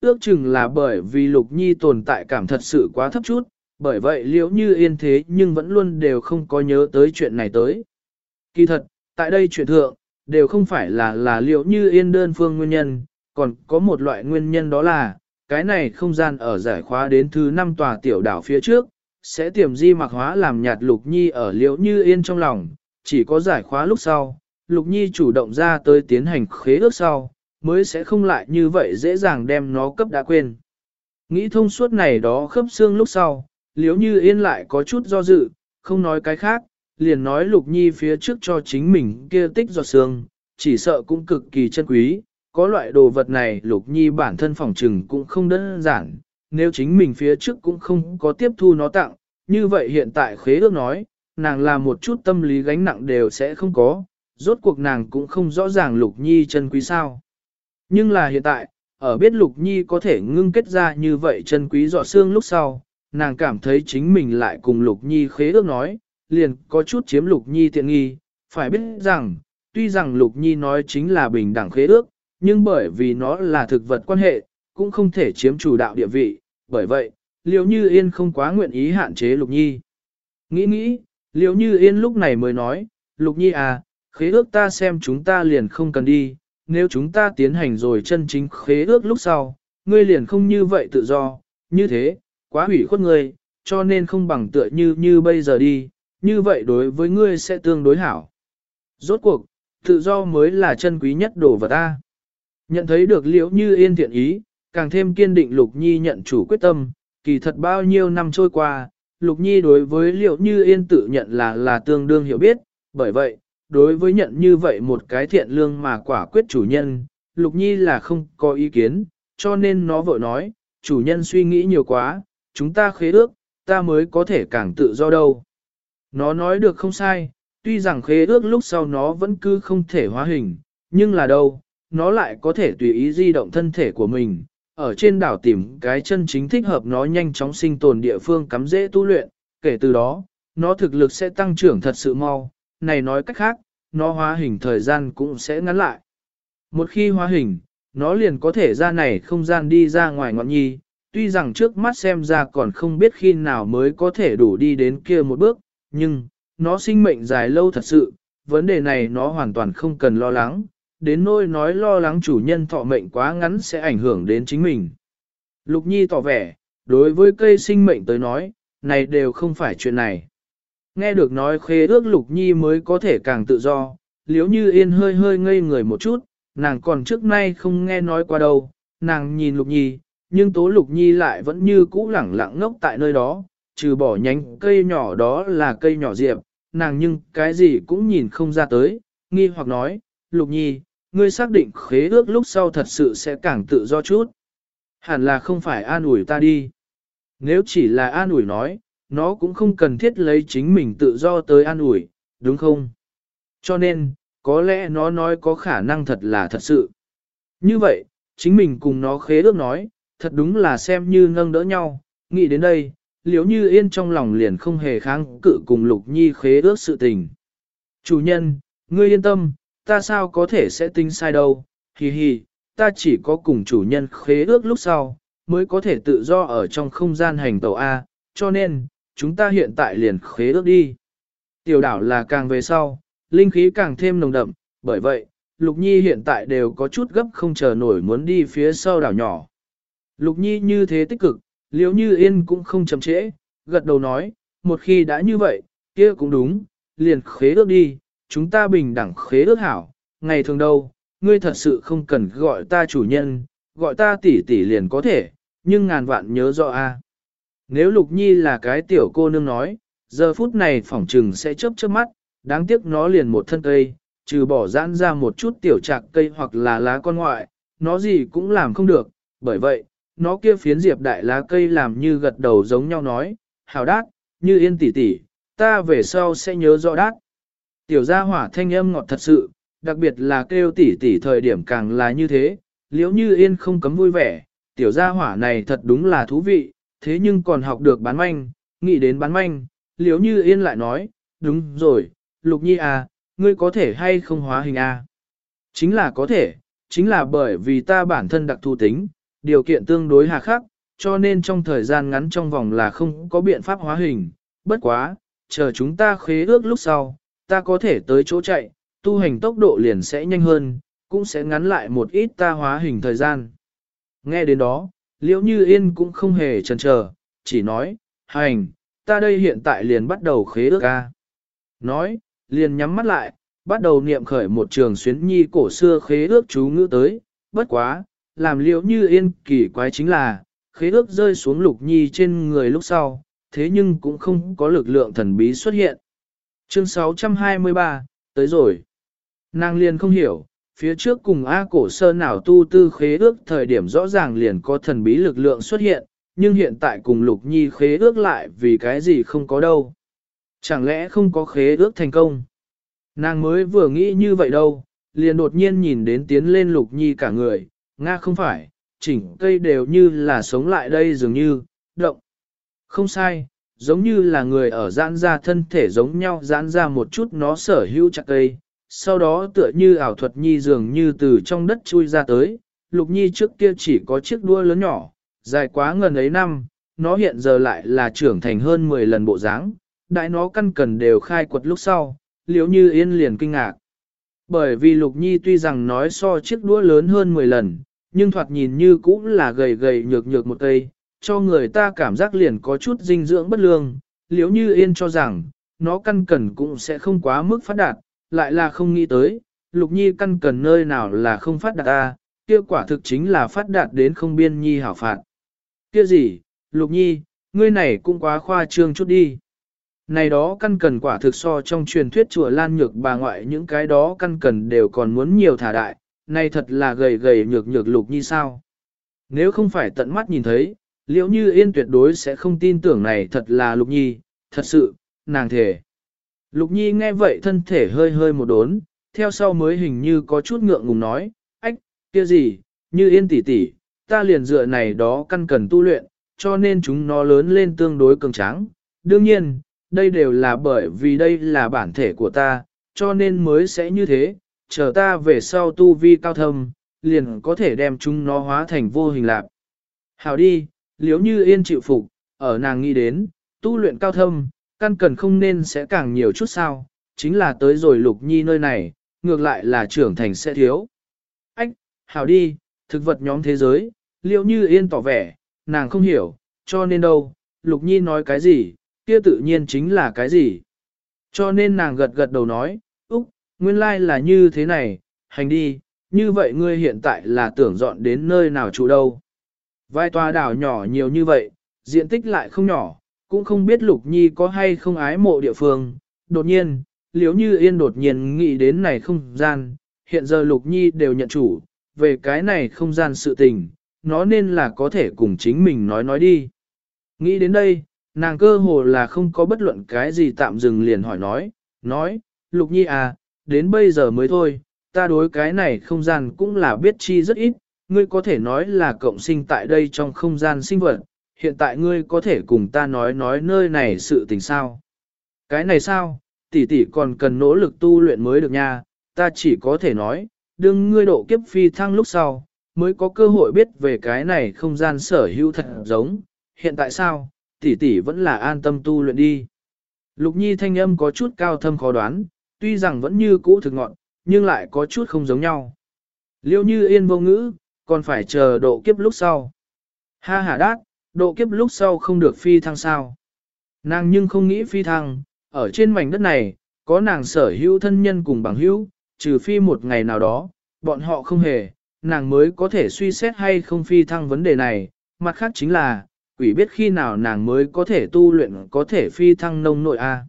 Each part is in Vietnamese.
ước chừng là bởi vì Lục Nhi tồn tại cảm thật sự quá thấp chút, bởi vậy liễu như yên thế nhưng vẫn luôn đều không có nhớ tới chuyện này tới. Kỳ thật, tại đây chuyện thượng, đều không phải là là liễu như yên đơn phương nguyên nhân, còn có một loại nguyên nhân đó là, cái này không gian ở giải khóa đến thứ năm tòa tiểu đảo phía trước, sẽ tiềm di mạc hóa làm nhạt Lục Nhi ở liễu như yên trong lòng, chỉ có giải khóa lúc sau, Lục Nhi chủ động ra tới tiến hành khế ước sau, mới sẽ không lại như vậy dễ dàng đem nó cấp đã quên. Nghĩ thông suốt này đó khớp xương lúc sau, liếu như yên lại có chút do dự, không nói cái khác, liền nói Lục Nhi phía trước cho chính mình kia tích giọt xương, chỉ sợ cũng cực kỳ chân quý, có loại đồ vật này Lục Nhi bản thân phòng trừng cũng không đơn giản, nếu chính mình phía trước cũng không có tiếp thu nó tặng, như vậy hiện tại khế ước nói, nàng là một chút tâm lý gánh nặng đều sẽ không có, rốt cuộc nàng cũng không rõ ràng Lục Nhi chân quý sao. Nhưng là hiện tại, ở biết Lục Nhi có thể ngưng kết ra như vậy chân quý dọ xương lúc sau, nàng cảm thấy chính mình lại cùng Lục Nhi khế ước nói, liền có chút chiếm Lục Nhi tiện nghi, phải biết rằng, tuy rằng Lục Nhi nói chính là bình đẳng khế ước, nhưng bởi vì nó là thực vật quan hệ, cũng không thể chiếm chủ đạo địa vị, bởi vậy, Liễu Như Yên không quá nguyện ý hạn chế Lục Nhi. Nghĩ nghĩ, Liễu Như Yên lúc này mới nói, Lục Nhi à, khế ước ta xem chúng ta liền không cần đi, nếu chúng ta tiến hành rồi chân chính khế ước lúc sau, ngươi liền không như vậy tự do, như thế, quá hủy khuất ngươi, cho nên không bằng tựa như như bây giờ đi, như vậy đối với ngươi sẽ tương đối hảo. Rốt cuộc, tự do mới là chân quý nhất đồ vật ta. Nhận thấy được liễu như yên thiện ý, càng thêm kiên định Lục Nhi nhận chủ quyết tâm, kỳ thật bao nhiêu năm trôi qua, Lục Nhi đối với liễu như yên tự nhận là là tương đương hiểu biết, bởi vậy, đối với nhận như vậy một cái thiện lương mà quả quyết chủ nhân, Lục Nhi là không có ý kiến, cho nên nó vội nói, chủ nhân suy nghĩ nhiều quá, chúng ta khế ước, ta mới có thể càng tự do đâu. Nó nói được không sai, tuy rằng khế ước lúc sau nó vẫn cứ không thể hóa hình, nhưng là đâu, nó lại có thể tùy ý di động thân thể của mình, ở trên đảo tìm cái chân chính thích hợp nó nhanh chóng sinh tồn địa phương cắm dễ tu luyện, kể từ đó, nó thực lực sẽ tăng trưởng thật sự mau, này nói cách khác, nó hóa hình thời gian cũng sẽ ngắn lại. Một khi hóa hình, nó liền có thể ra này không gian đi ra ngoài ngọn nhi, tuy rằng trước mắt xem ra còn không biết khi nào mới có thể đủ đi đến kia một bước, nhưng, nó sinh mệnh dài lâu thật sự, vấn đề này nó hoàn toàn không cần lo lắng, đến nỗi nói lo lắng chủ nhân thọ mệnh quá ngắn sẽ ảnh hưởng đến chính mình. Lục Nhi tỏ vẻ, đối với cây sinh mệnh tới nói, này đều không phải chuyện này. Nghe được nói khế ước Lục Nhi mới có thể càng tự do, liếu như yên hơi hơi ngây người một chút, nàng còn trước nay không nghe nói qua đâu, nàng nhìn Lục Nhi, nhưng Tố Lục Nhi lại vẫn như cũ lẳng lặng ngốc tại nơi đó, trừ bỏ nhánh cây nhỏ đó là cây nhỏ diệp, nàng nhưng cái gì cũng nhìn không ra tới, nghi hoặc nói, Lục Nhi, ngươi xác định khế ước lúc sau thật sự sẽ càng tự do chút. Hẳn là không phải an ủi ta đi. Nếu chỉ là an ủi nói, nó cũng không cần thiết lấy chính mình tự do tới an ủi, đúng không? Cho nên, có lẽ nó nói có khả năng thật là thật sự. Như vậy, chính mình cùng nó khế ước nói, thật đúng là xem như nâng đỡ nhau, nghĩ đến đây, liếu như yên trong lòng liền không hề kháng cự cùng lục nhi khế ước sự tình. Chủ nhân, ngươi yên tâm, ta sao có thể sẽ tính sai đâu, hì hì, ta chỉ có cùng chủ nhân khế ước lúc sau, mới có thể tự do ở trong không gian hành tàu A, cho nên, chúng ta hiện tại liền khế ước đi. Tiểu đảo là càng về sau, linh khí càng thêm nồng đậm, bởi vậy, Lục Nhi hiện tại đều có chút gấp không chờ nổi muốn đi phía sau đảo nhỏ. Lục Nhi như thế tích cực, liếu như yên cũng không chậm trễ, gật đầu nói, một khi đã như vậy, kia cũng đúng, liền khế ước đi, chúng ta bình đẳng khế ước hảo, ngày thường đâu, ngươi thật sự không cần gọi ta chủ nhân, gọi ta tỷ tỷ liền có thể, nhưng ngàn vạn nhớ rõ a. Nếu Lục Nhi là cái tiểu cô nương nói, giờ phút này phỏng trừng sẽ chớp chớp mắt, đáng tiếc nó liền một thân cây, trừ bỏ giãn ra một chút tiểu trạc cây hoặc là lá con ngoại, nó gì cũng làm không được, bởi vậy, nó kia phiến diệp đại lá cây làm như gật đầu giống nhau nói, hào đát, như yên tỷ tỷ, ta về sau sẽ nhớ rõ đát. Tiểu gia hỏa thanh âm ngọt thật sự, đặc biệt là kêu tỷ tỷ thời điểm càng là như thế, liếu như yên không cấm vui vẻ, tiểu gia hỏa này thật đúng là thú vị, thế nhưng còn học được bán manh, nghĩ đến bán manh, liếu như yên lại nói, đúng rồi, lục nhi à, ngươi có thể hay không hóa hình à? Chính là có thể, chính là bởi vì ta bản thân đặc thù tính, điều kiện tương đối hà khắc, cho nên trong thời gian ngắn trong vòng là không có biện pháp hóa hình, bất quá, chờ chúng ta khế ước lúc sau, ta có thể tới chỗ chạy, tu hành tốc độ liền sẽ nhanh hơn, cũng sẽ ngắn lại một ít ta hóa hình thời gian. Nghe đến đó, liễu như yên cũng không hề chần chờ, chỉ nói, hành, ta đây hiện tại liền bắt đầu khế ước ca. Nói, liền nhắm mắt lại, bắt đầu niệm khởi một trường xuyến nhi cổ xưa khế ước chú ngữ tới, bất quá, làm liễu như yên kỳ quái chính là, khế ước rơi xuống lục nhi trên người lúc sau, thế nhưng cũng không có lực lượng thần bí xuất hiện. Chương 623, tới rồi. Nàng liền không hiểu, phía trước cùng A cổ sơ nào tu tư khế ước thời điểm rõ ràng liền có thần bí lực lượng xuất hiện, nhưng hiện tại cùng Lục Nhi khế ước lại vì cái gì không có đâu. Chẳng lẽ không có khế ước thành công? Nàng mới vừa nghĩ như vậy đâu, liền đột nhiên nhìn đến tiến lên Lục Nhi cả người, Nga không phải, chỉnh cây đều như là sống lại đây dường như, động. Không sai, giống như là người ở giãn ra thân thể giống nhau giãn ra một chút nó sở hữu chặt cây, sau đó tựa như ảo thuật nhi dường như từ trong đất chui ra tới, lục nhi trước kia chỉ có chiếc đua lớn nhỏ, dài quá ngần ấy năm, nó hiện giờ lại là trưởng thành hơn 10 lần bộ dáng, đại nó căn cần đều khai quật lúc sau, liếu như yên liền kinh ngạc. Bởi vì lục nhi tuy rằng nói so chiếc đũa lớn hơn 10 lần, nhưng thoạt nhìn như cũng là gầy gầy nhược nhược một cây, cho người ta cảm giác liền có chút dinh dưỡng bất lương, liếu như yên cho rằng, nó căn cần cũng sẽ không quá mức phát đạt, lại là không nghĩ tới, lục nhi căn cần nơi nào là không phát đạt ta, kia quả thực chính là phát đạt đến không biên nhi hảo phạt. Kia gì, lục nhi, ngươi này cũng quá khoa trương chút đi. Này đó căn cần quả thực so trong truyền thuyết chùa Lan Nhược bà ngoại những cái đó căn cần đều còn muốn nhiều thả đại, này thật là gầy gầy nhược nhược lục nhi sao. Nếu không phải tận mắt nhìn thấy, liễu như yên tuyệt đối sẽ không tin tưởng này thật là lục nhi, thật sự, nàng thể. Lục Nhi nghe vậy thân thể hơi hơi một đốn, theo sau mới hình như có chút ngượng ngùng nói, ách, kia gì, như yên tỷ tỷ, ta liền dựa này đó căn cần tu luyện, cho nên chúng nó lớn lên tương đối cường tráng. Đương nhiên, đây đều là bởi vì đây là bản thể của ta, cho nên mới sẽ như thế, chờ ta về sau tu vi cao thâm, liền có thể đem chúng nó hóa thành vô hình lạc. Hảo đi, liếu như yên chịu phục, ở nàng nghĩ đến, tu luyện cao thâm, căn cần không nên sẽ càng nhiều chút sao, chính là tới rồi lục nhi nơi này, ngược lại là trưởng thành sẽ thiếu. Ách, hảo đi, thực vật nhóm thế giới, liệu như yên tỏ vẻ, nàng không hiểu, cho nên đâu, lục nhi nói cái gì, kia tự nhiên chính là cái gì. Cho nên nàng gật gật đầu nói, Úc, nguyên lai là như thế này, hành đi, như vậy ngươi hiện tại là tưởng dọn đến nơi nào trụ đâu. Vai tòa đảo nhỏ nhiều như vậy, diện tích lại không nhỏ, cũng không biết Lục Nhi có hay không ái mộ địa phương. Đột nhiên, liếu như yên đột nhiên nghĩ đến này không gian, hiện giờ Lục Nhi đều nhận chủ, về cái này không gian sự tình, nó nên là có thể cùng chính mình nói nói đi. Nghĩ đến đây, nàng cơ hồ là không có bất luận cái gì tạm dừng liền hỏi nói, nói, Lục Nhi à, đến bây giờ mới thôi, ta đối cái này không gian cũng là biết chi rất ít, ngươi có thể nói là cộng sinh tại đây trong không gian sinh vật, hiện tại ngươi có thể cùng ta nói nói nơi này sự tình sao. Cái này sao, tỷ tỷ còn cần nỗ lực tu luyện mới được nha, ta chỉ có thể nói, đừng ngươi độ kiếp phi thăng lúc sau, mới có cơ hội biết về cái này không gian sở hữu thật giống, hiện tại sao, tỷ tỷ vẫn là an tâm tu luyện đi. Lục nhi thanh âm có chút cao thâm khó đoán, tuy rằng vẫn như cũ thực ngọn, nhưng lại có chút không giống nhau. Liêu như yên vô ngữ, còn phải chờ độ kiếp lúc sau. Ha ha đát, độ kiếp lúc sau không được phi thăng sao. Nàng nhưng không nghĩ phi thăng, ở trên mảnh đất này, có nàng sở hữu thân nhân cùng bằng hữu, trừ phi một ngày nào đó, bọn họ không hề, nàng mới có thể suy xét hay không phi thăng vấn đề này, mặt khác chính là, quỷ biết khi nào nàng mới có thể tu luyện có thể phi thăng nông nội A.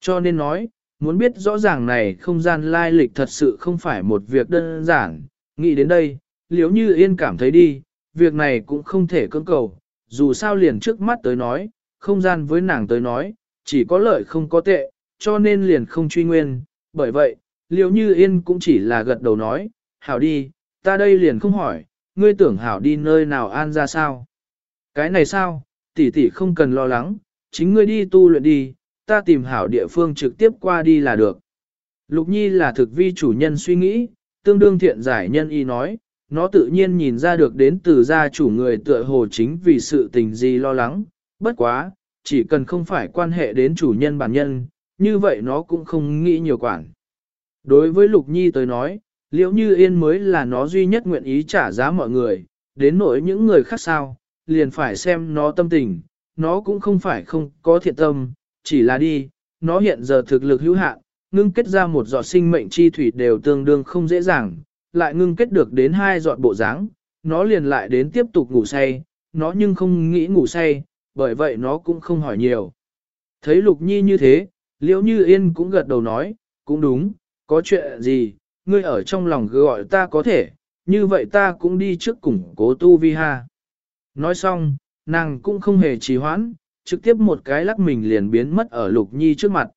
Cho nên nói, muốn biết rõ ràng này không gian lai lịch thật sự không phải một việc đơn giản, nghĩ đến đây, liếu như yên cảm thấy đi, việc này cũng không thể cưỡng cầu, dù sao liền trước mắt tới nói, không gian với nàng tới nói, chỉ có lợi không có tệ, cho nên liền không truy nguyên, bởi vậy, liều như yên cũng chỉ là gật đầu nói, hảo đi, ta đây liền không hỏi, ngươi tưởng hảo đi nơi nào an ra sao. Cái này sao, tỷ tỷ không cần lo lắng, chính ngươi đi tu luyện đi, ta tìm hảo địa phương trực tiếp qua đi là được. Lục Nhi là thực vi chủ nhân suy nghĩ, tương đương thiện giải nhân y nói, nó tự nhiên nhìn ra được đến từ gia chủ người tựa hồ chính vì sự tình gì lo lắng, bất quá, chỉ cần không phải quan hệ đến chủ nhân bản nhân, như vậy nó cũng không nghĩ nhiều quản. Đối với Lục Nhi tới nói, liễu như yên mới là nó duy nhất nguyện ý trả giá mọi người, đến nỗi những người khác sao, liền phải xem nó tâm tình, nó cũng không phải không có thiện tâm, chỉ là đi, nó hiện giờ thực lực hữu hạn, ngưng kết ra một giọt sinh mệnh chi thủy đều tương đương không dễ dàng, lại ngưng kết được đến hai dọn bộ dáng, nó liền lại đến tiếp tục ngủ say, nó nhưng không nghĩ ngủ say, bởi vậy nó cũng không hỏi nhiều. Thấy Lục Nhi như thế, Liễu Như Yên cũng gật đầu nói, cũng đúng, có chuyện gì, ngươi ở trong lòng gọi ta có thể, như vậy ta cũng đi trước củng cố tu vi ha. Nói xong, nàng cũng không hề trì hoãn, trực tiếp một cái lắc mình liền biến mất ở Lục Nhi trước mặt.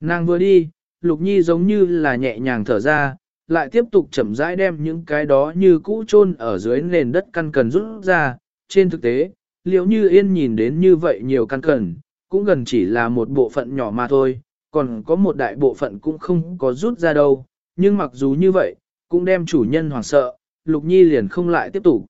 Nàng vừa đi, Lục Nhi giống như là nhẹ nhàng thở ra, lại tiếp tục chậm rãi đem những cái đó như cũ chôn ở dưới nền đất căn cần rút ra. Trên thực tế, liệu như yên nhìn đến như vậy nhiều căn cần, cũng gần chỉ là một bộ phận nhỏ mà thôi, còn có một đại bộ phận cũng không có rút ra đâu. Nhưng mặc dù như vậy, cũng đem chủ nhân hoảng sợ, Lục Nhi liền không lại tiếp tục.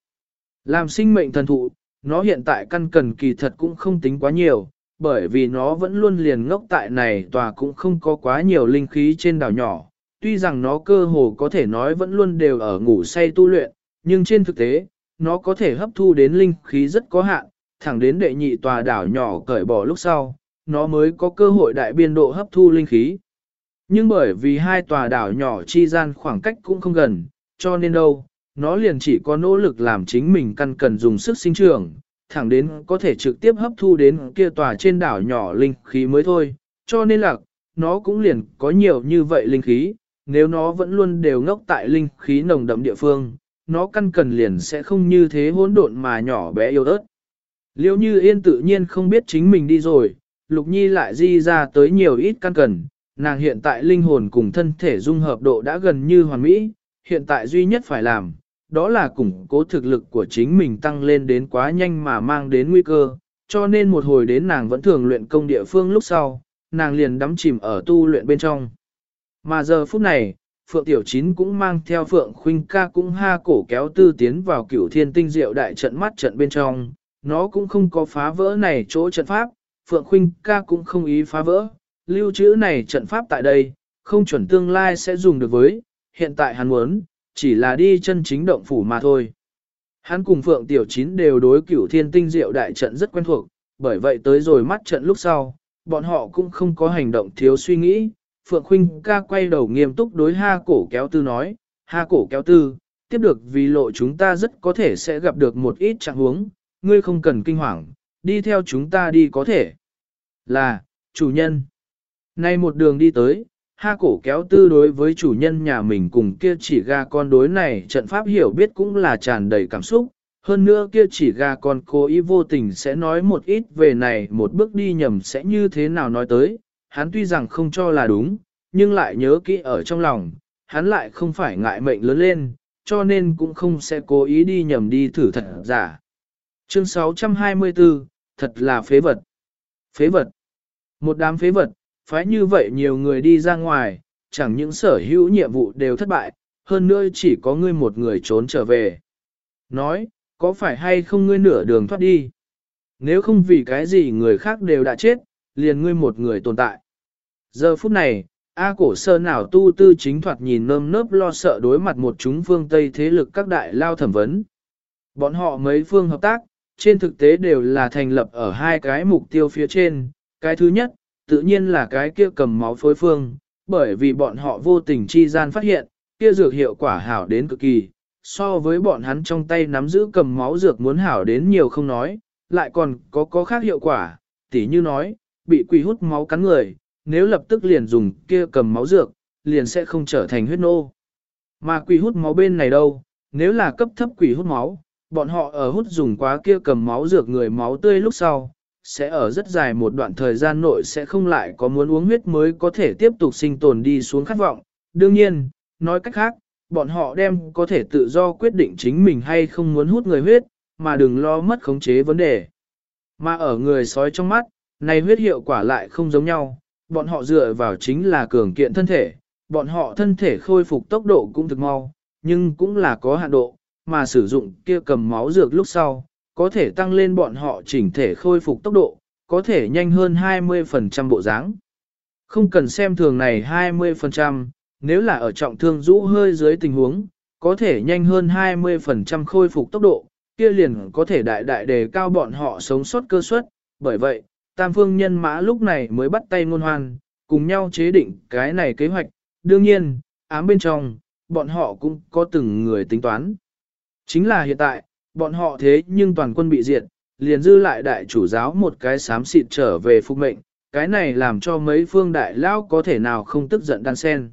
Làm sinh mệnh thần thụ, nó hiện tại căn cần kỳ thật cũng không tính quá nhiều, bởi vì nó vẫn luôn liền ngốc tại này tòa cũng không có quá nhiều linh khí trên đảo nhỏ. Tuy rằng nó cơ hồ có thể nói vẫn luôn đều ở ngủ say tu luyện, nhưng trên thực tế, nó có thể hấp thu đến linh khí rất có hạn, thẳng đến đệ nhị tòa đảo nhỏ cởi bỏ lúc sau, nó mới có cơ hội đại biên độ hấp thu linh khí. Nhưng bởi vì hai tòa đảo nhỏ chi gian khoảng cách cũng không gần, cho nên đâu, nó liền chỉ có nỗ lực làm chính mình căn cần dùng sức sinh trưởng, thẳng đến có thể trực tiếp hấp thu đến kia tòa trên đảo nhỏ linh khí mới thôi, cho nên là nó cũng liền có nhiều như vậy linh khí, nếu nó vẫn luôn đều ngốc tại linh khí nồng đậm địa phương, nó căn cần liền sẽ không như thế hỗn độn mà nhỏ bé yếu ớt. Liêu như yên tự nhiên không biết chính mình đi rồi, lục nhi lại di ra tới nhiều ít căn cần, nàng hiện tại linh hồn cùng thân thể dung hợp độ đã gần như hoàn mỹ, hiện tại duy nhất phải làm, đó là củng cố thực lực của chính mình tăng lên đến quá nhanh mà mang đến nguy cơ, cho nên một hồi đến nàng vẫn thường luyện công địa phương lúc sau, nàng liền đắm chìm ở tu luyện bên trong. Mà giờ phút này, Phượng Tiểu Chín cũng mang theo Phượng Khuynh ca cũng ha cổ kéo tư tiến vào cửu thiên tinh diệu đại trận mắt trận bên trong, nó cũng không có phá vỡ này chỗ trận pháp, Phượng Khuynh ca cũng không ý phá vỡ, lưu trữ này trận pháp tại đây, không chuẩn tương lai sẽ dùng được với, hiện tại hắn muốn, chỉ là đi chân chính động phủ mà thôi. Hắn cùng Phượng Tiểu Chín đều đối cửu thiên tinh diệu đại trận rất quen thuộc, bởi vậy tới rồi mắt trận lúc sau, bọn họ cũng không có hành động thiếu suy nghĩ. Phượng Khuynh ca quay đầu nghiêm túc đối ha cổ kéo tư nói, ha cổ kéo tư, tiếp được vì lộ chúng ta rất có thể sẽ gặp được một ít trạng huống, ngươi không cần kinh hoàng, đi theo chúng ta đi có thể. Là, chủ nhân. Nay một đường đi tới, ha cổ kéo tư đối với chủ nhân nhà mình cùng kia chỉ ga con đối này trận pháp hiểu biết cũng là tràn đầy cảm xúc. Hơn nữa kia chỉ ga con cố ý vô tình sẽ nói một ít về này một bước đi nhầm sẽ như thế nào nói tới, hắn tuy rằng không cho là đúng, nhưng lại nhớ kỹ ở trong lòng, hắn lại không phải ngại mệnh lớn lên, cho nên cũng không sẽ cố ý đi nhầm đi thử thật giả. Chương 624, thật là phế vật. Phế vật. Một đám phế vật, phái như vậy nhiều người đi ra ngoài, chẳng những sở hữu nhiệm vụ đều thất bại, hơn nữa chỉ có ngươi một người trốn trở về. Nói, có phải hay không ngươi nửa đường thoát đi? Nếu không vì cái gì người khác đều đã chết, liền ngươi một người tồn tại. Giờ phút này, A cổ sơ nào tu tư chính thoạt nhìn nơm nớp lo sợ đối mặt một chúng phương Tây thế lực các đại lao thẩm vấn. Bọn họ mấy phương hợp tác, trên thực tế đều là thành lập ở hai cái mục tiêu phía trên. Cái thứ nhất, tự nhiên là cái kia cầm máu phối phương, bởi vì bọn họ vô tình chi gian phát hiện, kia dược hiệu quả hảo đến cực kỳ, so với bọn hắn trong tay nắm giữ cầm máu dược muốn hảo đến nhiều không nói, lại còn có có khác hiệu quả, tỉ như nói, bị quỷ hút máu cắn người, nếu lập tức liền dùng kia cầm máu dược, liền sẽ không trở thành huyết nô. Mà quỷ hút máu bên này đâu, nếu là cấp thấp quỷ hút máu, bọn họ ở hút dùng quá kia cầm máu dược người máu tươi lúc sau, sẽ ở rất dài một đoạn thời gian nội sẽ không lại có muốn uống huyết mới có thể tiếp tục sinh tồn đi xuống khát vọng. Đương nhiên, nói cách khác, bọn họ đem có thể tự do quyết định chính mình hay không muốn hút người huyết, mà đừng lo mất khống chế vấn đề. Mà ở người sói trong mắt, này huyết hiệu quả lại không giống nhau, bọn họ dựa vào chính là cường kiện thân thể, bọn họ thân thể khôi phục tốc độ cũng thực mau, nhưng cũng là có hạn độ, mà sử dụng kia cầm máu dược lúc sau, có thể tăng lên bọn họ chỉnh thể khôi phục tốc độ, có thể nhanh hơn 20% bộ dáng. Không cần xem thường này 20%, nếu là ở trọng thương rũ hơi dưới tình huống, có thể nhanh hơn 20% khôi phục tốc độ, kia liền có thể đại đại đề cao bọn họ sống sót cơ suất. Bởi vậy, Tam Phương Nhân Mã lúc này mới bắt tay ngôn hoan, cùng nhau chế định cái này kế hoạch. Đương nhiên, ám bên trong, bọn họ cũng có từng người tính toán. Chính là hiện tại, bọn họ thế nhưng toàn quân bị diệt, liền dư lại đại chủ giáo một cái xám xịt trở về phục mệnh, cái này làm cho mấy phương đại lao có thể nào không tức giận đan sen.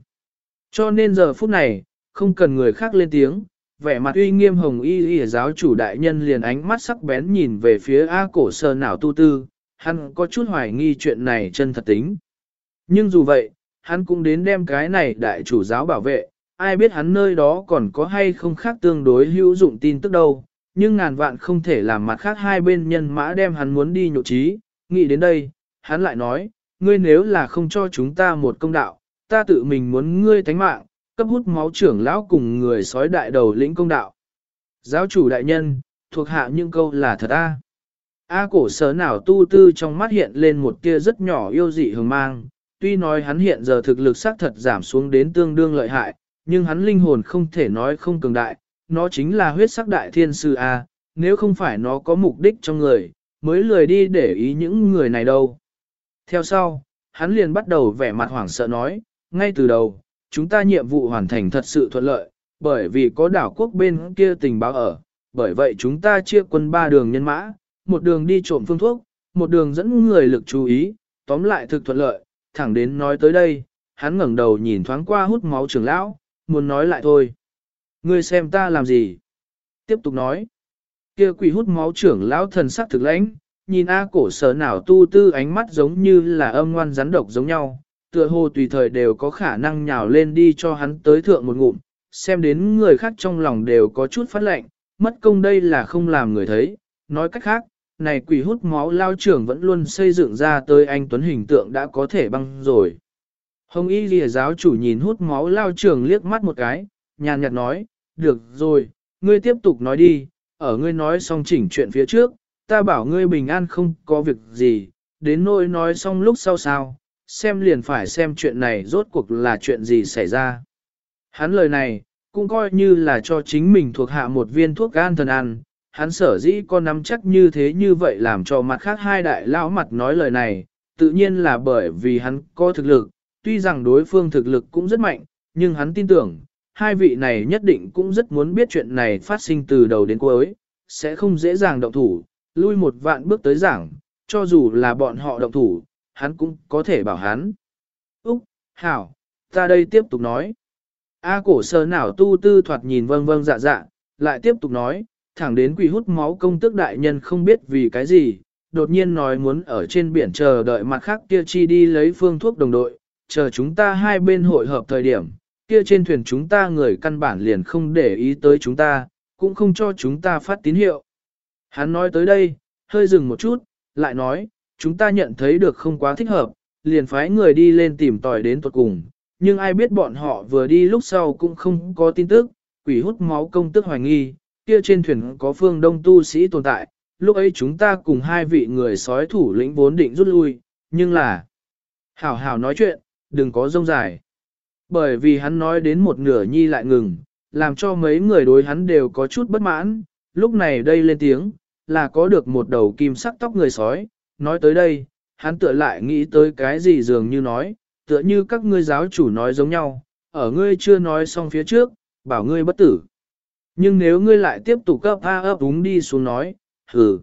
Cho nên giờ phút này, không cần người khác lên tiếng, vẻ mặt uy nghiêm hồng y y giáo chủ đại nhân liền ánh mắt sắc bén nhìn về phía A cổ sơ nào tu tư, hắn có chút hoài nghi chuyện này chân thật tính. Nhưng dù vậy, hắn cũng đến đem cái này đại chủ giáo bảo vệ, ai biết hắn nơi đó còn có hay không khác tương đối hữu dụng tin tức đâu, nhưng ngàn vạn không thể làm mặt khác hai bên nhân mã đem hắn muốn đi nhộ trí, nghĩ đến đây, hắn lại nói, ngươi nếu là không cho chúng ta một công đạo, ta tự mình muốn ngươi thánh mạng, cấp hút máu trưởng lão cùng người sói đại đầu lĩnh công đạo. Giáo chủ đại nhân, thuộc hạ những câu là thật a. A cổ sở nào tu tư trong mắt hiện lên một tia rất nhỏ yêu dị hừng mang, tuy nói hắn hiện giờ thực lực xác thật giảm xuống đến tương đương lợi hại, nhưng hắn linh hồn không thể nói không cường đại, nó chính là huyết sắc đại thiên sư A, nếu không phải nó có mục đích trong người, mới lười đi để ý những người này đâu. Theo sau, hắn liền bắt đầu vẻ mặt hoảng sợ nói, ngay từ đầu, chúng ta nhiệm vụ hoàn thành thật sự thuận lợi, bởi vì có đảo quốc bên kia tình báo ở, bởi vậy chúng ta chia quân ba đường nhân mã, một đường đi trộm phương thuốc, một đường dẫn người lực chú ý, tóm lại thực thuận lợi, thẳng đến nói tới đây, hắn ngẩng đầu nhìn thoáng qua hút máu trưởng lão, muốn nói lại thôi. Ngươi xem ta làm gì? Tiếp tục nói. Kia quỷ hút máu trưởng lão thần sắc thực lãnh, nhìn A cổ sở nào tu tư ánh mắt giống như là âm ngoan rắn độc giống nhau, tựa hồ tùy thời đều có khả năng nhào lên đi cho hắn tới thượng một ngụm, xem đến người khác trong lòng đều có chút phát lệnh, mất công đây là không làm người thấy, nói cách khác, này quỷ hút máu lao trưởng vẫn luôn xây dựng ra tới anh Tuấn hình tượng đã có thể băng rồi. Hồng y lìa giáo chủ nhìn hút máu lao trưởng liếc mắt một cái, nhàn nhạt nói, được rồi, ngươi tiếp tục nói đi, ở ngươi nói xong chỉnh chuyện phía trước, ta bảo ngươi bình an không có việc gì, đến nỗi nói xong lúc sau sao, xem liền phải xem chuyện này rốt cuộc là chuyện gì xảy ra. Hắn lời này, cũng coi như là cho chính mình thuộc hạ một viên thuốc gan thần ăn, hắn sở dĩ có nắm chắc như thế như vậy làm cho mặt khác hai đại lão mặt nói lời này, tự nhiên là bởi vì hắn có thực lực, tuy rằng đối phương thực lực cũng rất mạnh, nhưng hắn tin tưởng, hai vị này nhất định cũng rất muốn biết chuyện này phát sinh từ đầu đến cuối, sẽ không dễ dàng động thủ, lui một vạn bước tới giảng, cho dù là bọn họ động thủ, hắn cũng có thể bảo hắn. Úc, Hảo, ta đây tiếp tục nói. A cổ sơ nào tu tư thoạt nhìn vâng vâng dạ dạ, lại tiếp tục nói, thẳng đến quỷ hút máu công tước đại nhân không biết vì cái gì, đột nhiên nói muốn ở trên biển chờ đợi mặt khác kia chi đi lấy phương thuốc đồng đội, chờ chúng ta hai bên hội hợp thời điểm, kia trên thuyền chúng ta người căn bản liền không để ý tới chúng ta, cũng không cho chúng ta phát tín hiệu. Hắn nói tới đây, hơi dừng một chút, lại nói, chúng ta nhận thấy được không quá thích hợp, liền phái người đi lên tìm tòi đến tuột cùng, nhưng ai biết bọn họ vừa đi lúc sau cũng không có tin tức, quỷ hút máu công tức hoài nghi, kia trên thuyền có phương đông tu sĩ tồn tại, lúc ấy chúng ta cùng hai vị người sói thủ lĩnh vốn định rút lui, nhưng là... Hảo hảo nói chuyện, đừng có rông dài. Bởi vì hắn nói đến một nửa nhi lại ngừng, làm cho mấy người đối hắn đều có chút bất mãn, lúc này đây lên tiếng, là có được một đầu kim sắc tóc người sói, nói tới đây, hắn tựa lại nghĩ tới cái gì dường như nói, tựa như các ngươi giáo chủ nói giống nhau, ở ngươi chưa nói xong phía trước, bảo ngươi bất tử. Nhưng nếu ngươi lại tiếp tục cấp a ấp đúng đi xuống nói, hừ.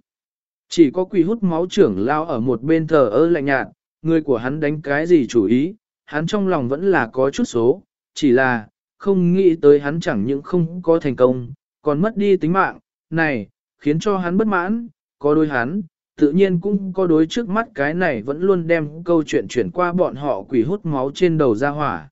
Chỉ có quỷ hút máu trưởng lao ở một bên thờ ơ lạnh nhạt, người của hắn đánh cái gì chủ ý, hắn trong lòng vẫn là có chút số, chỉ là, không nghĩ tới hắn chẳng những không có thành công, còn mất đi tính mạng, này, khiến cho hắn bất mãn, có đôi hắn, tự nhiên cũng có đối trước mắt cái này vẫn luôn đem câu chuyện chuyển qua bọn họ quỷ hút máu trên đầu ra hỏa.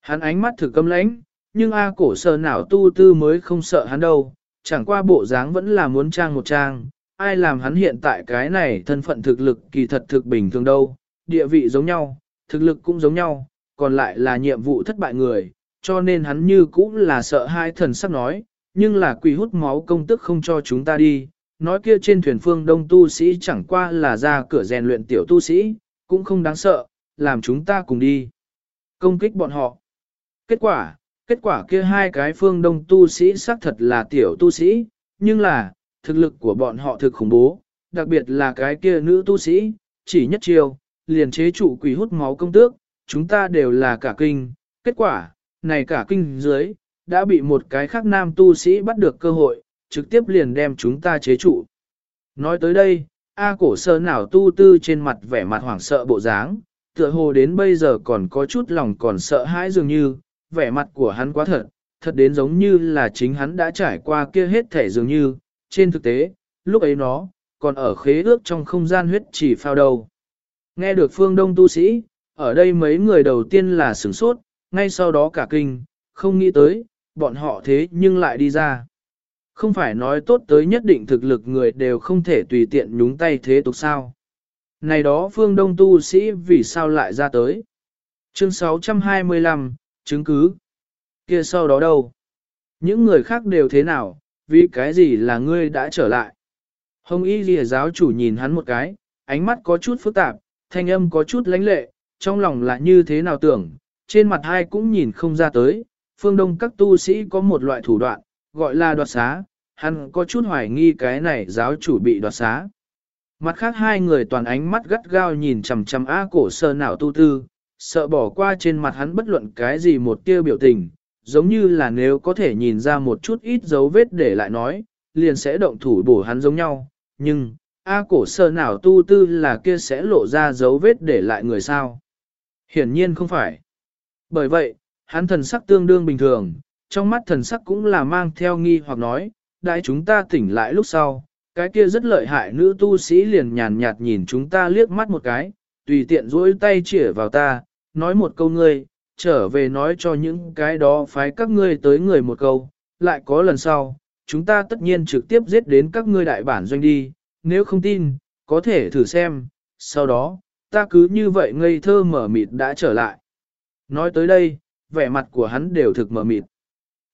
Hắn ánh mắt thử câm lãnh, nhưng A cổ sờ nào tu tư mới không sợ hắn đâu, chẳng qua bộ dáng vẫn là muốn trang một trang, ai làm hắn hiện tại cái này thân phận thực lực kỳ thật thực bình thường đâu, địa vị giống nhau, thực lực cũng giống nhau, còn lại là nhiệm vụ thất bại người, cho nên hắn như cũng là sợ hai thần sắp nói, nhưng là quỷ hút máu công tức không cho chúng ta đi, nói kia trên thuyền phương đông tu sĩ chẳng qua là ra cửa rèn luyện tiểu tu sĩ, cũng không đáng sợ, làm chúng ta cùng đi. Công kích bọn họ. Kết quả, kết quả kia hai cái phương đông tu sĩ xác thật là tiểu tu sĩ, nhưng là, thực lực của bọn họ thực khủng bố, đặc biệt là cái kia nữ tu sĩ, chỉ nhất chiều, liền chế trụ quỷ hút máu công tước, chúng ta đều là cả kinh, kết quả, này cả kinh dưới, đã bị một cái khác nam tu sĩ bắt được cơ hội, trực tiếp liền đem chúng ta chế trụ. Nói tới đây, A cổ sơ nào tu tư trên mặt vẻ mặt hoảng sợ bộ dáng, tựa hồ đến bây giờ còn có chút lòng còn sợ hãi dường như, vẻ mặt của hắn quá thật, thật đến giống như là chính hắn đã trải qua kia hết thể dường như, trên thực tế, lúc ấy nó, còn ở khế ước trong không gian huyết chỉ phao đầu. Nghe được phương đông tu sĩ, ở đây mấy người đầu tiên là sửng sốt, ngay sau đó cả kinh, không nghĩ tới, bọn họ thế nhưng lại đi ra. Không phải nói tốt tới nhất định thực lực người đều không thể tùy tiện nhúng tay thế tục sao. Này đó phương đông tu sĩ vì sao lại ra tới. Chương 625, chứng cứ. kia sau đó đâu? Những người khác đều thế nào, vì cái gì là ngươi đã trở lại? Hồng y lìa giáo chủ nhìn hắn một cái, ánh mắt có chút phức tạp, thanh âm có chút lãnh lệ, trong lòng là như thế nào tưởng, trên mặt hai cũng nhìn không ra tới, phương đông các tu sĩ có một loại thủ đoạn, gọi là đoạt xá, hắn có chút hoài nghi cái này giáo chủ bị đoạt xá. Mặt khác hai người toàn ánh mắt gắt gao nhìn chằm chằm A cổ sơ nào tu tư, sợ bỏ qua trên mặt hắn bất luận cái gì một tia biểu tình, giống như là nếu có thể nhìn ra một chút ít dấu vết để lại nói, liền sẽ động thủ bổ hắn giống nhau, nhưng, A cổ sơ nào tu tư là kia sẽ lộ ra dấu vết để lại người sao. Hiển nhiên không phải. Bởi vậy, hắn thần sắc tương đương bình thường, trong mắt thần sắc cũng là mang theo nghi hoặc nói, đại chúng ta tỉnh lại lúc sau, cái kia rất lợi hại nữ tu sĩ liền nhàn nhạt nhìn chúng ta liếc mắt một cái, tùy tiện duỗi tay chĩa vào ta, nói một câu ngươi, trở về nói cho những cái đó phái các ngươi tới người một câu, lại có lần sau, chúng ta tất nhiên trực tiếp giết đến các ngươi đại bản doanh đi, nếu không tin, có thể thử xem, sau đó, ta cứ như vậy ngây thơ mở mịt đã trở lại. Nói tới đây, vẻ mặt của hắn đều thực mở mịt.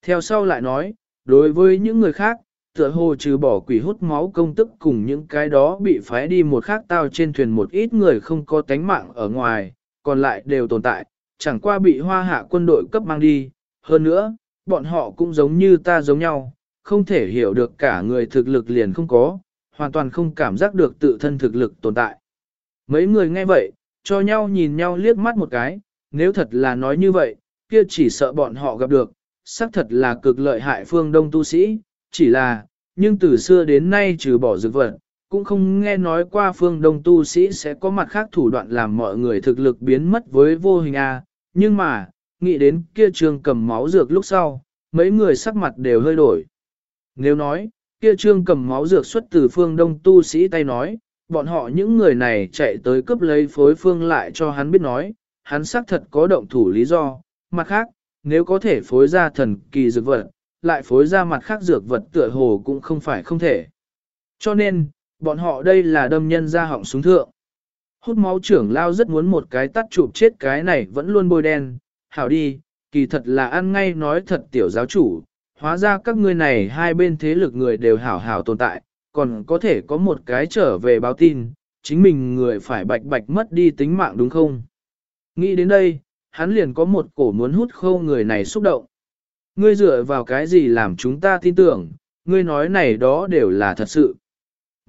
Theo sau lại nói, đối với những người khác, tựa hồ trừ bỏ quỷ hút máu công tức cùng những cái đó bị phái đi một khác tao trên thuyền một ít người không có tánh mạng ở ngoài, còn lại đều tồn tại, chẳng qua bị hoa hạ quân đội cấp mang đi. Hơn nữa, bọn họ cũng giống như ta giống nhau, không thể hiểu được cả người thực lực liền không có, hoàn toàn không cảm giác được tự thân thực lực tồn tại. Mấy người nghe vậy, cho nhau nhìn nhau liếc mắt một cái, nếu thật là nói như vậy, kia chỉ sợ bọn họ gặp được, xác thật là cực lợi hại phương đông tu sĩ, chỉ là, nhưng từ xưa đến nay trừ bỏ dược vật, cũng không nghe nói qua phương đông tu sĩ sẽ có mặt khác thủ đoạn làm mọi người thực lực biến mất với vô hình A, nhưng mà, nghĩ đến kia trương cầm máu dược lúc sau, mấy người sắc mặt đều hơi đổi. Nếu nói, kia trương cầm máu dược xuất từ phương đông tu sĩ tay nói, bọn họ những người này chạy tới cướp lấy phối phương lại cho hắn biết nói, hắn xác thật có động thủ lý do, mặt khác, nếu có thể phối ra thần kỳ dược vật, lại phối ra mặt khác dược vật tựa hồ cũng không phải không thể. Cho nên, bọn họ đây là đâm nhân ra họng súng thượng. Hút máu trưởng lao rất muốn một cái tắt chụp chết cái này vẫn luôn bôi đen, hảo đi, kỳ thật là ăn ngay nói thật tiểu giáo chủ, hóa ra các ngươi này hai bên thế lực người đều hảo hảo tồn tại, còn có thể có một cái trở về báo tin, chính mình người phải bạch bạch mất đi tính mạng đúng không? Nghĩ đến đây, hắn liền có một cổ muốn hút khâu người này xúc động. Ngươi dựa vào cái gì làm chúng ta tin tưởng, ngươi nói này đó đều là thật sự.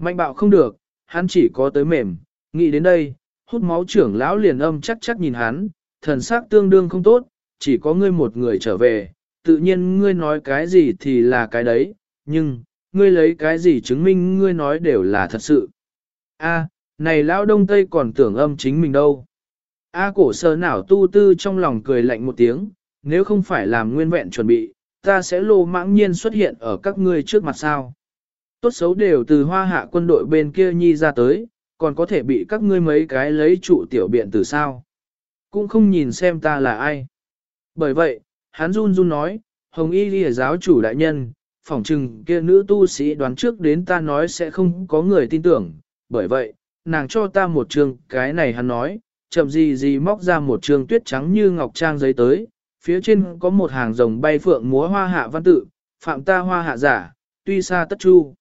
Mạnh bạo không được, hắn chỉ có tới mềm, nghĩ đến đây, hút máu trưởng lão liền âm chắc chắc nhìn hắn, thần sắc tương đương không tốt, chỉ có ngươi một người trở về, tự nhiên ngươi nói cái gì thì là cái đấy, nhưng, ngươi lấy cái gì chứng minh ngươi nói đều là thật sự. A, này lão đông tây còn tưởng âm chính mình đâu. A cổ sơ nào tu tư trong lòng cười lạnh một tiếng, nếu không phải làm nguyên vẹn chuẩn bị, ta sẽ lô mãng nhiên xuất hiện ở các ngươi trước mặt sao. Tốt xấu đều từ hoa hạ quân đội bên kia nhi ra tới, còn có thể bị các ngươi mấy cái lấy trụ tiểu biện từ sao. Cũng không nhìn xem ta là ai. Bởi vậy, hắn run run nói, Hồng Y Ghi giáo chủ đại nhân, phỏng chừng kia nữ tu sĩ đoán trước đến ta nói sẽ không có người tin tưởng, bởi vậy, nàng cho ta một trường, cái này hắn nói, chậm gì gì móc ra một trường tuyết trắng như ngọc trang giấy tới, phía trên có một hàng rồng bay phượng múa hoa hạ văn tự, phạm ta hoa hạ giả, tuy xa tất chu.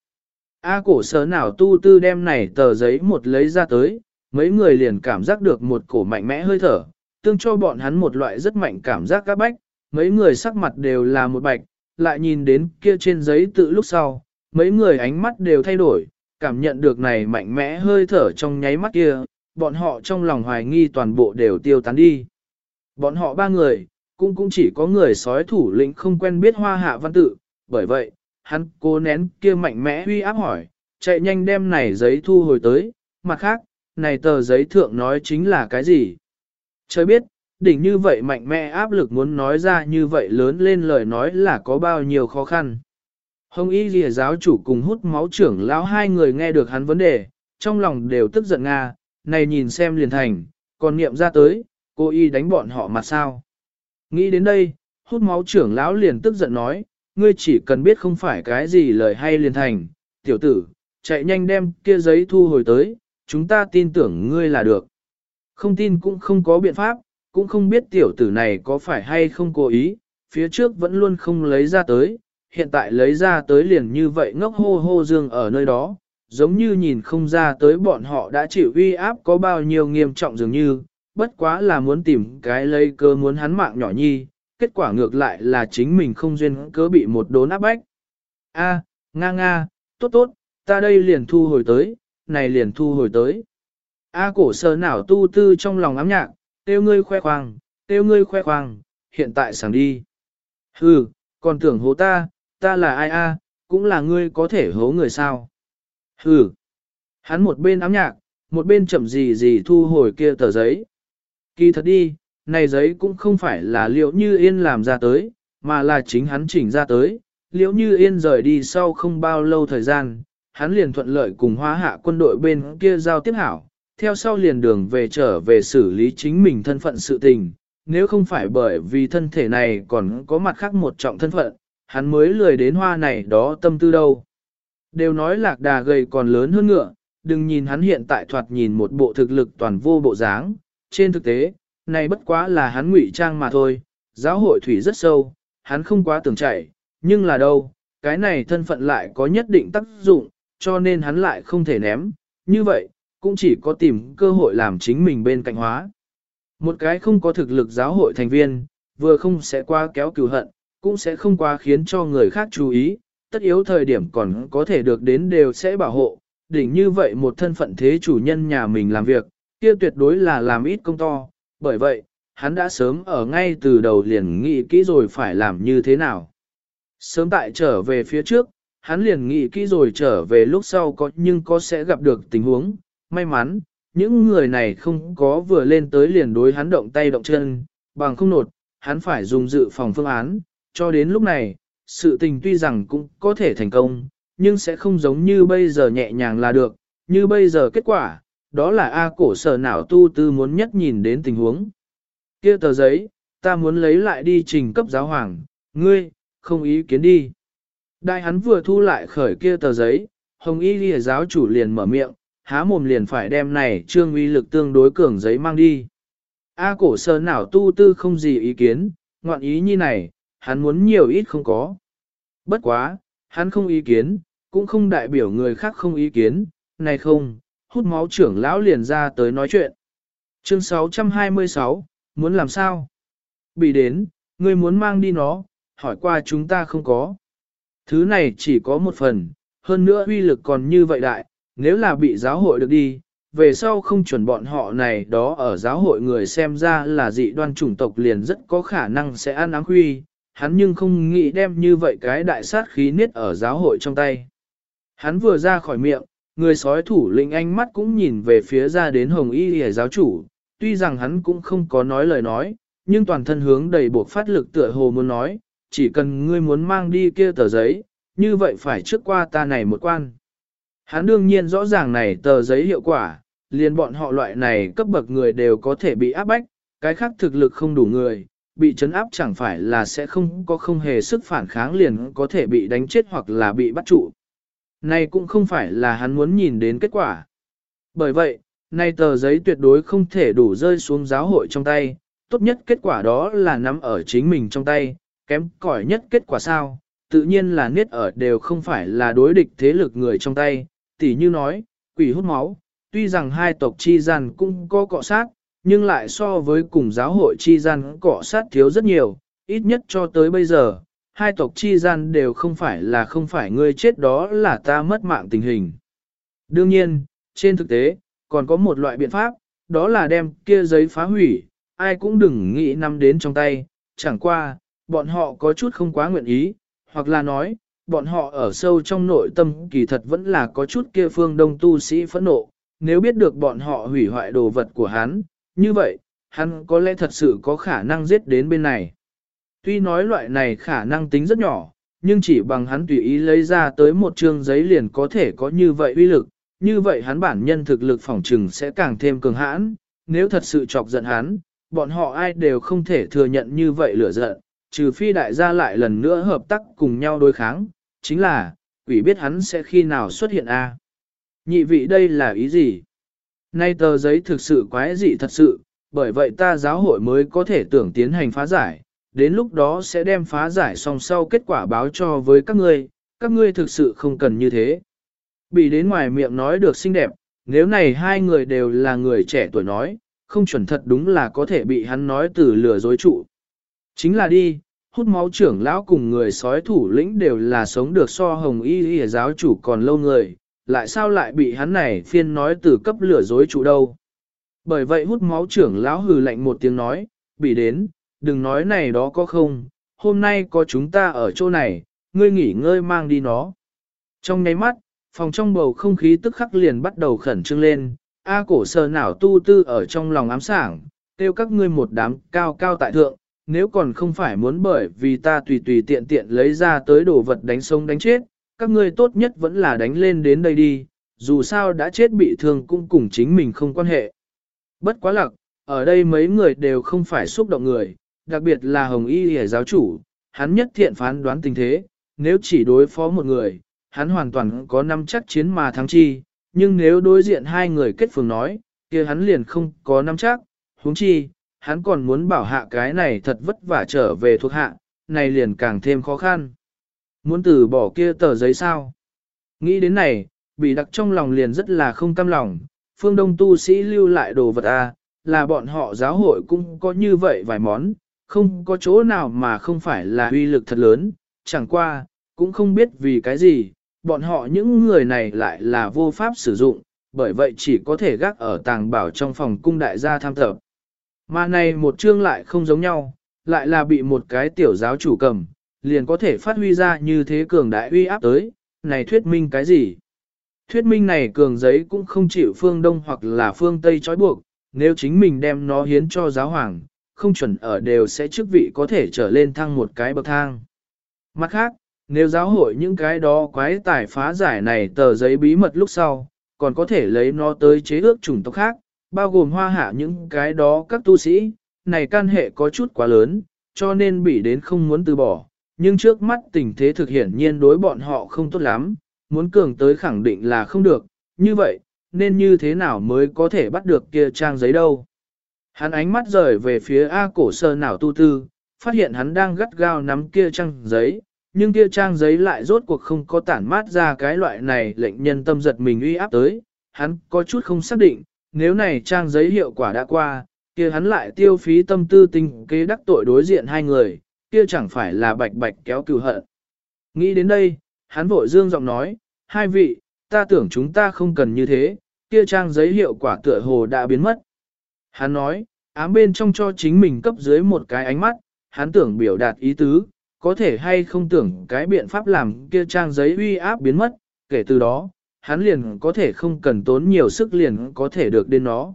A cổ sở nào tu tư đem này tờ giấy một lấy ra tới, mấy người liền cảm giác được một cổ mạnh mẽ hơi thở, tương cho bọn hắn một loại rất mạnh cảm giác các bách, mấy người sắc mặt đều là một bạch, lại nhìn đến kia trên giấy tự lúc sau, mấy người ánh mắt đều thay đổi, cảm nhận được này mạnh mẽ hơi thở trong nháy mắt kia, bọn họ trong lòng hoài nghi toàn bộ đều tiêu tán đi. Bọn họ ba người, cũng cũng chỉ có người sói thủ lĩnh không quen biết hoa hạ văn tự, bởi vậy, hắn cố nén kia mạnh mẽ huy áp hỏi, chạy nhanh đem này giấy thu hồi tới, mặt khác, này tờ giấy thượng nói chính là cái gì? Trời biết, đỉnh như vậy mạnh mẽ áp lực muốn nói ra như vậy lớn lên lời nói là có bao nhiêu khó khăn. Hồng y lìa giáo chủ cùng hút máu trưởng lão hai người nghe được hắn vấn đề, trong lòng đều tức giận Nga, này nhìn xem liền thành, còn niệm ra tới, cô y đánh bọn họ mà sao. Nghĩ đến đây, hút máu trưởng lão liền tức giận nói, ngươi chỉ cần biết không phải cái gì lời hay liền thành, tiểu tử, chạy nhanh đem kia giấy thu hồi tới, chúng ta tin tưởng ngươi là được. Không tin cũng không có biện pháp, cũng không biết tiểu tử này có phải hay không cố ý, phía trước vẫn luôn không lấy ra tới, hiện tại lấy ra tới liền như vậy ngốc hô hô dương ở nơi đó, giống như nhìn không ra tới bọn họ đã chịu uy áp có bao nhiêu nghiêm trọng dường như, bất quá là muốn tìm cái lấy cơ muốn hắn mạng nhỏ nhi, kết quả ngược lại là chính mình không duyên cớ bị một đốn áp bách. A, nga nga, tốt tốt, ta đây liền thu hồi tới, này liền thu hồi tới. A cổ sờ nào tu tư trong lòng ám nhạc, tiêu ngươi khoe khoang, tiêu ngươi khoe khoang, hiện tại sáng đi. Hừ, còn tưởng hố ta, ta là ai a, cũng là ngươi có thể hố người sao. Hừ, hắn một bên ám nhạc, một bên chậm gì gì thu hồi kia tờ giấy. Kỳ thật đi, này giấy cũng không phải là liệu như yên làm ra tới, mà là chính hắn chỉnh ra tới. Liễu như yên rời đi sau không bao lâu thời gian, hắn liền thuận lợi cùng hóa hạ quân đội bên kia giao tiếp hảo, theo sau liền đường về trở về xử lý chính mình thân phận sự tình. Nếu không phải bởi vì thân thể này còn có mặt khác một trọng thân phận, hắn mới lười đến hoa này đó tâm tư đâu. Đều nói lạc đà gầy còn lớn hơn ngựa, đừng nhìn hắn hiện tại thoạt nhìn một bộ thực lực toàn vô bộ dáng, trên thực tế, này bất quá là hắn ngụy trang mà thôi, giáo hội thủy rất sâu, hắn không quá tưởng chạy, nhưng là đâu, cái này thân phận lại có nhất định tác dụng, cho nên hắn lại không thể ném, như vậy, cũng chỉ có tìm cơ hội làm chính mình bên cạnh hóa. Một cái không có thực lực giáo hội thành viên, vừa không sẽ qua kéo cửu hận, cũng sẽ không qua khiến cho người khác chú ý, tất yếu thời điểm còn có thể được đến đều sẽ bảo hộ, đỉnh như vậy một thân phận thế chủ nhân nhà mình làm việc, kia tuyệt đối là làm ít công to, bởi vậy, hắn đã sớm ở ngay từ đầu liền nghĩ kỹ rồi phải làm như thế nào. Sớm tại trở về phía trước, hắn liền nghĩ kỹ rồi trở về lúc sau có nhưng có sẽ gặp được tình huống, may mắn, những người này không có vừa lên tới liền đối hắn động tay động chân, bằng không nột, hắn phải dùng dự phòng phương án, cho đến lúc này, sự tình tuy rằng cũng có thể thành công, nhưng sẽ không giống như bây giờ nhẹ nhàng là được, như bây giờ kết quả, đó là A cổ sở nào tu tư muốn nhất nhìn đến tình huống. kia tờ giấy, ta muốn lấy lại đi trình cấp giáo hoàng, ngươi, không ý kiến đi. Đại hắn vừa thu lại khởi kia tờ giấy, hồng y lìa giáo chủ liền mở miệng, há mồm liền phải đem này trương uy lực tương đối cường giấy mang đi. A cổ sở nào tu tư không gì ý kiến, ngoạn ý như này, hắn muốn nhiều ít không có. Bất quá, hắn không ý kiến, cũng không đại biểu người khác không ý kiến, này không, hút máu trưởng lão liền ra tới nói chuyện. Chương 626, muốn làm sao? Bị đến, ngươi muốn mang đi nó, hỏi qua chúng ta không có. Thứ này chỉ có một phần, hơn nữa uy lực còn như vậy đại, nếu là bị giáo hội được đi, về sau không chuẩn bọn họ này đó ở giáo hội người xem ra là dị đoan chủng tộc liền rất có khả năng sẽ ăn áng huy, hắn nhưng không nghĩ đem như vậy cái đại sát khí niết ở giáo hội trong tay. Hắn vừa ra khỏi miệng, người sói thủ lĩnh ánh mắt cũng nhìn về phía ra đến hồng y hề giáo chủ, tuy rằng hắn cũng không có nói lời nói, nhưng toàn thân hướng đầy buộc phát lực tựa hồ muốn nói, chỉ cần ngươi muốn mang đi kia tờ giấy, như vậy phải trước qua ta này một quan. Hắn đương nhiên rõ ràng này tờ giấy hiệu quả, liền bọn họ loại này cấp bậc người đều có thể bị áp bách, cái khác thực lực không đủ người, bị chấn áp chẳng phải là sẽ không có không hề sức phản kháng liền có thể bị đánh chết hoặc là bị bắt trụ. Này cũng không phải là hắn muốn nhìn đến kết quả. Bởi vậy, này tờ giấy tuyệt đối không thể đủ rơi xuống giáo hội trong tay, tốt nhất kết quả đó là nắm ở chính mình trong tay, kém cỏi nhất kết quả sao, tự nhiên là niết ở đều không phải là đối địch thế lực người trong tay, tỉ như nói, quỷ hút máu, tuy rằng hai tộc chi gian cũng có cọ sát, nhưng lại so với cùng giáo hội chi gian cọ sát thiếu rất nhiều, ít nhất cho tới bây giờ, hai tộc chi gian đều không phải là không phải ngươi chết đó là ta mất mạng tình hình. Đương nhiên, trên thực tế, còn có một loại biện pháp, đó là đem kia giấy phá hủy, ai cũng đừng nghĩ nắm đến trong tay, chẳng qua, bọn họ có chút không quá nguyện ý, hoặc là nói, bọn họ ở sâu trong nội tâm kỳ thật vẫn là có chút kia phương đông tu sĩ phẫn nộ, nếu biết được bọn họ hủy hoại đồ vật của hắn, như vậy, hắn có lẽ thật sự có khả năng giết đến bên này. Tuy nói loại này khả năng tính rất nhỏ, nhưng chỉ bằng hắn tùy ý lấy ra tới một chương giấy liền có thể có như vậy uy lực, như vậy hắn bản nhân thực lực phỏng trừng sẽ càng thêm cường hãn, nếu thật sự chọc giận hắn, bọn họ ai đều không thể thừa nhận như vậy lửa giận, trừ phi đại gia lại lần nữa hợp tác cùng nhau đối kháng, chính là, quỷ biết hắn sẽ khi nào xuất hiện a. Nhị vị đây là ý gì? Nay tờ giấy thực sự quái dị thật sự, bởi vậy ta giáo hội mới có thể tưởng tiến hành phá giải, đến lúc đó sẽ đem phá giải xong sau kết quả báo cho với các ngươi, các ngươi thực sự không cần như thế. Bị đến ngoài miệng nói được xinh đẹp, nếu này hai người đều là người trẻ tuổi nói, không chuẩn thật đúng là có thể bị hắn nói từ lừa dối trụ. Chính là đi, hút máu trưởng lão cùng người sói thủ lĩnh đều là sống được so hồng y y giáo chủ còn lâu người, lại sao lại bị hắn này phiên nói từ cấp lừa dối trụ đâu. Bởi vậy hút máu trưởng lão hừ lạnh một tiếng nói, bị đến, đừng nói này đó có không, hôm nay có chúng ta ở chỗ này, ngươi nghỉ ngơi mang đi nó. Trong nháy mắt, phòng trong bầu không khí tức khắc liền bắt đầu khẩn trương lên, A cổ sờ nào tu tư ở trong lòng ám sảng, tiêu các ngươi một đám cao cao tại thượng, nếu còn không phải muốn bởi vì ta tùy tùy tiện tiện lấy ra tới đồ vật đánh sống đánh chết, các ngươi tốt nhất vẫn là đánh lên đến đây đi, dù sao đã chết bị thương cũng cùng chính mình không quan hệ. Bất quá lặc, ở đây mấy người đều không phải xúc động người, đặc biệt là Hồng Y Hề giáo chủ, hắn nhất thiện phán đoán tình thế, nếu chỉ đối phó một người, hắn hoàn toàn có năm chắc chiến mà thắng chi, nhưng nếu đối diện hai người kết phường nói, kia hắn liền không có năm chắc, huống chi, hắn còn muốn bảo hạ cái này thật vất vả trở về thuộc hạ, này liền càng thêm khó khăn. Muốn từ bỏ kia tờ giấy sao? Nghĩ đến này, bị đặc trong lòng liền rất là không cam lòng, phương đông tu sĩ lưu lại đồ vật A, là bọn họ giáo hội cũng có như vậy vài món, không có chỗ nào mà không phải là uy lực thật lớn, chẳng qua, cũng không biết vì cái gì, bọn họ những người này lại là vô pháp sử dụng, bởi vậy chỉ có thể gác ở tàng bảo trong phòng cung đại gia tham tập. Mà này một chương lại không giống nhau, lại là bị một cái tiểu giáo chủ cầm, liền có thể phát huy ra như thế cường đại uy áp tới, này thuyết minh cái gì? Thuyết minh này cường giấy cũng không chịu phương Đông hoặc là phương Tây trói buộc, nếu chính mình đem nó hiến cho giáo hoàng, không chuẩn ở đều sẽ chức vị có thể trở lên thăng một cái bậc thang. Mặt khác, nếu giáo hội những cái đó quái tài phá giải này tờ giấy bí mật lúc sau, còn có thể lấy nó tới chế ước chủng tộc khác, bao gồm hoa hạ những cái đó các tu sĩ, này can hệ có chút quá lớn, cho nên bị đến không muốn từ bỏ, nhưng trước mắt tình thế thực hiện nhiên đối bọn họ không tốt lắm, muốn cường tới khẳng định là không được, như vậy, nên như thế nào mới có thể bắt được kia trang giấy đâu. Hắn ánh mắt rời về phía A cổ sơ nào tu tư, phát hiện hắn đang gắt gao nắm kia trang giấy, nhưng kia trang giấy lại rốt cuộc không có tản mát ra cái loại này lệnh nhân tâm giật mình uy áp tới, hắn có chút không xác định, nếu này trang giấy hiệu quả đã qua, kia hắn lại tiêu phí tâm tư tinh kế đắc tội đối diện hai người, kia chẳng phải là bạch bạch kéo cừu hận. Nghĩ đến đây, hắn vội dương giọng nói, hai vị, ta tưởng chúng ta không cần như thế, kia trang giấy hiệu quả tựa hồ đã biến mất. Hắn nói, ám bên trong cho chính mình cấp dưới một cái ánh mắt, hắn tưởng biểu đạt ý tứ, có thể hay không tưởng cái biện pháp làm kia trang giấy uy áp biến mất, kể từ đó, hắn liền có thể không cần tốn nhiều sức liền có thể được đến nó.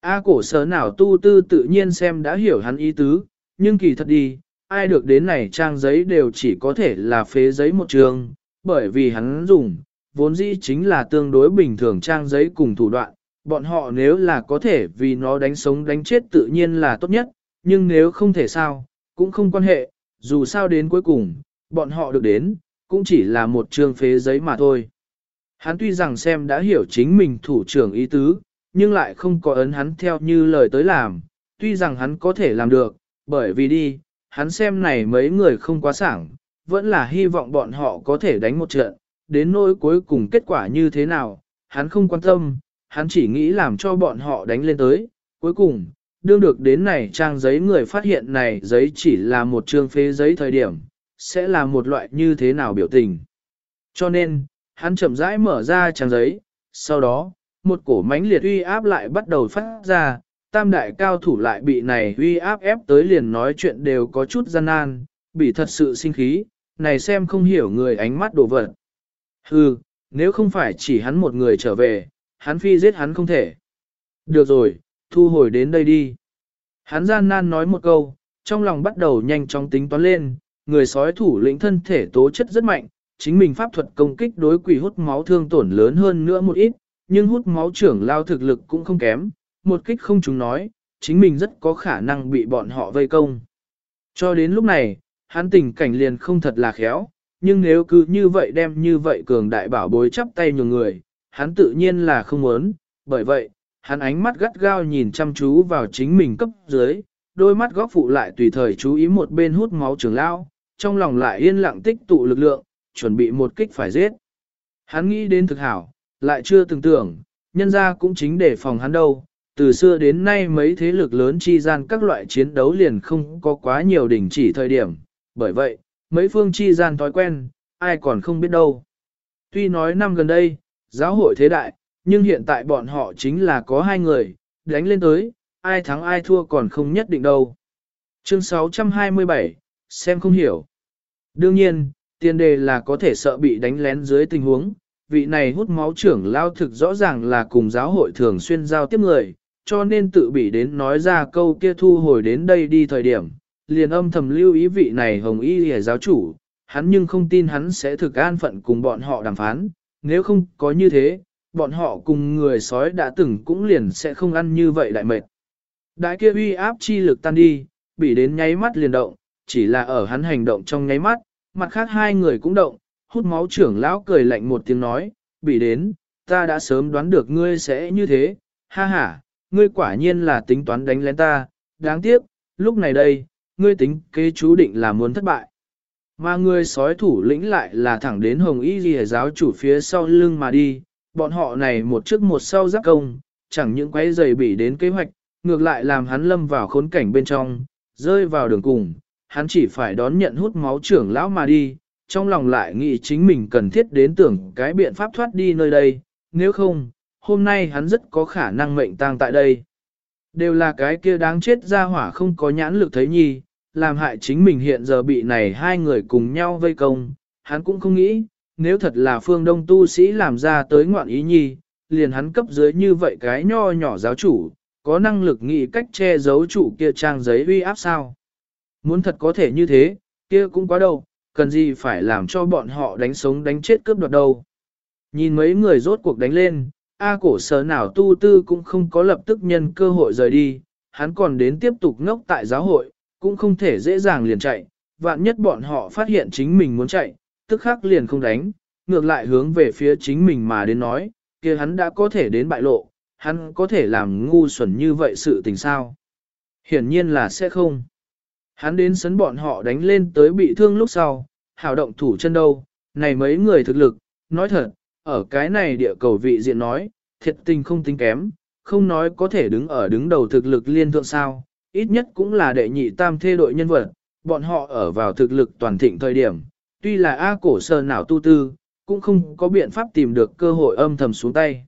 A cổ sở nào tu tư tự nhiên xem đã hiểu hắn ý tứ, nhưng kỳ thật đi, ai được đến này trang giấy đều chỉ có thể là phế giấy một trường, bởi vì hắn dùng, vốn dĩ chính là tương đối bình thường trang giấy cùng thủ đoạn, bọn họ nếu là có thể vì nó đánh sống đánh chết tự nhiên là tốt nhất, nhưng nếu không thể sao, cũng không quan hệ, dù sao đến cuối cùng, bọn họ được đến, cũng chỉ là một trương phế giấy mà thôi. Hắn tuy rằng xem đã hiểu chính mình thủ trưởng ý tứ, nhưng lại không có ấn hắn theo như lời tới làm, tuy rằng hắn có thể làm được, bởi vì đi, hắn xem này mấy người không quá sảng, vẫn là hy vọng bọn họ có thể đánh một trận, đến nỗi cuối cùng kết quả như thế nào, hắn không quan tâm, hắn chỉ nghĩ làm cho bọn họ đánh lên tới, cuối cùng, đương được đến này trang giấy người phát hiện này giấy chỉ là một trương phế giấy thời điểm, sẽ là một loại như thế nào biểu tình. Cho nên, hắn chậm rãi mở ra trang giấy, sau đó, một cổ mánh liệt uy áp lại bắt đầu phát ra, tam đại cao thủ lại bị này uy áp ép tới liền nói chuyện đều có chút gian nan, bị thật sự sinh khí, này xem không hiểu người ánh mắt đổ vật. Hừ, nếu không phải chỉ hắn một người trở về, hắn phi giết hắn không thể. Được rồi, thu hồi đến đây đi. Hắn gian nan nói một câu, trong lòng bắt đầu nhanh chóng tính toán lên, người sói thủ lĩnh thân thể tố chất rất mạnh, chính mình pháp thuật công kích đối quỷ hút máu thương tổn lớn hơn nữa một ít, nhưng hút máu trưởng lao thực lực cũng không kém, một kích không chúng nói, chính mình rất có khả năng bị bọn họ vây công. Cho đến lúc này, hắn tình cảnh liền không thật là khéo, nhưng nếu cứ như vậy đem như vậy cường đại bảo bối chắp tay nhường người, hắn tự nhiên là không muốn, bởi vậy, hắn ánh mắt gắt gao nhìn chăm chú vào chính mình cấp dưới, đôi mắt góc phụ lại tùy thời chú ý một bên hút máu trưởng lao, trong lòng lại yên lặng tích tụ lực lượng, chuẩn bị một kích phải giết. Hắn nghĩ đến thực hảo, lại chưa từng tưởng, nhân ra cũng chính để phòng hắn đâu. Từ xưa đến nay mấy thế lực lớn chi gian các loại chiến đấu liền không có quá nhiều đỉnh chỉ thời điểm, bởi vậy, mấy phương chi gian thói quen, ai còn không biết đâu. Tuy nói năm gần đây, giáo hội thế đại, nhưng hiện tại bọn họ chính là có hai người, đánh lên tới, ai thắng ai thua còn không nhất định đâu. Chương 627, xem không hiểu. Đương nhiên, tiền đề là có thể sợ bị đánh lén dưới tình huống, vị này hút máu trưởng lao thực rõ ràng là cùng giáo hội thường xuyên giao tiếp người, cho nên tự bị đến nói ra câu kia thu hồi đến đây đi thời điểm, liền âm thầm lưu ý vị này hồng y hề giáo chủ, hắn nhưng không tin hắn sẽ thực an phận cùng bọn họ đàm phán, nếu không có như thế, bọn họ cùng người sói đã từng cũng liền sẽ không ăn như vậy đại mệt. Đại kia uy áp chi lực tan đi, bị đến nháy mắt liền động, chỉ là ở hắn hành động trong nháy mắt, mặt khác hai người cũng động, hút máu trưởng lão cười lạnh một tiếng nói, bị đến, ta đã sớm đoán được ngươi sẽ như thế, ha ha, ngươi quả nhiên là tính toán đánh lén ta, đáng tiếc, lúc này đây, ngươi tính kế chú định là muốn thất bại. Mà người sói thủ lĩnh lại là thẳng đến hồng y ghi giáo chủ phía sau lưng mà đi, bọn họ này một trước một sau giáp công, chẳng những quấy giày bị đến kế hoạch, ngược lại làm hắn lâm vào khốn cảnh bên trong, rơi vào đường cùng, hắn chỉ phải đón nhận hút máu trưởng lão mà đi, trong lòng lại nghĩ chính mình cần thiết đến tưởng cái biện pháp thoát đi nơi đây, nếu không, hôm nay hắn rất có khả năng mệnh tang tại đây. Đều là cái kia đáng chết ra hỏa không có nhãn lực thấy nhi, làm hại chính mình hiện giờ bị này hai người cùng nhau vây công, hắn cũng không nghĩ, nếu thật là phương đông tu sĩ làm ra tới ngoạn ý nhi, liền hắn cấp dưới như vậy cái nho nhỏ giáo chủ, có năng lực nghĩ cách che giấu chủ kia trang giấy uy áp sao. Muốn thật có thể như thế, kia cũng quá đâu, cần gì phải làm cho bọn họ đánh sống đánh chết cướp đoạt đâu. Nhìn mấy người rốt cuộc đánh lên, A cổ sở nào tu tư cũng không có lập tức nhân cơ hội rời đi, hắn còn đến tiếp tục ngốc tại giáo hội, cũng không thể dễ dàng liền chạy, vạn nhất bọn họ phát hiện chính mình muốn chạy, tức khắc liền không đánh, ngược lại hướng về phía chính mình mà đến nói, kia hắn đã có thể đến bại lộ, hắn có thể làm ngu xuẩn như vậy sự tình sao? Hiển nhiên là sẽ không. Hắn đến sấn bọn họ đánh lên tới bị thương lúc sau, hào động thủ chân đâu, này mấy người thực lực, nói thật, ở cái này địa cầu vị diện nói, thiệt tình không tính kém, không nói có thể đứng ở đứng đầu thực lực liên thượng sao, ít nhất cũng là đệ nhị tam thê đội nhân vật, bọn họ ở vào thực lực toàn thịnh thời điểm, tuy là A cổ sơ nào tu tư, cũng không có biện pháp tìm được cơ hội âm thầm xuống tay.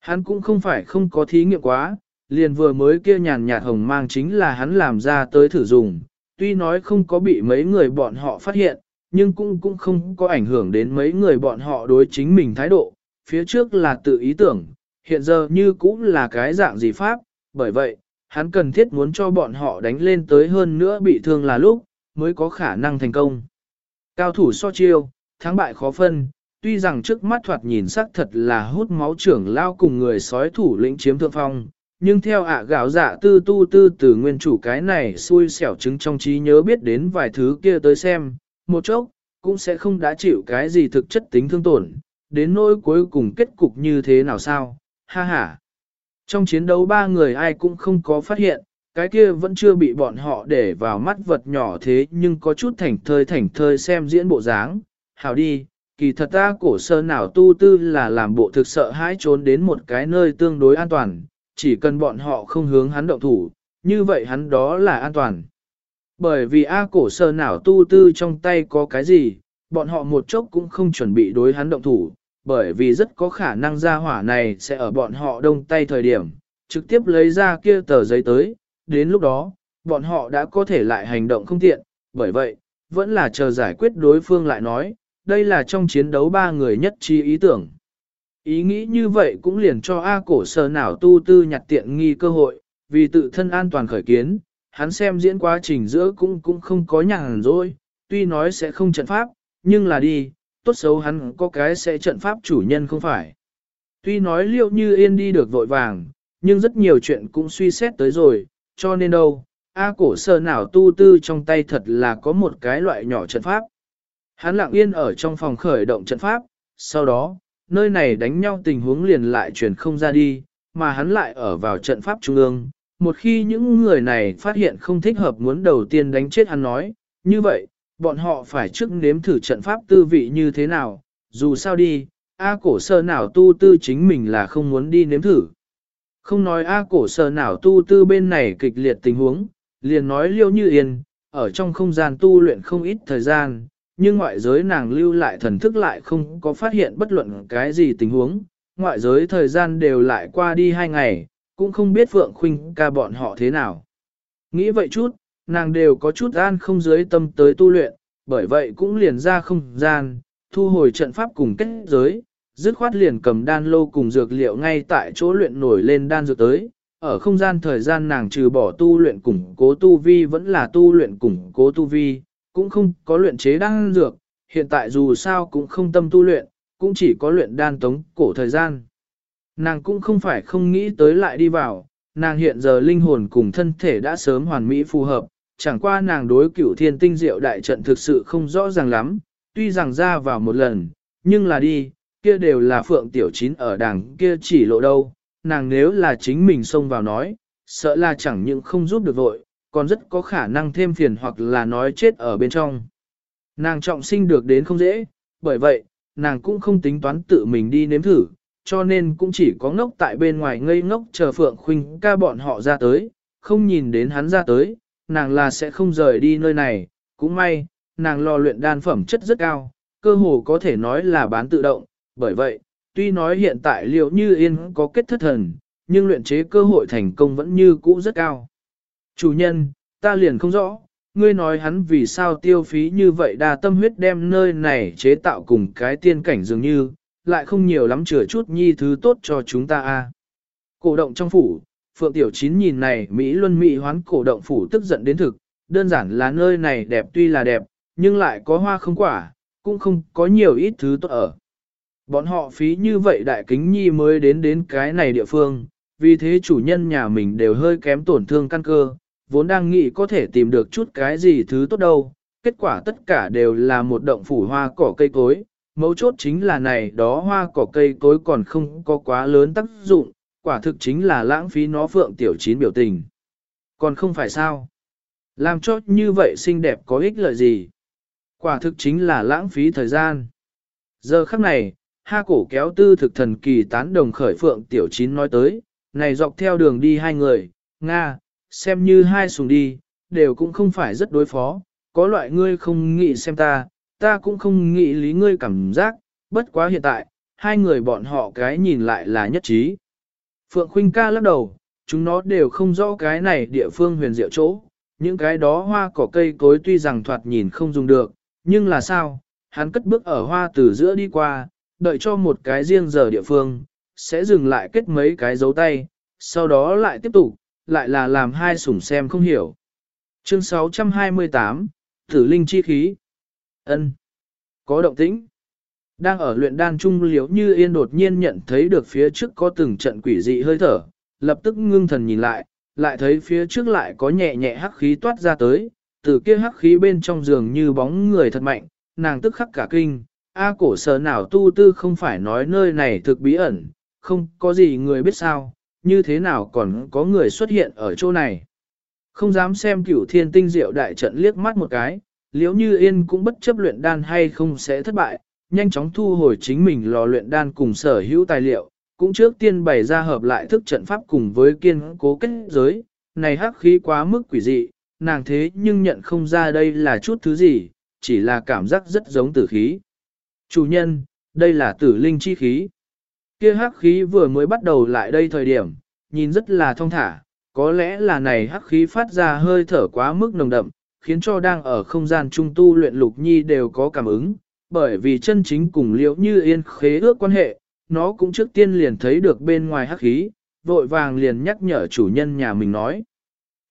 Hắn cũng không phải không có thí nghiệm quá, liền vừa mới kia nhàn nhạt hồng mang chính là hắn làm ra tới thử dùng, tuy nói không có bị mấy người bọn họ phát hiện, nhưng cũng cũng không có ảnh hưởng đến mấy người bọn họ đối chính mình thái độ, phía trước là tự ý tưởng, hiện giờ như cũng là cái dạng gì pháp, bởi vậy, hắn cần thiết muốn cho bọn họ đánh lên tới hơn nữa bị thương là lúc, mới có khả năng thành công. Cao thủ so chiêu, thắng bại khó phân, tuy rằng trước mắt thoạt nhìn sắc thật là hút máu trưởng lao cùng người sói thủ lĩnh chiếm thượng phong, nhưng theo ạ gạo dạ tư tu tư từ nguyên chủ cái này xui xẻo chứng trong trí nhớ biết đến vài thứ kia tới xem, một chốc, cũng sẽ không đã chịu cái gì thực chất tính thương tổn, đến nỗi cuối cùng kết cục như thế nào sao, ha ha. Trong chiến đấu ba người ai cũng không có phát hiện, cái kia vẫn chưa bị bọn họ để vào mắt vật nhỏ thế nhưng có chút thảnh thơi thảnh thơi xem diễn bộ dáng. Hảo đi, kỳ thật ta cổ sơ nào tu tư là làm bộ thực sợ hãi trốn đến một cái nơi tương đối an toàn, chỉ cần bọn họ không hướng hắn động thủ, như vậy hắn đó là an toàn. Bởi vì A cổ sơ nào tu tư trong tay có cái gì, bọn họ một chốc cũng không chuẩn bị đối hắn động thủ, bởi vì rất có khả năng ra hỏa này sẽ ở bọn họ đông tay thời điểm, trực tiếp lấy ra kia tờ giấy tới, đến lúc đó, bọn họ đã có thể lại hành động không tiện, bởi vậy, vẫn là chờ giải quyết đối phương lại nói, đây là trong chiến đấu ba người nhất trí ý tưởng. Ý nghĩ như vậy cũng liền cho A cổ sơ nào tu tư nhặt tiện nghi cơ hội, vì tự thân an toàn khởi kiến, hắn xem diễn quá trình giữa cũng cũng không có nhàn rồi, tuy nói sẽ không trận pháp, nhưng là đi, tốt xấu hắn có cái sẽ trận pháp chủ nhân không phải. Tuy nói liệu như yên đi được vội vàng, nhưng rất nhiều chuyện cũng suy xét tới rồi, cho nên đâu, A cổ sơ nào tu tư trong tay thật là có một cái loại nhỏ trận pháp. Hắn lặng yên ở trong phòng khởi động trận pháp, sau đó, nơi này đánh nhau tình huống liền lại chuyển không ra đi, mà hắn lại ở vào trận pháp trung ương. Một khi những người này phát hiện không thích hợp muốn đầu tiên đánh chết hắn nói, như vậy, bọn họ phải trước nếm thử trận pháp tư vị như thế nào, dù sao đi, A cổ sơ nào tu tư chính mình là không muốn đi nếm thử. Không nói A cổ sơ nào tu tư bên này kịch liệt tình huống, liền nói liêu như yên, ở trong không gian tu luyện không ít thời gian, nhưng ngoại giới nàng lưu lại thần thức lại không có phát hiện bất luận cái gì tình huống, ngoại giới thời gian đều lại qua đi hai ngày, cũng không biết Phượng Khuynh ca bọn họ thế nào. Nghĩ vậy chút, nàng đều có chút an không dưới tâm tới tu luyện, bởi vậy cũng liền ra không gian, thu hồi trận pháp cùng kết giới, dứt khoát liền cầm đan lô cùng dược liệu ngay tại chỗ luyện nổi lên đan dược tới. Ở không gian thời gian nàng trừ bỏ tu luyện củng cố tu vi vẫn là tu luyện củng cố tu vi, cũng không có luyện chế đan dược, hiện tại dù sao cũng không tâm tu luyện, cũng chỉ có luyện đan tống cổ thời gian. Nàng cũng không phải không nghĩ tới lại đi vào, nàng hiện giờ linh hồn cùng thân thể đã sớm hoàn mỹ phù hợp, chẳng qua nàng đối cửu thiên tinh diệu đại trận thực sự không rõ ràng lắm, tuy rằng ra vào một lần, nhưng là đi, kia đều là phượng tiểu chín ở đằng kia chỉ lộ đâu, nàng nếu là chính mình xông vào nói, sợ là chẳng những không giúp được vội, còn rất có khả năng thêm phiền hoặc là nói chết ở bên trong. Nàng trọng sinh được đến không dễ, bởi vậy, nàng cũng không tính toán tự mình đi nếm thử, cho nên cũng chỉ có ngốc tại bên ngoài ngây ngốc chờ Phượng Khuynh ca bọn họ ra tới, không nhìn đến hắn ra tới, nàng là sẽ không rời đi nơi này, cũng may, nàng lò luyện đan phẩm chất rất cao, cơ hồ có thể nói là bán tự động, bởi vậy, tuy nói hiện tại liệu như yên có kết thất thần, nhưng luyện chế cơ hội thành công vẫn như cũ rất cao. Chủ nhân, ta liền không rõ, ngươi nói hắn vì sao tiêu phí như vậy đa tâm huyết đem nơi này chế tạo cùng cái tiên cảnh dường như, lại không nhiều lắm chừa chút nhi thứ tốt cho chúng ta a. Cổ động trong phủ, Phượng Tiểu Chín nhìn này Mỹ Luân Mỹ hoán cổ động phủ tức giận đến thực, đơn giản là nơi này đẹp tuy là đẹp, nhưng lại có hoa không quả, cũng không có nhiều ít thứ tốt ở. Bọn họ phí như vậy đại kính nhi mới đến đến cái này địa phương, vì thế chủ nhân nhà mình đều hơi kém tổn thương căn cơ, vốn đang nghĩ có thể tìm được chút cái gì thứ tốt đâu, kết quả tất cả đều là một động phủ hoa cỏ cây cối, mấu chốt chính là này đó hoa cỏ cây cối còn không có quá lớn tác dụng, quả thực chính là lãng phí nó phượng tiểu chín biểu tình. Còn không phải sao? Làm cho như vậy xinh đẹp có ích lợi gì? Quả thực chính là lãng phí thời gian. Giờ khắc này, ha cổ kéo tư thực thần kỳ tán đồng khởi phượng tiểu chín nói tới, này dọc theo đường đi hai người, Nga, xem như hai sùng đi, đều cũng không phải rất đối phó, có loại ngươi không nghĩ xem ta, ta cũng không nghĩ lý ngươi cảm giác, bất quá hiện tại, hai người bọn họ cái nhìn lại là nhất trí. Phượng Khuynh ca lắc đầu, chúng nó đều không rõ cái này địa phương huyền diệu chỗ, những cái đó hoa cỏ cây cối tuy rằng thoạt nhìn không dùng được, nhưng là sao, hắn cất bước ở hoa từ giữa đi qua, đợi cho một cái riêng giờ địa phương, sẽ dừng lại kết mấy cái dấu tay, sau đó lại tiếp tục, lại là làm hai sủng xem không hiểu. Chương 628, Tử Linh Chi Khí ân Có động tĩnh. Đang ở luyện đan trung liếu như yên đột nhiên nhận thấy được phía trước có từng trận quỷ dị hơi thở, lập tức ngưng thần nhìn lại, lại thấy phía trước lại có nhẹ nhẹ hắc khí toát ra tới, từ kia hắc khí bên trong giường như bóng người thật mạnh, nàng tức khắc cả kinh, A cổ sở nào tu tư không phải nói nơi này thực bí ẩn, không có gì người biết sao, như thế nào còn có người xuất hiện ở chỗ này. Không dám xem cửu thiên tinh diệu đại trận liếc mắt một cái, liếu như yên cũng bất chấp luyện đan hay không sẽ thất bại, nhanh chóng thu hồi chính mình lò luyện đan cùng sở hữu tài liệu, cũng trước tiên bày ra hợp lại thức trận pháp cùng với kiên cố kết giới, này hắc khí quá mức quỷ dị, nàng thế nhưng nhận không ra đây là chút thứ gì, chỉ là cảm giác rất giống tử khí. Chủ nhân, đây là tử linh chi khí. Kia hắc khí vừa mới bắt đầu lại đây thời điểm, nhìn rất là thông thả, có lẽ là này hắc khí phát ra hơi thở quá mức nồng đậm, khiến cho đang ở không gian trung tu luyện lục nhi đều có cảm ứng, bởi vì chân chính cùng liễu như yên khế ước quan hệ, nó cũng trước tiên liền thấy được bên ngoài hắc khí, vội vàng liền nhắc nhở chủ nhân nhà mình nói.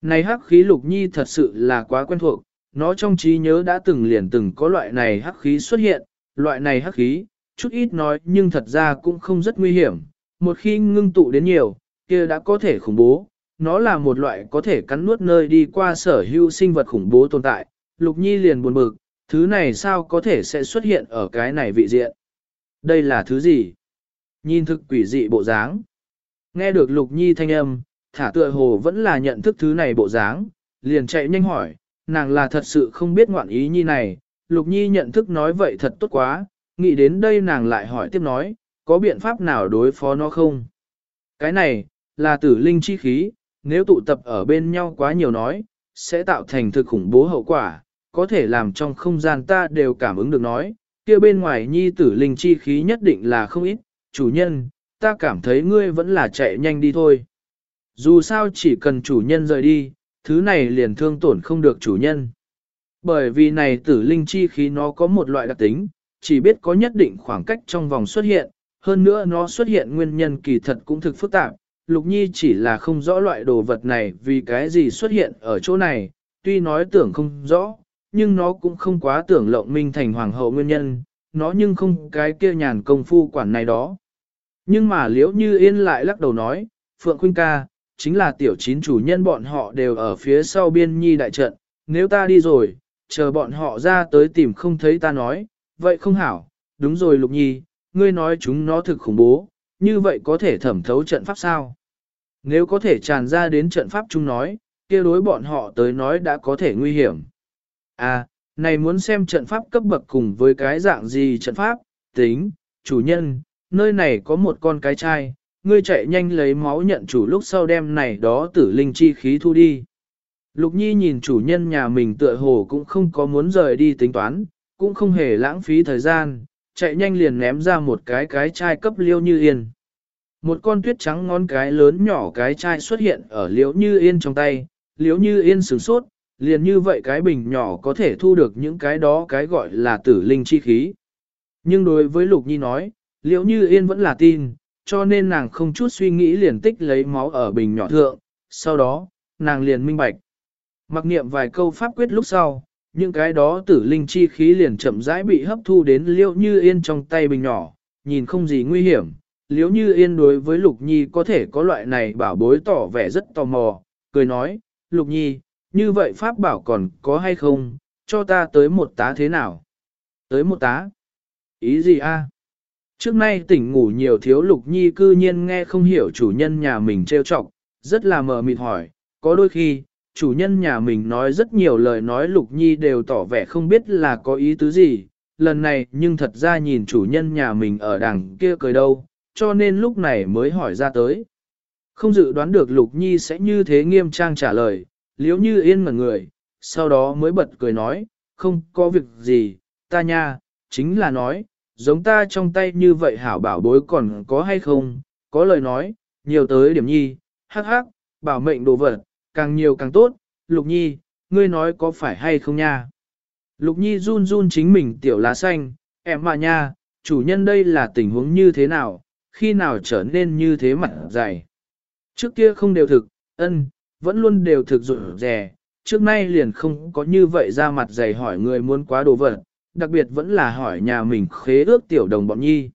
Này hắc khí lục nhi thật sự là quá quen thuộc, nó trong trí nhớ đã từng liền từng có loại này hắc khí xuất hiện, loại này hắc khí, chút ít nói nhưng thật ra cũng không rất nguy hiểm, một khi ngưng tụ đến nhiều, kia đã có thể khủng bố, nó là một loại có thể cắn nuốt nơi đi qua sở hữu sinh vật khủng bố tồn tại, lục nhi liền buồn bực, thứ này sao có thể sẽ xuất hiện ở cái này vị diện. Đây là thứ gì? Nhìn thực quỷ dị bộ dáng. Nghe được lục nhi thanh âm, thả tựa hồ vẫn là nhận thức thứ này bộ dáng, liền chạy nhanh hỏi, nàng là thật sự không biết ngoạn ý nhi này, lục nhi nhận thức nói vậy thật tốt quá, nghĩ đến đây nàng lại hỏi tiếp nói, có biện pháp nào đối phó nó không? Cái này, là tử linh chi khí, nếu tụ tập ở bên nhau quá nhiều nói, sẽ tạo thành thực khủng bố hậu quả, có thể làm trong không gian ta đều cảm ứng được nói, kia bên ngoài nhi tử linh chi khí nhất định là không ít, chủ nhân, ta cảm thấy ngươi vẫn là chạy nhanh đi thôi. Dù sao chỉ cần chủ nhân rời đi, thứ này liền thương tổn không được chủ nhân. Bởi vì này tử linh chi khí nó có một loại đặc tính, chỉ biết có nhất định khoảng cách trong vòng xuất hiện, hơn nữa nó xuất hiện nguyên nhân kỳ thật cũng thực phức tạp. Lục Nhi chỉ là không rõ loại đồ vật này vì cái gì xuất hiện ở chỗ này, tuy nói tưởng không rõ, nhưng nó cũng không quá tưởng lộng minh thành hoàng hậu nguyên nhân, nó nhưng không cái kia nhàn công phu quản này đó. Nhưng mà liễu như yên lại lắc đầu nói, Phượng Khuynh ca, chính là tiểu chín chủ nhân bọn họ đều ở phía sau biên nhi đại trận, nếu ta đi rồi, chờ bọn họ ra tới tìm không thấy ta nói, vậy không hảo, đúng rồi lục nhi, ngươi nói chúng nó thực khủng bố, như vậy có thể thẩm thấu trận pháp sao? Nếu có thể tràn ra đến trận pháp chúng nói, kia đối bọn họ tới nói đã có thể nguy hiểm. À, này muốn xem trận pháp cấp bậc cùng với cái dạng gì trận pháp, tính, chủ nhân, nơi này có một con cái chai, ngươi chạy nhanh lấy máu nhận chủ lúc sau đem này đó tử linh chi khí thu đi. Lục Nhi nhìn chủ nhân nhà mình tựa hồ cũng không có muốn rời đi tính toán, cũng không hề lãng phí thời gian, chạy nhanh liền ném ra một cái cái chai cấp liêu như yên. Một con tuyết trắng ngón cái lớn nhỏ cái chai xuất hiện ở liễu như yên trong tay, liễu như yên sửng sốt, liền như vậy cái bình nhỏ có thể thu được những cái đó cái gọi là tử linh chi khí. Nhưng đối với Lục Nhi nói, liễu như yên vẫn là tin, cho nên nàng không chút suy nghĩ liền tích lấy máu ở bình nhỏ thượng, sau đó, nàng liền minh bạch. Mặc niệm vài câu pháp quyết lúc sau, những cái đó tử linh chi khí liền chậm rãi bị hấp thu đến liễu như yên trong tay bình nhỏ, nhìn không gì nguy hiểm. Liễu như yên đối với Lục Nhi có thể có loại này bảo bối tỏ vẻ rất tò mò, cười nói, Lục Nhi, như vậy pháp bảo còn có hay không, cho ta tới một tá thế nào? Tới một tá? Ý gì a? Trước nay tỉnh ngủ nhiều thiếu lục nhi cư nhiên nghe không hiểu chủ nhân nhà mình trêu chọc, rất là mờ mịt hỏi, có đôi khi, chủ nhân nhà mình nói rất nhiều lời nói lục nhi đều tỏ vẻ không biết là có ý tứ gì, lần này nhưng thật ra nhìn chủ nhân nhà mình ở đằng kia cười đâu, cho nên lúc này mới hỏi ra tới. Không dự đoán được lục nhi sẽ như thế nghiêm trang trả lời, liếu như yên ngẩn người, sau đó mới bật cười nói, không có việc gì, ta nha, chính là nói, giống ta trong tay như vậy hảo bảo bối còn có hay không, có lời nói, nhiều tới điểm nhi, hắc hắc, bảo mệnh đồ vật, càng nhiều càng tốt, lục nhi, ngươi nói có phải hay không nha. Lục nhi run run chính mình tiểu lá xanh, em mà nha, chủ nhân đây là tình huống như thế nào, khi nào trở nên như thế mặt dày. Trước kia không đều thực, ân, vẫn luôn đều thực dụng rẻ, trước nay liền không có như vậy ra mặt dày hỏi người muốn quá đồ vật, đặc biệt vẫn là hỏi nhà mình khế ước tiểu đồng bọn nhi.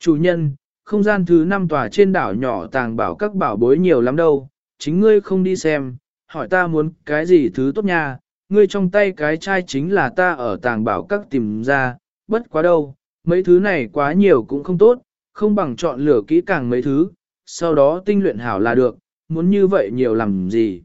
Chủ nhân, không gian thứ năm tòa trên đảo nhỏ tàng bảo các bảo bối nhiều lắm đâu, chính ngươi không đi xem, hỏi ta muốn cái gì thứ tốt nha, ngươi trong tay cái chai chính là ta ở tàng bảo các tìm ra, bất quá đâu, mấy thứ này quá nhiều cũng không tốt, không bằng chọn lựa kỹ càng mấy thứ, sau đó tinh luyện hảo là được, muốn như vậy nhiều làm gì.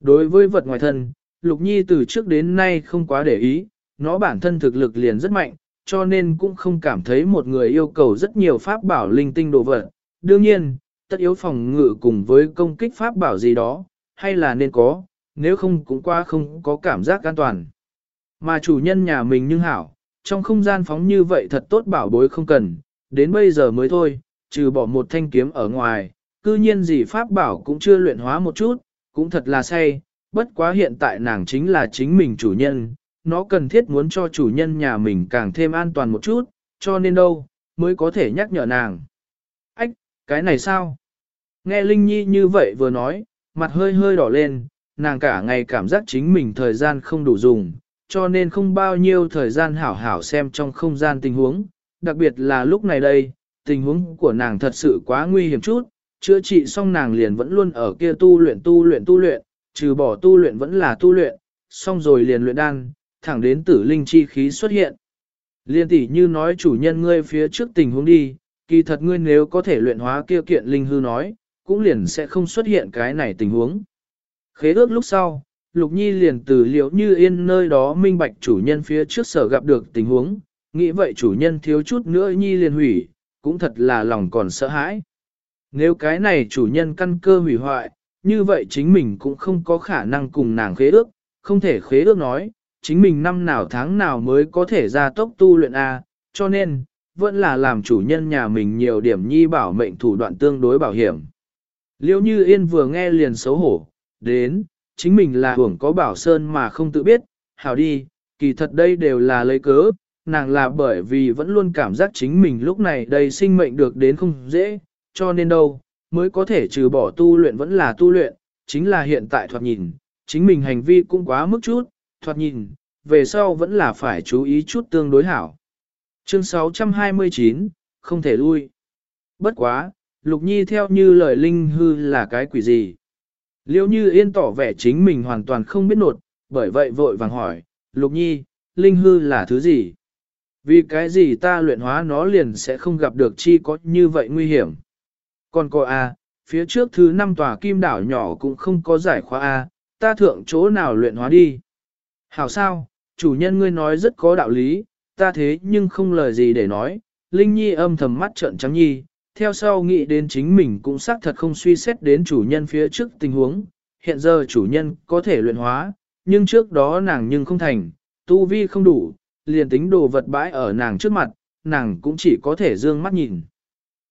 Đối với vật ngoài thân, Lục Nhi từ trước đến nay không quá để ý, nó bản thân thực lực liền rất mạnh, cho nên cũng không cảm thấy một người yêu cầu rất nhiều pháp bảo linh tinh đồ vật. Đương nhiên, tất yếu phòng ngự cùng với công kích pháp bảo gì đó, hay là nên có, nếu không cũng qua không có cảm giác an toàn. Mà chủ nhân nhà mình nhưng hảo, trong không gian phóng như vậy thật tốt bảo bối không cần, đến bây giờ mới thôi, trừ bỏ một thanh kiếm ở ngoài, cư nhiên gì pháp bảo cũng chưa luyện hóa một chút, cũng thật là say, bất quá hiện tại nàng chính là chính mình chủ nhân, nó cần thiết muốn cho chủ nhân nhà mình càng thêm an toàn một chút, cho nên đâu, mới có thể nhắc nhở nàng. Ách, cái này sao? Nghe Linh Nhi như vậy vừa nói, mặt hơi hơi đỏ lên, nàng cả ngày cảm giác chính mình thời gian không đủ dùng, cho nên không bao nhiêu thời gian hảo hảo xem trong không gian tình huống, đặc biệt là lúc này đây, tình huống của nàng thật sự quá nguy hiểm chút, chữa trị xong nàng liền vẫn luôn ở kia tu luyện tu luyện tu luyện, trừ bỏ tu luyện vẫn là tu luyện, xong rồi liền luyện đan, thẳng đến tử linh chi khí xuất hiện. Liên tỷ như nói chủ nhân ngươi phía trước tình huống đi, kỳ thật ngươi nếu có thể luyện hóa kia kiện linh hư nói, cũng liền sẽ không xuất hiện cái này tình huống. Khế ước lúc sau, Lục Nhi liền từ liệu như yên nơi đó minh bạch chủ nhân phía trước sở gặp được tình huống, nghĩ vậy chủ nhân thiếu chút nữa Nhi liền hủy, cũng thật là lòng còn sợ hãi. Nếu cái này chủ nhân căn cơ hủy hoại, như vậy chính mình cũng không có khả năng cùng nàng khế ước, không thể khế ước nói, chính mình năm nào tháng nào mới có thể ra tốc tu luyện A, cho nên, vẫn là làm chủ nhân nhà mình nhiều điểm nhi bảo mệnh thủ đoạn tương đối bảo hiểm. Liêu như yên vừa nghe liền xấu hổ, đến, chính mình là hưởng có bảo sơn mà không tự biết, hảo đi, kỳ thật đây đều là lấy cớ, nàng là bởi vì vẫn luôn cảm giác chính mình lúc này đây sinh mệnh được đến không dễ, cho nên đâu, mới có thể trừ bỏ tu luyện vẫn là tu luyện, chính là hiện tại thoạt nhìn, chính mình hành vi cũng quá mức chút, thoạt nhìn, về sau vẫn là phải chú ý chút tương đối hảo. Chương 629, không thể lui. Bất quá, Lục Nhi theo như lời Linh hư là cái quỷ gì? Liêu như yên tỏ vẻ chính mình hoàn toàn không biết nột, bởi vậy vội vàng hỏi, Lục Nhi, Linh hư là thứ gì? Vì cái gì ta luyện hóa nó liền sẽ không gặp được chi có như vậy nguy hiểm? Còn cô A, phía trước thứ năm tòa kim đảo nhỏ cũng không có giải khóa A, ta thượng chỗ nào luyện hóa đi? Hảo sao, chủ nhân ngươi nói rất có đạo lý, ta thế nhưng không lời gì để nói, Linh Nhi âm thầm mắt trợn trắng nhi, theo sau nghĩ đến chính mình cũng xác thật không suy xét đến chủ nhân phía trước tình huống, hiện giờ chủ nhân có thể luyện hóa, nhưng trước đó nàng nhưng không thành, tu vi không đủ, liền tính đồ vật bãi ở nàng trước mặt, nàng cũng chỉ có thể dương mắt nhìn.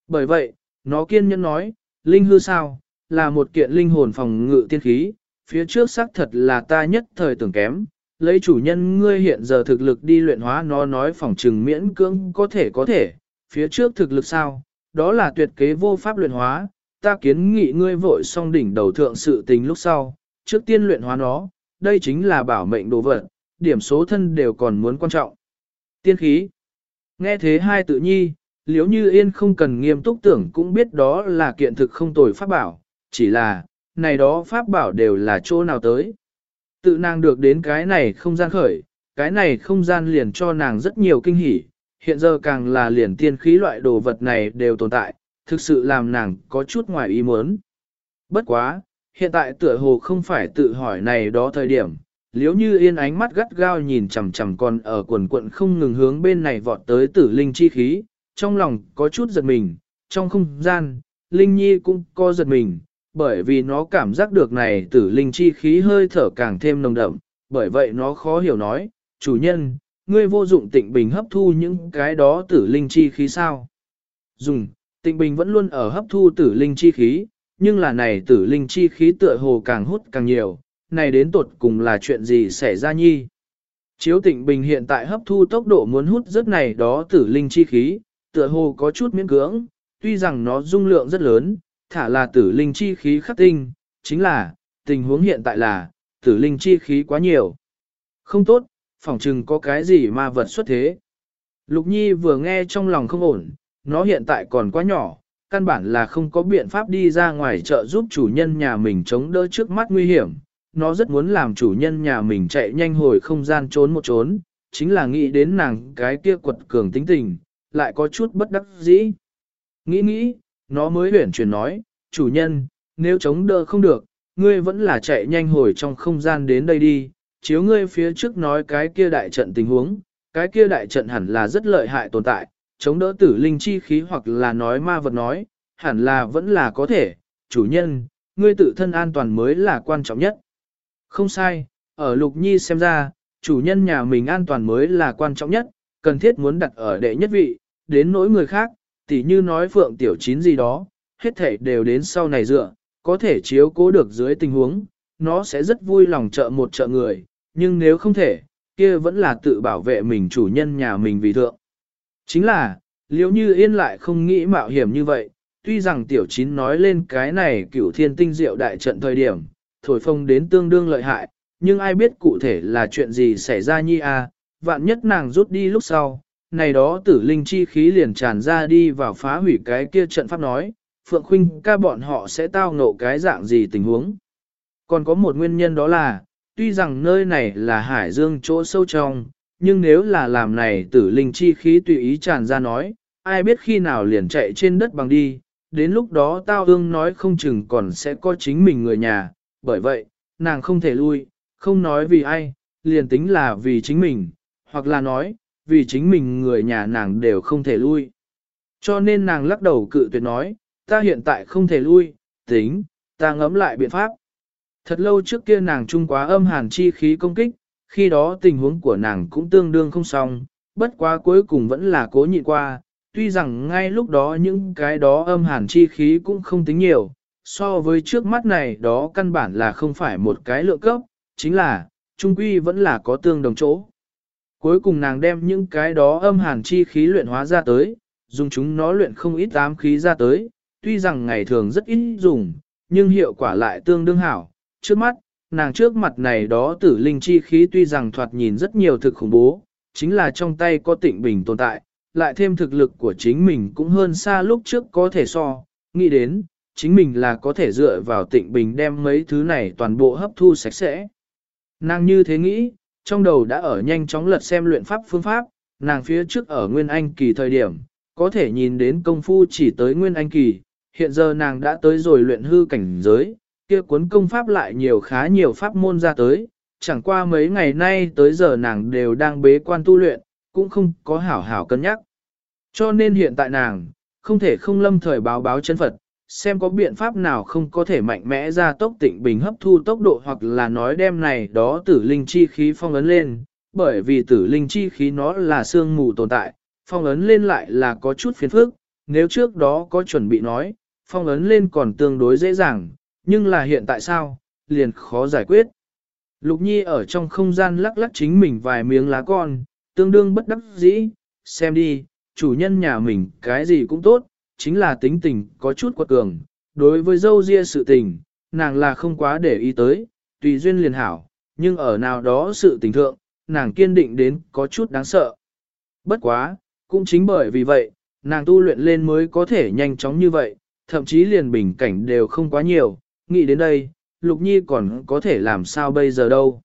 Bởi vậy, nó kiên nhẫn nói, linh hư sao, là một kiện linh hồn phòng ngự tiên khí, phía trước xác thật là ta nhất thời tưởng kém, lấy chủ nhân ngươi hiện giờ thực lực đi luyện hóa nó nói phòng trừng miễn cưỡng có thể có thể, phía trước thực lực sao, đó là tuyệt kế vô pháp luyện hóa, ta kiến nghị ngươi vội song đỉnh đầu thượng sự tình lúc sau, trước tiên luyện hóa nó, đây chính là bảo mệnh đồ vật, điểm số thân đều còn muốn quan trọng. Tiên khí. Nghe thế hai tự nhi, liếu như yên không cần nghiêm túc tưởng cũng biết đó là kiện thực không tồi pháp bảo, chỉ là, này đó pháp bảo đều là chỗ nào tới. Tự nàng được đến cái này không gian khởi, cái này không gian liền cho nàng rất nhiều kinh hỉ, hiện giờ càng là liền tiên khí loại đồ vật này đều tồn tại, thực sự làm nàng có chút ngoài ý muốn. Bất quá, hiện tại tựa hồ không phải tự hỏi này đó thời điểm, liếu như yên ánh mắt gắt gao nhìn chằm chằm còn ở quần quận không ngừng hướng bên này vọt tới tử linh chi khí, trong lòng có chút giật mình, trong không gian, linh nhi cũng có giật mình, bởi vì nó cảm giác được này tử linh chi khí hơi thở càng thêm nồng đậm, bởi vậy nó khó hiểu nói, chủ nhân, ngươi vô dụng tịnh bình hấp thu những cái đó tử linh chi khí sao? Dùng, tịnh bình vẫn luôn ở hấp thu tử linh chi khí, nhưng là này tử linh chi khí tựa hồ càng hút càng nhiều, này đến tột cùng là chuyện gì xảy ra nhi? Chiếu tịnh bình hiện tại hấp thu tốc độ muốn hút rất này đó tử linh chi khí, tựa hồ có chút miễn cưỡng, tuy rằng nó dung lượng rất lớn, thả là tử linh chi khí khắc tinh, chính là, tình huống hiện tại là, tử linh chi khí quá nhiều. Không tốt, phỏng chừng có cái gì ma vật xuất thế. Lục Nhi vừa nghe trong lòng không ổn, nó hiện tại còn quá nhỏ, căn bản là không có biện pháp đi ra ngoài chợ giúp chủ nhân nhà mình chống đỡ trước mắt nguy hiểm. Nó rất muốn làm chủ nhân nhà mình chạy nhanh hồi không gian trốn một trốn, chính là nghĩ đến nàng cái kia quật cường tính tình, lại có chút bất đắc dĩ. Nghĩ nghĩ, nó mới huyển chuyển nói, chủ nhân, nếu chống đỡ không được, ngươi vẫn là chạy nhanh hồi trong không gian đến đây đi, chiếu ngươi phía trước nói cái kia đại trận tình huống, cái kia đại trận hẳn là rất lợi hại tồn tại, chống đỡ tử linh chi khí hoặc là nói ma vật nói, hẳn là vẫn là có thể, chủ nhân, ngươi tự thân an toàn mới là quan trọng nhất. Không sai, ở Lục Nhi xem ra, chủ nhân nhà mình an toàn mới là quan trọng nhất, cần thiết muốn đặt ở đệ nhất vị, đến nỗi người khác, tỉ như nói phượng tiểu chín gì đó, hết thể đều đến sau này dựa, có thể chiếu cố được dưới tình huống, nó sẽ rất vui lòng trợ một trợ người, nhưng nếu không thể, kia vẫn là tự bảo vệ mình chủ nhân nhà mình vì thượng. Chính là, liếu như yên lại không nghĩ mạo hiểm như vậy, tuy rằng tiểu chín nói lên cái này cửu thiên tinh diệu đại trận thời điểm, thổi phông đến tương đương lợi hại, nhưng ai biết cụ thể là chuyện gì xảy ra nhi a à, vạn nhất nàng rút đi lúc sau, này đó tử linh chi khí liền tràn ra đi vào phá hủy cái kia trận pháp nói, Phượng Khuynh ca bọn họ sẽ tao ngộ cái dạng gì tình huống. Còn có một nguyên nhân đó là, tuy rằng nơi này là hải dương chỗ sâu trong, nhưng nếu là làm này tử linh chi khí tùy ý tràn ra nói, ai biết khi nào liền chạy trên đất bằng đi, đến lúc đó tao ương nói không chừng còn sẽ có chính mình người nhà, bởi vậy, nàng không thể lui, không nói vì ai, liền tính là vì chính mình, hoặc là nói, vì chính mình người nhà nàng đều không thể lui. Cho nên nàng lắc đầu cự tuyệt nói, ta hiện tại không thể lui, tính, ta ngẫm lại biện pháp. Thật lâu trước kia nàng trung quá âm hàn chi khí công kích, khi đó tình huống của nàng cũng tương đương không xong, bất quá cuối cùng vẫn là cố nhịn qua, tuy rằng ngay lúc đó những cái đó âm hàn chi khí cũng không tính nhiều, so với trước mắt này đó căn bản là không phải một cái lượng cấp, chính là, trung quy vẫn là có tương đồng chỗ. Cuối cùng nàng đem những cái đó âm hàn chi khí luyện hóa ra tới, dùng chúng nó luyện không ít ám khí ra tới, tuy rằng ngày thường rất ít dùng, nhưng hiệu quả lại tương đương hảo. Trước mắt, nàng trước mặt này đó tử linh chi khí tuy rằng thoạt nhìn rất nhiều thực khủng bố, chính là trong tay có tịnh bình tồn tại, lại thêm thực lực của chính mình cũng hơn xa lúc trước có thể so, nghĩ đến, chính mình là có thể dựa vào tịnh bình đem mấy thứ này toàn bộ hấp thu sạch sẽ. Nàng như thế nghĩ, trong đầu đã ở nhanh chóng lật xem luyện pháp phương pháp, nàng phía trước ở Nguyên Anh kỳ thời điểm, có thể nhìn đến công phu chỉ tới Nguyên Anh kỳ, hiện giờ nàng đã tới rồi luyện hư cảnh giới, kia cuốn công pháp lại nhiều khá nhiều pháp môn ra tới, chẳng qua mấy ngày nay tới giờ nàng đều đang bế quan tu luyện, cũng không có hảo hảo cân nhắc. Cho nên hiện tại nàng, không thể không lâm thời báo báo chân Phật, xem có biện pháp nào không có thể mạnh mẽ ra tốc tịnh bình hấp thu tốc độ hoặc là nói đem này đó tử linh chi khí phong ấn lên, bởi vì tử linh chi khí nó là sương mù tồn tại, phong ấn lên lại là có chút phiền phức, nếu trước đó có chuẩn bị nói, phong ấn lên còn tương đối dễ dàng, nhưng là hiện tại sao, liền khó giải quyết. Lục Nhi ở trong không gian lắc lắc chính mình vài miếng lá con, tương đương bất đắc dĩ, xem đi, chủ nhân nhà mình cái gì cũng tốt, chính là tính tình có chút quật cường, đối với dâu ria sự tình, nàng là không quá để ý tới, tùy duyên liền hảo, nhưng ở nào đó sự tình thượng, nàng kiên định đến có chút đáng sợ. Bất quá, cũng chính bởi vì vậy, nàng tu luyện lên mới có thể nhanh chóng như vậy, thậm chí liền bình cảnh đều không quá nhiều, nghĩ đến đây, Lục Nhi còn có thể làm sao bây giờ đâu.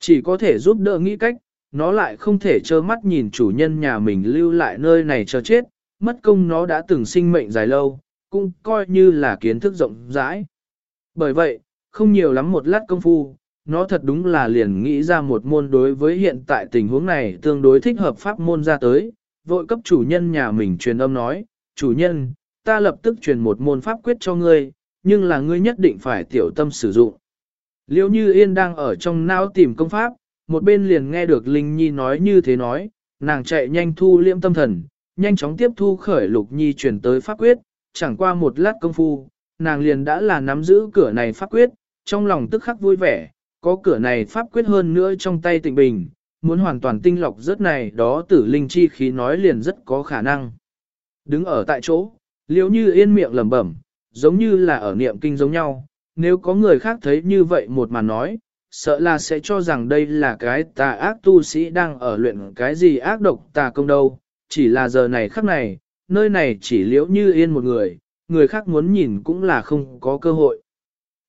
Chỉ có thể giúp đỡ nghĩ cách, nó lại không thể trơ mắt nhìn chủ nhân nhà mình lưu lại nơi này chờ chết, mất công nó đã từng sinh mệnh dài lâu, cũng coi như là kiến thức rộng rãi. Bởi vậy, không nhiều lắm một lát công phu, nó thật đúng là liền nghĩ ra một môn đối với hiện tại tình huống này tương đối thích hợp pháp môn ra tới, vội cấp chủ nhân nhà mình truyền âm nói, chủ nhân, ta lập tức truyền một môn pháp quyết cho ngươi, nhưng là ngươi nhất định phải tiểu tâm sử dụng. Liêu như yên đang ở trong não tìm công pháp, một bên liền nghe được Linh Nhi nói như thế nói, nàng chạy nhanh thu liêm tâm thần, nhanh chóng tiếp thu khởi Lục Nhi truyền tới pháp quyết, chẳng qua một lát công phu, nàng liền đã là nắm giữ cửa này pháp quyết, trong lòng tức khắc vui vẻ, có cửa này pháp quyết hơn nữa trong tay tịnh bình, muốn hoàn toàn tinh lọc rất này đó tử linh chi khí nói liền rất có khả năng. Đứng ở tại chỗ, liếu như yên miệng lẩm bẩm, giống như là ở niệm kinh giống nhau, nếu có người khác thấy như vậy một mà nói, sợ là sẽ cho rằng đây là cái tà ác tu sĩ đang ở luyện cái gì ác độc tà công đâu, chỉ là giờ này khắc này, nơi này chỉ liễu như yên một người, người khác muốn nhìn cũng là không có cơ hội.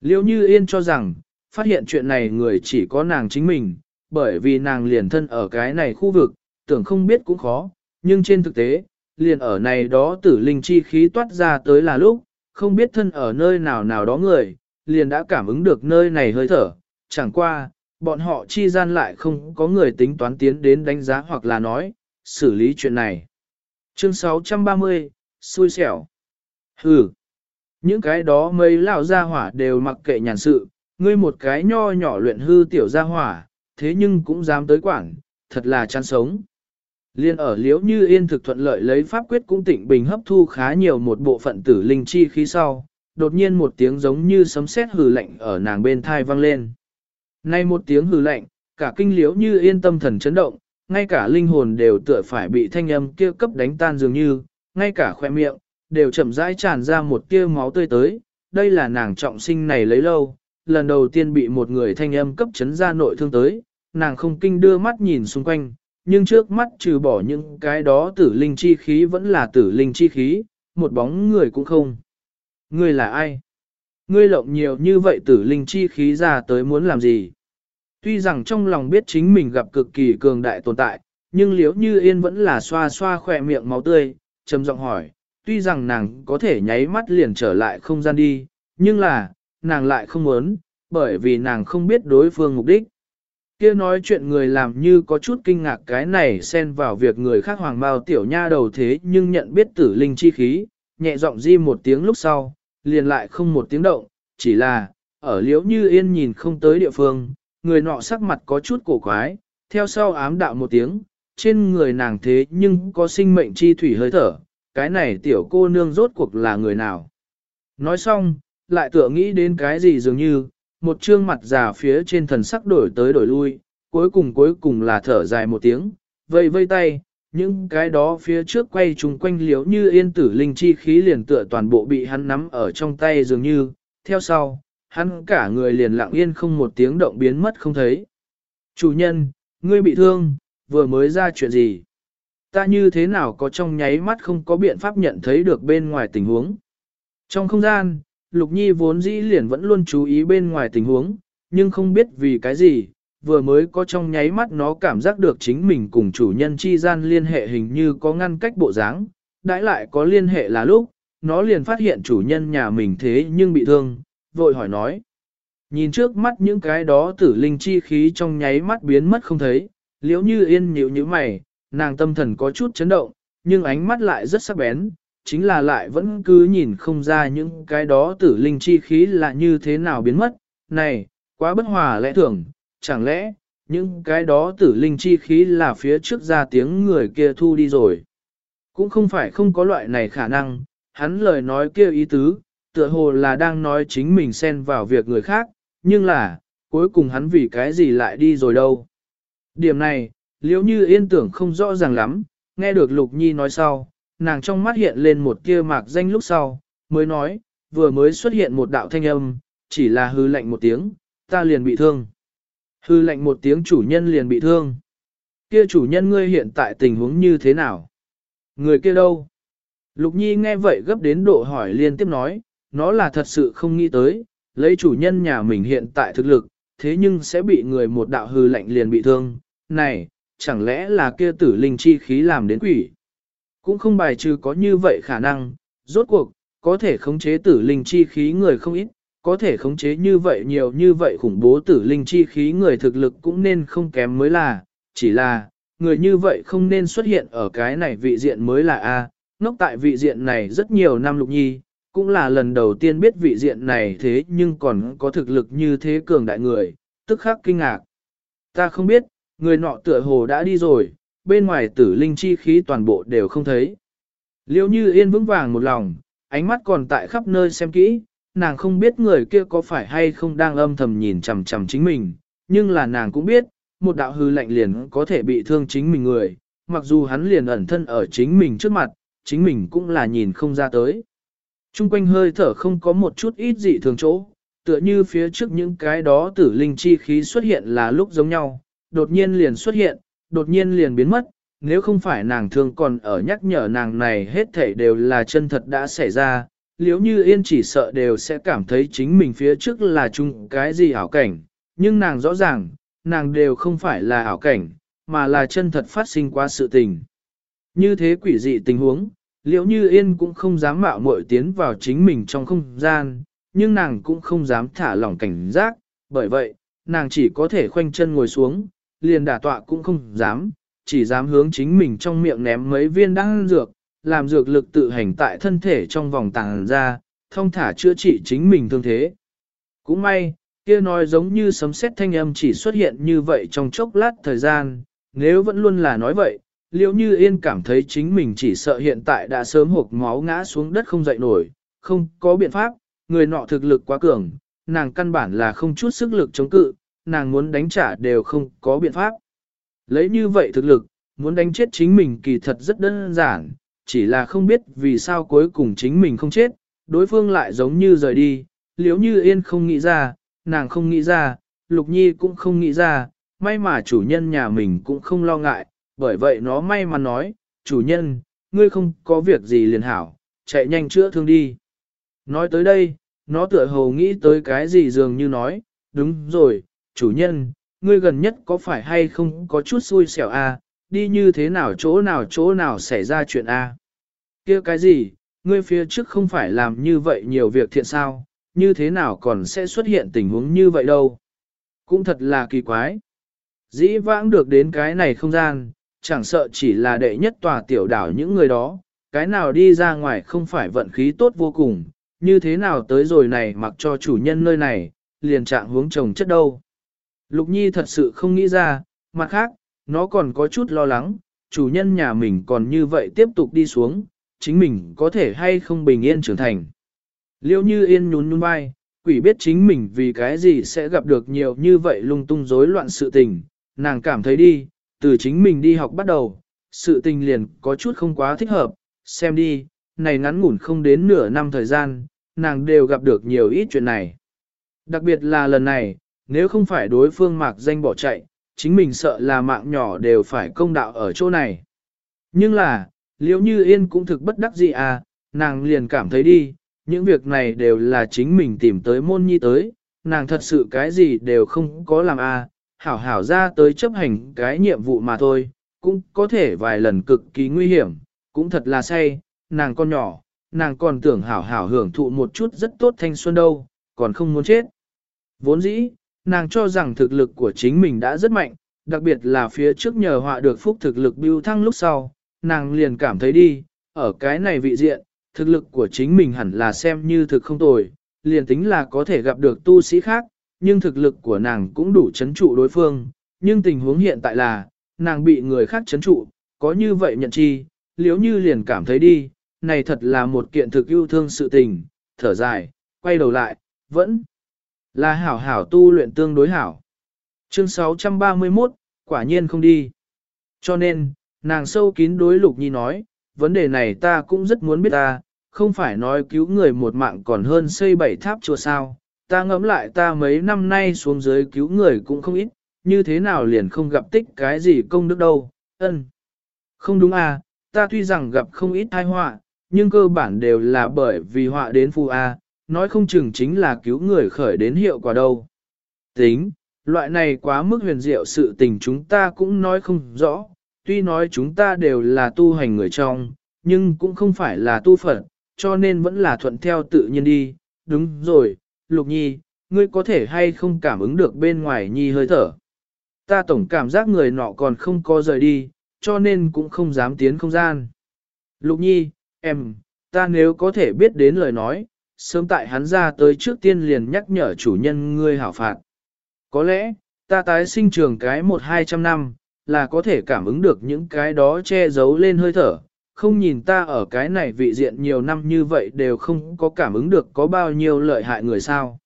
Liễu như yên cho rằng, phát hiện chuyện này người chỉ có nàng chính mình, bởi vì nàng liền thân ở cái này khu vực, tưởng không biết cũng khó, nhưng trên thực tế, liền ở này đó tử linh chi khí toát ra tới là lúc, không biết thân ở nơi nào nào đó người, liền đã cảm ứng được nơi này hơi thở, chẳng qua, bọn họ chi gian lại không có người tính toán tiến đến đánh giá hoặc là nói, xử lý chuyện này. Chương 630, xui xẻo. Hừ, những cái đó mấy lão gia hỏa đều mặc kệ nhàn sự, ngươi một cái nho nhỏ luyện hư tiểu gia hỏa, thế nhưng cũng dám tới quản, thật là chán sống. Liên ở liễu như yên thực thuận lợi lấy pháp quyết cũng tịnh bình hấp thu khá nhiều một bộ phận tử linh chi khí sau, đột nhiên một tiếng giống như sấm sét hừ lạnh ở nàng bên thai vang lên. Nay một tiếng hừ lạnh, cả kinh liễu như yên tâm thần chấn động, ngay cả linh hồn đều tựa phải bị thanh âm kia cấp đánh tan dường như, ngay cả khoe miệng, đều chậm rãi tràn ra một tia máu tươi tới, đây là nàng trọng sinh này lấy lâu, lần đầu tiên bị một người thanh âm cấp chấn ra nội thương tới, nàng không kinh đưa mắt nhìn xung quanh, nhưng trước mắt trừ bỏ những cái đó tử linh chi khí vẫn là tử linh chi khí, một bóng người cũng không. Ngươi là ai? Ngươi lộng nhiều như vậy tử linh chi khí ra tới muốn làm gì? Tuy rằng trong lòng biết chính mình gặp cực kỳ cường đại tồn tại, nhưng liếu như yên vẫn là xoa xoa khỏe miệng máu tươi, trầm giọng hỏi, tuy rằng nàng có thể nháy mắt liền trở lại không gian đi, nhưng là, nàng lại không muốn, bởi vì nàng không biết đối phương mục đích. Kia nói chuyện người làm như có chút kinh ngạc cái này xen vào việc người khác hoàng bao tiểu nha đầu thế nhưng nhận biết tử linh chi khí, nhẹ giọng di một tiếng lúc sau, liền lại không một tiếng động, chỉ là, ở liễu như yên nhìn không tới địa phương, người nọ sắc mặt có chút cổ quái, theo sau ám đạo một tiếng, trên người nàng thế nhưng có sinh mệnh chi thủy hơi thở, cái này tiểu cô nương rốt cuộc là người nào. Nói xong, lại tựa nghĩ đến cái gì dường như, một trương mặt già phía trên thần sắc đổi tới đổi lui, cuối cùng cuối cùng là thở dài một tiếng, vây vây tay, những cái đó phía trước quay trùng quanh liếu như yên tử linh chi khí liền tựa toàn bộ bị hắn nắm ở trong tay dường như, theo sau, hắn cả người liền lặng yên không một tiếng động biến mất không thấy. Chủ nhân, ngươi bị thương, vừa mới ra chuyện gì? Ta như thế nào có trong nháy mắt không có biện pháp nhận thấy được bên ngoài tình huống? Trong không gian, Lục Nhi vốn dĩ liền vẫn luôn chú ý bên ngoài tình huống, nhưng không biết vì cái gì, vừa mới có trong nháy mắt nó cảm giác được chính mình cùng chủ nhân chi gian liên hệ hình như có ngăn cách bộ dáng, đãi lại có liên hệ là lúc, nó liền phát hiện chủ nhân nhà mình thế nhưng bị thương, vội hỏi nói. Nhìn trước mắt những cái đó tử linh chi khí trong nháy mắt biến mất không thấy, liếu như yên nhịu như mày, nàng tâm thần có chút chấn động, nhưng ánh mắt lại rất sắc bén, chính là lại vẫn cứ nhìn không ra những cái đó tử linh chi khí là như thế nào biến mất. Này, quá bất hòa lẽ thường, chẳng lẽ, những cái đó tử linh chi khí là phía trước ra tiếng người kia thu đi rồi. Cũng không phải không có loại này khả năng, hắn lời nói kia ý tứ, tựa hồ là đang nói chính mình xen vào việc người khác, nhưng là, cuối cùng hắn vì cái gì lại đi rồi đâu. Điểm này, liếu như yên tưởng không rõ ràng lắm, nghe được Lục Nhi nói sau, nàng trong mắt hiện lên một kia mạc danh lúc sau, mới nói, vừa mới xuất hiện một đạo thanh âm, chỉ là hư lạnh một tiếng, ta liền bị thương. Hư lạnh một tiếng chủ nhân liền bị thương. Kia chủ nhân ngươi hiện tại tình huống như thế nào? Người kia đâu? Lục Nhi nghe vậy gấp đến độ hỏi liên tiếp nói, nó là thật sự không nghĩ tới, lấy chủ nhân nhà mình hiện tại thực lực, thế nhưng sẽ bị người một đạo hư lạnh liền bị thương. Này, chẳng lẽ là kia tử linh chi khí làm đến quỷ? Cũng không bài trừ có như vậy khả năng, rốt cuộc, có thể khống chế tử linh chi khí người không ít, có thể khống chế như vậy nhiều như vậy khủng bố tử linh chi khí người thực lực cũng nên không kém mới là, chỉ là, người như vậy không nên xuất hiện ở cái này vị diện mới là A, ngốc tại vị diện này rất nhiều năm lục nhi, cũng là lần đầu tiên biết vị diện này thế nhưng còn có thực lực như thế cường đại người, tức khắc kinh ngạc. Ta không biết, người nọ tựa hồ đã đi rồi, bên ngoài tử linh chi khí toàn bộ đều không thấy. Liêu như yên vững vàng một lòng, ánh mắt còn tại khắp nơi xem kỹ, nàng không biết người kia có phải hay không đang âm thầm nhìn chằm chằm chính mình, nhưng là nàng cũng biết, một đạo hư lạnh liền có thể bị thương chính mình người, mặc dù hắn liền ẩn thân ở chính mình trước mặt, chính mình cũng là nhìn không ra tới. Trung quanh hơi thở không có một chút ít dị thường chỗ, tựa như phía trước những cái đó tử linh chi khí xuất hiện là lúc giống nhau, đột nhiên liền xuất hiện, đột nhiên liền biến mất, nếu không phải nàng thường còn ở nhắc nhở nàng này hết thảy đều là chân thật đã xảy ra, liếu như yên chỉ sợ đều sẽ cảm thấy chính mình phía trước là chung cái gì ảo cảnh, nhưng nàng rõ ràng, nàng đều không phải là ảo cảnh, mà là chân thật phát sinh qua sự tình. Như thế quỷ dị tình huống, liễu như yên cũng không dám mạo muội tiến vào chính mình trong không gian, nhưng nàng cũng không dám thả lỏng cảnh giác, bởi vậy, nàng chỉ có thể khoanh chân ngồi xuống, liền đả tọa cũng không dám, chỉ dám hướng chính mình trong miệng ném mấy viên đan dược, làm dược lực tự hành tại thân thể trong vòng tàng ra, thông thả chữa trị chính mình thương thế. Cũng may, kia nói giống như sấm sét thanh âm chỉ xuất hiện như vậy trong chốc lát thời gian, nếu vẫn luôn là nói vậy, liễu như yên cảm thấy chính mình chỉ sợ hiện tại đã sớm hộp máu ngã xuống đất không dậy nổi, không có biện pháp, người nọ thực lực quá cường, nàng căn bản là không chút sức lực chống cự, nàng muốn đánh trả đều không có biện pháp. Lấy như vậy thực lực, muốn đánh chết chính mình kỳ thật rất đơn giản, chỉ là không biết vì sao cuối cùng chính mình không chết, đối phương lại giống như rời đi, liếu như yên không nghĩ ra, nàng không nghĩ ra, lục nhi cũng không nghĩ ra, may mà chủ nhân nhà mình cũng không lo ngại, bởi vậy nó may mắn nói, chủ nhân, ngươi không có việc gì liền hảo, chạy nhanh chữa thương đi. Nói tới đây, nó tựa hồ nghĩ tới cái gì dường như nói, đúng rồi, chủ nhân, ngươi gần nhất có phải hay không có chút xui xẻo a, à, đi như thế nào chỗ nào chỗ nào xảy ra chuyện a? À? Kia cái gì, ngươi phía trước không phải làm như vậy nhiều việc thiện sao, như thế nào còn sẽ xuất hiện tình huống như vậy đâu? Cũng thật là kỳ quái. Dĩ vãng được đến cái này không gian, chẳng sợ chỉ là đệ nhất tòa tiểu đảo những người đó, cái nào đi ra ngoài không phải vận khí tốt vô cùng, như thế nào tới rồi này mặc cho chủ nhân nơi này, liền trạng hướng chồng chất đâu. Lục Nhi thật sự không nghĩ ra, mặt khác, nó còn có chút lo lắng, chủ nhân nhà mình còn như vậy tiếp tục đi xuống, chính mình có thể hay không bình yên trưởng thành. Liêu như yên nhún nhún vai, quỷ biết chính mình vì cái gì sẽ gặp được nhiều như vậy lung tung rối loạn sự tình, nàng cảm thấy đi, từ chính mình đi học bắt đầu, sự tình liền có chút không quá thích hợp, xem đi, này ngắn ngủn không đến nửa năm thời gian, nàng đều gặp được nhiều ít chuyện này. Đặc biệt là lần này, nếu không phải đối phương mạc danh bỏ chạy, chính mình sợ là mạng nhỏ đều phải công đạo ở chỗ này. Nhưng là, liễu như yên cũng thực bất đắc dĩ à, nàng liền cảm thấy đi, những việc này đều là chính mình tìm tới môn nhi tới, nàng thật sự cái gì đều không có làm à, hảo hảo ra tới chấp hành cái nhiệm vụ mà thôi, cũng có thể vài lần cực kỳ nguy hiểm, cũng thật là say, nàng con nhỏ, nàng còn tưởng hảo hảo hưởng thụ một chút rất tốt thanh xuân đâu, còn không muốn chết. Vốn dĩ, nàng cho rằng thực lực của chính mình đã rất mạnh, đặc biệt là phía trước nhờ họa được phúc thực lực bưu thăng lúc sau, nàng liền cảm thấy đi, ở cái này vị diện, thực lực của chính mình hẳn là xem như thực không tồi, liền tính là có thể gặp được tu sĩ khác, nhưng thực lực của nàng cũng đủ chấn trụ đối phương, nhưng tình huống hiện tại là, nàng bị người khác chấn trụ, có như vậy nhận chi, liếu như liền cảm thấy đi, này thật là một kiện thực yêu thương sự tình, thở dài, quay đầu lại, vẫn là hảo hảo tu luyện tương đối hảo. Chương 631, quả nhiên không đi. Cho nên, nàng sâu kín đối lục nhi nói, vấn đề này ta cũng rất muốn biết ta, không phải nói cứu người một mạng còn hơn xây bảy tháp chùa sao, ta ngẫm lại ta mấy năm nay xuống dưới cứu người cũng không ít, như thế nào liền không gặp tích cái gì công đức đâu, ân. Không đúng à, ta tuy rằng gặp không ít tai họa, nhưng cơ bản đều là bởi vì họa đến phù A, nói không chừng chính là cứu người khởi đến hiệu quả đâu. Tính, loại này quá mức huyền diệu sự tình chúng ta cũng nói không rõ, tuy nói chúng ta đều là tu hành người trong, nhưng cũng không phải là tu Phật, cho nên vẫn là thuận theo tự nhiên đi. Đúng rồi, Lục Nhi, ngươi có thể hay không cảm ứng được bên ngoài Nhi hơi thở. Ta tổng cảm giác người nọ còn không có rời đi, cho nên cũng không dám tiến không gian. Lục Nhi, em, ta nếu có thể biết đến lời nói, sớm tại hắn ra tới trước tiên liền nhắc nhở chủ nhân ngươi hảo phạt. Có lẽ, ta tái sinh trường cái một hai trăm năm, là có thể cảm ứng được những cái đó che giấu lên hơi thở, không nhìn ta ở cái này vị diện nhiều năm như vậy đều không có cảm ứng được có bao nhiêu lợi hại người sao.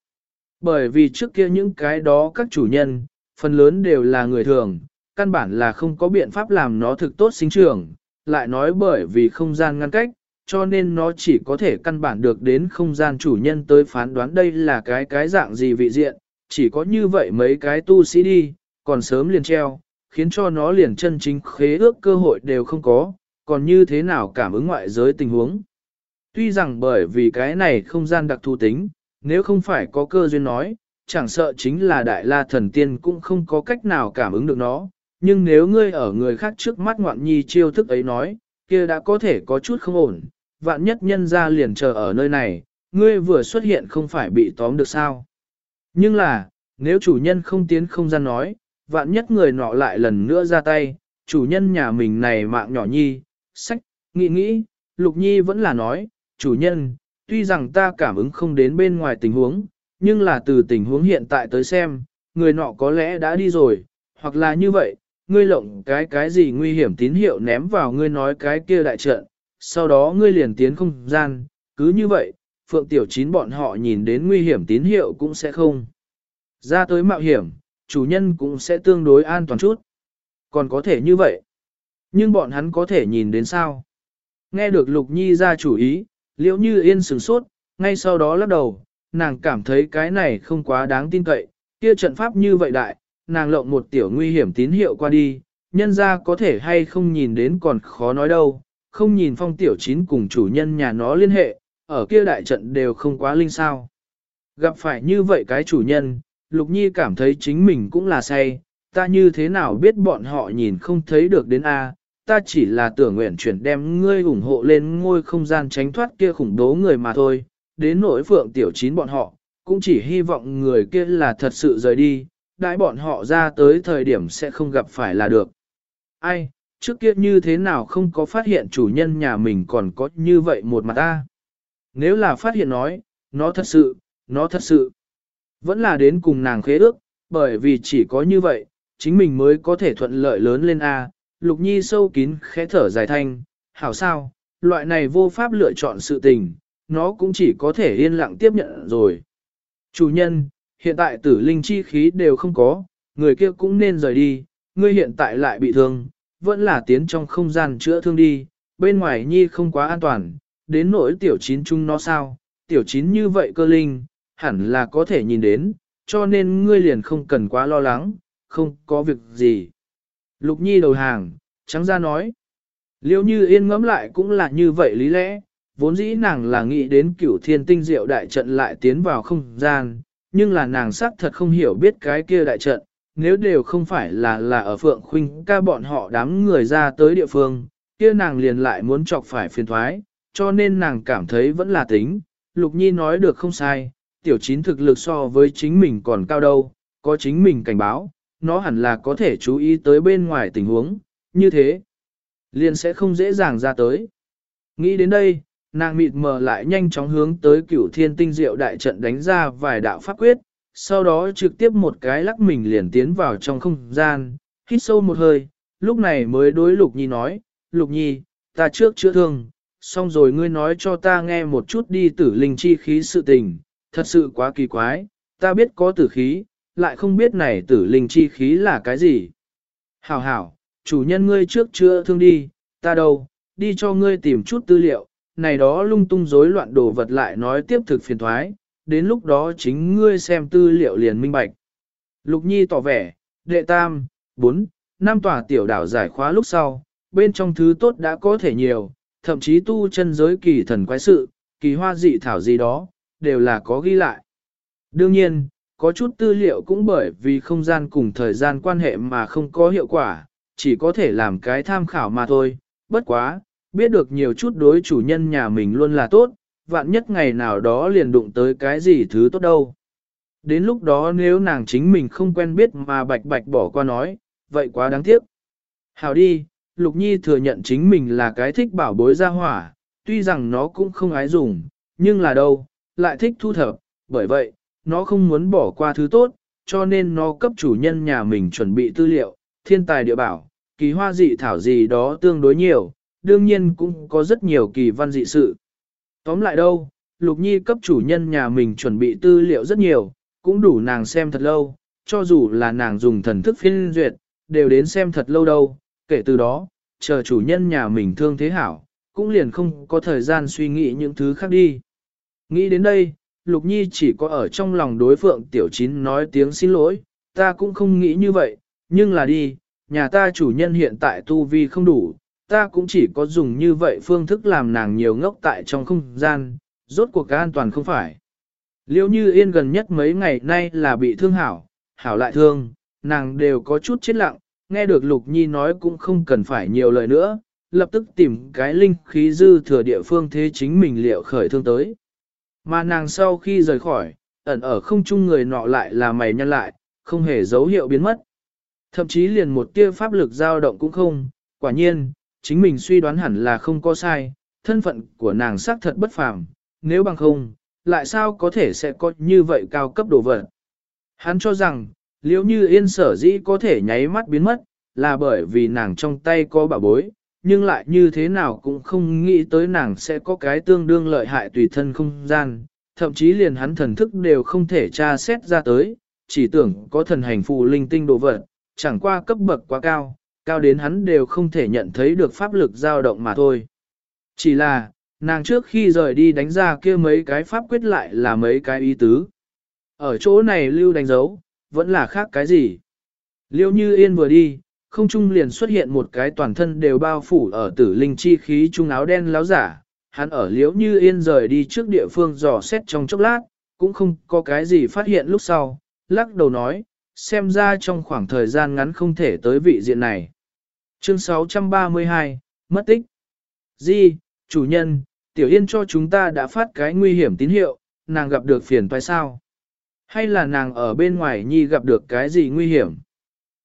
Bởi vì trước kia những cái đó các chủ nhân, phần lớn đều là người thường, căn bản là không có biện pháp làm nó thực tốt sinh trưởng, lại nói bởi vì không gian ngăn cách, cho nên nó chỉ có thể căn bản được đến không gian chủ nhân tới phán đoán đây là cái cái dạng gì vị diện, chỉ có như vậy mấy cái tu sĩ đi, còn sớm liền treo, khiến cho nó liền chân chính khế ước cơ hội đều không có, còn như thế nào cảm ứng ngoại giới tình huống. Tuy rằng bởi vì cái này không gian đặc thù tính, nếu không phải có cơ duyên nói, chẳng sợ chính là đại la thần tiên cũng không có cách nào cảm ứng được nó, nhưng nếu ngươi ở người khác trước mắt ngoạn nhi chiêu thức ấy nói, kia đã có thể có chút không ổn, vạn nhất nhân ra liền chờ ở nơi này, ngươi vừa xuất hiện không phải bị tóm được sao. Nhưng là, nếu chủ nhân không tiến không gian nói, vạn nhất người nọ lại lần nữa ra tay, chủ nhân nhà mình này mạng nhỏ nhi, sách, nghĩ nghĩ, lục nhi vẫn là nói, chủ nhân, tuy rằng ta cảm ứng không đến bên ngoài tình huống, nhưng là từ tình huống hiện tại tới xem, người nọ có lẽ đã đi rồi, hoặc là như vậy, ngươi lộng cái cái gì nguy hiểm tín hiệu ném vào ngươi nói cái kia đại trận, sau đó ngươi liền tiến không gian, cứ như vậy, Phượng Tiểu Chín bọn họ nhìn đến nguy hiểm tín hiệu cũng sẽ không. Ra tới mạo hiểm, chủ nhân cũng sẽ tương đối an toàn chút. Còn có thể như vậy. Nhưng bọn hắn có thể nhìn đến sao? Nghe được Lục Nhi ra chủ ý, liễu như yên sửng sốt, ngay sau đó lắc đầu, nàng cảm thấy cái này không quá đáng tin cậy, kia trận pháp như vậy đại, nàng lộng một tiểu nguy hiểm tín hiệu qua đi, nhân ra có thể hay không nhìn đến còn khó nói đâu, không nhìn phong tiểu chín cùng chủ nhân nhà nó liên hệ, ở kia đại trận đều không quá linh sao. Gặp phải như vậy cái chủ nhân, Lục Nhi cảm thấy chính mình cũng là say, ta như thế nào biết bọn họ nhìn không thấy được đến A, ta chỉ là tưởng nguyện chuyển đem ngươi ủng hộ lên ngôi không gian tránh thoát kia khủng bố người mà thôi, đến nỗi phượng tiểu chín bọn họ, cũng chỉ hy vọng người kia là thật sự rời đi, đãi bọn họ ra tới thời điểm sẽ không gặp phải là được. Ai, trước kia như thế nào không có phát hiện chủ nhân nhà mình còn có như vậy một mặt ta? Nếu là phát hiện nói, nó thật sự, nó thật sự, vẫn là đến cùng nàng khế ước, bởi vì chỉ có như vậy, chính mình mới có thể thuận lợi lớn lên A. Lục Nhi sâu kín khẽ thở dài thanh, hảo sao, loại này vô pháp lựa chọn sự tình, nó cũng chỉ có thể yên lặng tiếp nhận rồi. Chủ nhân, hiện tại tử linh chi khí đều không có, người kia cũng nên rời đi, ngươi hiện tại lại bị thương, vẫn là tiến trong không gian chữa thương đi, bên ngoài nhi không quá an toàn, đến nỗi tiểu chín chung nó sao, tiểu chín như vậy cơ linh, hẳn là có thể nhìn đến, cho nên ngươi liền không cần quá lo lắng, không có việc gì. Lục nhi đầu hàng, trắng ra nói, liêu như yên ngẫm lại cũng là như vậy lý lẽ, vốn dĩ nàng là nghĩ đến cửu thiên tinh diệu đại trận lại tiến vào không gian, nhưng là nàng xác thật không hiểu biết cái kia đại trận, nếu đều không phải là là ở Phượng Khuynh ca bọn họ đám người ra tới địa phương, kia nàng liền lại muốn chọc phải phiền thoái, cho nên nàng cảm thấy vẫn là tính. Lục Nhi nói được không sai, tiểu chín thực lực so với chính mình còn cao đâu, có chính mình cảnh báo, nó hẳn là có thể chú ý tới bên ngoài tình huống, như thế, liền sẽ không dễ dàng ra tới. Nghĩ đến đây, nàng mịt mờ lại nhanh chóng hướng tới cửu thiên tinh diệu đại trận đánh ra vài đạo pháp quyết, sau đó trực tiếp một cái lắc mình liền tiến vào trong không gian, hít sâu một hơi, lúc này mới đối Lục Nhi nói, Lục Nhi, ta trước chữa thương, xong rồi ngươi nói cho ta nghe một chút đi tử linh chi khí sự tình, thật sự quá kỳ quái, ta biết có tử khí, lại không biết này tử linh chi khí là cái gì. Hảo hảo, chủ nhân ngươi trước chưa thương đi, ta đâu, đi cho ngươi tìm chút tư liệu, này đó lung tung rối loạn đồ vật lại nói tiếp thực phiền thoái, đến lúc đó chính ngươi xem tư liệu liền minh bạch. Lục Nhi tỏ vẻ, đệ tam, bốn, năm tòa tiểu đảo giải khóa lúc sau, bên trong thứ tốt đã có thể nhiều, thậm chí tu chân giới kỳ thần quái sự, kỳ hoa dị thảo gì đó, đều là có ghi lại. Đương nhiên, có chút tư liệu cũng bởi vì không gian cùng thời gian quan hệ mà không có hiệu quả, chỉ có thể làm cái tham khảo mà thôi, bất quá, biết được nhiều chút đối chủ nhân nhà mình luôn là tốt, vạn nhất ngày nào đó liền đụng tới cái gì thứ tốt đâu. Đến lúc đó nếu nàng chính mình không quen biết mà bạch bạch bỏ qua nói, vậy quá đáng tiếc. Hào đi, Lục Nhi thừa nhận chính mình là cái thích bảo bối ra hỏa, tuy rằng nó cũng không ái dùng, nhưng là đâu, lại thích thu thập, bởi vậy, nó không muốn bỏ qua thứ tốt, cho nên nó cấp chủ nhân nhà mình chuẩn bị tư liệu, thiên tài địa bảo, kỳ hoa dị thảo gì đó tương đối nhiều, đương nhiên cũng có rất nhiều kỳ văn dị sự. Tóm lại đâu, Lục Nhi cấp chủ nhân nhà mình chuẩn bị tư liệu rất nhiều, cũng đủ nàng xem thật lâu, cho dù là nàng dùng thần thức phiên duyệt, đều đến xem thật lâu đâu, kể từ đó, chờ chủ nhân nhà mình thương thế hảo, cũng liền không có thời gian suy nghĩ những thứ khác đi. Nghĩ đến đây, Lục Nhi chỉ có ở trong lòng đối phượng tiểu chín nói tiếng xin lỗi, ta cũng không nghĩ như vậy, nhưng là đi, nhà ta chủ nhân hiện tại tu vi không đủ, ta cũng chỉ có dùng như vậy phương thức làm nàng nhiều ngốc tại trong không gian, rốt cuộc an toàn không phải. Liêu như yên gần nhất mấy ngày nay là bị thương hảo, hảo lại thương, nàng đều có chút chết lặng, nghe được Lục Nhi nói cũng không cần phải nhiều lời nữa, lập tức tìm cái linh khí dư thừa địa phương thế chính mình liệu khởi thương tới. Mà nàng sau khi rời khỏi, ẩn ở không chung người nọ lại là mày nhăn lại, không hề dấu hiệu biến mất. Thậm chí liền một tia pháp lực dao động cũng không, quả nhiên, chính mình suy đoán hẳn là không có sai, thân phận của nàng xác thật bất phàm, nếu bằng không, lại sao có thể sẽ có như vậy cao cấp đồ vật. Hắn cho rằng, liễu như yên sở dĩ có thể nháy mắt biến mất, là bởi vì nàng trong tay có bảo bối, nhưng lại như thế nào cũng không nghĩ tới nàng sẽ có cái tương đương lợi hại tùy thân không gian, thậm chí liền hắn thần thức đều không thể tra xét ra tới, chỉ tưởng có thần hành phù linh tinh đồ vật, chẳng qua cấp bậc quá cao, cao đến hắn đều không thể nhận thấy được pháp lực dao động mà thôi. Chỉ là, nàng trước khi rời đi đánh ra kia mấy cái pháp quyết lại là mấy cái ý tứ. Ở chỗ này lưu đánh dấu, vẫn là khác cái gì. Liêu như yên vừa đi, không trung liền xuất hiện một cái toàn thân đều bao phủ ở tử linh chi khí trung áo đen láo giả. Hắn ở liễu như yên rời đi trước địa phương dò xét trong chốc lát, cũng không có cái gì phát hiện lúc sau, lắc đầu nói, xem ra trong khoảng thời gian ngắn không thể tới vị diện này. Chương 632, mất tích. Di, chủ nhân, Tiểu Yên cho chúng ta đã phát cái nguy hiểm tín hiệu, nàng gặp được phiền phải sao? Hay là nàng ở bên ngoài nhi gặp được cái gì nguy hiểm?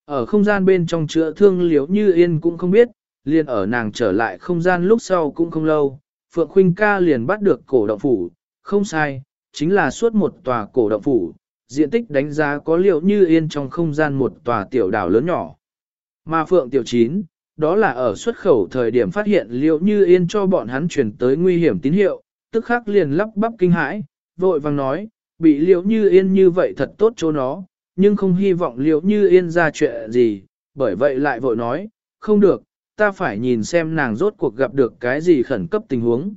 Ở không gian bên trong chữa thương liếu như Yên cũng không biết, liền ở nàng trở lại không gian lúc sau cũng không lâu, Phượng Khuynh ca liền bắt được cổ động phủ, không sai, chính là suốt một tòa cổ động phủ, diện tích đánh giá có liệu như Yên trong không gian một tòa tiểu đảo lớn nhỏ. Mà Phượng Tiểu Chín, đó là ở xuất khẩu thời điểm phát hiện liệu như yên cho bọn hắn chuyển tới nguy hiểm tín hiệu, tức khắc liền lắp bắp kinh hãi, vội vàng nói, bị liệu như yên như vậy thật tốt chỗ nó, nhưng không hy vọng liệu như yên ra chuyện gì, bởi vậy lại vội nói, không được, ta phải nhìn xem nàng rốt cuộc gặp được cái gì khẩn cấp tình huống.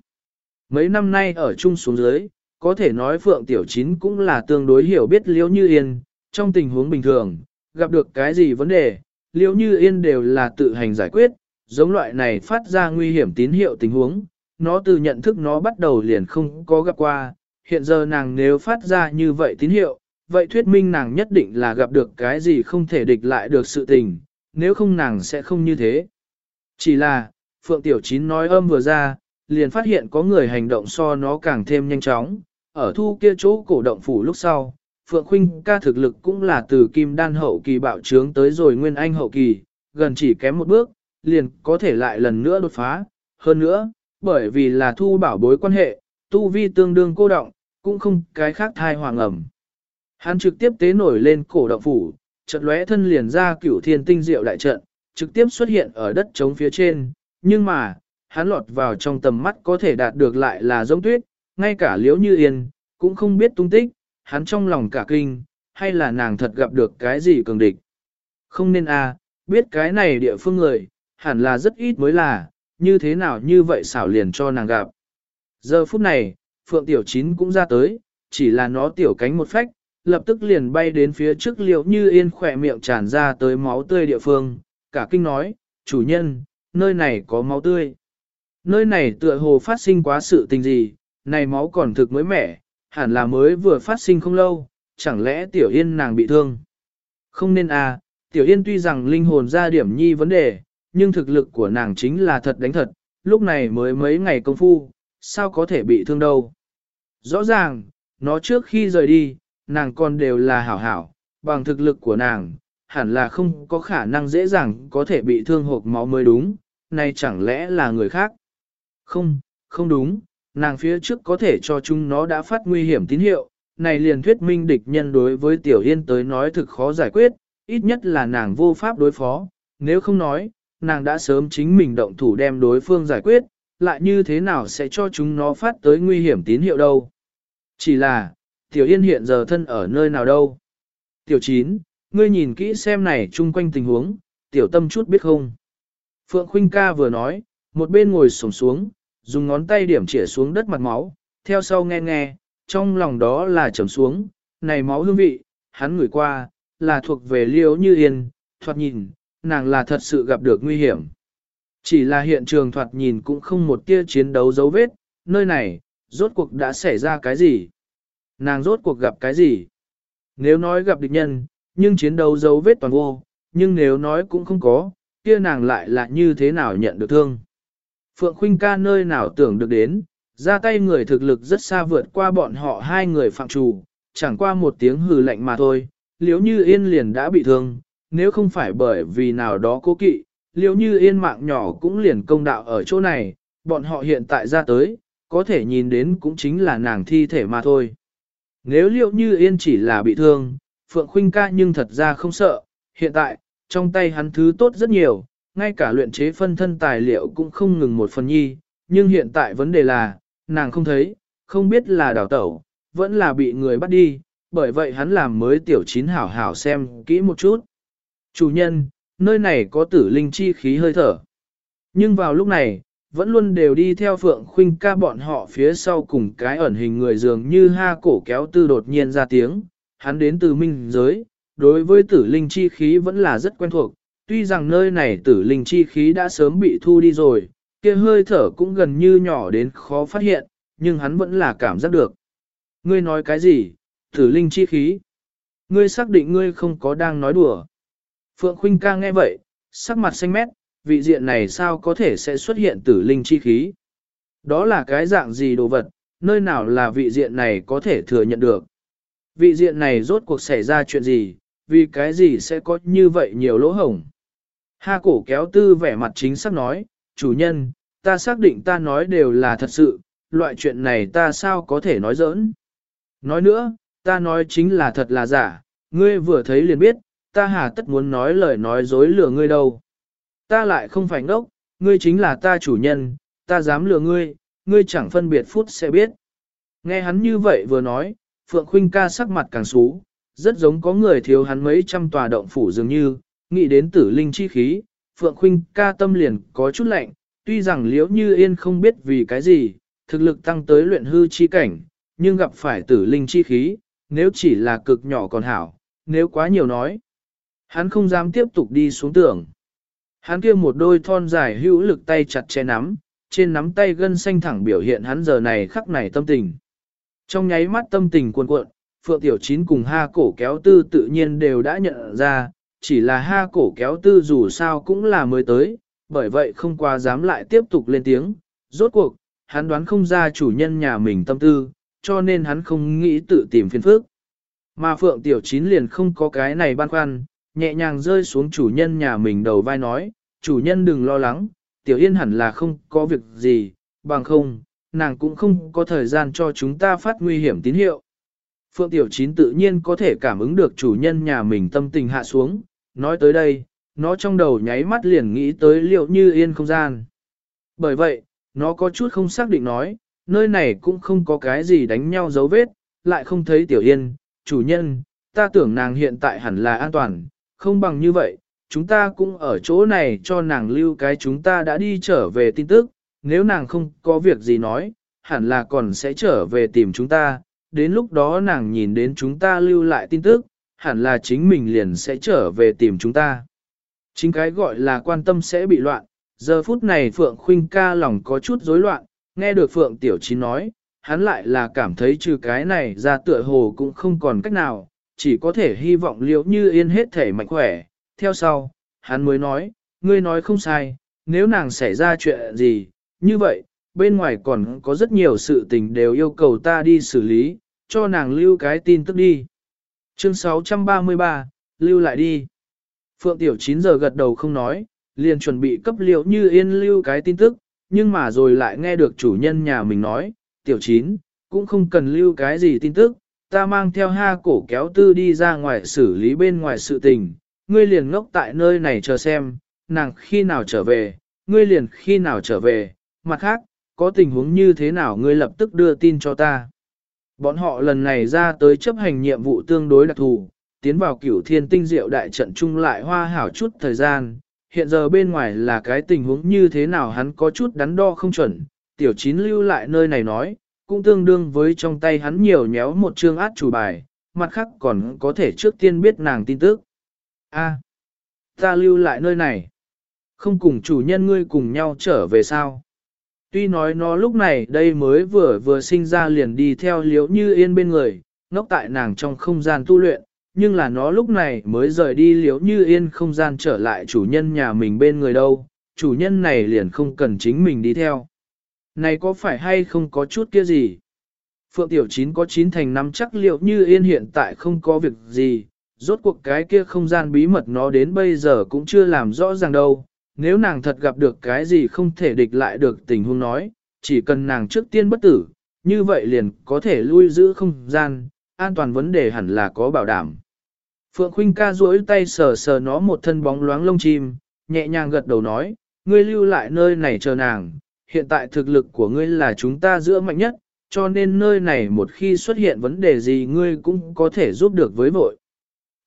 Mấy năm nay ở chung xuống dưới, có thể nói Phượng Tiểu Chín cũng là tương đối hiểu biết liễu như yên, trong tình huống bình thường, gặp được cái gì vấn đề, liễu như yên đều là tự hành giải quyết, giống loại này phát ra nguy hiểm tín hiệu tình huống, nó từ nhận thức nó bắt đầu liền không có gặp qua, hiện giờ nàng nếu phát ra như vậy tín hiệu, vậy thuyết minh nàng nhất định là gặp được cái gì không thể địch lại được sự tình, nếu không nàng sẽ không như thế. Chỉ là, Phượng Tiểu Chín nói âm vừa ra, liền phát hiện có người hành động so nó càng thêm nhanh chóng, ở thu kia chỗ cổ động phủ lúc sau, Phượng Khuynh ca thực lực cũng là từ kim đan hậu kỳ bạo trướng tới rồi nguyên anh hậu kỳ, gần chỉ kém một bước, liền có thể lại lần nữa đột phá. Hơn nữa, bởi vì là thu bảo bối quan hệ, tu vi tương đương cô động, cũng không cái khác thai hoàng ẩm. Hắn trực tiếp tế nổi lên cổ động phủ, chợt lóe thân liền ra cửu thiên tinh diệu đại trận, trực tiếp xuất hiện ở đất trống phía trên, nhưng mà, hắn lọt vào trong tầm mắt có thể đạt được lại là giống tuyết, ngay cả liếu như yên, cũng không biết tung tích, hắn trong lòng cả kinh, hay là nàng thật gặp được cái gì cường địch. Không nên a, à, biết cái này địa phương người, hẳn là rất ít mới là, như thế nào như vậy xảo liền cho nàng gặp. Giờ phút này, Phượng Tiểu Chín cũng ra tới, chỉ là nó tiểu cánh một phách, lập tức liền bay đến phía trước liệu như yên khỏe miệng tràn ra tới máu tươi địa phương, cả kinh nói, chủ nhân, nơi này có máu tươi. Nơi này tựa hồ phát sinh quá sự tình gì, này máu còn thực mới mẻ, hẳn là mới vừa phát sinh không lâu, chẳng lẽ Tiểu Yên nàng bị thương? Không nên à, Tiểu Yên tuy rằng linh hồn ra điểm nhi vấn đề, nhưng thực lực của nàng chính là thật đánh thật, lúc này mới mấy ngày công phu, sao có thể bị thương đâu? Rõ ràng, nó trước khi rời đi, nàng còn đều là hảo hảo, bằng thực lực của nàng, hẳn là không có khả năng dễ dàng có thể bị thương hộp máu mới đúng, này chẳng lẽ là người khác? Không, không đúng, nàng phía trước có thể cho chúng nó đã phát nguy hiểm tín hiệu, này liền thuyết minh địch nhân đối với Tiểu Yên tới nói thực khó giải quyết, ít nhất là nàng vô pháp đối phó, nếu không nói, nàng đã sớm chính mình động thủ đem đối phương giải quyết, lại như thế nào sẽ cho chúng nó phát tới nguy hiểm tín hiệu đâu. Chỉ là, Tiểu Yên hiện giờ thân ở nơi nào đâu. Tiểu Chín, ngươi nhìn kỹ xem này chung quanh tình huống, Tiểu tâm chút biết không. Phượng Khuynh ca vừa nói, một bên ngồi sổng xuống, dùng ngón tay điểm chĩa xuống đất mặt máu, theo sau nghe nghe, trong lòng đó là trầm xuống, này máu hương vị, hắn ngửi qua, là thuộc về liễu như yên, thoạt nhìn, nàng là thật sự gặp được nguy hiểm. Chỉ là hiện trường thoạt nhìn cũng không một tia chiến đấu dấu vết, nơi này, rốt cuộc đã xảy ra cái gì? Nàng rốt cuộc gặp cái gì? Nếu nói gặp địch nhân, nhưng chiến đấu dấu vết toàn vô, nhưng nếu nói cũng không có, kia nàng lại là như thế nào nhận được thương? Phượng Khuynh ca nơi nào tưởng được đến, Ra tay người thực lực rất xa vượt qua bọn họ hai người phạm trù, chẳng qua một tiếng hừ lạnh mà thôi, liếu như yên liền đã bị thương, nếu không phải bởi vì nào đó cố kỵ, liếu như yên mạng nhỏ cũng liền công đạo ở chỗ này, bọn họ hiện tại ra tới, có thể nhìn đến cũng chính là nàng thi thể mà thôi. Nếu liệu như yên chỉ là bị thương, Phượng Khuynh ca nhưng thật ra không sợ, hiện tại, trong tay hắn thứ tốt rất nhiều, ngay cả luyện chế phân thân tài liệu cũng không ngừng một phần nhi, nhưng hiện tại vấn đề là, nàng không thấy, không biết là đào tẩu, vẫn là bị người bắt đi, bởi vậy hắn làm mới tiểu chín hảo hảo xem kỹ một chút. Chủ nhân, nơi này có tử linh chi khí hơi thở. Nhưng vào lúc này, vẫn luôn đều đi theo Phượng Khuynh ca bọn họ phía sau cùng cái ẩn hình người dường như ha cổ kéo tư đột nhiên ra tiếng, hắn đến từ minh giới, đối với tử linh chi khí vẫn là rất quen thuộc, tuy rằng nơi này tử linh chi khí đã sớm bị thu đi rồi, kia hơi thở cũng gần như nhỏ đến khó phát hiện, nhưng hắn vẫn là cảm giác được. Ngươi nói cái gì, tử linh chi khí? Ngươi xác định ngươi không có đang nói đùa. Phượng Khuynh ca nghe vậy, sắc mặt xanh mét, vị diện này sao có thể sẽ xuất hiện tử linh chi khí? Đó là cái dạng gì đồ vật, nơi nào là vị diện này có thể thừa nhận được? Vị diện này rốt cuộc xảy ra chuyện gì, vì cái gì sẽ có như vậy nhiều lỗ hổng? Ha cổ kéo tư vẻ mặt chính xác nói, chủ nhân, ta xác định ta nói đều là thật sự, loại chuyện này ta sao có thể nói giỡn. Nói nữa, ta nói chính là thật là giả, ngươi vừa thấy liền biết, ta hà tất muốn nói lời nói dối lừa ngươi đâu. Ta lại không phải ngốc, ngươi chính là ta chủ nhân, ta dám lừa ngươi, ngươi chẳng phân biệt phút sẽ biết. Nghe hắn như vậy vừa nói, Phượng Khuynh ca sắc mặt càng xú, rất giống có người thiếu hắn mấy trăm tòa động phủ dường như, nghĩ đến tử linh chi khí, Phượng Khuynh ca tâm liền có chút lạnh, tuy rằng liễu như yên không biết vì cái gì, thực lực tăng tới luyện hư chi cảnh, nhưng gặp phải tử linh chi khí, nếu chỉ là cực nhỏ còn hảo, nếu quá nhiều nói. Hắn không dám tiếp tục đi xuống tưởng. Hắn kia một đôi thon dài hữu lực tay chặt che nắm, trên nắm tay gân xanh thẳng biểu hiện hắn giờ này khắc này tâm tình. Trong nháy mắt tâm tình cuồn cuộn, Phượng Tiểu Chín cùng ha cổ kéo tư tự nhiên đều đã nhận ra, chỉ là ha cổ kéo tư dù sao cũng là mới tới, bởi vậy không qua dám lại tiếp tục lên tiếng. Rốt cuộc, hắn đoán không ra chủ nhân nhà mình tâm tư, cho nên hắn không nghĩ tự tìm phiền phức. Mà Phượng Tiểu Chín liền không có cái này băn khoăn, nhẹ nhàng rơi xuống chủ nhân nhà mình đầu vai nói, chủ nhân đừng lo lắng, Tiểu Yên hẳn là không có việc gì, bằng không, nàng cũng không có thời gian cho chúng ta phát nguy hiểm tín hiệu. Phượng Tiểu Chín tự nhiên có thể cảm ứng được chủ nhân nhà mình tâm tình hạ xuống, nói tới đây, nó trong đầu nháy mắt liền nghĩ tới liệu như yên không gian. Bởi vậy, nó có chút không xác định nói, nơi này cũng không có cái gì đánh nhau dấu vết, lại không thấy Tiểu Yên, chủ nhân, ta tưởng nàng hiện tại hẳn là an toàn, không bằng như vậy, chúng ta cũng ở chỗ này cho nàng lưu cái chúng ta đã đi trở về tin tức, nếu nàng không có việc gì nói, hẳn là còn sẽ trở về tìm chúng ta, đến lúc đó nàng nhìn đến chúng ta lưu lại tin tức, hẳn là chính mình liền sẽ trở về tìm chúng ta. Chính cái gọi là quan tâm sẽ bị loạn, giờ phút này Phượng Khuynh ca lòng có chút rối loạn, nghe được Phượng Tiểu Chín nói, hắn lại là cảm thấy trừ cái này ra tựa hồ cũng không còn cách nào, chỉ có thể hy vọng liệu như yên hết thể mạnh khỏe. Theo sau, hắn mới nói, ngươi nói không sai, nếu nàng xảy ra chuyện gì, như vậy, bên ngoài còn có rất nhiều sự tình đều yêu cầu ta đi xử lý, cho nàng lưu cái tin tức đi. Chương 633, lưu lại đi. Phượng Tiểu 9 giờ gật đầu không nói, liền chuẩn bị cấp liệu như yên lưu cái tin tức, nhưng mà rồi lại nghe được chủ nhân nhà mình nói, Tiểu 9, cũng không cần lưu cái gì tin tức, ta mang theo ha cổ kéo tư đi ra ngoài xử lý bên ngoài sự tình, ngươi liền ngốc tại nơi này chờ xem, nàng khi nào trở về, ngươi liền khi nào trở về, mặt khác, có tình huống như thế nào ngươi lập tức đưa tin cho ta. Bọn họ lần này ra tới chấp hành nhiệm vụ tương đối đặc thù, tiến vào cửu thiên tinh diệu đại trận chung lại hoa hảo chút thời gian, hiện giờ bên ngoài là cái tình huống như thế nào hắn có chút đắn đo không chuẩn, tiểu chín lưu lại nơi này nói, cũng tương đương với trong tay hắn nhiều nhéo một chương át chủ bài, mặt khác còn có thể trước tiên biết nàng tin tức. A, ta lưu lại nơi này, không cùng chủ nhân ngươi cùng nhau trở về sao? Tuy nói nó lúc này đây mới vừa vừa sinh ra liền đi theo liễu như yên bên người, ngốc tại nàng trong không gian tu luyện, nhưng là nó lúc này mới rời đi liễu như yên không gian trở lại chủ nhân nhà mình bên người đâu, chủ nhân này liền không cần chính mình đi theo này có phải hay không có chút kia gì? Phượng Tiểu Chín có chín thành năm chắc liệu như yên hiện tại không có việc gì, rốt cuộc cái kia không gian bí mật nó đến bây giờ cũng chưa làm rõ ràng đâu. Nếu nàng thật gặp được cái gì không thể địch lại được tình huống nói, chỉ cần nàng trước tiên bất tử, như vậy liền có thể lui giữ không gian, an toàn vấn đề hẳn là có bảo đảm. Phượng Khuynh ca duỗi tay sờ sờ nó một thân bóng loáng lông chim, nhẹ nhàng gật đầu nói, ngươi lưu lại nơi này chờ nàng, hiện tại thực lực của ngươi là chúng ta giữa mạnh nhất, cho nên nơi này một khi xuất hiện vấn đề gì ngươi cũng có thể giúp được với vội.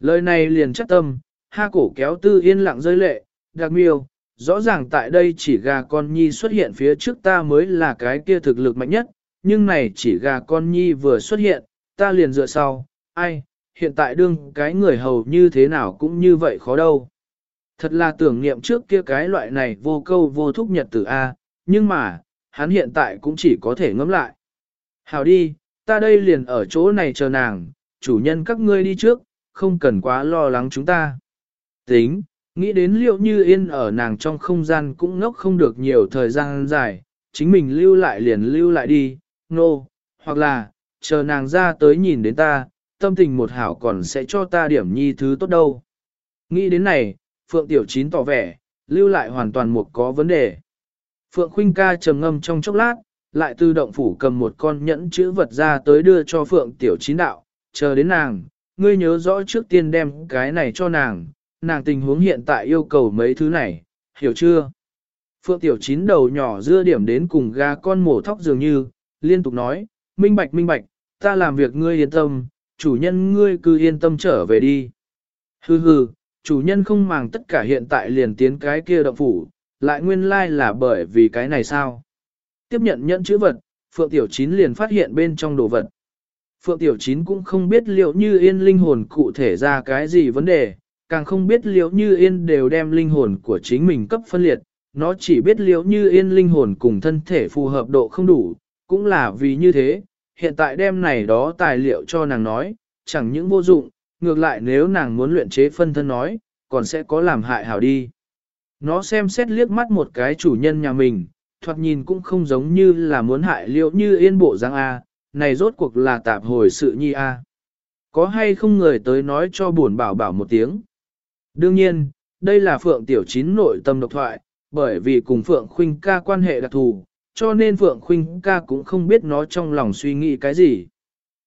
Lời này liền chắc tâm, ha cổ kéo tư yên lặng rơi lệ, đặc miêu, rõ ràng tại đây chỉ gà con nhi xuất hiện phía trước ta mới là cái kia thực lực mạnh nhất, nhưng này chỉ gà con nhi vừa xuất hiện, ta liền dựa sau, ai, hiện tại đương cái người hầu như thế nào cũng như vậy khó đâu. Thật là tưởng niệm trước kia cái loại này vô câu vô thúc nhật tử A, nhưng mà, hắn hiện tại cũng chỉ có thể ngẫm lại. Hào đi, ta đây liền ở chỗ này chờ nàng, chủ nhân các ngươi đi trước, không cần quá lo lắng chúng ta. Tính, nghĩ đến liệu như yên ở nàng trong không gian cũng ngốc không được nhiều thời gian dài, chính mình lưu lại liền lưu lại đi, nô, no, hoặc là, chờ nàng ra tới nhìn đến ta, tâm tình một hảo còn sẽ cho ta điểm nhi thứ tốt đâu. Nghĩ đến này, Phượng Tiểu Chín tỏ vẻ, lưu lại hoàn toàn một có vấn đề. Phượng Khuynh ca trầm ngâm trong chốc lát, lại từ động phủ cầm một con nhẫn chữ vật ra tới đưa cho Phượng Tiểu Chín đạo, chờ đến nàng, ngươi nhớ rõ trước tiên đem cái này cho nàng, nàng tình huống hiện tại yêu cầu mấy thứ này, hiểu chưa? Phượng Tiểu Chín đầu nhỏ dưa điểm đến cùng gà con mổ thóc dường như, liên tục nói, minh bạch minh bạch, ta làm việc ngươi yên tâm, chủ nhân ngươi cứ yên tâm trở về đi. Hừ hừ, chủ nhân không màng tất cả hiện tại liền tiến cái kia động phủ, lại nguyên lai là bởi vì cái này sao? Tiếp nhận nhận chữ vật, Phượng Tiểu Chín liền phát hiện bên trong đồ vật. Phượng Tiểu Chín cũng không biết liệu như yên linh hồn cụ thể ra cái gì vấn đề, càng không biết liệu như yên đều đem linh hồn của chính mình cấp phân liệt, nó chỉ biết liệu như yên linh hồn cùng thân thể phù hợp độ không đủ, cũng là vì như thế, hiện tại đem này đó tài liệu cho nàng nói, chẳng những vô dụng, ngược lại nếu nàng muốn luyện chế phân thân nói, còn sẽ có làm hại hảo đi. Nó xem xét liếc mắt một cái chủ nhân nhà mình, thoạt nhìn cũng không giống như là muốn hại liệu như yên bộ giang A, này rốt cuộc là tạp hồi sự nhi A. Có hay không người tới nói cho buồn bảo bảo một tiếng? Đương nhiên, đây là Phượng Tiểu Chín nội tâm độc thoại, bởi vì cùng Phượng Khuynh ca quan hệ đặc thù, cho nên Phượng Khuynh ca cũng không biết nó trong lòng suy nghĩ cái gì.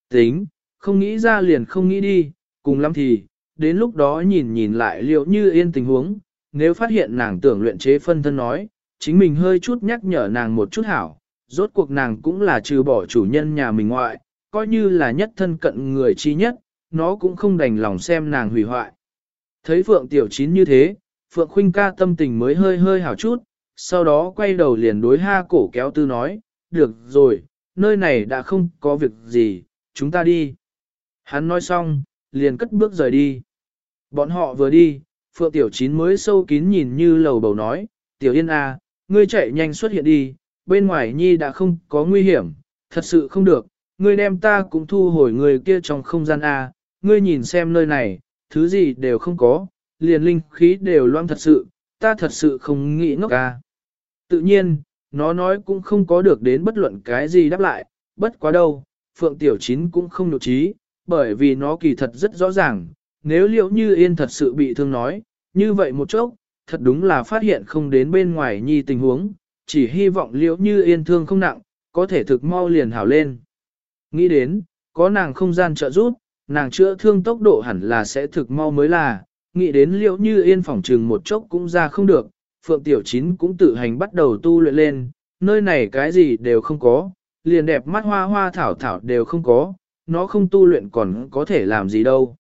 Tính, không nghĩ ra liền không nghĩ đi, cùng lắm thì, đến lúc đó nhìn nhìn lại liệu như yên tình huống, nếu phát hiện nàng tưởng luyện chế phân thân nói, chính mình hơi chút nhắc nhở nàng một chút hảo, rốt cuộc nàng cũng là trừ bỏ chủ nhân nhà mình ngoại, coi như là nhất thân cận người chi nhất, nó cũng không đành lòng xem nàng hủy hoại. Thấy Phượng Tiểu Chín như thế, Phượng Khuynh ca tâm tình mới hơi hơi hảo chút, sau đó quay đầu liền đối ha cổ kéo tư nói, được rồi, nơi này đã không có việc gì, chúng ta đi. Hắn nói xong, liền cất bước rời đi. Bọn họ vừa đi, Phượng Tiểu Chín mới sâu kín nhìn như lầu bầu nói, Tiểu Yên à, ngươi chạy nhanh xuất hiện đi, bên ngoài nhi đã không có nguy hiểm, thật sự không được, ngươi đem ta cũng thu hồi người kia trong không gian A, ngươi nhìn xem nơi này, thứ gì đều không có, liền linh khí đều loang thật sự, ta thật sự không nghĩ ngốc A. Tự nhiên, nó nói cũng không có được đến bất luận cái gì đáp lại, bất quá đâu, Phượng Tiểu Chín cũng không nụ trí, bởi vì nó kỳ thật rất rõ ràng, nếu liệu như yên thật sự bị thương nói, như vậy một chốc, thật đúng là phát hiện không đến bên ngoài nhi tình huống, chỉ hy vọng liệu như yên thương không nặng, có thể thực mau liền hảo lên. Nghĩ đến, có nàng không gian trợ giúp, nàng chữa thương tốc độ hẳn là sẽ thực mau mới là, nghĩ đến liệu như yên phỏng trừng một chốc cũng ra không được, Phượng Tiểu Chín cũng tự hành bắt đầu tu luyện lên, nơi này cái gì đều không có, liền đẹp mắt hoa hoa thảo thảo đều không có, nó không tu luyện còn có thể làm gì đâu.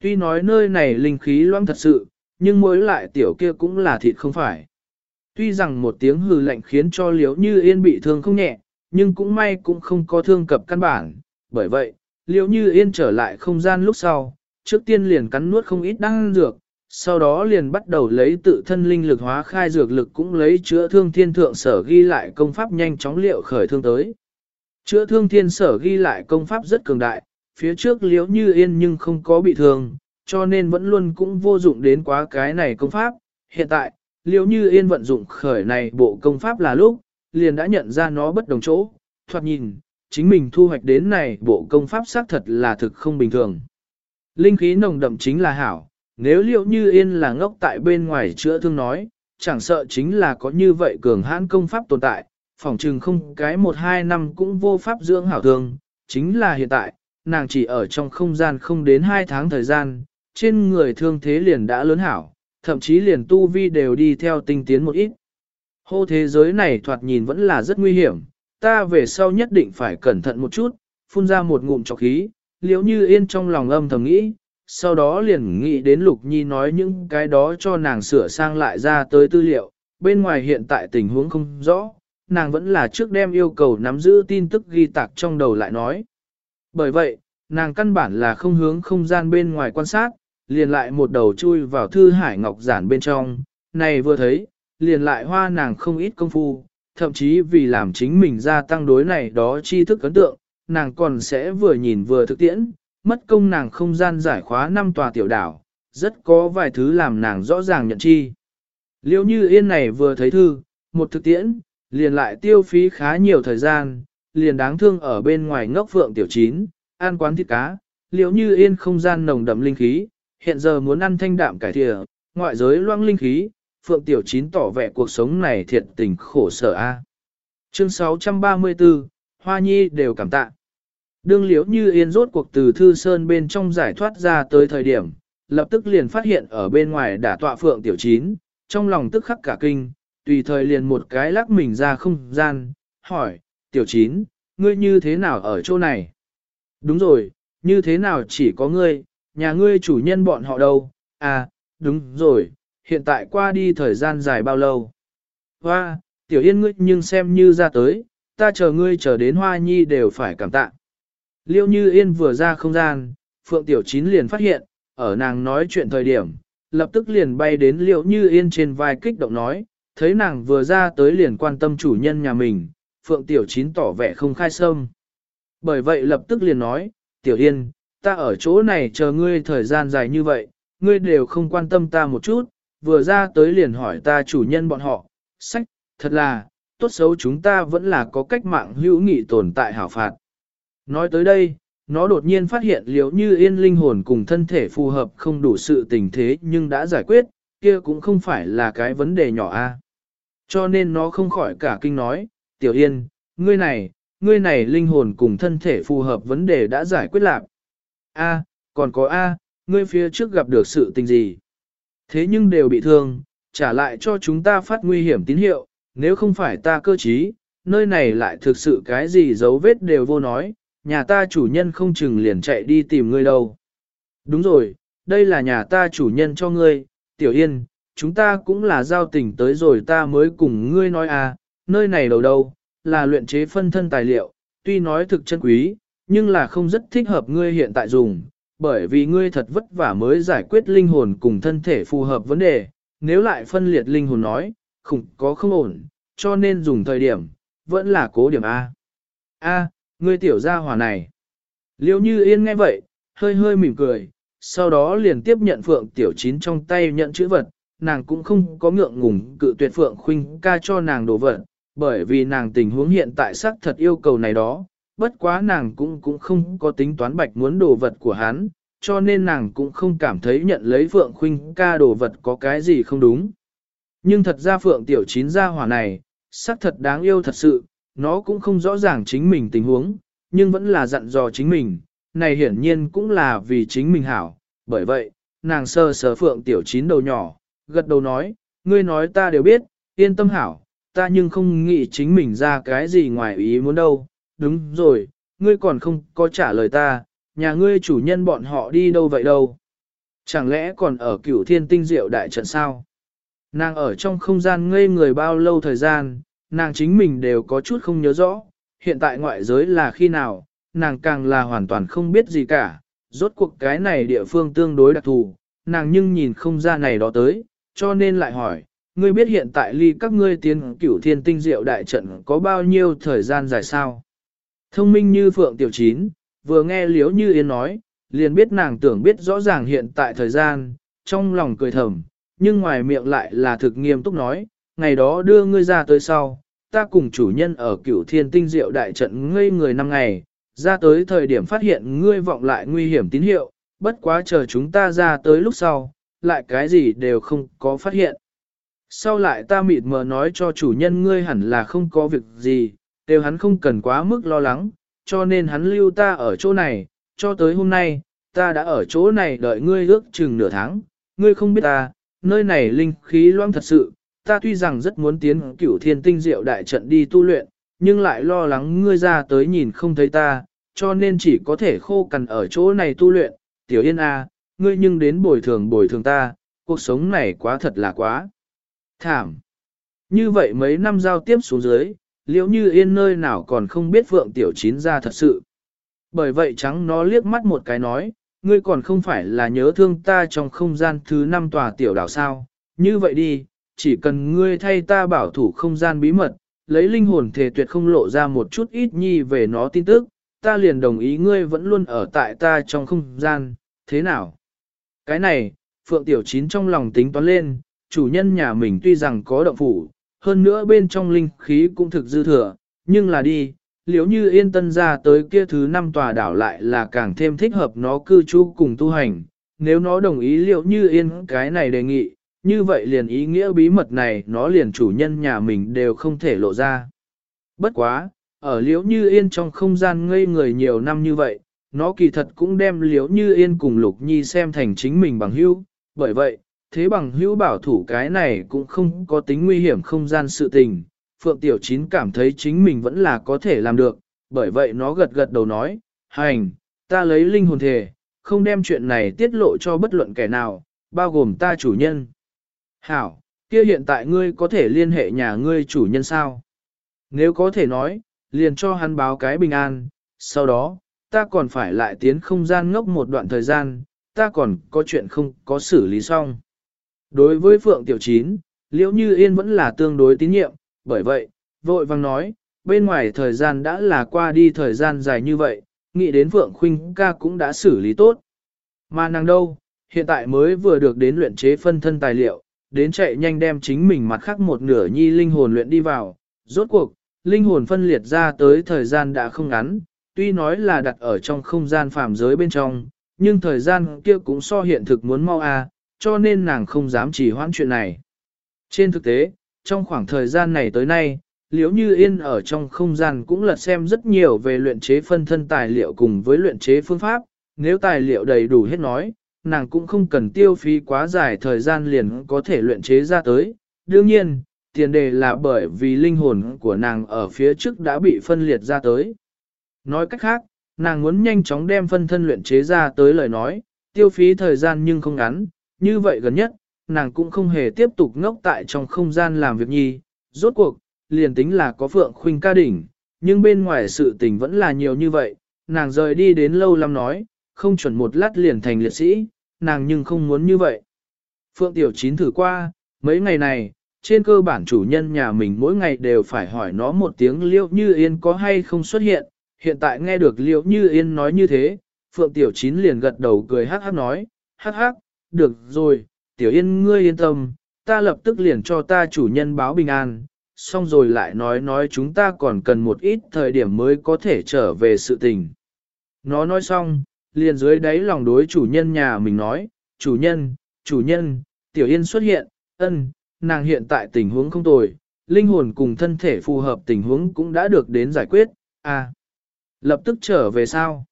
Tuy nói nơi này linh khí loãng thật sự, nhưng mỗi lại tiểu kia cũng là thịt không phải. Tuy rằng một tiếng hừ lạnh khiến cho liếu như yên bị thương không nhẹ, nhưng cũng may cũng không có thương cập căn bản. Bởi vậy, liếu như yên trở lại không gian lúc sau, trước tiên liền cắn nuốt không ít đan dược, sau đó liền bắt đầu lấy tự thân linh lực hóa khai dược lực cũng lấy chữa thương thiên thượng sở ghi lại công pháp nhanh chóng liệu khởi thương tới. Chữa thương thiên sở ghi lại công pháp rất cường đại, phía trước liễu như yên nhưng không có bị thương, cho nên vẫn luôn cũng vô dụng đến quá cái này công pháp. Hiện tại, liễu như yên vận dụng khởi này bộ công pháp là lúc, liền đã nhận ra nó bất đồng chỗ, thoạt nhìn, chính mình thu hoạch đến này bộ công pháp xác thật là thực không bình thường. Linh khí nồng đậm chính là hảo, nếu liệu như yên là ngốc tại bên ngoài chữa thương nói, chẳng sợ chính là có như vậy cường hãn công pháp tồn tại, phòng trừng không cái một hai năm cũng vô pháp dưỡng hảo thương, chính là hiện tại, nàng chỉ ở trong không gian không đến hai tháng thời gian, trên người thương thế liền đã lớn hảo, thậm chí liền tu vi đều đi theo tinh tiến một ít. Hô thế giới này thoạt nhìn vẫn là rất nguy hiểm, ta về sau nhất định phải cẩn thận một chút, phun ra một ngụm trọc khí, liếu như yên trong lòng âm thầm nghĩ, sau đó liền nghĩ đến Lục Nhi nói những cái đó cho nàng sửa sang lại ra tới tư liệu, bên ngoài hiện tại tình huống không rõ, nàng vẫn là trước đem yêu cầu nắm giữ tin tức ghi tạc trong đầu lại nói. Bởi vậy, nàng căn bản là không hướng không gian bên ngoài quan sát, liền lại một đầu chui vào thư hải ngọc giản bên trong, này vừa thấy, liền lại hoa nàng không ít công phu, thậm chí vì làm chính mình gia tăng đối này đó tri thức ấn tượng, nàng còn sẽ vừa nhìn vừa thực tiễn, mất công nàng không gian giải khóa năm tòa tiểu đảo, rất có vài thứ làm nàng rõ ràng nhận chi. Liêu như yên này vừa thấy thư, một thực tiễn, liền lại tiêu phí khá nhiều thời gian, liền đáng thương ở bên ngoài ngốc phượng tiểu chín, ăn quán thịt cá, liệu như yên không gian nồng đậm linh khí, hiện giờ muốn ăn thanh đạm cải thịa, ngoại giới loang linh khí, phượng tiểu chín tỏ vẻ cuộc sống này thiệt tình khổ sở a. Chương 634, Hoa Nhi đều cảm tạ. Đương liễu như yên rốt cuộc từ thư sơn bên trong giải thoát ra tới thời điểm, lập tức liền phát hiện ở bên ngoài đã tọa phượng tiểu chín, trong lòng tức khắc cả kinh, tùy thời liền một cái lắc mình ra không gian, hỏi, tiểu chín, ngươi như thế nào ở chỗ này? Đúng rồi, như thế nào chỉ có ngươi, nhà ngươi chủ nhân bọn họ đâu? À, đúng rồi, hiện tại qua đi thời gian dài bao lâu? Hoa, tiểu yên ngươi nhưng xem như ra tới, ta chờ ngươi chờ đến hoa nhi đều phải cảm tạ. Liêu như yên vừa ra không gian, Phượng Tiểu Chín liền phát hiện, ở nàng nói chuyện thời điểm, lập tức liền bay đến Liêu như yên trên vai kích động nói, thấy nàng vừa ra tới liền quan tâm chủ nhân nhà mình, Phượng Tiểu Chín tỏ vẻ không khai sâm. Bởi vậy lập tức liền nói, Tiểu Yên, ta ở chỗ này chờ ngươi thời gian dài như vậy, ngươi đều không quan tâm ta một chút, vừa ra tới liền hỏi ta chủ nhân bọn họ, sách, thật là, tốt xấu chúng ta vẫn là có cách mạng hữu nghị tồn tại hảo phạt. Nói tới đây, nó đột nhiên phát hiện liệu như yên linh hồn cùng thân thể phù hợp không đủ sự tình thế nhưng đã giải quyết, kia cũng không phải là cái vấn đề nhỏ a. Cho nên nó không khỏi cả kinh nói, tiểu yên, ngươi này, ngươi này linh hồn cùng thân thể phù hợp vấn đề đã giải quyết lạc. A, còn có A, ngươi phía trước gặp được sự tình gì? Thế nhưng đều bị thương, trả lại cho chúng ta phát nguy hiểm tín hiệu, nếu không phải ta cơ trí, nơi này lại thực sự cái gì dấu vết đều vô nói, nhà ta chủ nhân không chừng liền chạy đi tìm ngươi đâu. Đúng rồi, đây là nhà ta chủ nhân cho ngươi, Tiểu Yên, chúng ta cũng là giao tình tới rồi ta mới cùng ngươi nói à, nơi này đầu đâu, là luyện chế phân thân tài liệu, tuy nói thực chân quý, nhưng là không rất thích hợp ngươi hiện tại dùng, bởi vì ngươi thật vất vả mới giải quyết linh hồn cùng thân thể phù hợp vấn đề, nếu lại phân liệt linh hồn nói, không có không ổn, cho nên dùng thời điểm, vẫn là cố điểm A. A, Ngươi tiểu gia hỏa này. Liêu như yên nghe vậy, hơi hơi mỉm cười, sau đó liền tiếp nhận phượng tiểu chín trong tay nhận chữ vật, nàng cũng không có ngượng ngùng cự tuyệt phượng khuynh ca cho nàng đồ vật, bởi vì nàng tình huống hiện tại xác thật yêu cầu này đó, bất quá nàng cũng cũng không có tính toán bạch muốn đồ vật của hắn, cho nên nàng cũng không cảm thấy nhận lấy phượng khuynh ca đồ vật có cái gì không đúng. Nhưng thật ra phượng tiểu chín gia hỏa này, xác thật đáng yêu thật sự, nó cũng không rõ ràng chính mình tình huống, nhưng vẫn là dặn dò chính mình, này hiển nhiên cũng là vì chính mình hảo. Bởi vậy, nàng sơ sờ phượng tiểu chín đầu nhỏ, gật đầu nói, ngươi nói ta đều biết, yên tâm hảo, ta nhưng không nghĩ chính mình ra cái gì ngoài ý muốn đâu. Đúng rồi, ngươi còn không có trả lời ta, nhà ngươi chủ nhân bọn họ đi đâu vậy đâu? Chẳng lẽ còn ở cửu thiên tinh diệu đại trận sao? Nàng ở trong không gian ngây người bao lâu thời gian, nàng chính mình đều có chút không nhớ rõ, hiện tại ngoại giới là khi nào, nàng càng là hoàn toàn không biết gì cả, rốt cuộc cái này địa phương tương đối đặc thù, nàng nhưng nhìn không ra này đó tới, cho nên lại hỏi, ngươi biết hiện tại ly các ngươi tiến cửu thiên tinh diệu đại trận có bao nhiêu thời gian dài sao? Thông minh như Phượng Tiểu Chín, vừa nghe Liếu Như Yên nói, liền biết nàng tưởng biết rõ ràng hiện tại thời gian, trong lòng cười thầm, nhưng ngoài miệng lại là thực nghiêm túc nói, ngày đó đưa ngươi ra tới sau, ta cùng chủ nhân ở cửu thiên tinh diệu đại trận ngây người năm ngày, ra tới thời điểm phát hiện ngươi vọng lại nguy hiểm tín hiệu, bất quá chờ chúng ta ra tới lúc sau, lại cái gì đều không có phát hiện. Sau lại ta mịt mờ nói cho chủ nhân ngươi hẳn là không có việc gì, đều hắn không cần quá mức lo lắng, cho nên hắn lưu ta ở chỗ này, cho tới hôm nay, ta đã ở chỗ này đợi ngươi ước chừng nửa tháng, ngươi không biết ta, nơi này linh khí loang thật sự, ta tuy rằng rất muốn tiến cửu thiên tinh diệu đại trận đi tu luyện, nhưng lại lo lắng ngươi ra tới nhìn không thấy ta, cho nên chỉ có thể khô cằn ở chỗ này tu luyện, tiểu yên a, à, ngươi nhưng đến bồi thường bồi thường ta, cuộc sống này quá thật là quá. Thảm. Như vậy mấy năm giao tiếp xuống dưới, liễu như yên nơi nào còn không biết Phượng Tiểu Chín ra thật sự. Bởi vậy trắng nó liếc mắt một cái nói, ngươi còn không phải là nhớ thương ta trong không gian thứ năm tòa tiểu đảo sao, như vậy đi, chỉ cần ngươi thay ta bảo thủ không gian bí mật, lấy linh hồn thể tuyệt không lộ ra một chút ít nhi về nó tin tức, ta liền đồng ý ngươi vẫn luôn ở tại ta trong không gian, thế nào? Cái này, Phượng Tiểu Chín trong lòng tính toán lên, chủ nhân nhà mình tuy rằng có động phủ, hơn nữa bên trong linh khí cũng thực dư thừa, nhưng là đi, liếu như yên tân ra tới kia thứ năm tòa đảo lại là càng thêm thích hợp nó cư trú cùng tu hành, nếu nó đồng ý liệu như yên cái này đề nghị, như vậy liền ý nghĩa bí mật này nó liền chủ nhân nhà mình đều không thể lộ ra. Bất quá, ở liễu như yên trong không gian ngây người nhiều năm như vậy, nó kỳ thật cũng đem liễu như yên cùng lục nhi xem thành chính mình bằng hữu, bởi vậy, thế bằng hữu bảo thủ cái này cũng không có tính nguy hiểm không gian sự tình. Phượng Tiểu Chín cảm thấy chính mình vẫn là có thể làm được, bởi vậy nó gật gật đầu nói, hành, ta lấy linh hồn thể, không đem chuyện này tiết lộ cho bất luận kẻ nào, bao gồm ta chủ nhân. Hảo, kia hiện tại ngươi có thể liên hệ nhà ngươi chủ nhân sao? Nếu có thể nói, liền cho hắn báo cái bình an, sau đó, ta còn phải lại tiến không gian ngốc một đoạn thời gian, ta còn có chuyện không có xử lý xong. Đối với Phượng Tiểu Chín, Liễu Như Yên vẫn là tương đối tín nhiệm, bởi vậy, vội vang nói, bên ngoài thời gian đã là qua đi thời gian dài như vậy, nghĩ đến Phượng Khuynh ca cũng đã xử lý tốt. Mà nàng đâu, hiện tại mới vừa được đến luyện chế phân thân tài liệu, đến chạy nhanh đem chính mình mặt khác một nửa nhi linh hồn luyện đi vào. Rốt cuộc, linh hồn phân liệt ra tới thời gian đã không ngắn, tuy nói là đặt ở trong không gian phàm giới bên trong, nhưng thời gian kia cũng so hiện thực muốn mau a, à, cho nên nàng không dám chỉ hoãn chuyện này. Trên thực tế, trong khoảng thời gian này tới nay, liếu như yên ở trong không gian cũng lật xem rất nhiều về luyện chế phân thân tài liệu cùng với luyện chế phương pháp, nếu tài liệu đầy đủ hết nói, nàng cũng không cần tiêu phí quá dài thời gian liền có thể luyện chế ra tới. Đương nhiên, tiền đề là bởi vì linh hồn của nàng ở phía trước đã bị phân liệt ra tới. Nói cách khác, nàng muốn nhanh chóng đem phân thân luyện chế ra tới lời nói, tiêu phí thời gian nhưng không ngắn, như vậy gần nhất, nàng cũng không hề tiếp tục ngốc tại trong không gian làm việc nhi, rốt cuộc, liền tính là có phượng khuynh ca đỉnh, nhưng bên ngoài sự tình vẫn là nhiều như vậy, nàng rời đi đến lâu lắm nói, không chuẩn một lát liền thành liệt sĩ, nàng nhưng không muốn như vậy. Phượng Tiểu Chín thử qua, mấy ngày này, trên cơ bản chủ nhân nhà mình mỗi ngày đều phải hỏi nó một tiếng liễu như yên có hay không xuất hiện, hiện tại nghe được liễu như yên nói như thế, Phượng Tiểu Chín liền gật đầu cười hắc hắc nói, hắc hắc, được rồi, Tiểu Yên ngươi yên tâm, ta lập tức liền cho ta chủ nhân báo bình an, xong rồi lại nói nói chúng ta còn cần một ít thời điểm mới có thể trở về sự tình. Nó nói xong, liền dưới đáy lòng đối chủ nhân nhà mình nói, chủ nhân, chủ nhân, Tiểu Yên xuất hiện, ân, nàng hiện tại tình huống không tồi, linh hồn cùng thân thể phù hợp tình huống cũng đã được đến giải quyết, à, lập tức trở về sao?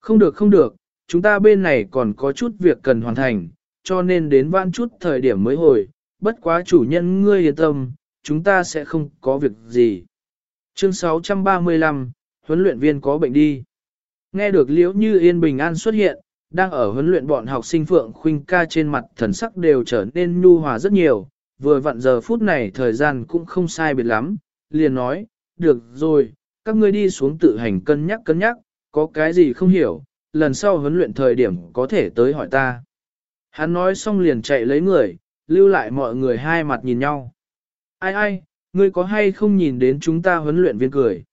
Không được không được, chúng ta bên này còn có chút việc cần hoàn thành, cho nên đến vãn chút thời điểm mới hồi, bất quá chủ nhân ngươi yên tâm, chúng ta sẽ không có việc gì. Chương 635, huấn luyện viên có bệnh đi. Nghe được liễu như yên bình an xuất hiện, đang ở huấn luyện bọn học sinh Phượng Khuynh ca trên mặt thần sắc đều trở nên nhu hòa rất nhiều, vừa vặn giờ phút này thời gian cũng không sai biệt lắm, liền nói, được rồi, các ngươi đi xuống tự hành cân nhắc cân nhắc, có cái gì không hiểu, lần sau huấn luyện thời điểm có thể tới hỏi ta. Hắn nói xong liền chạy lấy người, lưu lại mọi người hai mặt nhìn nhau. Ai ai, ngươi có hay không nhìn đến chúng ta huấn luyện viên cười.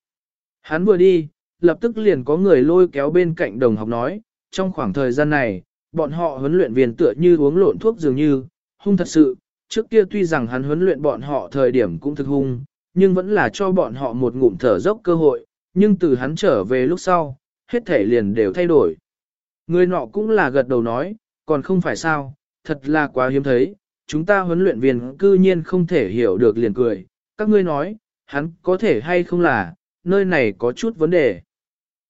Hắn vừa đi, lập tức liền có người lôi kéo bên cạnh đồng học nói, trong khoảng thời gian này, bọn họ huấn luyện viên tựa như uống lộn thuốc dường như, hung thật sự, trước kia tuy rằng hắn huấn luyện bọn họ thời điểm cũng thực hung, nhưng vẫn là cho bọn họ một ngụm thở dốc cơ hội, nhưng từ hắn trở về lúc sau, hết thể liền đều thay đổi. Người nọ cũng là gật đầu nói, còn không phải sao, thật là quá hiếm thấy, chúng ta huấn luyện viên cư nhiên không thể hiểu được liền cười, các ngươi nói, hắn có thể hay không là, nơi này có chút vấn đề.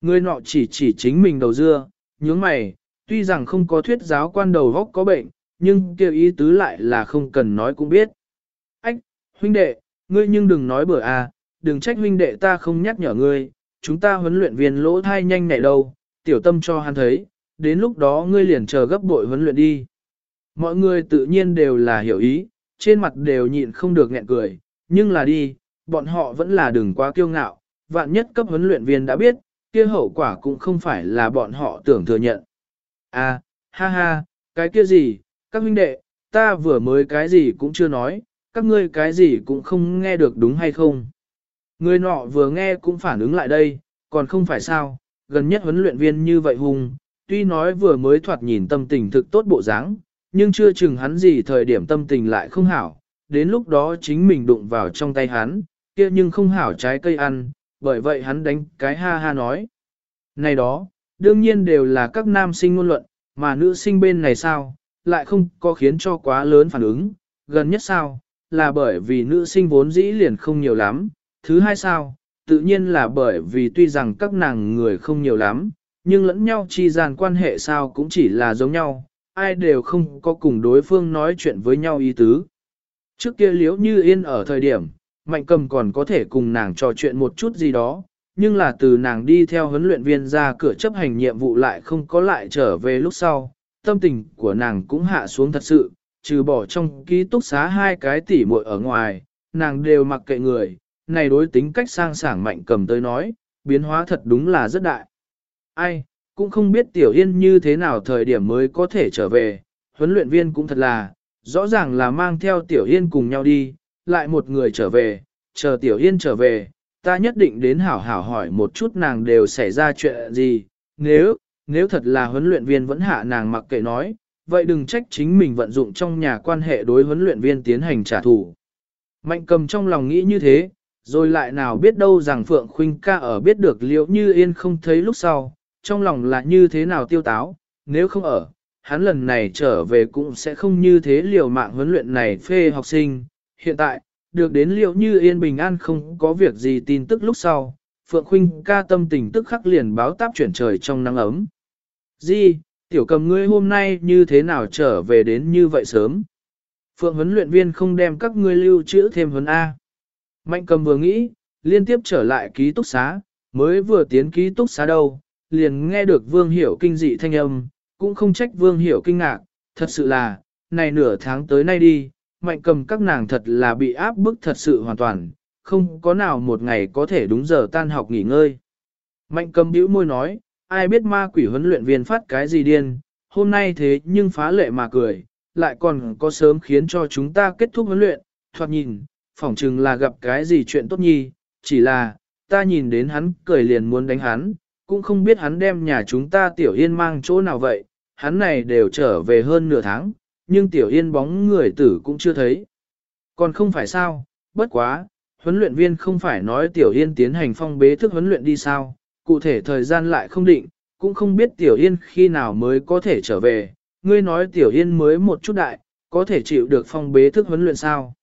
Người nọ chỉ chỉ chính mình đầu dưa, nhướng mày, tuy rằng không có thuyết giáo quan đầu góc có bệnh, nhưng kêu ý tứ lại là không cần nói cũng biết. Ách, huynh đệ, ngươi nhưng đừng nói bừa à, đừng trách huynh đệ ta không nhắc nhở ngươi, chúng ta huấn luyện viên lỗ thai nhanh nhạy đâu, tiểu tâm cho hắn thấy, đến lúc đó ngươi liền chờ gấp bội huấn luyện đi. Mọi người tự nhiên đều là hiểu ý, trên mặt đều nhịn không được nghẹn cười, nhưng là đi, bọn họ vẫn là đừng quá kiêu ngạo, vạn nhất cấp huấn luyện viên đã biết, kia hậu quả cũng không phải là bọn họ tưởng thừa nhận. À, ha ha, cái kia gì, các huynh đệ, ta vừa mới cái gì cũng chưa nói, các ngươi cái gì cũng không nghe được đúng hay không. Người nọ vừa nghe cũng phản ứng lại đây, còn không phải sao, gần nhất huấn luyện viên như vậy hùng, tuy nói vừa mới thoạt nhìn tâm tình thực tốt bộ dáng, nhưng chưa chừng hắn gì thời điểm tâm tình lại không hảo, đến lúc đó chính mình đụng vào trong tay hắn, kia nhưng không hảo trái cây ăn, bởi vậy hắn đánh cái ha ha nói. Này đó, đương nhiên đều là các nam sinh ngôn luận, mà nữ sinh bên này sao, lại không có khiến cho quá lớn phản ứng, gần nhất sao, là bởi vì nữ sinh vốn dĩ liền không nhiều lắm, thứ hai sao, tự nhiên là bởi vì tuy rằng các nàng người không nhiều lắm, nhưng lẫn nhau chi gian quan hệ sao cũng chỉ là giống nhau, ai đều không có cùng đối phương nói chuyện với nhau ý tứ. Trước kia liếu như yên ở thời điểm, mạnh cầm còn có thể cùng nàng trò chuyện một chút gì đó, nhưng là từ nàng đi theo huấn luyện viên ra cửa chấp hành nhiệm vụ lại không có lại trở về lúc sau, tâm tình của nàng cũng hạ xuống thật sự, trừ bỏ trong ký túc xá hai cái tỉ muội ở ngoài, nàng đều mặc kệ người, này đối tính cách sang sảng mạnh cầm tới nói, biến hóa thật đúng là rất đại. Ai, cũng không biết Tiểu Yên như thế nào thời điểm mới có thể trở về, huấn luyện viên cũng thật là, rõ ràng là mang theo Tiểu Yên cùng nhau đi, lại một người trở về, chờ Tiểu Yên trở về, ta nhất định đến hảo hảo hỏi một chút nàng đều xảy ra chuyện gì, nếu, nếu thật là huấn luyện viên vẫn hạ nàng mặc kệ nói, vậy đừng trách chính mình vận dụng trong nhà quan hệ đối huấn luyện viên tiến hành trả thù. Mạnh cầm trong lòng nghĩ như thế, rồi lại nào biết đâu rằng Phượng Khuynh ca ở biết được liệu như yên không thấy lúc sau, trong lòng là như thế nào tiêu táo, nếu không ở, hắn lần này trở về cũng sẽ không như thế liều mạng huấn luyện này phê học sinh. Hiện tại, được đến liệu như yên bình an không có việc gì tin tức lúc sau, Phượng Khuynh ca tâm tình tức khắc liền báo táp chuyển trời trong nắng ấm. Di, tiểu cầm ngươi hôm nay như thế nào trở về đến như vậy sớm? Phượng huấn luyện viên không đem các ngươi lưu trữ thêm huấn A. Mạnh cầm vừa nghĩ, liên tiếp trở lại ký túc xá, mới vừa tiến ký túc xá đâu, liền nghe được vương hiểu kinh dị thanh âm, cũng không trách vương hiểu kinh ngạc, thật sự là, này nửa tháng tới nay đi, mạnh cầm các nàng thật là bị áp bức thật sự hoàn toàn, không có nào một ngày có thể đúng giờ tan học nghỉ ngơi. Mạnh cầm bĩu môi nói, ai biết ma quỷ huấn luyện viên phát cái gì điên, hôm nay thế nhưng phá lệ mà cười, lại còn có sớm khiến cho chúng ta kết thúc huấn luyện, thoạt nhìn, phỏng chừng là gặp cái gì chuyện tốt nhi, chỉ là, ta nhìn đến hắn cười liền muốn đánh hắn, cũng không biết hắn đem nhà chúng ta tiểu yên mang chỗ nào vậy, hắn này đều trở về hơn nửa tháng, nhưng tiểu yên bóng người tử cũng chưa thấy. Còn không phải sao, bất quá, huấn luyện viên không phải nói tiểu yên tiến hành phong bế thức huấn luyện đi sao, cụ thể thời gian lại không định, cũng không biết tiểu yên khi nào mới có thể trở về, ngươi nói tiểu yên mới một chút đại, có thể chịu được phong bế thức huấn luyện sao.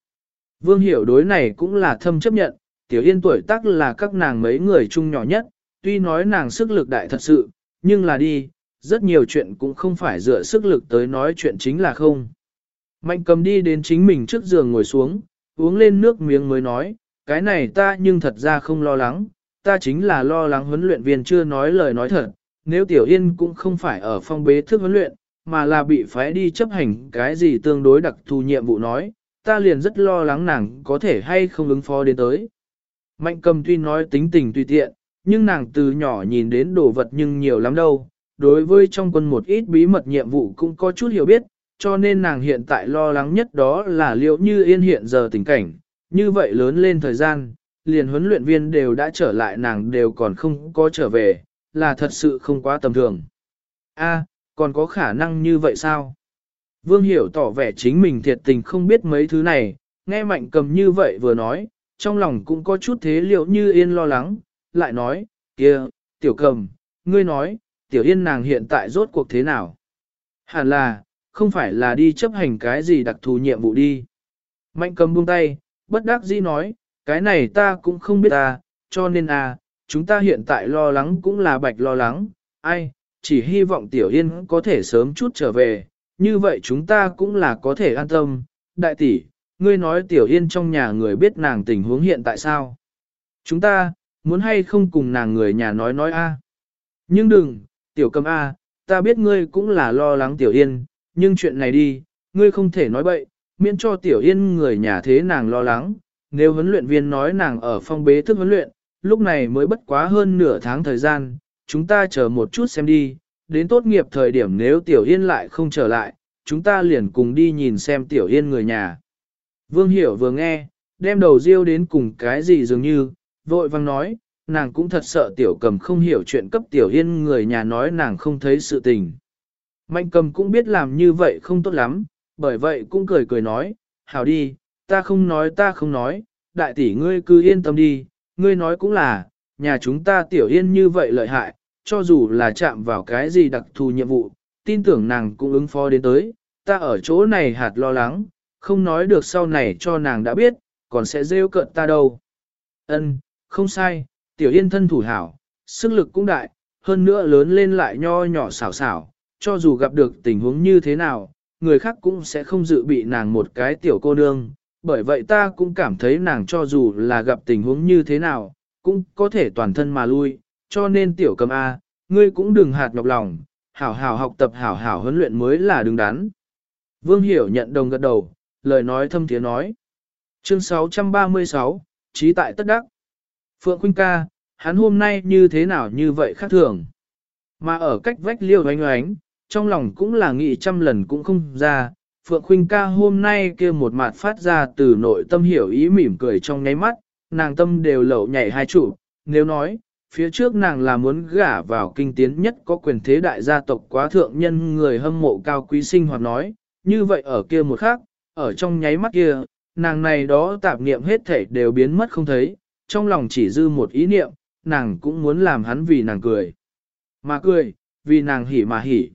Vương hiểu đối này cũng là thâm chấp nhận, tiểu yên tuổi tác là các nàng mấy người chung nhỏ nhất, tuy nói nàng sức lực đại thật sự, nhưng là đi, rất nhiều chuyện cũng không phải dựa sức lực tới nói chuyện chính là không. Mạnh cầm đi đến chính mình trước giường ngồi xuống, uống lên nước miếng mới nói, cái này ta nhưng thật ra không lo lắng, ta chính là lo lắng huấn luyện viên chưa nói lời nói thật, nếu Tiểu Yên cũng không phải ở phong bế thức huấn luyện, mà là bị phái đi chấp hành cái gì tương đối đặc thù nhiệm vụ nói, ta liền rất lo lắng nàng có thể hay không ứng phó đến tới. Mạnh cầm tuy nói tính tình tùy tiện, nhưng nàng từ nhỏ nhìn đến đồ vật nhưng nhiều lắm đâu. Đối với trong quân một ít bí mật nhiệm vụ cũng có chút hiểu biết, cho nên nàng hiện tại lo lắng nhất đó là liệu như yên hiện giờ tình cảnh, như vậy lớn lên thời gian, liền huấn luyện viên đều đã trở lại nàng đều còn không có trở về, là thật sự không quá tầm thường. A, còn có khả năng như vậy sao? Vương Hiểu tỏ vẻ chính mình thiệt tình không biết mấy thứ này, nghe mạnh cầm như vậy vừa nói, trong lòng cũng có chút thế liệu như yên lo lắng, lại nói, kia, tiểu cầm, ngươi nói, tiểu yên nàng hiện tại rốt cuộc thế nào? Hẳn là, không phải là đi chấp hành cái gì đặc thù nhiệm vụ đi. Mạnh cầm buông tay, bất đắc dĩ nói, cái này ta cũng không biết ta, cho nên à, chúng ta hiện tại lo lắng cũng là bạch lo lắng, ai, chỉ hy vọng Tiểu Yên có thể sớm chút trở về, như vậy chúng ta cũng là có thể an tâm. Đại tỷ, ngươi nói Tiểu Yên trong nhà người biết nàng tình huống hiện tại sao? Chúng ta, muốn hay không cùng nàng người nhà nói nói a? Nhưng đừng, Tiểu Cầm a, ta biết ngươi cũng là lo lắng Tiểu Yên, nhưng chuyện này đi, ngươi không thể nói bậy, miễn cho Tiểu Yên người nhà thế nàng lo lắng. Nếu huấn luyện viên nói nàng ở phong bế thức huấn luyện, lúc này mới bất quá hơn nửa tháng thời gian, chúng ta chờ một chút xem đi, đến tốt nghiệp thời điểm nếu Tiểu Yên lại không trở lại, chúng ta liền cùng đi nhìn xem Tiểu Yên người nhà. Vương Hiểu vừa nghe, đem đầu riêu đến cùng cái gì dường như, vội vang nói, nàng cũng thật sợ Tiểu Cầm không hiểu chuyện cấp Tiểu Yên người nhà nói nàng không thấy sự tình. Mạnh cầm cũng biết làm như vậy không tốt lắm, bởi vậy cũng cười cười nói, hảo đi, ta không nói ta không nói, đại tỷ ngươi cứ yên tâm đi, ngươi nói cũng là, nhà chúng ta tiểu yên như vậy lợi hại, cho dù là chạm vào cái gì đặc thù nhiệm vụ, tin tưởng nàng cũng ứng phó đến tới, ta ở chỗ này hạt lo lắng, không nói được sau này cho nàng đã biết, còn sẽ rêu cợt ta đâu. Ân, không sai, tiểu yên thân thủ hảo, sức lực cũng đại, hơn nữa lớn lên lại nho nhỏ xảo xảo, cho dù gặp được tình huống như thế nào, người khác cũng sẽ không dự bị nàng một cái tiểu cô nương, bởi vậy ta cũng cảm thấy nàng cho dù là gặp tình huống như thế nào, cũng có thể toàn thân mà lui, cho nên tiểu cầm A, ngươi cũng đừng hạt nhọc lòng, hảo hảo học tập hảo hảo huấn luyện mới là đứng đắn. Vương Hiểu nhận đồng gật đầu, lời nói thâm tiếng nói. Chương 636, trí tại tất đắc. Phượng Khuynh ca, hắn hôm nay như thế nào như vậy khác thường. Mà ở cách vách liêu oánh oánh, trong lòng cũng là nghĩ trăm lần cũng không ra, Phượng Khuynh ca hôm nay kia một mặt phát ra từ nội tâm hiểu ý mỉm cười trong nháy mắt, nàng tâm đều lẩu nhảy hai trụ, nếu nói, phía trước nàng là muốn gả vào kinh tiến nhất có quyền thế đại gia tộc quá thượng nhân người hâm mộ cao quý sinh hoạt nói, như vậy ở kia một khác, ở trong nháy mắt kia, nàng này đó tạp niệm hết thể đều biến mất không thấy, trong lòng chỉ dư một ý niệm, nàng cũng muốn làm hắn vì nàng cười. Mà cười, vì nàng hỉ mà hỉ.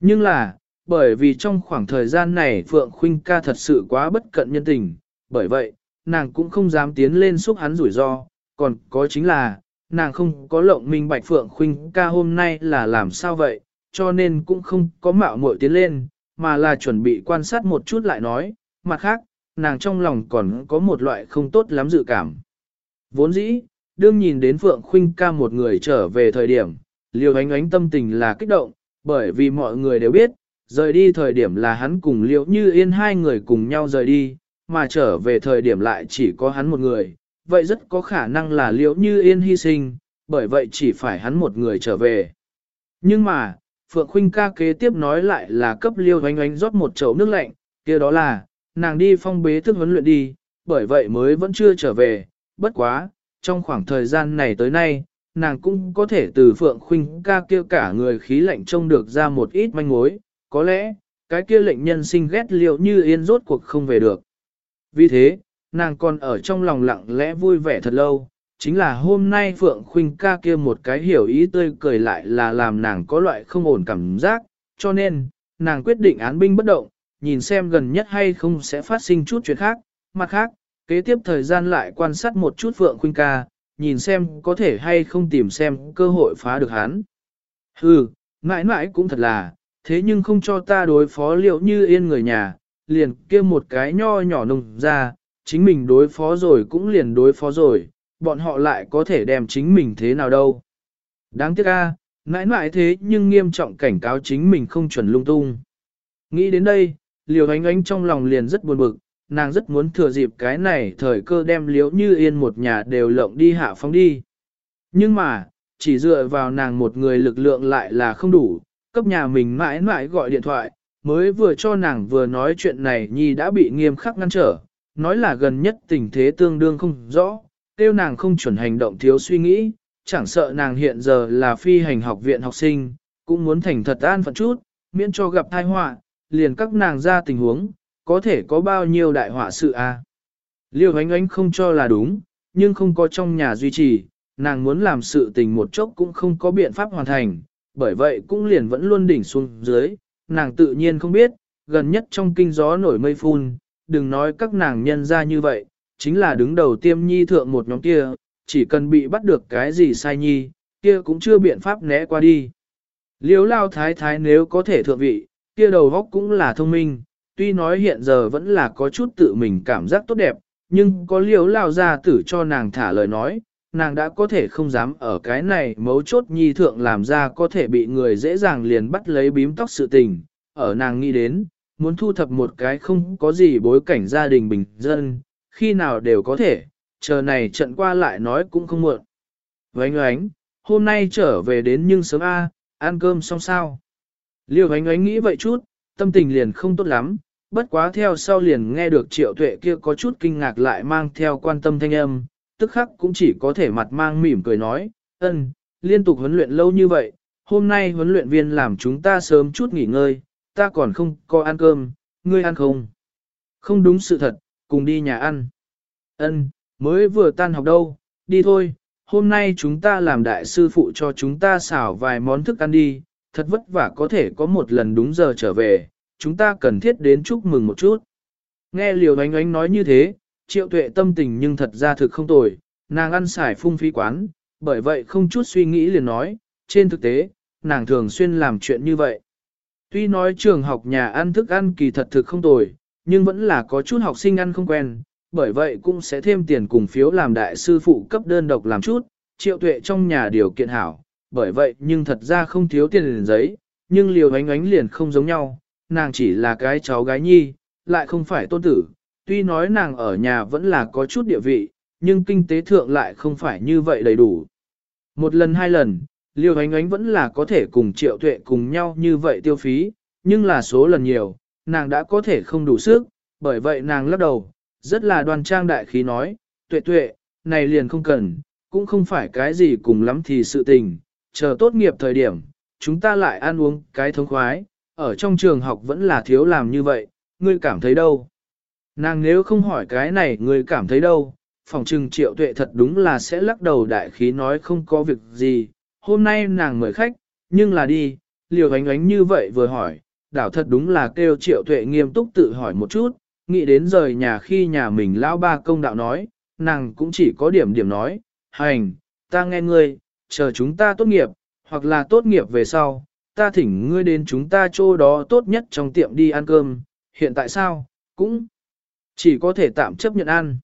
Nhưng là, bởi vì trong khoảng thời gian này Phượng Khuynh ca thật sự quá bất cận nhân tình, bởi vậy, nàng cũng không dám tiến lên xúc hắn rủi ro, còn có chính là, nàng không có lộng minh bạch Phượng Khuynh ca hôm nay là làm sao vậy, cho nên cũng không có mạo muội tiến lên, mà là chuẩn bị quan sát một chút lại nói, mặt khác, nàng trong lòng còn có một loại không tốt lắm dự cảm. Vốn dĩ, đương nhìn đến Phượng Khuynh ca một người trở về thời điểm, liều ánh ánh tâm tình là kích động, bởi vì mọi người đều biết, rời đi thời điểm là hắn cùng liễu như yên hai người cùng nhau rời đi, mà trở về thời điểm lại chỉ có hắn một người, vậy rất có khả năng là liễu như yên hy sinh, bởi vậy chỉ phải hắn một người trở về. Nhưng mà, Phượng Khuynh ca kế tiếp nói lại là cấp liêu oánh oánh rót một chậu nước lạnh, kia đó là, nàng đi phong bế thức huấn luyện đi, bởi vậy mới vẫn chưa trở về, bất quá, trong khoảng thời gian này tới nay, nàng cũng có thể từ Phượng Khuynh ca kia cả người khí lạnh trông được ra một ít manh mối, có lẽ, cái kia lệnh nhân sinh ghét liệu như yên rốt cuộc không về được. Vì thế, nàng còn ở trong lòng lặng lẽ vui vẻ thật lâu, chính là hôm nay Phượng Khuynh ca kia một cái hiểu ý tươi cười lại là làm nàng có loại không ổn cảm giác, cho nên, nàng quyết định án binh bất động, nhìn xem gần nhất hay không sẽ phát sinh chút chuyện khác, mặt khác, kế tiếp thời gian lại quan sát một chút Phượng Khuynh ca, nhìn xem có thể hay không tìm xem cơ hội phá được hắn. Hừ, mãi mãi cũng thật là, thế nhưng không cho ta đối phó liệu như yên người nhà, liền kia một cái nho nhỏ nùng ra, chính mình đối phó rồi cũng liền đối phó rồi, bọn họ lại có thể đem chính mình thế nào đâu. Đáng tiếc a, mãi mãi thế nhưng nghiêm trọng cảnh cáo chính mình không chuẩn lung tung. Nghĩ đến đây, liều ánh ánh trong lòng liền rất buồn bực, nàng rất muốn thừa dịp cái này thời cơ đem liễu như yên một nhà đều lộng đi hạ phóng đi. Nhưng mà, chỉ dựa vào nàng một người lực lượng lại là không đủ, cấp nhà mình mãi mãi gọi điện thoại, mới vừa cho nàng vừa nói chuyện này nhi đã bị nghiêm khắc ngăn trở, nói là gần nhất tình thế tương đương không rõ, tiêu nàng không chuẩn hành động thiếu suy nghĩ, chẳng sợ nàng hiện giờ là phi hành học viện học sinh, cũng muốn thành thật an phận chút, miễn cho gặp tai họa, liền các nàng ra tình huống, có thể có bao nhiêu đại họa sự a. À? Liêu ánh ánh không cho là đúng, nhưng không có trong nhà duy trì, nàng muốn làm sự tình một chốc cũng không có biện pháp hoàn thành, bởi vậy cũng liền vẫn luôn đỉnh xuống dưới, nàng tự nhiên không biết, gần nhất trong kinh gió nổi mây phun, đừng nói các nàng nhân ra như vậy, chính là đứng đầu tiêm nhi thượng một nhóm kia, chỉ cần bị bắt được cái gì sai nhi, kia cũng chưa biện pháp né qua đi. Liếu lao thái thái nếu có thể thượng vị, kia đầu góc cũng là thông minh, tuy nói hiện giờ vẫn là có chút tự mình cảm giác tốt đẹp, nhưng có liếu lao ra tử cho nàng thả lời nói, nàng đã có thể không dám ở cái này mấu chốt nhi thượng làm ra có thể bị người dễ dàng liền bắt lấy bím tóc sự tình, ở nàng nghĩ đến, muốn thu thập một cái không có gì bối cảnh gia đình bình dân, khi nào đều có thể, chờ này trận qua lại nói cũng không muộn. Vánh oánh, hôm nay trở về đến nhưng sớm a, ăn cơm xong sao. Liêu vánh oánh nghĩ vậy chút, tâm tình liền không tốt lắm, bất quá theo sau liền nghe được triệu tuệ kia có chút kinh ngạc lại mang theo quan tâm thanh âm, tức khắc cũng chỉ có thể mặt mang mỉm cười nói, ân, liên tục huấn luyện lâu như vậy, hôm nay huấn luyện viên làm chúng ta sớm chút nghỉ ngơi, ta còn không có ăn cơm, ngươi ăn không? Không đúng sự thật, cùng đi nhà ăn. Ân, mới vừa tan học đâu, đi thôi, hôm nay chúng ta làm đại sư phụ cho chúng ta xào vài món thức ăn đi, thật vất vả có thể có một lần đúng giờ trở về, chúng ta cần thiết đến chúc mừng một chút. Nghe liều ánh ánh nói như thế, triệu tuệ tâm tình nhưng thật ra thực không tồi, nàng ăn xài phung phí quán, bởi vậy không chút suy nghĩ liền nói, trên thực tế, nàng thường xuyên làm chuyện như vậy. Tuy nói trường học nhà ăn thức ăn kỳ thật thực không tồi, nhưng vẫn là có chút học sinh ăn không quen, bởi vậy cũng sẽ thêm tiền cùng phiếu làm đại sư phụ cấp đơn độc làm chút, triệu tuệ trong nhà điều kiện hảo, bởi vậy nhưng thật ra không thiếu tiền liền giấy, nhưng liều ánh ánh liền không giống nhau, nàng chỉ là cái cháu gái nhi, lại không phải tôn tử, tuy nói nàng ở nhà vẫn là có chút địa vị, nhưng kinh tế thượng lại không phải như vậy đầy đủ. Một lần hai lần, Liêu ánh ánh vẫn là có thể cùng triệu tuệ cùng nhau như vậy tiêu phí, nhưng là số lần nhiều, nàng đã có thể không đủ sức, bởi vậy nàng lắc đầu, rất là đoan trang đại khí nói, tuệ tuệ, này liền không cần, cũng không phải cái gì cùng lắm thì sự tình, chờ tốt nghiệp thời điểm, chúng ta lại ăn uống cái thống khoái, ở trong trường học vẫn là thiếu làm như vậy, ngươi cảm thấy đâu? Nàng nếu không hỏi cái này ngươi cảm thấy đâu, phòng trừng triệu tuệ thật đúng là sẽ lắc đầu đại khí nói không có việc gì, hôm nay nàng mời khách, nhưng là đi, liều ánh ánh như vậy vừa hỏi, đảo thật đúng là kêu triệu tuệ nghiêm túc tự hỏi một chút, nghĩ đến rời nhà khi nhà mình lão ba công đạo nói, nàng cũng chỉ có điểm điểm nói, hành, ta nghe ngươi, chờ chúng ta tốt nghiệp, hoặc là tốt nghiệp về sau, ta thỉnh ngươi đến chúng ta chỗ đó tốt nhất trong tiệm đi ăn cơm, hiện tại sao, cũng chỉ có thể tạm chấp nhận ăn.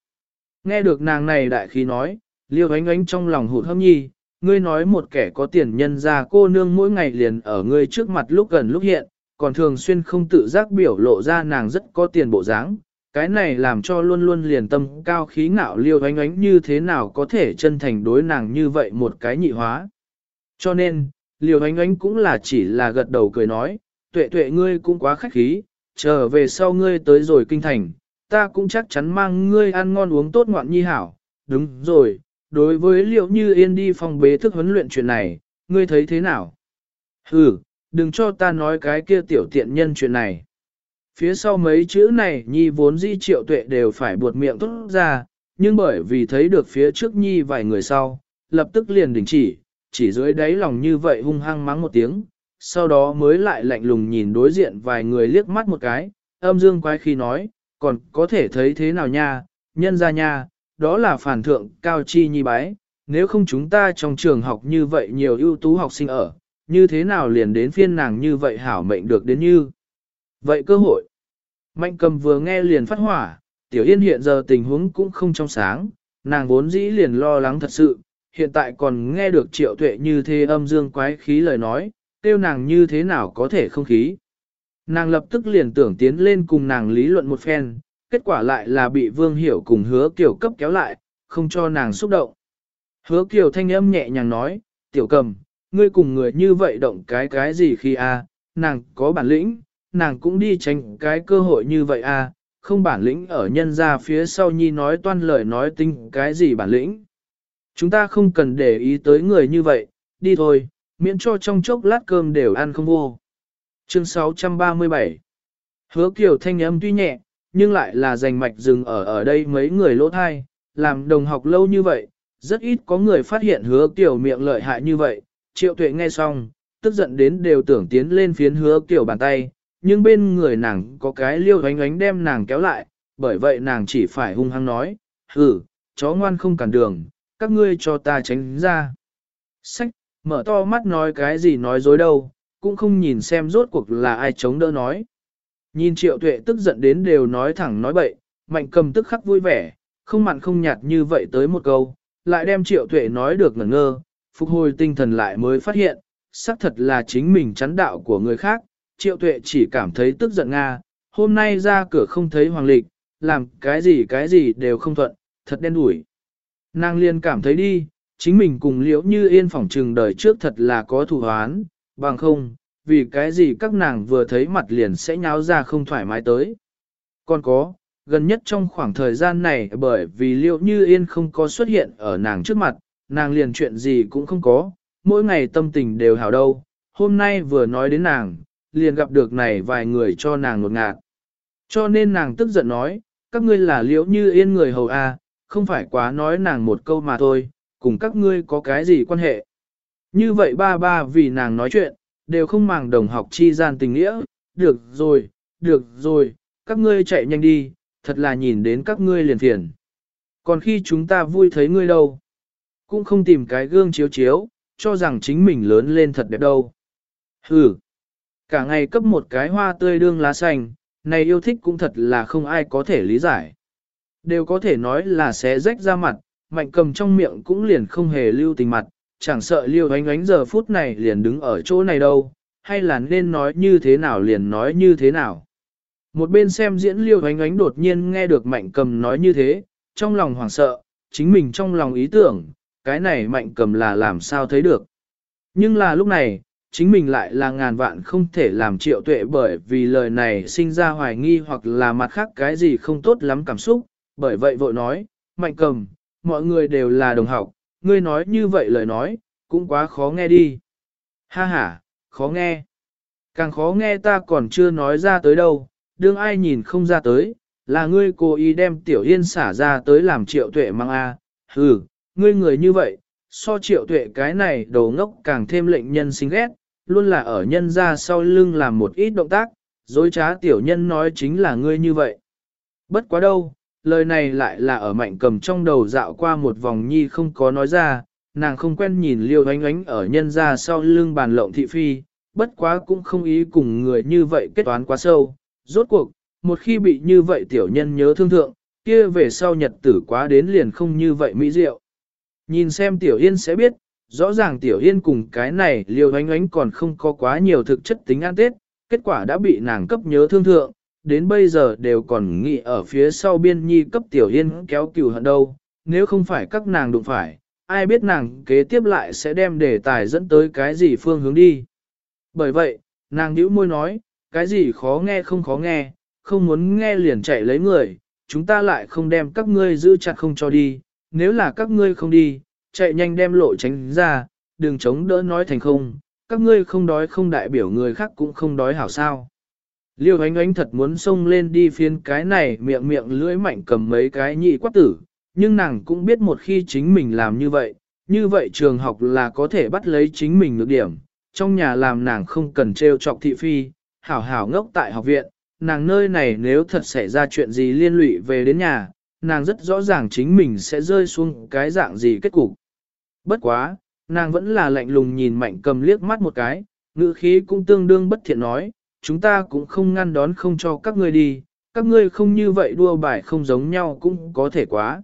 Nghe được nàng này đại khí nói, liêu ánh ánh trong lòng hụt hâm nhi, ngươi nói một kẻ có tiền nhân ra cô nương mỗi ngày liền ở ngươi trước mặt lúc gần lúc hiện, còn thường xuyên không tự giác biểu lộ ra nàng rất có tiền bộ dáng. Cái này làm cho luôn luôn liền tâm cao khí ngạo liêu ánh ánh như thế nào có thể chân thành đối nàng như vậy một cái nhị hóa. Cho nên, liều ánh ánh cũng là chỉ là gật đầu cười nói, tuệ tuệ ngươi cũng quá khách khí, trở về sau ngươi tới rồi kinh thành, ta cũng chắc chắn mang ngươi ăn ngon uống tốt ngoạn nhi hảo. Đúng rồi, đối với liệu như yên đi phòng bế thức huấn luyện chuyện này, ngươi thấy thế nào? Ừ, đừng cho ta nói cái kia tiểu tiện nhân chuyện này. Phía sau mấy chữ này nhi vốn di triệu tuệ đều phải buột miệng tốt ra, nhưng bởi vì thấy được phía trước nhi vài người sau, lập tức liền đình chỉ, chỉ dưới đáy lòng như vậy hung hăng mắng một tiếng, sau đó mới lại lạnh lùng nhìn đối diện vài người liếc mắt một cái, âm dương quái khi nói, còn có thể thấy thế nào nha, nhân ra nha, đó là phản thượng cao chi nhi bái, nếu không chúng ta trong trường học như vậy nhiều ưu tú học sinh ở, như thế nào liền đến phiên nàng như vậy hảo mệnh được đến như. Vậy cơ hội. Mạnh cầm vừa nghe liền phát hỏa, tiểu yên hiện giờ tình huống cũng không trong sáng, nàng vốn dĩ liền lo lắng thật sự, hiện tại còn nghe được triệu tuệ như thế âm dương quái khí lời nói, tiêu nàng như thế nào có thể không khí. Nàng lập tức liền tưởng tiến lên cùng nàng lý luận một phen, kết quả lại là bị vương hiểu cùng hứa kiểu cấp kéo lại, không cho nàng xúc động. Hứa kiểu thanh âm nhẹ nhàng nói, tiểu cầm, ngươi cùng người như vậy động cái cái gì khi a nàng có bản lĩnh, nàng cũng đi tránh cái cơ hội như vậy a không bản lĩnh ở nhân ra phía sau nhi nói toan lời nói tinh cái gì bản lĩnh. Chúng ta không cần để ý tới người như vậy, đi thôi, miễn cho trong chốc lát cơm đều ăn không vô. Chương 637 Hứa kiểu thanh âm tuy nhẹ, nhưng lại là giành mạch dừng ở ở đây mấy người lỗ thai, làm đồng học lâu như vậy, rất ít có người phát hiện hứa kiểu miệng lợi hại như vậy. Triệu tuệ nghe xong, tức giận đến đều tưởng tiến lên phiến hứa kiểu bàn tay, nhưng bên người nàng có cái liêu ánh ánh đem nàng kéo lại, bởi vậy nàng chỉ phải hung hăng nói, hử, chó ngoan không cản đường, các ngươi cho ta tránh ra. Sách, mở to mắt nói cái gì nói dối đâu, cũng không nhìn xem rốt cuộc là ai chống đỡ nói. Nhìn triệu tuệ tức giận đến đều nói thẳng nói bậy, mạnh cầm tức khắc vui vẻ, không mặn không nhạt như vậy tới một câu, lại đem triệu tuệ nói được ngẩn ngơ, phục hồi tinh thần lại mới phát hiện, xác thật là chính mình chắn đạo của người khác, triệu tuệ chỉ cảm thấy tức giận Nga, hôm nay ra cửa không thấy hoàng lịch, làm cái gì cái gì đều không thuận, thật đen đủi. Nàng liên cảm thấy đi, chính mình cùng liễu như yên phỏng trừng đời trước thật là có thù hoán, bằng không, vì cái gì các nàng vừa thấy mặt liền sẽ nháo ra không thoải mái tới. Còn có, gần nhất trong khoảng thời gian này bởi vì liệu như yên không có xuất hiện ở nàng trước mặt, nàng liền chuyện gì cũng không có, mỗi ngày tâm tình đều hảo đâu, hôm nay vừa nói đến nàng, liền gặp được này vài người cho nàng ngột ngạt. Cho nên nàng tức giận nói, các ngươi là liễu như yên người hầu a, không phải quá nói nàng một câu mà thôi, cùng các ngươi có cái gì quan hệ. Như vậy ba ba vì nàng nói chuyện, đều không màng đồng học chi gian tình nghĩa, được rồi, được rồi, các ngươi chạy nhanh đi, thật là nhìn đến các ngươi liền phiền. Còn khi chúng ta vui thấy ngươi đâu, cũng không tìm cái gương chiếu chiếu, cho rằng chính mình lớn lên thật đẹp đâu. Hừ, cả ngày cấp một cái hoa tươi đương lá xanh, này yêu thích cũng thật là không ai có thể lý giải. Đều có thể nói là sẽ rách ra mặt, mạnh cầm trong miệng cũng liền không hề lưu tình mặt, chẳng sợ liêu ánh ánh giờ phút này liền đứng ở chỗ này đâu, hay là nên nói như thế nào liền nói như thế nào. Một bên xem diễn liêu ánh ánh đột nhiên nghe được mạnh cầm nói như thế, trong lòng hoảng sợ, chính mình trong lòng ý tưởng, cái này mạnh cầm là làm sao thấy được. Nhưng là lúc này, chính mình lại là ngàn vạn không thể làm triệu tuệ bởi vì lời này sinh ra hoài nghi hoặc là mặt khác cái gì không tốt lắm cảm xúc, bởi vậy vội nói, mạnh cầm, mọi người đều là đồng học, ngươi nói như vậy lời nói, cũng quá khó nghe đi. Ha ha, khó nghe. Càng khó nghe ta còn chưa nói ra tới đâu, đương ai nhìn không ra tới, là ngươi cố ý đem tiểu yên xả ra tới làm triệu tuệ mang a. À. Hừ, ngươi người như vậy, so triệu tuệ cái này đồ ngốc càng thêm lệnh nhân sinh ghét, luôn là ở nhân ra sau lưng làm một ít động tác, dối trá tiểu nhân nói chính là ngươi như vậy. Bất quá đâu, lời này lại là ở mạnh cầm trong đầu dạo qua một vòng nhi không có nói ra, nàng không quen nhìn liêu ánh ánh ở nhân ra sau lưng bàn lộng thị phi, bất quá cũng không ý cùng người như vậy kết toán quá sâu. Rốt cuộc, một khi bị như vậy tiểu nhân nhớ thương thượng, kia về sau nhật tử quá đến liền không như vậy mỹ diệu. Nhìn xem tiểu yên sẽ biết, rõ ràng tiểu yên cùng cái này liêu ánh ánh còn không có quá nhiều thực chất tính an tết, kết quả đã bị nàng cấp nhớ thương thượng, đến bây giờ đều còn nghĩ ở phía sau biên nhi cấp tiểu yên kéo cừu hận đâu, nếu không phải các nàng đụng phải, ai biết nàng kế tiếp lại sẽ đem đề tài dẫn tới cái gì phương hướng đi. Bởi vậy, nàng nhíu môi nói, cái gì khó nghe không khó nghe, không muốn nghe liền chạy lấy người, chúng ta lại không đem các ngươi giữ chặt không cho đi, nếu là các ngươi không đi, chạy nhanh đem lộ tránh ra, đừng chống đỡ nói thành không, các ngươi không đói không đại biểu người khác cũng không đói hảo sao. Liêu ánh ánh thật muốn xông lên đi phiên cái này miệng miệng lưỡi mạnh cầm mấy cái nhị quát tử, nhưng nàng cũng biết một khi chính mình làm như vậy, như vậy trường học là có thể bắt lấy chính mình được điểm, trong nhà làm nàng không cần trêu chọc thị phi, hảo hảo ngốc tại học viện, nàng nơi này nếu thật xảy ra chuyện gì liên lụy về đến nhà, nàng rất rõ ràng chính mình sẽ rơi xuống cái dạng gì kết cục. Bất quá, nàng vẫn là lạnh lùng nhìn mạnh cầm liếc mắt một cái, ngữ khí cũng tương đương bất thiện nói, chúng ta cũng không ngăn đón không cho các ngươi đi, các ngươi không như vậy đua bài không giống nhau cũng có thể quá.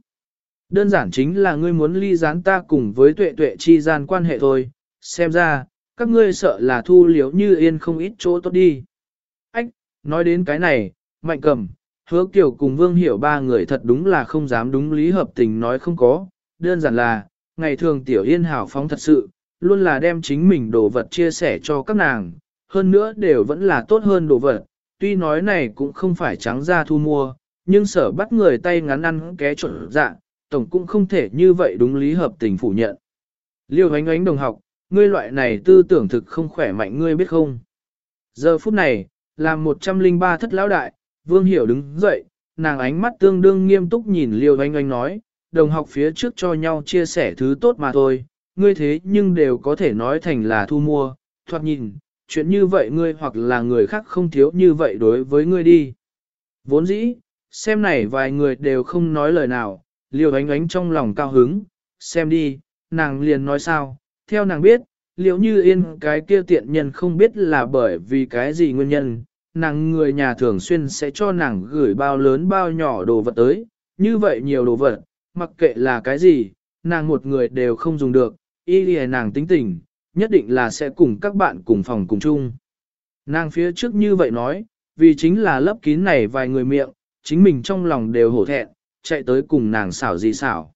Đơn giản chính là ngươi muốn ly gián ta cùng với tuệ tuệ chi gian quan hệ thôi, xem ra, các ngươi sợ là thu liếu như yên không ít chỗ tốt đi. Ách, nói đến cái này, mạnh cầm, hứa kiểu cùng vương hiểu ba người thật đúng là không dám đúng lý hợp tình nói không có, đơn giản là, ngày thường tiểu yên hảo phóng thật sự, luôn là đem chính mình đồ vật chia sẻ cho các nàng, hơn nữa đều vẫn là tốt hơn đồ vật, tuy nói này cũng không phải trắng ra thu mua, nhưng sở bắt người tay ngắn ăn ké chuẩn dạ, tổng cũng không thể như vậy đúng lý hợp tình phủ nhận. Liêu ánh ánh đồng học, ngươi loại này tư tưởng thực không khỏe mạnh ngươi biết không? Giờ phút này, làm 103 thất lão đại, vương hiểu đứng dậy, nàng ánh mắt tương đương nghiêm túc nhìn liêu oanh oanh nói, đồng học phía trước cho nhau chia sẻ thứ tốt mà thôi, ngươi thế nhưng đều có thể nói thành là thu mua, thoạt nhìn, chuyện như vậy ngươi hoặc là người khác không thiếu như vậy đối với ngươi đi. Vốn dĩ, xem này vài người đều không nói lời nào, liều ánh ánh trong lòng cao hứng, xem đi, nàng liền nói sao, theo nàng biết, liệu như yên cái kia tiện nhân không biết là bởi vì cái gì nguyên nhân, nàng người nhà thường xuyên sẽ cho nàng gửi bao lớn bao nhỏ đồ vật tới, như vậy nhiều đồ vật, mặc kệ là cái gì, nàng một người đều không dùng được, y lìa nàng tính tình, nhất định là sẽ cùng các bạn cùng phòng cùng chung. Nàng phía trước như vậy nói, vì chính là lấp kín này vài người miệng, chính mình trong lòng đều hổ thẹn, chạy tới cùng nàng xảo gì xảo.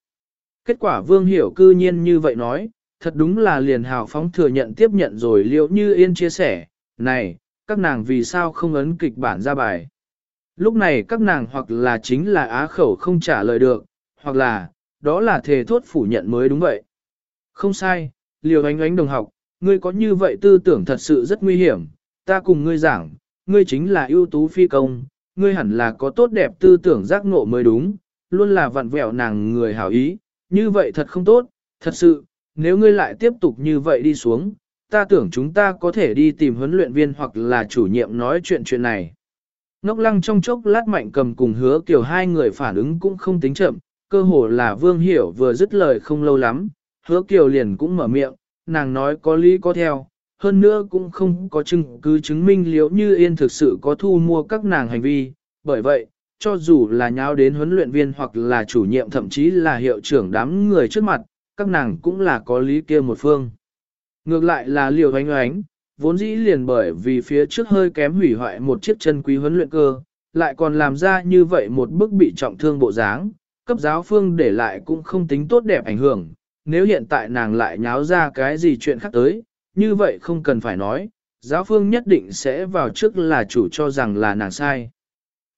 Kết quả vương hiểu cư nhiên như vậy nói, thật đúng là liền hào phóng thừa nhận tiếp nhận rồi liệu như yên chia sẻ, này, các nàng vì sao không ấn kịch bản ra bài. Lúc này các nàng hoặc là chính là á khẩu không trả lời được, hoặc là, đó là thề thốt phủ nhận mới đúng vậy. Không sai, liều ánh ánh đồng học, ngươi có như vậy tư tưởng thật sự rất nguy hiểm, ta cùng ngươi giảng, ngươi chính là ưu tú phi công, ngươi hẳn là có tốt đẹp tư tưởng giác ngộ mới đúng, luôn là vặn vẹo nàng người hảo ý, như vậy thật không tốt, thật sự, nếu ngươi lại tiếp tục như vậy đi xuống, ta tưởng chúng ta có thể đi tìm huấn luyện viên hoặc là chủ nhiệm nói chuyện chuyện này. Ngốc lăng trong chốc lát mạnh cầm cùng hứa kiểu hai người phản ứng cũng không tính chậm, cơ hồ là vương hiểu vừa dứt lời không lâu lắm, hứa kiều liền cũng mở miệng, nàng nói có lý có theo, hơn nữa cũng không có chứng cứ chứng minh liễu như yên thực sự có thu mua các nàng hành vi, bởi vậy, cho dù là nháo đến huấn luyện viên hoặc là chủ nhiệm thậm chí là hiệu trưởng đám người trước mặt, các nàng cũng là có lý kia một phương. Ngược lại là liều oánh oánh, vốn dĩ liền bởi vì phía trước hơi kém hủy hoại một chiếc chân quý huấn luyện cơ, lại còn làm ra như vậy một bức bị trọng thương bộ dáng, cấp giáo phương để lại cũng không tính tốt đẹp ảnh hưởng, nếu hiện tại nàng lại nháo ra cái gì chuyện khác tới, như vậy không cần phải nói, giáo phương nhất định sẽ vào trước là chủ cho rằng là nàng sai.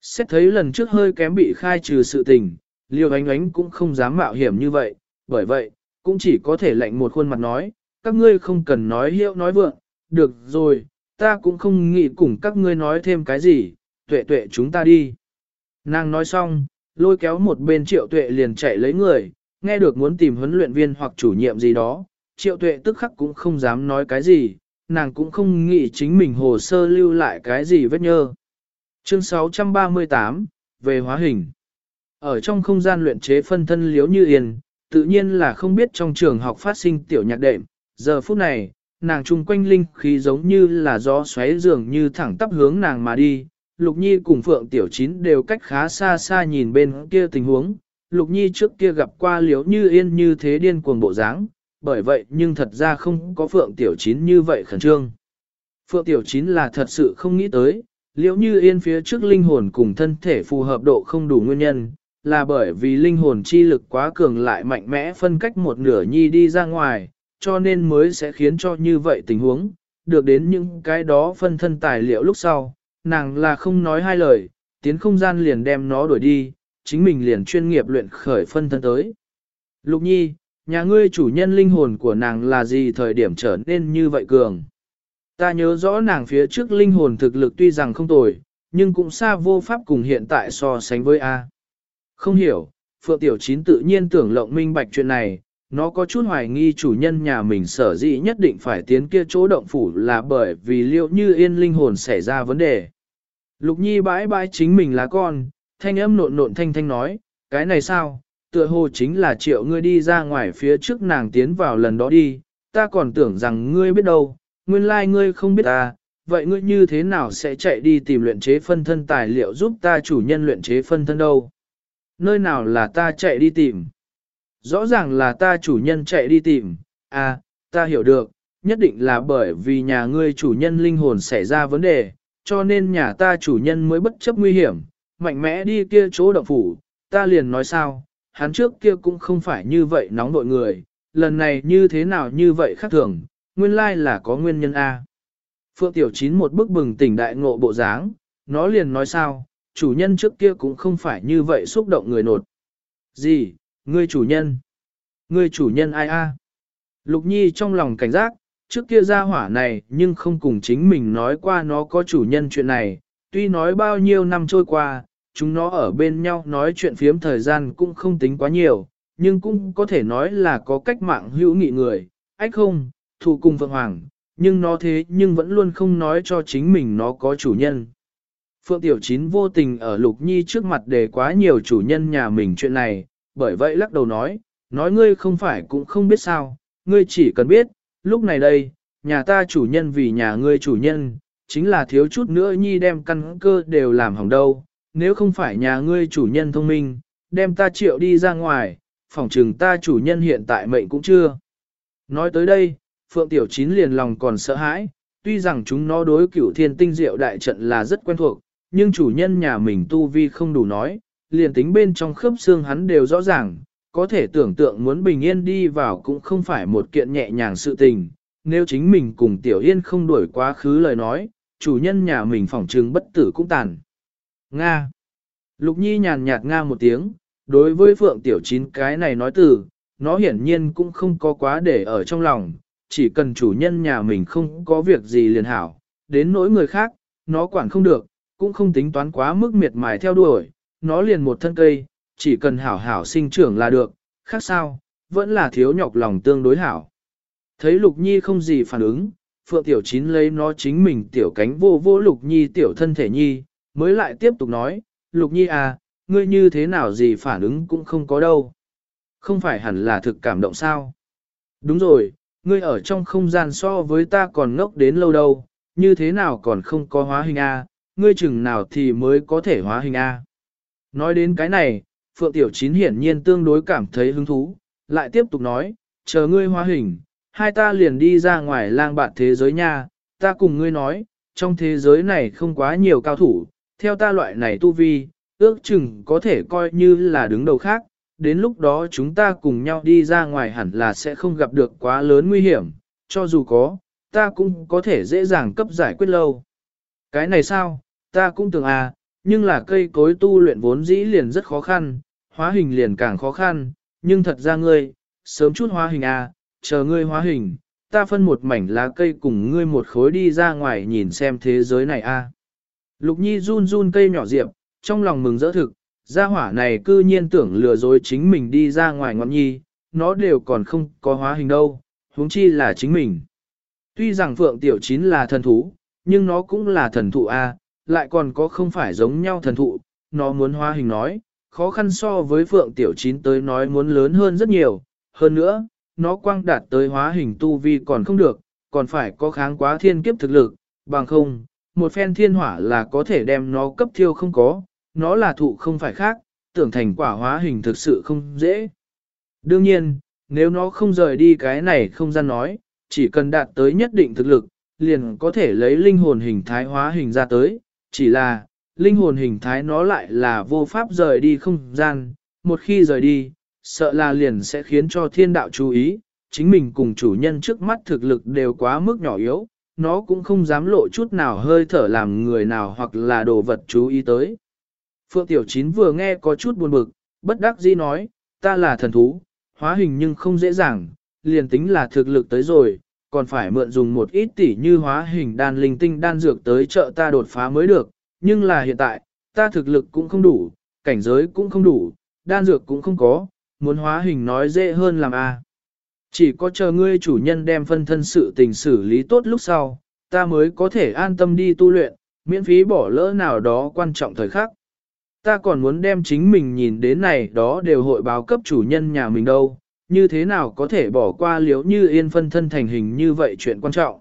Xét thấy lần trước hơi kém bị khai trừ sự tình, liều ánh ánh cũng không dám mạo hiểm như vậy, bởi vậy, cũng chỉ có thể lệnh một khuôn mặt nói, các ngươi không cần nói hiệu nói vượng, được rồi, ta cũng không nghĩ cùng các ngươi nói thêm cái gì, tuệ tuệ chúng ta đi. Nàng nói xong, lôi kéo một bên triệu tuệ liền chạy lấy người, nghe được muốn tìm huấn luyện viên hoặc chủ nhiệm gì đó, triệu tuệ tức khắc cũng không dám nói cái gì, nàng cũng không nghĩ chính mình hồ sơ lưu lại cái gì vết nhơ. Chương 638, về hóa hình. Ở trong không gian luyện chế phân thân liếu như yên, tự nhiên là không biết trong trường học phát sinh tiểu nhạc đệm, giờ phút này, nàng chung quanh linh khí giống như là gió xoáy dường như thẳng tắp hướng nàng mà đi. Lục Nhi cùng Phượng Tiểu Chín đều cách khá xa xa nhìn bên kia tình huống, Lục Nhi trước kia gặp qua liếu như yên như thế điên cuồng bộ dáng, bởi vậy nhưng thật ra không có Phượng Tiểu Chín như vậy khẩn trương. Phượng Tiểu Chín là thật sự không nghĩ tới, liếu như yên phía trước linh hồn cùng thân thể phù hợp độ không đủ nguyên nhân, là bởi vì linh hồn chi lực quá cường lại mạnh mẽ phân cách một nửa nhi đi ra ngoài, cho nên mới sẽ khiến cho như vậy tình huống, được đến những cái đó phân thân tài liệu lúc sau, nàng là không nói hai lời, tiến không gian liền đem nó đuổi đi, chính mình liền chuyên nghiệp luyện khởi phân thân tới. Lục nhi, nhà ngươi chủ nhân linh hồn của nàng là gì thời điểm trở nên như vậy cường? Ta nhớ rõ nàng phía trước linh hồn thực lực tuy rằng không tồi, nhưng cũng xa vô pháp cùng hiện tại so sánh với A. Không hiểu, Phượng Tiểu Chín tự nhiên tưởng lộng minh bạch chuyện này, nó có chút hoài nghi chủ nhân nhà mình sở dĩ nhất định phải tiến kia chỗ động phủ là bởi vì liệu như yên linh hồn xảy ra vấn đề. Lục Nhi bãi bãi chính mình là con, thanh âm nộn nộn thanh thanh nói, cái này sao, tựa hồ chính là triệu ngươi đi ra ngoài phía trước nàng tiến vào lần đó đi, ta còn tưởng rằng ngươi biết đâu, nguyên lai like ngươi không biết ta, vậy ngươi như thế nào sẽ chạy đi tìm luyện chế phân thân tài liệu giúp ta chủ nhân luyện chế phân thân đâu? Nơi nào là ta chạy đi tìm? Rõ ràng là ta chủ nhân chạy đi tìm, à, ta hiểu được, nhất định là bởi vì nhà ngươi chủ nhân linh hồn xảy ra vấn đề, cho nên nhà ta chủ nhân mới bất chấp nguy hiểm, mạnh mẽ đi kia chỗ động phủ, ta liền nói sao, hắn trước kia cũng không phải như vậy nóng nội người, lần này như thế nào như vậy khác thường, nguyên lai là có nguyên nhân A. Phượng Tiểu Chín một bức bừng tỉnh đại ngộ bộ dáng, nó liền nói sao, chủ nhân trước kia cũng không phải như vậy xúc động người nột. Gì, ngươi chủ nhân? Ngươi chủ nhân ai a? Lục Nhi trong lòng cảnh giác, trước kia ra hỏa này nhưng không cùng chính mình nói qua nó có chủ nhân chuyện này, tuy nói bao nhiêu năm trôi qua, chúng nó ở bên nhau nói chuyện phiếm thời gian cũng không tính quá nhiều, nhưng cũng có thể nói là có cách mạng hữu nghị người, ách không, thù cùng Phượng Hoàng, nhưng nó thế nhưng vẫn luôn không nói cho chính mình nó có chủ nhân. Phượng Tiểu Chín vô tình ở Lục Nhi trước mặt để quá nhiều chủ nhân nhà mình chuyện này, bởi vậy lắc đầu nói, nói ngươi không phải cũng không biết sao, ngươi chỉ cần biết, lúc này đây, nhà ta chủ nhân vì nhà ngươi chủ nhân, chính là thiếu chút nữa Nhi đem căn cơ đều làm hỏng đâu, nếu không phải nhà ngươi chủ nhân thông minh, đem ta triệu đi ra ngoài, phỏng trừng ta chủ nhân hiện tại mệnh cũng chưa. Nói tới đây, Phượng Tiểu Chín liền lòng còn sợ hãi, tuy rằng chúng nó đối cửu thiên tinh diệu đại trận là rất quen thuộc, nhưng chủ nhân nhà mình tu vi không đủ nói, liền tính bên trong khớp xương hắn đều rõ ràng, có thể tưởng tượng muốn bình yên đi vào cũng không phải một kiện nhẹ nhàng sự tình, nếu chính mình cùng Tiểu Yên không đuổi quá khứ lời nói, chủ nhân nhà mình phỏng trừng bất tử cũng tàn. Nga Lục Nhi nhàn nhạt Nga một tiếng, đối với Phượng Tiểu Chín cái này nói từ, nó hiển nhiên cũng không có quá để ở trong lòng, chỉ cần chủ nhân nhà mình không có việc gì liền hảo, đến nỗi người khác, nó quản không được, cũng không tính toán quá mức miệt mài theo đuổi, nó liền một thân cây, chỉ cần hảo hảo sinh trưởng là được, khác sao, vẫn là thiếu nhọc lòng tương đối hảo. Thấy Lục Nhi không gì phản ứng, Phượng Tiểu Chín lấy nó chính mình tiểu cánh vô vô Lục Nhi tiểu thân thể Nhi, mới lại tiếp tục nói, Lục Nhi à, ngươi như thế nào gì phản ứng cũng không có đâu. Không phải hẳn là thực cảm động sao? Đúng rồi, ngươi ở trong không gian so với ta còn ngốc đến lâu đâu, như thế nào còn không có hóa hình A, ngươi chừng nào thì mới có thể hóa hình A. Nói đến cái này, Phượng Tiểu Chín hiển nhiên tương đối cảm thấy hứng thú, lại tiếp tục nói, chờ ngươi hóa hình, hai ta liền đi ra ngoài lang bạn thế giới nha, ta cùng ngươi nói, trong thế giới này không quá nhiều cao thủ, theo ta loại này tu vi, ước chừng có thể coi như là đứng đầu khác, đến lúc đó chúng ta cùng nhau đi ra ngoài hẳn là sẽ không gặp được quá lớn nguy hiểm, cho dù có, ta cũng có thể dễ dàng cấp giải quyết lâu. Cái này sao, ta cũng tưởng à, nhưng là cây cối tu luyện vốn dĩ liền rất khó khăn, hóa hình liền càng khó khăn, nhưng thật ra ngươi, sớm chút hóa hình à, chờ ngươi hóa hình, ta phân một mảnh lá cây cùng ngươi một khối đi ra ngoài nhìn xem thế giới này a. À. Lục Nhi run run cây nhỏ diệp, trong lòng mừng rỡ thực, gia hỏa này cư nhiên tưởng lừa dối chính mình đi ra ngoài ngọn nhi, nó đều còn không có hóa hình đâu, huống chi là chính mình. Tuy rằng Phượng Tiểu Chín là thần thú, nhưng nó cũng là thần thụ A, lại còn có không phải giống nhau thần thụ, nó muốn hóa hình nói, khó khăn so với Phượng Tiểu Chín tới nói muốn lớn hơn rất nhiều, hơn nữa, nó quang đạt tới hóa hình tu vi còn không được, còn phải có kháng quá thiên kiếp thực lực, bằng không, một phen thiên hỏa là có thể đem nó cấp thiêu không có, nó là thụ không phải khác, tưởng thành quả hóa hình thực sự không dễ. Đương nhiên, nếu nó không rời đi cái này không gian nói, chỉ cần đạt tới nhất định thực lực, liền có thể lấy linh hồn hình thái hóa hình ra tới, chỉ là, linh hồn hình thái nó lại là vô pháp rời đi không gian, một khi rời đi, sợ là liền sẽ khiến cho thiên đạo chú ý, chính mình cùng chủ nhân trước mắt thực lực đều quá mức nhỏ yếu, nó cũng không dám lộ chút nào hơi thở làm người nào hoặc là đồ vật chú ý tới. Phượng Tiểu Chín vừa nghe có chút buồn bực, bất đắc dĩ nói, ta là thần thú, hóa hình nhưng không dễ dàng, liền tính là thực lực tới rồi, còn phải mượn dùng một ít tỷ như hóa hình đan linh tinh đan dược tới trợ ta đột phá mới được, nhưng là hiện tại, ta thực lực cũng không đủ, cảnh giới cũng không đủ, đan dược cũng không có, muốn hóa hình nói dễ hơn làm a. Chỉ có chờ ngươi chủ nhân đem phân thân sự tình xử lý tốt lúc sau, ta mới có thể an tâm đi tu luyện, miễn phí bỏ lỡ nào đó quan trọng thời khắc ta còn muốn đem chính mình nhìn đến này đó đều hội báo cấp chủ nhân nhà mình đâu, như thế nào có thể bỏ qua liếu như yên phân thân thành hình như vậy chuyện quan trọng.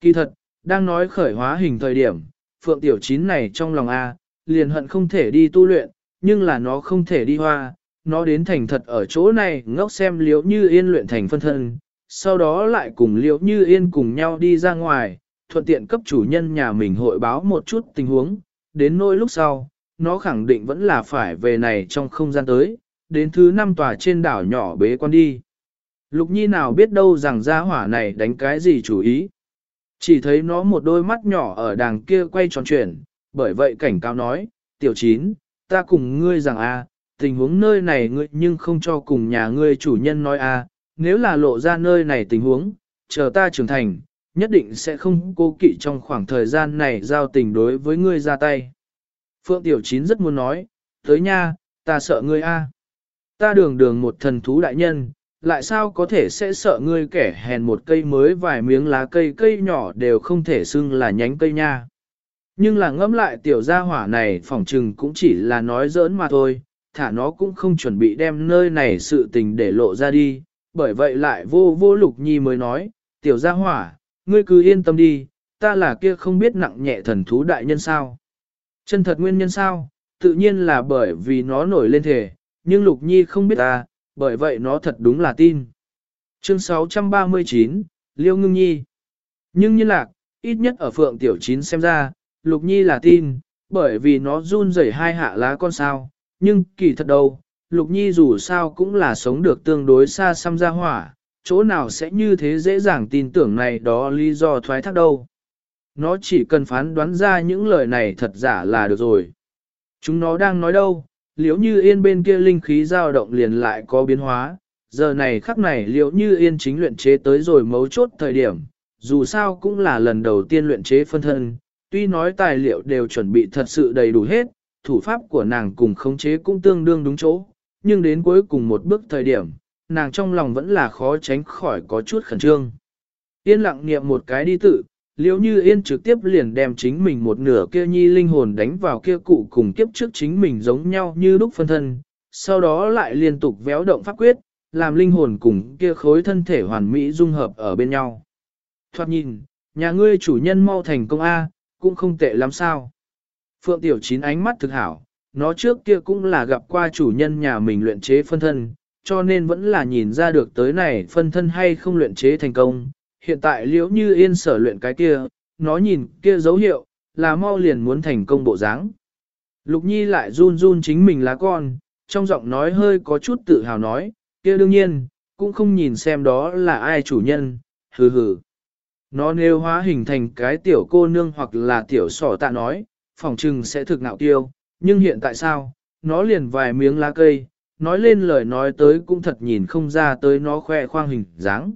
Kỳ thật, đang nói khởi hóa hình thời điểm, Phượng Tiểu Chín này trong lòng A, liền hận không thể đi tu luyện, nhưng là nó không thể đi hoa, nó đến thành thật ở chỗ này ngốc xem liễu như yên luyện thành phân thân, sau đó lại cùng liễu như yên cùng nhau đi ra ngoài, thuận tiện cấp chủ nhân nhà mình hội báo một chút tình huống, đến nỗi lúc sau, nó khẳng định vẫn là phải về này trong không gian tới, đến thứ năm tòa trên đảo nhỏ bế quan đi. Lục nhi nào biết đâu rằng gia hỏa này đánh cái gì chủ ý. Chỉ thấy nó một đôi mắt nhỏ ở đàng kia quay tròn chuyển, bởi vậy cảnh cáo nói, tiểu chín, ta cùng ngươi rằng a, tình huống nơi này ngươi nhưng không cho cùng nhà ngươi chủ nhân nói a, nếu là lộ ra nơi này tình huống, chờ ta trưởng thành, nhất định sẽ không cố kỵ trong khoảng thời gian này giao tình đối với ngươi ra tay. Phượng Tiểu Chín rất muốn nói, tới nha, ta sợ ngươi a. Ta đường đường một thần thú đại nhân, lại sao có thể sẽ sợ ngươi kẻ hèn một cây mới vài miếng lá cây cây nhỏ đều không thể xưng là nhánh cây nha. Nhưng là ngẫm lại tiểu gia hỏa này phỏng trừng cũng chỉ là nói giỡn mà thôi, thả nó cũng không chuẩn bị đem nơi này sự tình để lộ ra đi, bởi vậy lại vô vô lục nhi mới nói, tiểu gia hỏa, ngươi cứ yên tâm đi, ta là kia không biết nặng nhẹ thần thú đại nhân sao. Chân thật nguyên nhân sao, tự nhiên là bởi vì nó nổi lên thể, nhưng lục nhi không biết ta, bởi vậy nó thật đúng là tin. Chương 639, Liêu Ngưng Nhi Nhưng như lạc, ít nhất ở Phượng Tiểu Chín xem ra, Lục Nhi là tin, bởi vì nó run rẩy hai hạ lá con sao, nhưng kỳ thật đâu, Lục Nhi dù sao cũng là sống được tương đối xa xăm ra hỏa, chỗ nào sẽ như thế dễ dàng tin tưởng này đó lý do thoái thác đâu. Nó chỉ cần phán đoán ra những lời này thật giả là được rồi. Chúng nó đang nói đâu, liếu như yên bên kia linh khí dao động liền lại có biến hóa, giờ này khắc này liếu như yên chính luyện chế tới rồi mấu chốt thời điểm, dù sao cũng là lần đầu tiên luyện chế phân thân, tuy nói tài liệu đều chuẩn bị thật sự đầy đủ hết, thủ pháp của nàng cùng khống chế cũng tương đương đúng chỗ, nhưng đến cuối cùng một bước thời điểm, nàng trong lòng vẫn là khó tránh khỏi có chút khẩn trương. Yên lặng niệm một cái đi tự, liếu như yên trực tiếp liền đem chính mình một nửa kia nhi linh hồn đánh vào kia cụ cùng kiếp trước chính mình giống nhau như đúc phân thân, sau đó lại liên tục véo động pháp quyết, làm linh hồn cùng kia khối thân thể hoàn mỹ dung hợp ở bên nhau. Thoát nhìn, nhà ngươi chủ nhân mau thành công A, cũng không tệ lắm sao. Phượng Tiểu Chín ánh mắt thực hảo, nó trước kia cũng là gặp qua chủ nhân nhà mình luyện chế phân thân, cho nên vẫn là nhìn ra được tới này phân thân hay không luyện chế thành công. Hiện tại liễu như yên sở luyện cái kia, nó nhìn kia dấu hiệu, là mau liền muốn thành công bộ dáng. Lục Nhi lại run run chính mình lá con, trong giọng nói hơi có chút tự hào nói, kia đương nhiên, cũng không nhìn xem đó là ai chủ nhân, hừ hừ. Nó nêu hóa hình thành cái tiểu cô nương hoặc là tiểu sỏ tạ nói, phòng trừng sẽ thực nạo tiêu, nhưng hiện tại sao, nó liền vài miếng lá cây, nói lên lời nói tới cũng thật nhìn không ra tới nó khoe khoang hình dáng.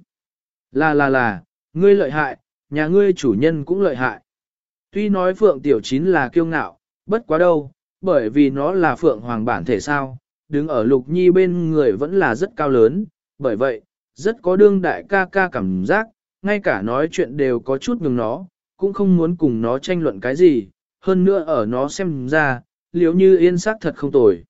Là là là, ngươi lợi hại, nhà ngươi chủ nhân cũng lợi hại. Tuy nói Phượng Tiểu Chín là kiêu ngạo, bất quá đâu, bởi vì nó là Phượng Hoàng bản thể sao, đứng ở Lục Nhi bên người vẫn là rất cao lớn, bởi vậy, rất có đương đại ca ca cảm giác, ngay cả nói chuyện đều có chút ngừng nó, cũng không muốn cùng nó tranh luận cái gì, hơn nữa ở nó xem ra, liếu như yên sắc thật không tồi.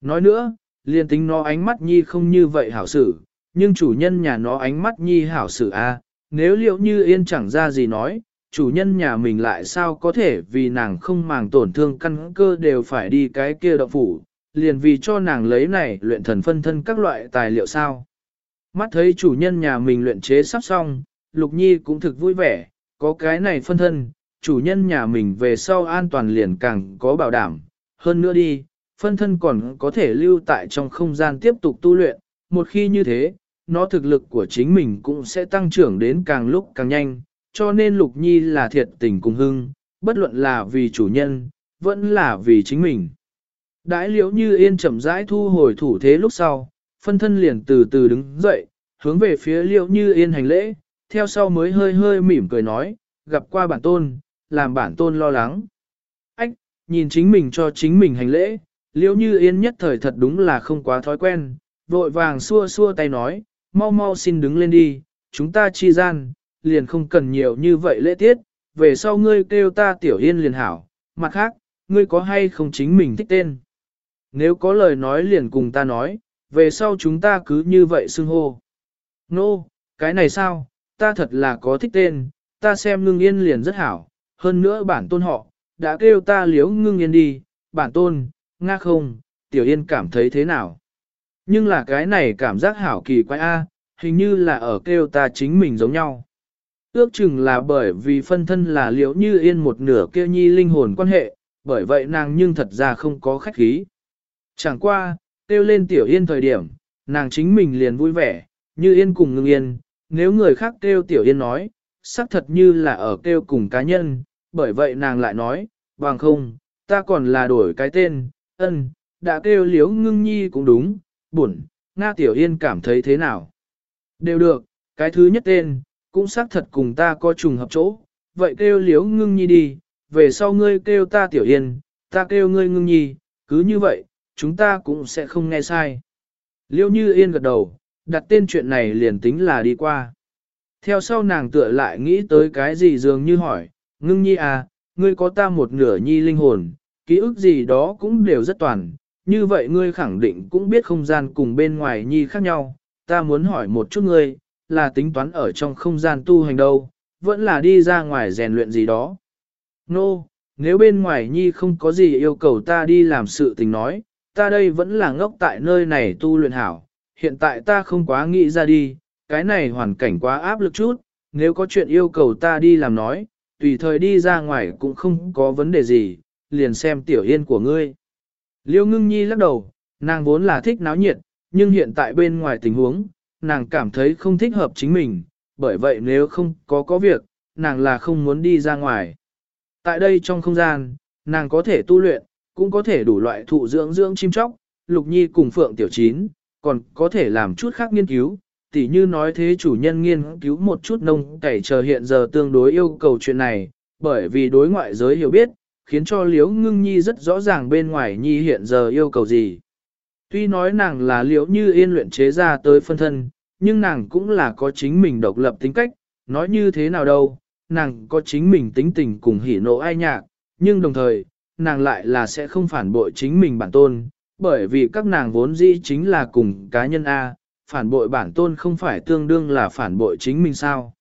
Nói nữa, liền tính nó ánh mắt nhi không như vậy hảo xử, nhưng chủ nhân nhà nó ánh mắt nhi hảo xử a à, nếu liệu như yên chẳng ra gì nói, chủ nhân nhà mình lại sao có thể vì nàng không màng tổn thương căn cơ đều phải đi cái kia động phủ, liền vì cho nàng lấy này luyện thần phân thân các loại tài liệu sao. Mắt thấy chủ nhân nhà mình luyện chế sắp xong, Lục Nhi cũng thực vui vẻ, có cái này phân thân, chủ nhân nhà mình về sau an toàn liền càng có bảo đảm. Hơn nữa đi, phân thân còn có thể lưu tại trong không gian tiếp tục tu luyện, một khi như thế, nó thực lực của chính mình cũng sẽ tăng trưởng đến càng lúc càng nhanh, cho nên Lục Nhi là thiệt tình cùng hưng, bất luận là vì chủ nhân, vẫn là vì chính mình. Đãi liễu như yên chậm rãi thu hồi thủ thế lúc sau, phân thân liền từ từ đứng dậy, hướng về phía liễu như yên hành lễ, theo sau mới hơi hơi mỉm cười nói, gặp qua bản tôn, làm bản tôn lo lắng. Ách, nhìn chính mình cho chính mình hành lễ, liễu như yên nhất thời thật đúng là không quá thói quen, vội vàng xua xua tay nói, mau mau xin đứng lên đi, chúng ta chi gian, liền không cần nhiều như vậy lễ tiết, về sau ngươi kêu ta tiểu yên liền hảo, mặt khác, ngươi có hay không chính mình thích tên. Nếu có lời nói liền cùng ta nói, về sau chúng ta cứ như vậy xưng hô. Nô, no, cái này sao, ta thật là có thích tên, ta xem ngưng yên liền rất hảo, hơn nữa bản tôn họ, đã kêu ta liếu ngưng yên đi, bản tôn, nga không, tiểu yên cảm thấy thế nào. Nhưng là cái này cảm giác hảo kỳ quái a, hình như là ở kêu ta chính mình giống nhau. Ước chừng là bởi vì phân thân là liễu như yên một nửa kêu nhi linh hồn quan hệ, bởi vậy nàng nhưng thật ra không có khách khí. Chẳng qua, kêu lên tiểu yên thời điểm, nàng chính mình liền vui vẻ, như yên cùng ngưng yên, nếu người khác kêu tiểu yên nói, xác thật như là ở kêu cùng cá nhân, bởi vậy nàng lại nói, bằng không, ta còn là đổi cái tên, ân, đã kêu liếu ngưng nhi cũng đúng, buồn, Nga tiểu yên cảm thấy thế nào? Đều được, cái thứ nhất tên, cũng xác thật cùng ta có trùng hợp chỗ, vậy kêu liếu ngưng nhi đi, về sau ngươi kêu ta tiểu yên, ta kêu ngươi ngưng nhi, cứ như vậy, chúng ta cũng sẽ không nghe sai. Liêu như yên gật đầu, đặt tên chuyện này liền tính là đi qua. Theo sau nàng tựa lại nghĩ tới cái gì dường như hỏi, ngưng nhi à, ngươi có ta một nửa nhi linh hồn, ký ức gì đó cũng đều rất toàn, như vậy ngươi khẳng định cũng biết không gian cùng bên ngoài nhi khác nhau, ta muốn hỏi một chút ngươi, là tính toán ở trong không gian tu hành đâu, vẫn là đi ra ngoài rèn luyện gì đó. Nô, no, nếu bên ngoài nhi không có gì yêu cầu ta đi làm sự tình nói, ta đây vẫn là ngốc tại nơi này tu luyện hảo, hiện tại ta không quá nghĩ ra đi, cái này hoàn cảnh quá áp lực chút, nếu có chuyện yêu cầu ta đi làm nói, tùy thời đi ra ngoài cũng không có vấn đề gì, liền xem tiểu yên của ngươi. Liêu ngưng nhi lắc đầu, nàng vốn là thích náo nhiệt, nhưng hiện tại bên ngoài tình huống, nàng cảm thấy không thích hợp chính mình, bởi vậy nếu không có có việc, nàng là không muốn đi ra ngoài. Tại đây trong không gian, nàng có thể tu luyện, cũng có thể đủ loại thụ dưỡng dưỡng chim chóc, lục nhi cùng phượng tiểu chín, còn có thể làm chút khác nghiên cứu, tỉ như nói thế chủ nhân nghiên cứu một chút nông cày chờ hiện giờ tương đối yêu cầu chuyện này, bởi vì đối ngoại giới hiểu biết, khiến cho liễu ngưng nhi rất rõ ràng bên ngoài nhi hiện giờ yêu cầu gì. Tuy nói nàng là liễu như yên luyện chế ra tới phân thân, nhưng nàng cũng là có chính mình độc lập tính cách, nói như thế nào đâu, nàng có chính mình tính tình cùng hỉ nộ ai nhạc, nhưng đồng thời, nàng lại là sẽ không phản bội chính mình bản tôn, bởi vì các nàng vốn dĩ chính là cùng cá nhân A, phản bội bản tôn không phải tương đương là phản bội chính mình sao.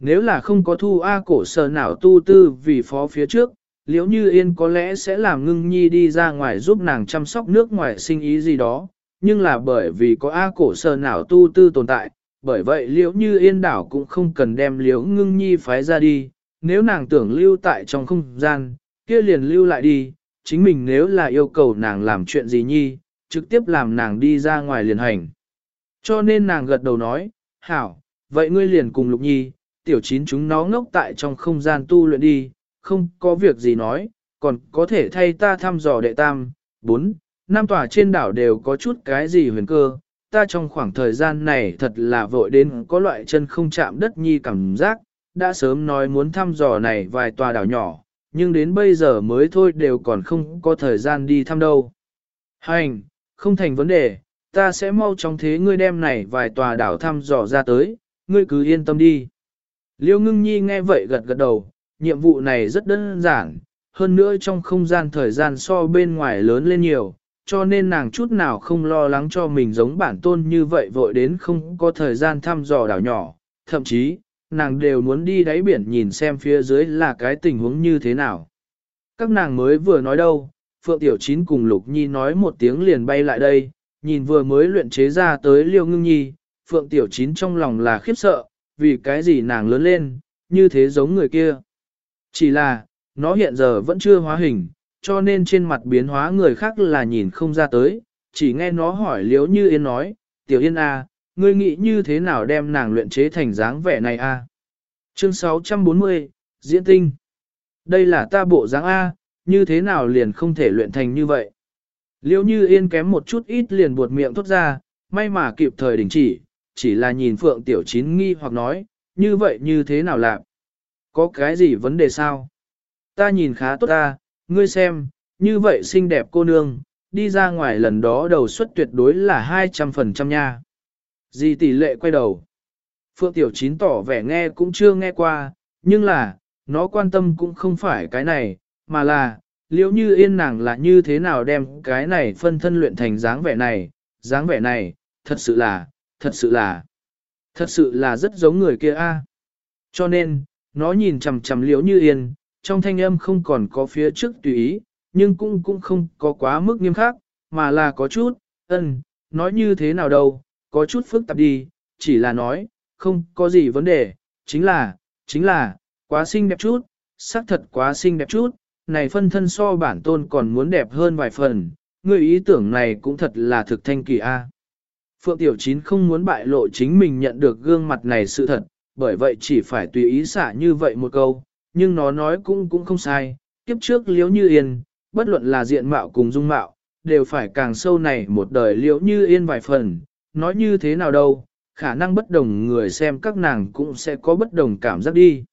Nếu là không có thu A cổ sở nào tu tư vì phó phía trước, liễu như yên có lẽ sẽ làm ngưng nhi đi ra ngoài giúp nàng chăm sóc nước ngoài sinh ý gì đó, nhưng là bởi vì có A cổ sở nào tu tư tồn tại, bởi vậy liễu như yên đảo cũng không cần đem liễu ngưng nhi phái ra đi, nếu nàng tưởng lưu tại trong không gian, kia liền lưu lại đi, chính mình nếu là yêu cầu nàng làm chuyện gì nhi, trực tiếp làm nàng đi ra ngoài liền hành. Cho nên nàng gật đầu nói, hảo, vậy ngươi liền cùng lục nhi, tiểu chín chúng nó ngốc tại trong không gian tu luyện đi, không có việc gì nói, còn có thể thay ta thăm dò đệ tam, bốn, năm tòa trên đảo đều có chút cái gì huyền cơ, ta trong khoảng thời gian này thật là vội đến có loại chân không chạm đất nhi cảm giác, đã sớm nói muốn thăm dò này vài tòa đảo nhỏ, nhưng đến bây giờ mới thôi đều còn không có thời gian đi thăm đâu. Hành, không thành vấn đề, ta sẽ mau chóng thế ngươi đem này vài tòa đảo thăm dò ra tới, ngươi cứ yên tâm đi. Liêu ngưng nhi nghe vậy gật gật đầu, nhiệm vụ này rất đơn giản, hơn nữa trong không gian thời gian so bên ngoài lớn lên nhiều, cho nên nàng chút nào không lo lắng cho mình giống bản tôn như vậy vội đến không có thời gian thăm dò đảo nhỏ, thậm chí, nàng đều muốn đi đáy biển nhìn xem phía dưới là cái tình huống như thế nào. Các nàng mới vừa nói đâu, Phượng Tiểu Chín cùng Lục Nhi nói một tiếng liền bay lại đây, nhìn vừa mới luyện chế ra tới Liêu Ngưng Nhi, Phượng Tiểu Chín trong lòng là khiếp sợ, vì cái gì nàng lớn lên, như thế giống người kia. Chỉ là, nó hiện giờ vẫn chưa hóa hình, cho nên trên mặt biến hóa người khác là nhìn không ra tới, chỉ nghe nó hỏi liếu như yên nói, tiểu yên a, à, ngươi nghĩ như thế nào đem nàng luyện chế thành dáng vẻ này a? À? Chương 640, Diễn tinh. Đây là ta bộ dáng A, như thế nào liền không thể luyện thành như vậy? Liêu như yên kém một chút ít liền buột miệng thốt ra, may mà kịp thời đình chỉ, chỉ là nhìn Phượng Tiểu Chín nghi hoặc nói, như vậy như thế nào làm? Có cái gì vấn đề sao? Ta nhìn khá tốt ta, ngươi xem, như vậy xinh đẹp cô nương, đi ra ngoài lần đó đầu suất tuyệt đối là 200% nha. gì tỷ lệ quay đầu. Phượng Tiểu Chín tỏ vẻ nghe cũng chưa nghe qua, nhưng là, nó quan tâm cũng không phải cái này, mà là, liễu như yên nàng là như thế nào đem cái này phân thân luyện thành dáng vẻ này, dáng vẻ này, thật sự là, thật sự là, thật sự là rất giống người kia a. Cho nên, nó nhìn chằm chằm liễu như yên, trong thanh âm không còn có phía trước tùy ý, nhưng cũng cũng không có quá mức nghiêm khắc, mà là có chút, ân, nói như thế nào đâu, có chút phức tạp đi, chỉ là nói, không có gì vấn đề, chính là, chính là, quá xinh đẹp chút, xác thật quá xinh đẹp chút, này phân thân so bản tôn còn muốn đẹp hơn vài phần, người ý tưởng này cũng thật là thực thanh kỳ a. Phượng Tiểu Chín không muốn bại lộ chính mình nhận được gương mặt này sự thật, bởi vậy chỉ phải tùy ý xả như vậy một câu, nhưng nó nói cũng cũng không sai, kiếp trước liễu như yên, bất luận là diện mạo cùng dung mạo, đều phải càng sâu này một đời liễu như yên vài phần, nói như thế nào đâu, khả năng bất đồng người xem các nàng cũng sẽ có bất đồng cảm giác đi.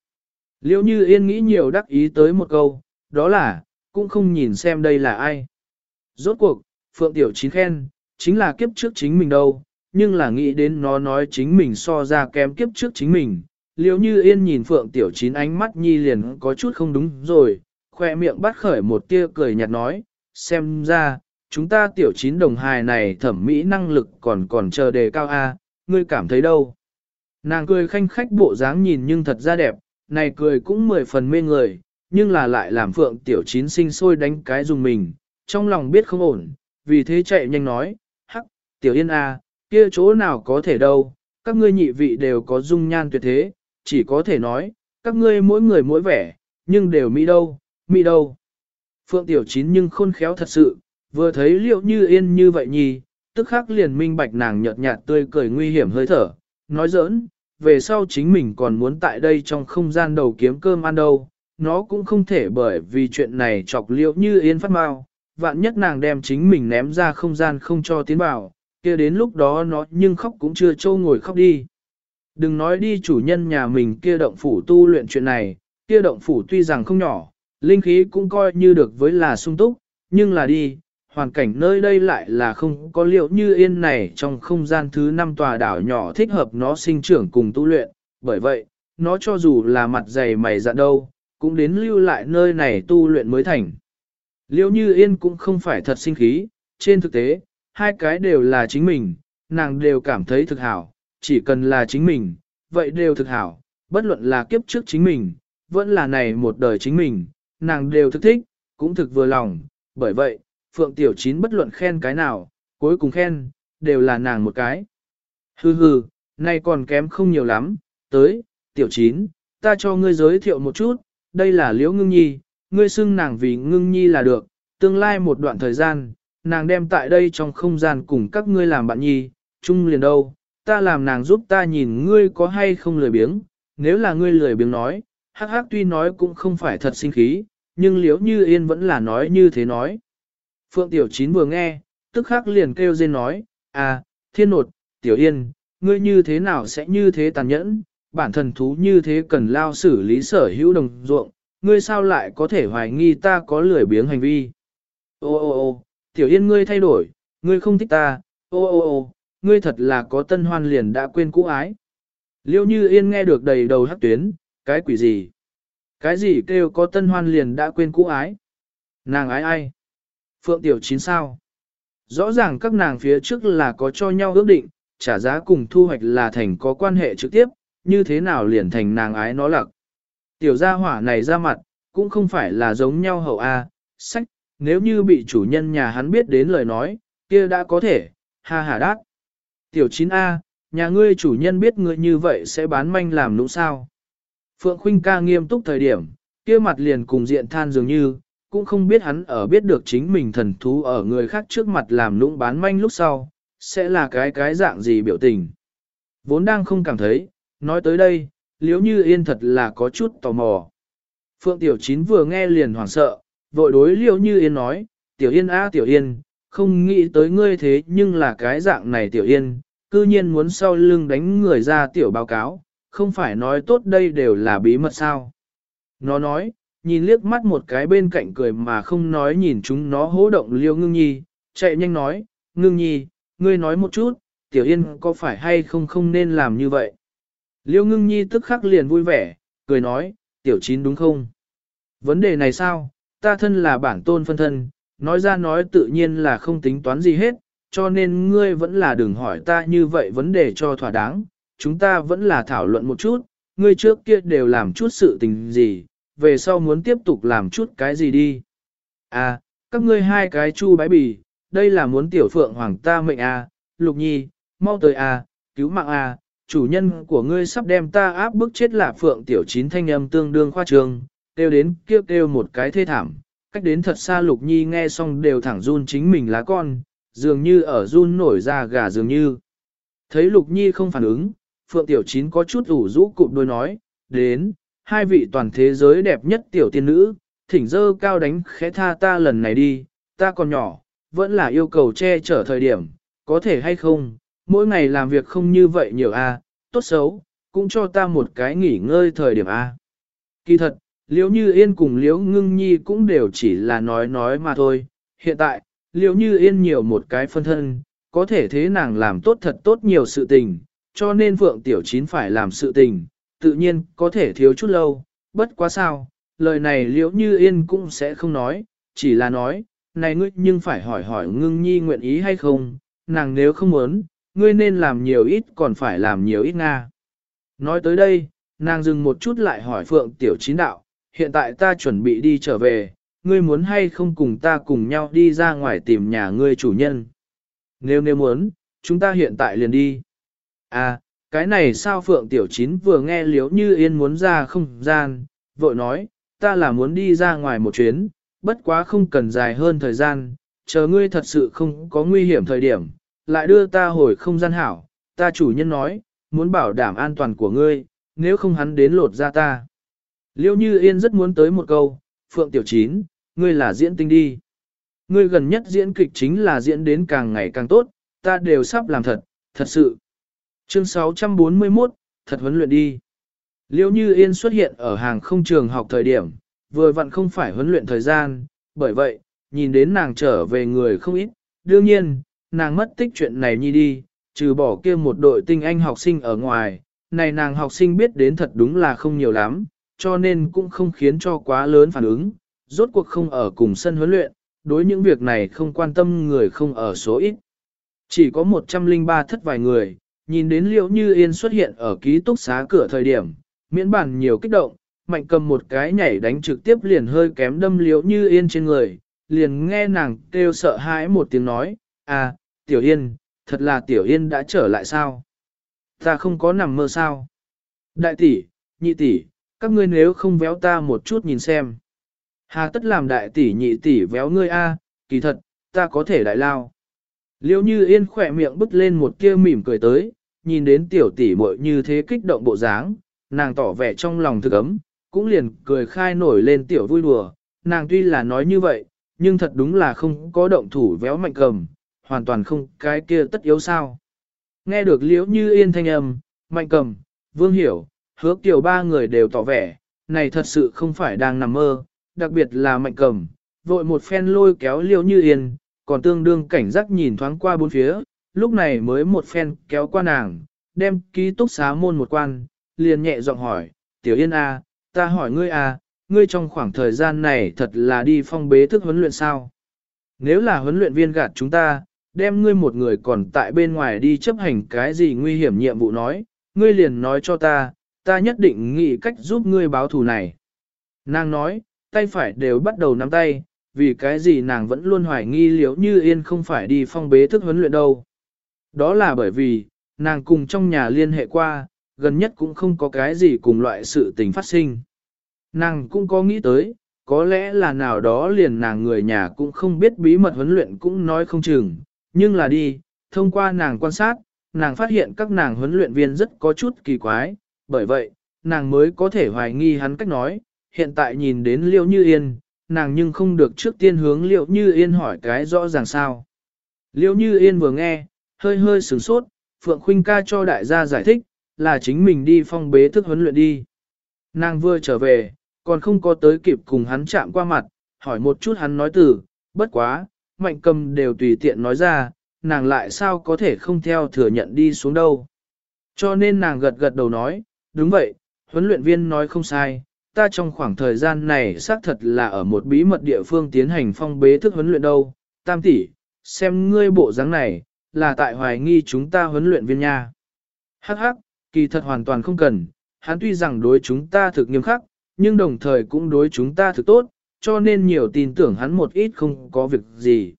Liễu như yên nghĩ nhiều đắc ý tới một câu, đó là, cũng không nhìn xem đây là ai. Rốt cuộc, Phượng Tiểu Chín khen, chính là kiếp trước chính mình đâu, nhưng là nghĩ đến nó nói chính mình so ra kém kiếp trước chính mình. Liêu như yên nhìn Phượng Tiểu Chín ánh mắt nhi liền có chút không đúng rồi, khoe miệng bắt khởi một tia cười nhạt nói, xem ra, chúng ta Tiểu Chín đồng hài này thẩm mỹ năng lực còn còn chờ đề cao A, ngươi cảm thấy đâu? Nàng cười khanh khách bộ dáng nhìn nhưng thật ra đẹp, này cười cũng mười phần mê người, nhưng là lại làm Phượng Tiểu Chín sinh sôi đánh cái dùng mình, trong lòng biết không ổn, vì thế chạy nhanh nói, hắc, Tiểu Yên A, kia chỗ nào có thể đâu, các ngươi nhị vị đều có dung nhan tuyệt thế, chỉ có thể nói, các ngươi mỗi người mỗi vẻ, nhưng đều mỹ đâu, mỹ đâu. Phượng Tiểu Chín nhưng khôn khéo thật sự, vừa thấy liệu như yên như vậy nhì, tức khắc liền minh bạch nàng nhợt nhạt tươi cười nguy hiểm hơi thở, nói giỡn, về sau chính mình còn muốn tại đây trong không gian đầu kiếm cơm ăn đâu, nó cũng không thể bởi vì chuyện này chọc liệu như yên phát mau, vạn nhất nàng đem chính mình ném ra không gian không cho tiến vào, kia đến lúc đó nó nhưng khóc cũng chưa trâu ngồi khóc đi. Đừng nói đi chủ nhân nhà mình kia động phủ tu luyện chuyện này, kia động phủ tuy rằng không nhỏ, linh khí cũng coi như được với là sung túc, nhưng là đi, hoàn cảnh nơi đây lại là không có liệu như yên này trong không gian thứ năm tòa đảo nhỏ thích hợp nó sinh trưởng cùng tu luyện, bởi vậy, nó cho dù là mặt dày mày dạn đâu, cũng đến lưu lại nơi này tu luyện mới thành. Liễu như yên cũng không phải thật sinh khí, trên thực tế, hai cái đều là chính mình, nàng đều cảm thấy thực hảo, chỉ cần là chính mình, vậy đều thực hảo, bất luận là kiếp trước chính mình, vẫn là này một đời chính mình, nàng đều thực thích, cũng thực vừa lòng, bởi vậy, Phượng Tiểu Chín bất luận khen cái nào, cuối cùng khen, đều là nàng một cái. Hừ hừ, nay còn kém không nhiều lắm, tới, Tiểu Chín, ta cho ngươi giới thiệu một chút, đây là Liễu Ngưng Nhi, ngươi xưng nàng vì Ngưng Nhi là được, tương lai một đoạn thời gian, nàng đem tại đây trong không gian cùng các ngươi làm bạn nhi, chung liền đâu, ta làm nàng giúp ta nhìn ngươi có hay không lười biếng, nếu là ngươi lười biếng nói, hắc hắc tuy nói cũng không phải thật sinh khí, nhưng Liễu như yên vẫn là nói như thế nói. Phượng Tiểu Chín vừa nghe, tức khắc liền kêu dên nói, à, thiên nột, Tiểu Yên, ngươi như thế nào sẽ như thế tàn nhẫn, bản thần thú như thế cần lao xử lý sở hữu đồng ruộng, ngươi sao lại có thể hoài nghi ta có lười biếng hành vi. Ô ô ô, Tiểu Yên ngươi thay đổi, ngươi không thích ta, ô ô ô, ngươi thật là có tân hoan liền đã quên cũ ái. Liêu như Yên nghe được đầy đầu hắc tuyến, cái quỷ gì? Cái gì kêu có tân hoan liền đã quên cũ ái? Nàng ái ai? Phượng Tiểu Chín sao? Rõ ràng các nàng phía trước là có cho nhau ước định, trả giá cùng thu hoạch là thành có quan hệ trực tiếp, như thế nào liền thành nàng ái nó lặc. Tiểu gia hỏa này ra mặt, cũng không phải là giống nhau hậu A, sách, nếu như bị chủ nhân nhà hắn biết đến lời nói, kia đã có thể, ha ha đát. Tiểu 9A, nhà ngươi chủ nhân biết ngươi như vậy sẽ bán manh làm nũng sao. Phượng Khuynh ca nghiêm túc thời điểm, kia mặt liền cùng diện than dường như, cũng không biết hắn ở biết được chính mình thần thú ở người khác trước mặt làm nũng bán manh lúc sau, sẽ là cái cái dạng gì biểu tình. Vốn đang không cảm thấy, nói tới đây, liếu như yên thật là có chút tò mò. Phượng Tiểu Chín vừa nghe liền hoảng sợ, vội đối liêu như yên nói, tiểu yên a tiểu yên, không nghĩ tới ngươi thế nhưng là cái dạng này tiểu yên, cư nhiên muốn sau lưng đánh người ra tiểu báo cáo, không phải nói tốt đây đều là bí mật sao. Nó nói, nhìn liếc mắt một cái bên cạnh cười mà không nói nhìn chúng nó hố động liêu ngưng nhi, chạy nhanh nói, ngưng nhi, ngươi nói một chút, tiểu yên có phải hay không không nên làm như vậy. Liêu ngưng nhi tức khắc liền vui vẻ, cười nói, tiểu chín đúng không? Vấn đề này sao, ta thân là bản tôn phân thân, nói ra nói tự nhiên là không tính toán gì hết, cho nên ngươi vẫn là đừng hỏi ta như vậy vấn đề cho thỏa đáng, chúng ta vẫn là thảo luận một chút, ngươi trước kia đều làm chút sự tình gì, về sau muốn tiếp tục làm chút cái gì đi. À, các ngươi hai cái chu bái bì, đây là muốn tiểu phượng hoàng ta mệnh à, lục nhi, mau tới à, cứu mạng à, chủ nhân của ngươi sắp đem ta áp bức chết là phượng tiểu chín thanh âm tương đương khoa trường, kêu đến kêu kêu một cái thê thảm, cách đến thật xa Lục Nhi nghe xong đều thẳng run chính mình lá con, dường như ở run nổi ra gà dường như. Thấy Lục Nhi không phản ứng, Phượng Tiểu Chín có chút ủ rũ cụp đôi nói, đến, hai vị toàn thế giới đẹp nhất tiểu tiên nữ, thỉnh dơ cao đánh khẽ tha ta lần này đi, ta còn nhỏ, vẫn là yêu cầu che chở thời điểm, có thể hay không, mỗi ngày làm việc không như vậy nhiều a, tốt xấu, cũng cho ta một cái nghỉ ngơi thời điểm a. Kỳ thật, Liễu Như Yên cùng Liễu Ngưng Nhi cũng đều chỉ là nói nói mà thôi. Hiện tại, Liễu Như Yên nhiều một cái phân thân, có thể thế nàng làm tốt thật tốt nhiều sự tình, cho nên Phượng Tiểu Chín phải làm sự tình, tự nhiên có thể thiếu chút lâu, bất quá sao, lời này Liễu Như Yên cũng sẽ không nói, chỉ là nói, này ngươi nhưng phải hỏi hỏi Ngưng Nhi nguyện ý hay không, nàng nếu không muốn, ngươi nên làm nhiều ít còn phải làm nhiều ít Nga. Nói tới đây, nàng dừng một chút lại hỏi Phượng Tiểu Chín đạo, hiện tại ta chuẩn bị đi trở về, ngươi muốn hay không cùng ta cùng nhau đi ra ngoài tìm nhà ngươi chủ nhân. Nếu nếu muốn, chúng ta hiện tại liền đi. À, cái này sao Phượng Tiểu Chín vừa nghe liếu như yên muốn ra không gian, vội nói, ta là muốn đi ra ngoài một chuyến, bất quá không cần dài hơn thời gian, chờ ngươi thật sự không có nguy hiểm thời điểm, lại đưa ta hồi không gian hảo, ta chủ nhân nói, muốn bảo đảm an toàn của ngươi, nếu không hắn đến lột ra ta. Liêu Như Yên rất muốn tới một câu, Phượng Tiểu Chín, ngươi là diễn tinh đi. Ngươi gần nhất diễn kịch chính là diễn đến càng ngày càng tốt, ta đều sắp làm thật, thật sự. Chương 641, thật huấn luyện đi. Liêu Như Yên xuất hiện ở hàng không trường học thời điểm, vừa vặn không phải huấn luyện thời gian, bởi vậy, nhìn đến nàng trở về người không ít, đương nhiên, nàng mất tích chuyện này nhi đi, trừ bỏ kia một đội tinh anh học sinh ở ngoài, này nàng học sinh biết đến thật đúng là không nhiều lắm, cho nên cũng không khiến cho quá lớn phản ứng, rốt cuộc không ở cùng sân huấn luyện, đối những việc này không quan tâm người không ở số ít. Chỉ có 103 thất vài người, nhìn đến liệu như yên xuất hiện ở ký túc xá cửa thời điểm, miễn bản nhiều kích động, mạnh cầm một cái nhảy đánh trực tiếp liền hơi kém đâm liễu như yên trên người, liền nghe nàng kêu sợ hãi một tiếng nói, à, tiểu yên, thật là tiểu yên đã trở lại sao? Ta không có nằm mơ sao? Đại tỷ, nhị tỷ, các ngươi nếu không véo ta một chút nhìn xem. Hà tất làm đại tỷ nhị tỷ véo ngươi a, kỳ thật, ta có thể đại lao. Liêu như yên khỏe miệng bứt lên một kia mỉm cười tới, nhìn đến tiểu tỷ muội như thế kích động bộ dáng, nàng tỏ vẻ trong lòng thực ấm, cũng liền cười khai nổi lên tiểu vui đùa, nàng tuy là nói như vậy, nhưng thật đúng là không có động thủ véo mạnh cầm, hoàn toàn không cái kia tất yếu sao. Nghe được liễu như yên thanh âm, mạnh cầm, vương hiểu, hứa kiểu ba người đều tỏ vẻ, này thật sự không phải đang nằm mơ, đặc biệt là mạnh cầm, vội một phen lôi kéo liễu như yên, còn tương đương cảnh giác nhìn thoáng qua bốn phía, lúc này mới một phen kéo qua nàng, đem ký túc xá môn một quan, liền nhẹ giọng hỏi, tiểu yên a, à, ta hỏi ngươi a, à, ngươi trong khoảng thời gian này thật là đi phong bế thức huấn luyện sao? Nếu là huấn luyện viên gạt chúng ta, đem ngươi một người còn tại bên ngoài đi chấp hành cái gì nguy hiểm nhiệm vụ nói, ngươi liền nói cho ta, ta nhất định nghĩ cách giúp ngươi báo thù này. Nàng nói, tay phải đều bắt đầu nắm tay, vì cái gì nàng vẫn luôn hoài nghi liễu như yên không phải đi phong bế thức huấn luyện đâu. Đó là bởi vì, nàng cùng trong nhà liên hệ qua, gần nhất cũng không có cái gì cùng loại sự tình phát sinh. Nàng cũng có nghĩ tới, có lẽ là nào đó liền nàng người nhà cũng không biết bí mật huấn luyện cũng nói không chừng, nhưng là đi, thông qua nàng quan sát, nàng phát hiện các nàng huấn luyện viên rất có chút kỳ quái, bởi vậy, nàng mới có thể hoài nghi hắn cách nói, hiện tại nhìn đến Liễu Như Yên, nàng nhưng không được trước tiên hướng Liễu Như Yên hỏi cái rõ ràng sao. Liễu Như Yên vừa nghe, hơi hơi sửng sốt, Phượng Khuynh ca cho đại gia giải thích, là chính mình đi phong bế thức huấn luyện đi. Nàng vừa trở về, còn không có tới kịp cùng hắn chạm qua mặt, hỏi một chút hắn nói từ, bất quá, mạnh cầm đều tùy tiện nói ra, nàng lại sao có thể không theo thừa nhận đi xuống đâu. Cho nên nàng gật gật đầu nói, đúng vậy, huấn luyện viên nói không sai, ta trong khoảng thời gian này xác thật là ở một bí mật địa phương tiến hành phong bế thức huấn luyện đâu. Tam tỷ, xem ngươi bộ dáng này, là tại hoài nghi chúng ta huấn luyện viên nha. Hắc hắc, kỳ thật hoàn toàn không cần, hắn tuy rằng đối chúng ta thực nghiêm khắc, nhưng đồng thời cũng đối chúng ta thực tốt, cho nên nhiều tin tưởng hắn một ít không có việc gì.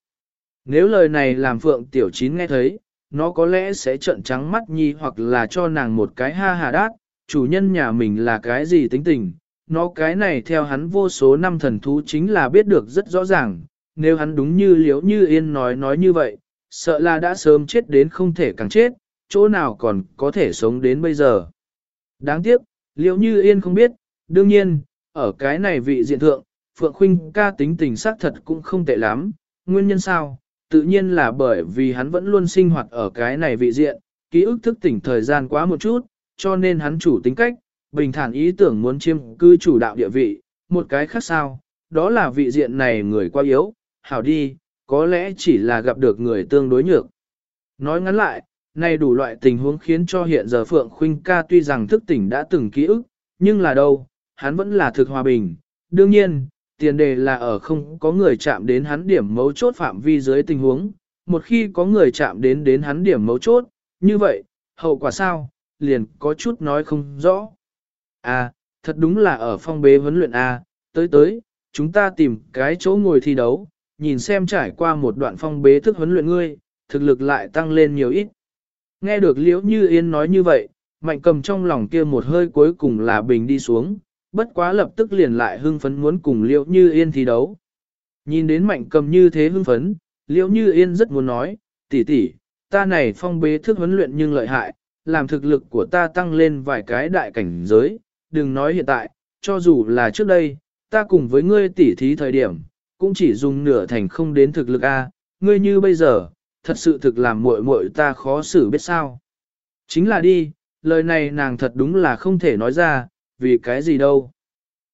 Nếu lời này làm Phượng Tiểu Chín nghe thấy, nó có lẽ sẽ trợn trắng mắt nhi hoặc là cho nàng một cái ha hà đát, chủ nhân nhà mình là cái gì tính tình, nó cái này theo hắn vô số năm thần thú chính là biết được rất rõ ràng, nếu hắn đúng như liếu như yên nói nói như vậy, sợ là đã sớm chết đến không thể càng chết, chỗ nào còn có thể sống đến bây giờ. Đáng tiếc, liếu như yên không biết, đương nhiên, ở cái này vị diện thượng, Phượng Khuynh ca tính tình xác thật cũng không tệ lắm, nguyên nhân sao? Tự nhiên là bởi vì hắn vẫn luôn sinh hoạt ở cái này vị diện, ký ức thức tỉnh thời gian quá một chút, cho nên hắn chủ tính cách, bình thản ý tưởng muốn chiêm cư chủ đạo địa vị, một cái khác sao, đó là vị diện này người quá yếu, hảo đi, có lẽ chỉ là gặp được người tương đối nhược. Nói ngắn lại, nay đủ loại tình huống khiến cho hiện giờ Phượng Khuynh ca tuy rằng thức tỉnh đã từng ký ức, nhưng là đâu, hắn vẫn là thực hòa bình. Đương nhiên, tiền đề là ở không có người chạm đến hắn điểm mấu chốt phạm vi dưới tình huống, một khi có người chạm đến đến hắn điểm mấu chốt, như vậy, hậu quả sao, liền có chút nói không rõ. À, thật đúng là ở phong bế huấn luyện A, tới tới, chúng ta tìm cái chỗ ngồi thi đấu, nhìn xem trải qua một đoạn phong bế thức huấn luyện ngươi, thực lực lại tăng lên nhiều ít. Nghe được Liễu Như Yên nói như vậy, mạnh cầm trong lòng kia một hơi cuối cùng là bình đi xuống, bất quá lập tức liền lại hưng phấn muốn cùng Liễu Như Yên thi đấu. Nhìn đến mạnh cầm như thế hưng phấn, Liễu Như Yên rất muốn nói, tỷ tỷ, ta này phong bế thức huấn luyện nhưng lợi hại, làm thực lực của ta tăng lên vài cái đại cảnh giới, đừng nói hiện tại, cho dù là trước đây, ta cùng với ngươi tỷ thí thời điểm, cũng chỉ dùng nửa thành không đến thực lực A, ngươi như bây giờ, thật sự thực làm muội muội ta khó xử biết sao. Chính là đi, lời này nàng thật đúng là không thể nói ra, vì cái gì đâu.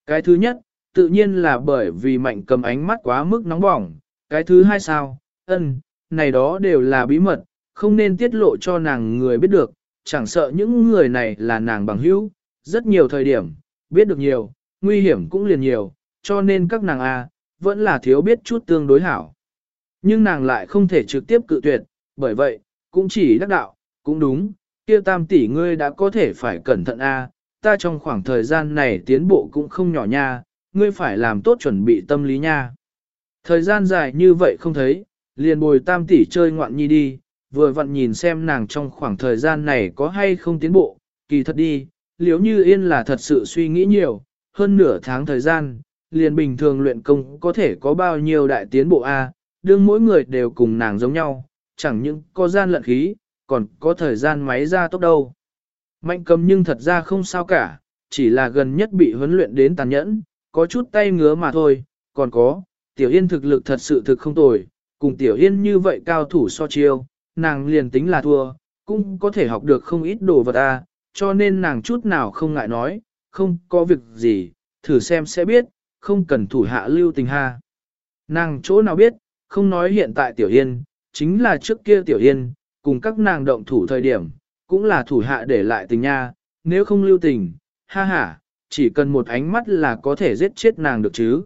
Cái thứ nhất, tự nhiên là bởi vì mạnh cầm ánh mắt quá mức nóng bỏng, cái thứ hai sao, ân, này đó đều là bí mật, không nên tiết lộ cho nàng người biết được, chẳng sợ những người này là nàng bằng hữu, rất nhiều thời điểm, biết được nhiều, nguy hiểm cũng liền nhiều, cho nên các nàng A, vẫn là thiếu biết chút tương đối hảo. Nhưng nàng lại không thể trực tiếp cự tuyệt, bởi vậy, cũng chỉ đắc đạo, cũng đúng, kia tam tỷ ngươi đã có thể phải cẩn thận A, ta trong khoảng thời gian này tiến bộ cũng không nhỏ nha, ngươi phải làm tốt chuẩn bị tâm lý nha. Thời gian dài như vậy không thấy, liền bồi tam tỷ chơi ngoạn nhi đi, vừa vặn nhìn xem nàng trong khoảng thời gian này có hay không tiến bộ, kỳ thật đi, liếu như yên là thật sự suy nghĩ nhiều, hơn nửa tháng thời gian, liền bình thường luyện công có thể có bao nhiêu đại tiến bộ A, đương mỗi người đều cùng nàng giống nhau, chẳng những có gian lận khí, còn có thời gian máy ra tốc đâu. Mạnh cầm nhưng thật ra không sao cả, chỉ là gần nhất bị huấn luyện đến tàn nhẫn, có chút tay ngứa mà thôi, còn có, tiểu yên thực lực thật sự thực không tồi, cùng tiểu yên như vậy cao thủ so chiêu, nàng liền tính là thua, cũng có thể học được không ít đồ vật a, cho nên nàng chút nào không ngại nói, không có việc gì, thử xem sẽ biết, không cần thủ hạ lưu tình ha. Nàng chỗ nào biết, không nói hiện tại Tiểu Yên, chính là trước kia Tiểu Yên, cùng các nàng động thủ thời điểm, cũng là thủ hạ để lại tình nha, nếu không lưu tình, ha ha, chỉ cần một ánh mắt là có thể giết chết nàng được chứ.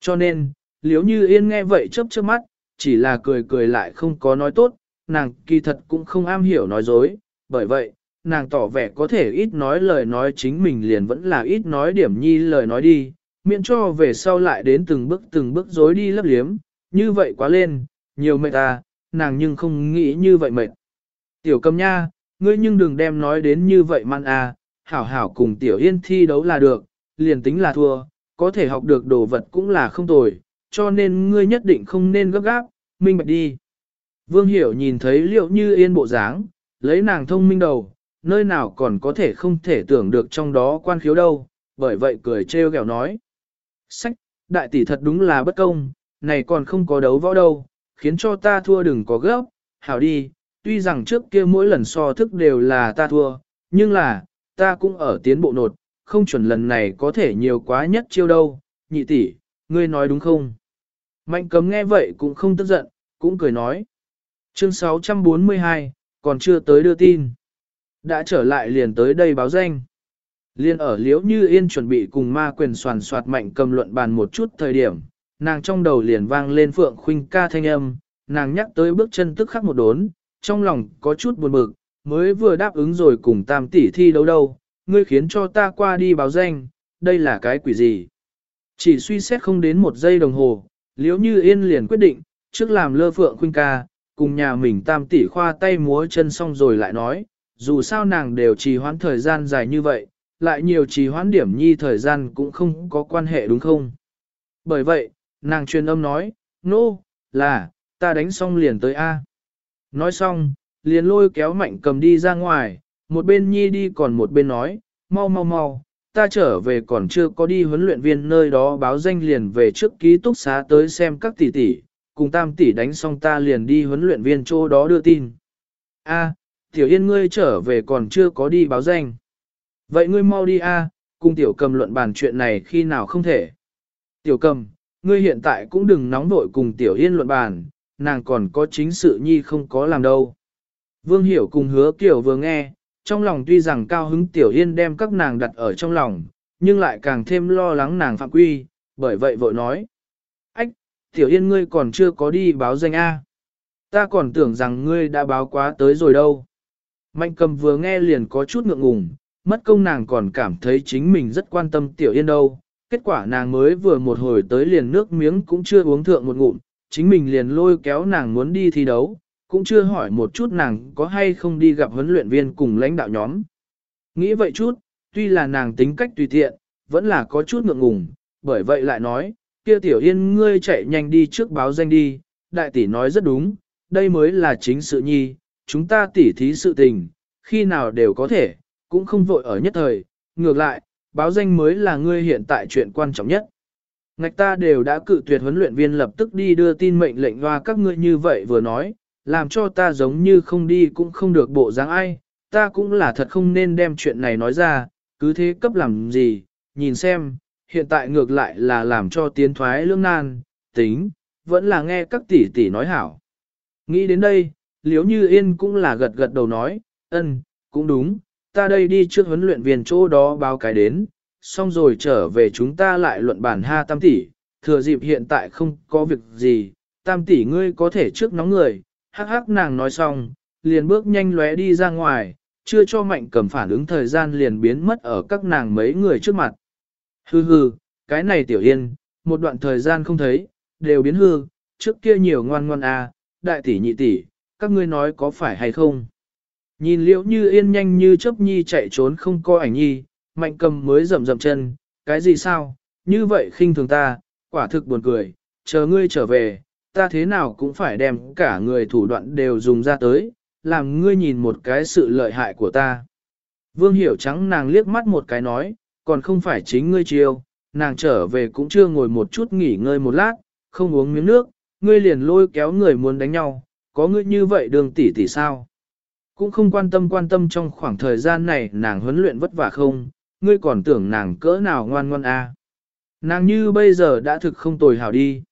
Cho nên, liếu như Yên nghe vậy chớp chớp mắt, chỉ là cười cười lại không có nói tốt, nàng kỳ thật cũng không am hiểu nói dối, bởi vậy, nàng tỏ vẻ có thể ít nói lời nói chính mình liền vẫn là ít nói điểm nhi lời nói đi, miễn cho về sau lại đến từng bước từng bước dối đi lấp liếm, như vậy quá lên, nhiều mệt à, nàng nhưng không nghĩ như vậy mệt. Tiểu cầm nha, ngươi nhưng đừng đem nói đến như vậy man à, hảo hảo cùng tiểu yên thi đấu là được, liền tính là thua, có thể học được đồ vật cũng là không tồi, cho nên ngươi nhất định không nên gấp gáp, minh bạch đi. Vương Hiểu nhìn thấy liệu như yên bộ dáng, lấy nàng thông minh đầu, nơi nào còn có thể không thể tưởng được trong đó quan khiếu đâu, bởi vậy cười trêu ghẹo nói. Sách, đại tỷ thật đúng là bất công, này còn không có đấu võ đâu, khiến cho ta thua đừng có gấp, hảo đi, tuy rằng trước kia mỗi lần so thức đều là ta thua, nhưng là, ta cũng ở tiến bộ nột, không chuẩn lần này có thể nhiều quá nhất chiêu đâu, nhị tỷ, ngươi nói đúng không? Mạnh cấm nghe vậy cũng không tức giận, cũng cười nói. Chương 642, còn chưa tới đưa tin. Đã trở lại liền tới đây báo danh. Liên ở liễu như yên chuẩn bị cùng ma quyền soàn soạt mạnh cầm luận bàn một chút thời điểm, nàng trong đầu liền vang lên phượng khuynh ca thanh âm, nàng nhắc tới bước chân tức khắc một đốn, trong lòng có chút buồn bực, mới vừa đáp ứng rồi cùng tam tỷ thi đấu đâu, ngươi khiến cho ta qua đi báo danh, đây là cái quỷ gì? Chỉ suy xét không đến một giây đồng hồ, liếu như yên liền quyết định, trước làm lơ phượng khuynh ca, cùng nhà mình tam tỷ khoa tay múa chân xong rồi lại nói, dù sao nàng đều trì hoãn thời gian dài như vậy, lại nhiều trì hoãn điểm nhi thời gian cũng không có quan hệ đúng không? Bởi vậy, nàng truyền âm nói, nô, no, là, ta đánh xong liền tới A. Nói xong, liền lôi kéo mạnh cầm đi ra ngoài, một bên nhi đi còn một bên nói, mau mau mau, ta trở về còn chưa có đi huấn luyện viên nơi đó báo danh liền về trước ký túc xá tới xem các tỷ tỷ, cùng tam tỷ đánh xong ta liền đi huấn luyện viên chỗ đó đưa tin. A, tiểu yên ngươi trở về còn chưa có đi báo danh. Vậy ngươi mau đi a, cùng tiểu cầm luận bàn chuyện này khi nào không thể. Tiểu cầm, ngươi hiện tại cũng đừng nóng vội cùng tiểu yên luận bàn, nàng còn có chính sự nhi không có làm đâu. Vương Hiểu cùng hứa kiểu vừa nghe, trong lòng tuy rằng cao hứng tiểu yên đem các nàng đặt ở trong lòng, nhưng lại càng thêm lo lắng nàng phạm quy, bởi vậy vội nói. Ách, tiểu yên ngươi còn chưa có đi báo danh A. Ta còn tưởng rằng ngươi đã báo quá tới rồi đâu. Mạnh cầm vừa nghe liền có chút ngượng ngùng, mất công nàng còn cảm thấy chính mình rất quan tâm tiểu yên đâu. Kết quả nàng mới vừa một hồi tới liền nước miếng cũng chưa uống thượng một ngụm, chính mình liền lôi kéo nàng muốn đi thi đấu, cũng chưa hỏi một chút nàng có hay không đi gặp huấn luyện viên cùng lãnh đạo nhóm. Nghĩ vậy chút, tuy là nàng tính cách tùy tiện, vẫn là có chút ngượng ngùng, bởi vậy lại nói, kia tiểu yên ngươi chạy nhanh đi trước báo danh đi, đại tỷ nói rất đúng, đây mới là chính sự nhi, chúng ta tỉ thí sự tình, khi nào đều có thể, cũng không vội ở nhất thời, ngược lại, báo danh mới là ngươi hiện tại chuyện quan trọng nhất. Ngạch ta đều đã cự tuyệt huấn luyện viên lập tức đi đưa tin mệnh lệnh hoa các ngươi như vậy vừa nói, làm cho ta giống như không đi cũng không được bộ dáng ai, ta cũng là thật không nên đem chuyện này nói ra, cứ thế cấp làm gì, nhìn xem, hiện tại ngược lại là làm cho tiến thoái lương nan, tính, vẫn là nghe các tỷ tỷ nói hảo. Nghĩ đến đây, liếu như yên cũng là gật gật đầu nói, ân, cũng đúng, ta đây đi trước huấn luyện viên chỗ đó báo cái đến, xong rồi trở về chúng ta lại luận bản ha tam tỷ, thừa dịp hiện tại không có việc gì, tam tỷ ngươi có thể trước nóng người, hắc hắc nàng nói xong, liền bước nhanh lóe đi ra ngoài, chưa cho mạnh cầm phản ứng thời gian liền biến mất ở các nàng mấy người trước mặt. Hừ hừ, cái này tiểu yên, một đoạn thời gian không thấy, đều biến hư, trước kia nhiều ngoan ngoan à, đại tỷ nhị tỷ, các ngươi nói có phải hay không? Nhìn liễu như yên nhanh như chớp nhi chạy trốn không coi ảnh nhi, mạnh cầm mới rầm rầm chân, cái gì sao, như vậy khinh thường ta, quả thực buồn cười, chờ ngươi trở về, ta thế nào cũng phải đem cả người thủ đoạn đều dùng ra tới, làm ngươi nhìn một cái sự lợi hại của ta. Vương hiểu trắng nàng liếc mắt một cái nói, còn không phải chính ngươi chiêu, nàng trở về cũng chưa ngồi một chút nghỉ ngơi một lát, không uống miếng nước, ngươi liền lôi kéo người muốn đánh nhau, có ngươi như vậy đường tỷ tỷ sao? Cũng không quan tâm quan tâm trong khoảng thời gian này nàng huấn luyện vất vả không, ngươi còn tưởng nàng cỡ nào ngoan ngoan a? À. Nàng như bây giờ đã thực không tồi hảo đi.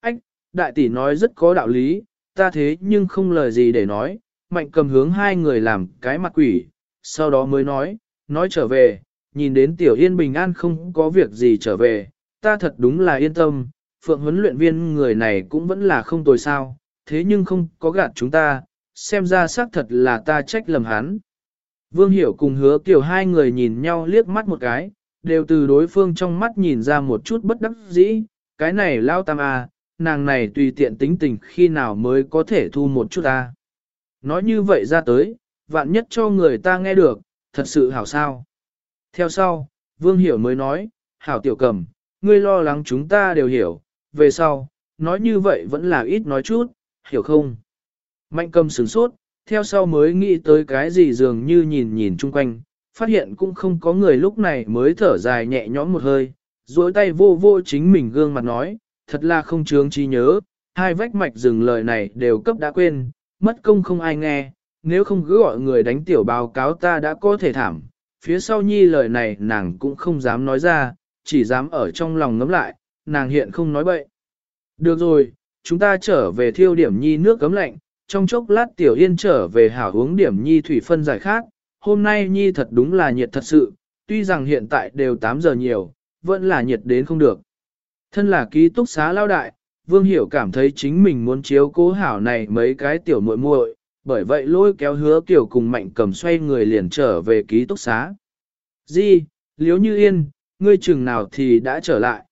Ách, đại tỷ nói rất có đạo lý, ta thế nhưng không lời gì để nói, mạnh cầm hướng hai người làm cái mặt quỷ, sau đó mới nói, nói trở về, nhìn đến tiểu yên bình an không có việc gì trở về, ta thật đúng là yên tâm, phượng huấn luyện viên người này cũng vẫn là không tồi sao, thế nhưng không có gạt chúng ta, xem ra xác thật là ta trách lầm hắn. Vương Hiểu cùng hứa kiểu hai người nhìn nhau liếc mắt một cái, đều từ đối phương trong mắt nhìn ra một chút bất đắc dĩ, cái này lao tam à, nàng này tùy tiện tính tình khi nào mới có thể thu một chút à. Nói như vậy ra tới, vạn nhất cho người ta nghe được, thật sự hảo sao. Theo sau, Vương Hiểu mới nói, hảo tiểu cầm, ngươi lo lắng chúng ta đều hiểu, về sau, nói như vậy vẫn là ít nói chút, hiểu không? Mạnh cầm sửng sốt, theo sau mới nghĩ tới cái gì dường như nhìn nhìn chung quanh, phát hiện cũng không có người lúc này mới thở dài nhẹ nhõm một hơi, duỗi tay vô vô chính mình gương mặt nói, thật là không chướng trí nhớ, hai vách mạch dừng lời này đều cấp đã quên, mất công không ai nghe, nếu không cứ gọi người đánh tiểu báo cáo ta đã có thể thảm, phía sau nhi lời này nàng cũng không dám nói ra, chỉ dám ở trong lòng ngấm lại, nàng hiện không nói bậy. Được rồi, chúng ta trở về thiêu điểm nhi nước cấm lạnh, trong chốc lát tiểu yên trở về hảo uống điểm nhi thủy phân giải khác, hôm nay nhi thật đúng là nhiệt thật sự, tuy rằng hiện tại đều 8 giờ nhiều, vẫn là nhiệt đến không được. Thân là ký túc xá lao đại, Vương Hiểu cảm thấy chính mình muốn chiếu cố hảo này mấy cái tiểu muội muội, bởi vậy lôi kéo hứa tiểu cùng mạnh cầm xoay người liền trở về ký túc xá. Di, liếu như yên, ngươi chừng nào thì đã trở lại.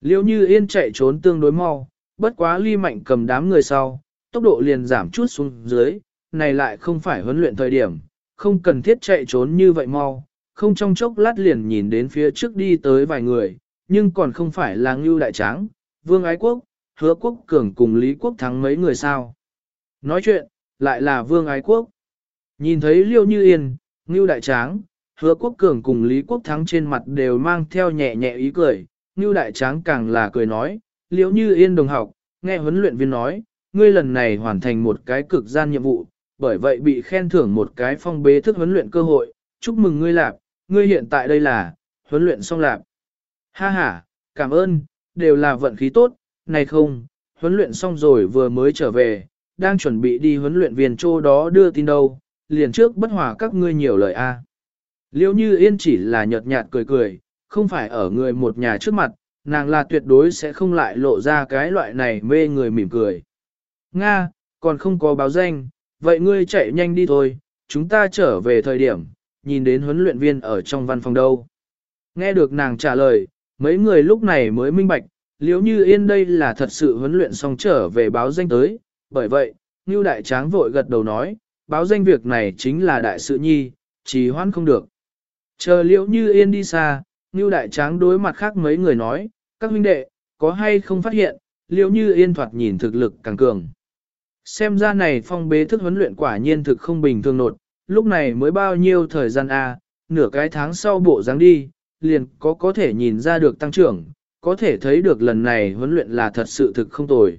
liễu như yên chạy trốn tương đối mau, bất quá ly mạnh cầm đám người sau, tốc độ liền giảm chút xuống dưới, này lại không phải huấn luyện thời điểm, không cần thiết chạy trốn như vậy mau, không trong chốc lát liền nhìn đến phía trước đi tới vài người, nhưng còn không phải là Ngưu Đại Tráng, Vương Ái Quốc, Hứa Quốc Cường cùng Lý Quốc Thắng mấy người sao. Nói chuyện, lại là Vương Ái Quốc. Nhìn thấy Liêu Như Yên, Ngưu Đại Tráng, Hứa Quốc Cường cùng Lý Quốc Thắng trên mặt đều mang theo nhẹ nhẹ ý cười, Ngưu Đại Tráng càng là cười nói, Liêu Như Yên đồng học, nghe huấn luyện viên nói, ngươi lần này hoàn thành một cái cực gian nhiệm vụ, bởi vậy bị khen thưởng một cái phong bế thức huấn luyện cơ hội, chúc mừng ngươi lạc, ngươi hiện tại đây là, huấn luyện xong lạc. Ha ha, cảm ơn, đều là vận khí tốt, này không, huấn luyện xong rồi vừa mới trở về, đang chuẩn bị đi huấn luyện viên chỗ đó đưa tin đâu, liền trước bất hòa các ngươi nhiều lời a. Liêu như yên chỉ là nhợt nhạt cười cười, không phải ở người một nhà trước mặt, nàng là tuyệt đối sẽ không lại lộ ra cái loại này mê người mỉm cười. Nga, còn không có báo danh, vậy ngươi chạy nhanh đi thôi, chúng ta trở về thời điểm, nhìn đến huấn luyện viên ở trong văn phòng đâu. Nghe được nàng trả lời, mấy người lúc này mới minh bạch, liếu như yên đây là thật sự huấn luyện xong trở về báo danh tới, bởi vậy, Ngưu Đại Tráng vội gật đầu nói, báo danh việc này chính là đại sự nhi, trì hoãn không được. Chờ liễu như yên đi xa, Ngưu Đại Tráng đối mặt khác mấy người nói, các huynh đệ, có hay không phát hiện, liễu như yên thoạt nhìn thực lực càng cường. Xem ra này phong bế thức huấn luyện quả nhiên thực không bình thường nột, lúc này mới bao nhiêu thời gian a à, nửa cái tháng sau bộ dáng đi, liền có có thể nhìn ra được tăng trưởng, có thể thấy được lần này huấn luyện là thật sự thực không tồi.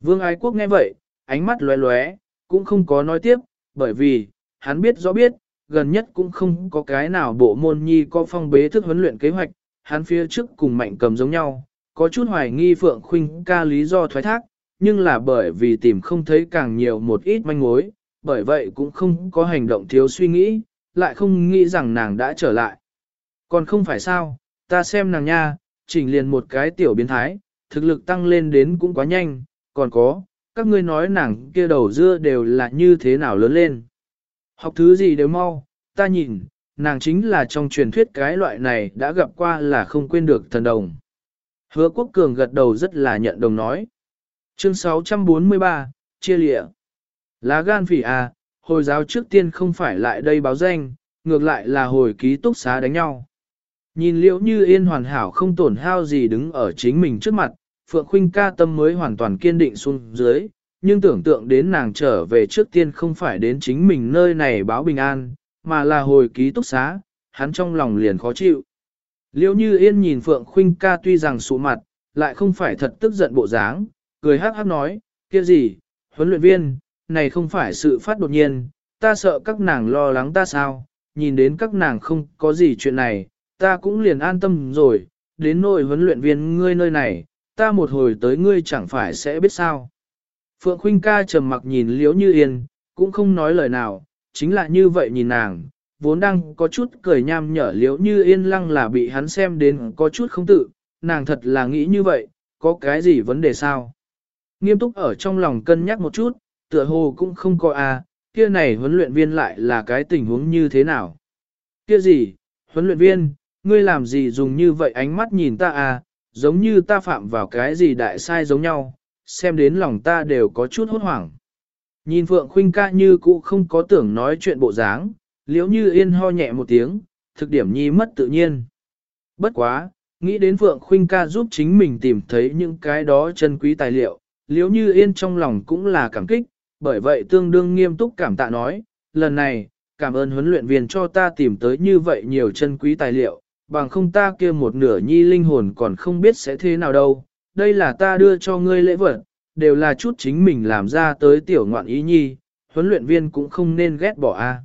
Vương Ái Quốc nghe vậy, ánh mắt lóe lóe, cũng không có nói tiếp, bởi vì, hắn biết rõ biết, gần nhất cũng không có cái nào bộ môn nhi có phong bế thức huấn luyện kế hoạch, hắn phía trước cùng mạnh cầm giống nhau, có chút hoài nghi Phượng Khuynh ca lý do thoái thác, nhưng là bởi vì tìm không thấy càng nhiều một ít manh mối, bởi vậy cũng không có hành động thiếu suy nghĩ, lại không nghĩ rằng nàng đã trở lại. Còn không phải sao, ta xem nàng nha, chỉnh liền một cái tiểu biến thái, thực lực tăng lên đến cũng quá nhanh, còn có, các ngươi nói nàng kia đầu dưa đều là như thế nào lớn lên. Học thứ gì đều mau, ta nhìn, nàng chính là trong truyền thuyết cái loại này đã gặp qua là không quên được thần đồng. Hứa quốc cường gật đầu rất là nhận đồng nói. Chương 643, chia lịa. Lá gan phỉ à, hồi giáo trước tiên không phải lại đây báo danh, ngược lại là hồi ký túc xá đánh nhau. Nhìn liễu như yên hoàn hảo không tổn hao gì đứng ở chính mình trước mặt, Phượng Khuynh ca tâm mới hoàn toàn kiên định xuống dưới, nhưng tưởng tượng đến nàng trở về trước tiên không phải đến chính mình nơi này báo bình an, mà là hồi ký túc xá, hắn trong lòng liền khó chịu. Liễu như yên nhìn Phượng Khuynh ca tuy rằng sụ mặt, lại không phải thật tức giận bộ dáng, cười hắc hắc nói, kia gì, huấn luyện viên, này không phải sự phát đột nhiên, ta sợ các nàng lo lắng ta sao, nhìn đến các nàng không có gì chuyện này, ta cũng liền an tâm rồi, đến nội huấn luyện viên ngươi nơi này, ta một hồi tới ngươi chẳng phải sẽ biết sao. Phượng Khuynh ca trầm mặc nhìn liễu như yên, cũng không nói lời nào, chính là như vậy nhìn nàng, vốn đang có chút cười nham nhở liễu như yên lăng là bị hắn xem đến có chút không tự, nàng thật là nghĩ như vậy, có cái gì vấn đề sao. Nghiêm túc ở trong lòng cân nhắc một chút, tựa hồ cũng không có a, kia này huấn luyện viên lại là cái tình huống như thế nào. Kia gì, huấn luyện viên, ngươi làm gì dùng như vậy ánh mắt nhìn ta à, giống như ta phạm vào cái gì đại sai giống nhau, xem đến lòng ta đều có chút hốt hoảng. Nhìn Phượng Khuynh ca như cũ không có tưởng nói chuyện bộ dáng, liếu như yên ho nhẹ một tiếng, thực điểm nhi mất tự nhiên. Bất quá, nghĩ đến Phượng Khuynh ca giúp chính mình tìm thấy những cái đó chân quý tài liệu, liếu như yên trong lòng cũng là cảm kích, bởi vậy tương đương nghiêm túc cảm tạ nói, lần này, cảm ơn huấn luyện viên cho ta tìm tới như vậy nhiều chân quý tài liệu, bằng không ta kia một nửa nhi linh hồn còn không biết sẽ thế nào đâu, đây là ta đưa cho ngươi lễ vật, đều là chút chính mình làm ra tới tiểu ngoạn ý nhi, huấn luyện viên cũng không nên ghét bỏ a.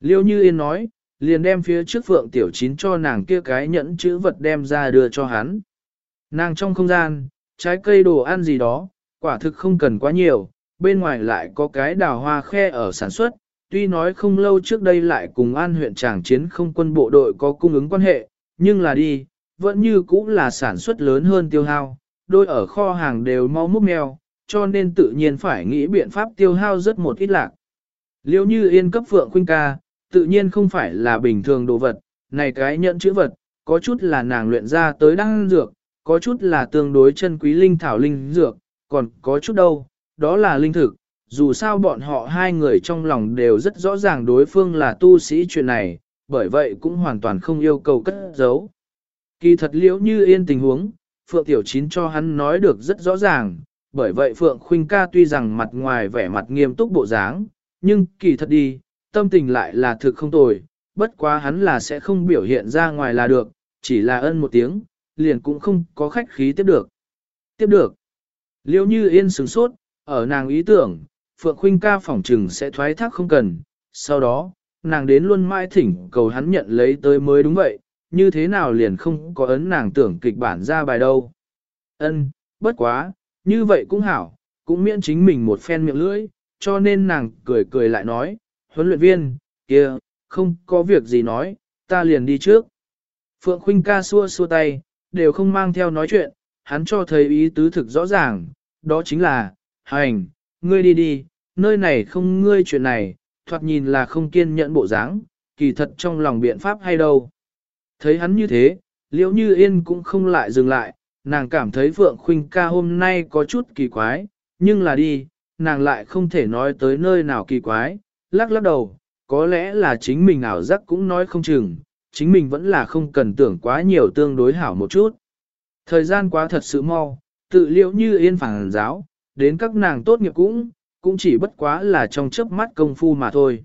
Liêu Như Yên nói, liền đem phía trước phượng tiểu chín cho nàng kia cái nhẫn chữ vật đem ra đưa cho hắn. Nàng trong không gian, trái cây đồ ăn gì đó, quả thực không cần quá nhiều, bên ngoài lại có cái đào hoa khe ở sản xuất, tuy nói không lâu trước đây lại cùng an huyện tràng chiến không quân bộ đội có cung ứng quan hệ, nhưng là đi, vẫn như cũ là sản xuất lớn hơn tiêu hao, đôi ở kho hàng đều mau múc mèo, cho nên tự nhiên phải nghĩ biện pháp tiêu hao rất một ít lạc. Liêu như yên cấp phượng khuynh ca, tự nhiên không phải là bình thường đồ vật, này cái nhận chữ vật, có chút là nàng luyện ra tới đăng dược, có chút là tương đối chân quý linh thảo linh dược, còn có chút đâu, đó là linh thực, dù sao bọn họ hai người trong lòng đều rất rõ ràng đối phương là tu sĩ chuyện này, bởi vậy cũng hoàn toàn không yêu cầu cất giấu. Kỳ thật liễu như yên tình huống, Phượng Tiểu Chín cho hắn nói được rất rõ ràng, bởi vậy Phượng Khuynh ca tuy rằng mặt ngoài vẻ mặt nghiêm túc bộ dáng, nhưng kỳ thật đi, tâm tình lại là thực không tồi, bất quá hắn là sẽ không biểu hiện ra ngoài là được, chỉ là ân một tiếng, liền cũng không có khách khí tiếp được. Tiếp được liêu như yên sừng sốt, ở nàng ý tưởng, Phượng Khuynh ca phỏng trừng sẽ thoái thác không cần, sau đó, nàng đến luôn mãi thỉnh cầu hắn nhận lấy tới mới đúng vậy, như thế nào liền không có ấn nàng tưởng kịch bản ra bài đâu. Ân, bất quá, như vậy cũng hảo, cũng miễn chính mình một phen miệng lưỡi, cho nên nàng cười cười lại nói, huấn luyện viên, kia, không có việc gì nói, ta liền đi trước. Phượng Khuynh ca xua xua tay, đều không mang theo nói chuyện, hắn cho thấy ý tứ thực rõ ràng, đó chính là, hành, ngươi đi đi, nơi này không ngươi chuyện này, thoạt nhìn là không kiên nhẫn bộ dáng, kỳ thật trong lòng biện pháp hay đâu. Thấy hắn như thế, liễu như yên cũng không lại dừng lại, nàng cảm thấy Phượng Khuynh ca hôm nay có chút kỳ quái, nhưng là đi, nàng lại không thể nói tới nơi nào kỳ quái, lắc lắc đầu, có lẽ là chính mình ảo giác cũng nói không chừng, chính mình vẫn là không cần tưởng quá nhiều tương đối hảo một chút. Thời gian quá thật sự mau, tự liệu như yên phản giáo, đến các nàng tốt nghiệp cũng, cũng chỉ bất quá là trong chớp mắt công phu mà thôi.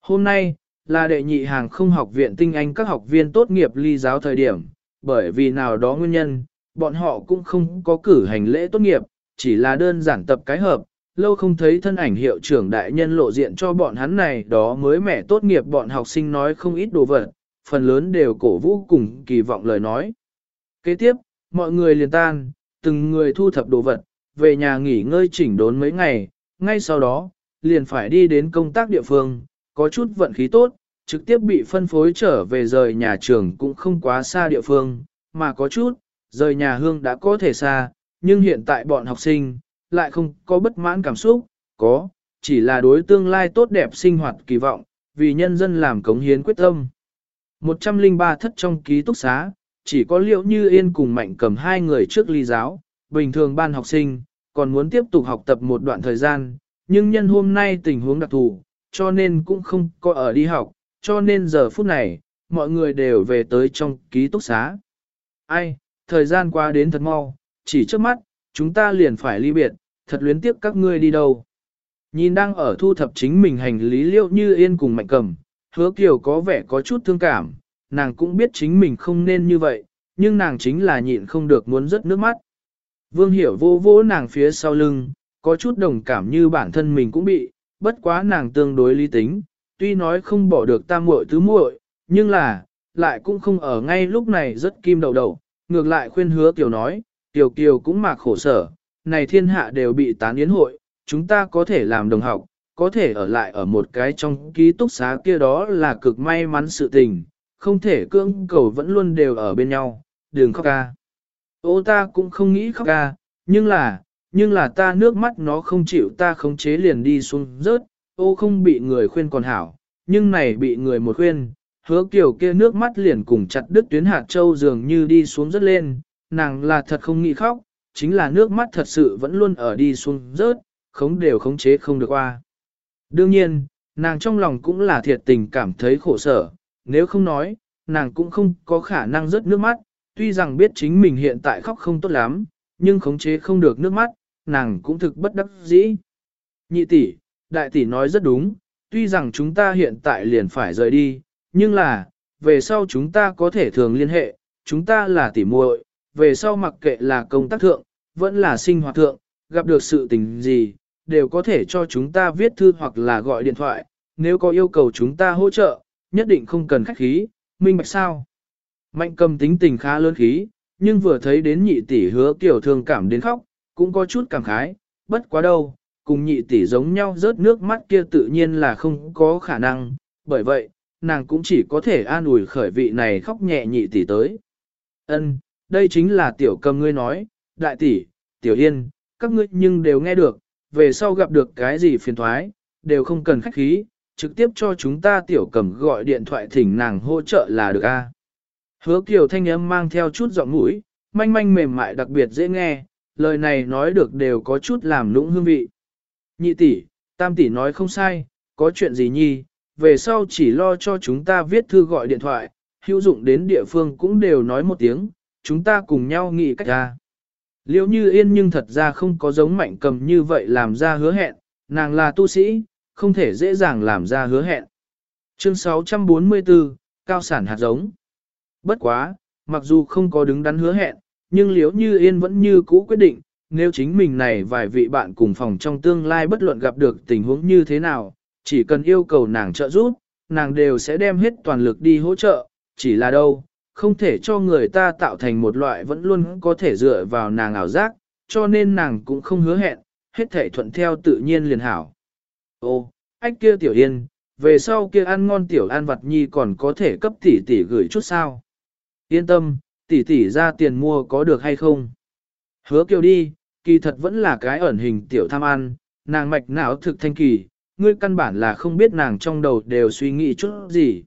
Hôm nay, là đệ nhị hàng không học viện tinh anh các học viên tốt nghiệp ly giáo thời điểm, bởi vì nào đó nguyên nhân, bọn họ cũng không có cử hành lễ tốt nghiệp, chỉ là đơn giản tập cái hợp, lâu không thấy thân ảnh hiệu trưởng đại nhân lộ diện cho bọn hắn này đó mới mẻ tốt nghiệp bọn học sinh nói không ít đồ vật, phần lớn đều cổ vũ cùng kỳ vọng lời nói. Kế tiếp, mọi người liền tan, từng người thu thập đồ vật, về nhà nghỉ ngơi chỉnh đốn mấy ngày, ngay sau đó, liền phải đi đến công tác địa phương, có chút vận khí tốt, trực tiếp bị phân phối trở về rời nhà trường cũng không quá xa địa phương, mà có chút, rời nhà hương đã có thể xa, nhưng hiện tại bọn học sinh, lại không có bất mãn cảm xúc, có, chỉ là đối tương lai tốt đẹp sinh hoạt kỳ vọng, vì nhân dân làm cống hiến quyết tâm. 103 thất trong ký túc xá, chỉ có liệu như yên cùng mạnh cầm hai người trước ly giáo, bình thường ban học sinh, còn muốn tiếp tục học tập một đoạn thời gian, nhưng nhân hôm nay tình huống đặc thù, cho nên cũng không có ở đi học, cho nên giờ phút này, mọi người đều về tới trong ký túc xá. Ai, thời gian qua đến thật mau, chỉ trước mắt, chúng ta liền phải ly biệt, thật luyến tiếp các ngươi đi đâu. Nhìn đang ở thu thập chính mình hành lý liệu như yên cùng mạnh cầm, hứa kiều có vẻ có chút thương cảm, nàng cũng biết chính mình không nên như vậy, nhưng nàng chính là nhịn không được muốn rớt nước mắt. Vương hiểu vô vô nàng phía sau lưng, có chút đồng cảm như bản thân mình cũng bị, bất quá nàng tương đối lý tính, tuy nói không bỏ được tam muội tứ muội, nhưng là, lại cũng không ở ngay lúc này rất kim đầu đầu, ngược lại khuyên hứa Tiểu nói, Tiểu Kiều cũng mạc khổ sở, này thiên hạ đều bị tán yến hội, chúng ta có thể làm đồng học, có thể ở lại ở một cái trong ký túc xá kia đó là cực may mắn sự tình, không thể cưỡng cầu vẫn luôn đều ở bên nhau, đừng khóc ca. Ô ta cũng không nghĩ khóc ca, nhưng là, nhưng là ta nước mắt nó không chịu ta khống chế liền đi xuống rớt, ô không bị người khuyên còn hảo, nhưng này bị người một khuyên, hứa kiểu kia nước mắt liền cùng chặt đứt tuyến hạt châu dường như đi xuống rất lên, nàng là thật không nghĩ khóc, chính là nước mắt thật sự vẫn luôn ở đi xuống rớt, khống đều khống chế không được qua. Đương nhiên, nàng trong lòng cũng là thiệt tình cảm thấy khổ sở, nếu không nói, nàng cũng không có khả năng rớt nước mắt, tuy rằng biết chính mình hiện tại khóc không tốt lắm, nhưng khống chế không được nước mắt, nàng cũng thực bất đắc dĩ. Nhị tỷ, đại tỷ nói rất đúng, tuy rằng chúng ta hiện tại liền phải rời đi, nhưng là, về sau chúng ta có thể thường liên hệ, chúng ta là tỷ muội, về sau mặc kệ là công tác thượng, vẫn là sinh hoạt thượng, gặp được sự tình gì, đều có thể cho chúng ta viết thư hoặc là gọi điện thoại, nếu có yêu cầu chúng ta hỗ trợ, nhất định không cần khách khí, minh bạch sao. Mạnh cầm tính tình khá lớn khí, nhưng vừa thấy đến nhị tỷ hứa kiểu thương cảm đến khóc, cũng có chút cảm khái, bất quá đâu, cùng nhị tỷ giống nhau rớt nước mắt kia tự nhiên là không có khả năng, bởi vậy, nàng cũng chỉ có thể an ủi khởi vị này khóc nhẹ nhị tỷ tới. Ân, đây chính là tiểu cầm ngươi nói, đại tỷ, tiểu yên, các ngươi nhưng đều nghe được, về sau gặp được cái gì phiền thoái, đều không cần khách khí, trực tiếp cho chúng ta tiểu cầm gọi điện thoại thỉnh nàng hỗ trợ là được a. Hứa kiều thanh âm mang theo chút giọng mũi, manh manh mềm mại đặc biệt dễ nghe, lời này nói được đều có chút làm lũng hương vị. Nhị tỷ, tam tỷ nói không sai, có chuyện gì nhi, về sau chỉ lo cho chúng ta viết thư gọi điện thoại, hữu dụng đến địa phương cũng đều nói một tiếng, chúng ta cùng nhau nghĩ cách ra. Liễu như yên nhưng thật ra không có giống mạnh cầm như vậy làm ra hứa hẹn, nàng là tu sĩ, không thể dễ dàng làm ra hứa hẹn. Chương 644, Cao sản hạt giống. Bất quá, mặc dù không có đứng đắn hứa hẹn, nhưng liếu như yên vẫn như cũ quyết định, nếu chính mình này vài vị bạn cùng phòng trong tương lai bất luận gặp được tình huống như thế nào, chỉ cần yêu cầu nàng trợ giúp, nàng đều sẽ đem hết toàn lực đi hỗ trợ, chỉ là đâu, không thể cho người ta tạo thành một loại vẫn luôn có thể dựa vào nàng ảo giác, cho nên nàng cũng không hứa hẹn, hết thể thuận theo tự nhiên liền hảo. Ô, ách kia tiểu yên, về sau kia ăn ngon tiểu ăn vặt nhi còn có thể cấp tỷ tỷ gửi chút sao. Yên tâm, tỷ tỷ ra tiền mua có được hay không? Hứa kiều đi, kỳ thật vẫn là cái ẩn hình tiểu tham ăn, nàng mạch não thực thanh kỳ, ngươi căn bản là không biết nàng trong đầu đều suy nghĩ chút gì.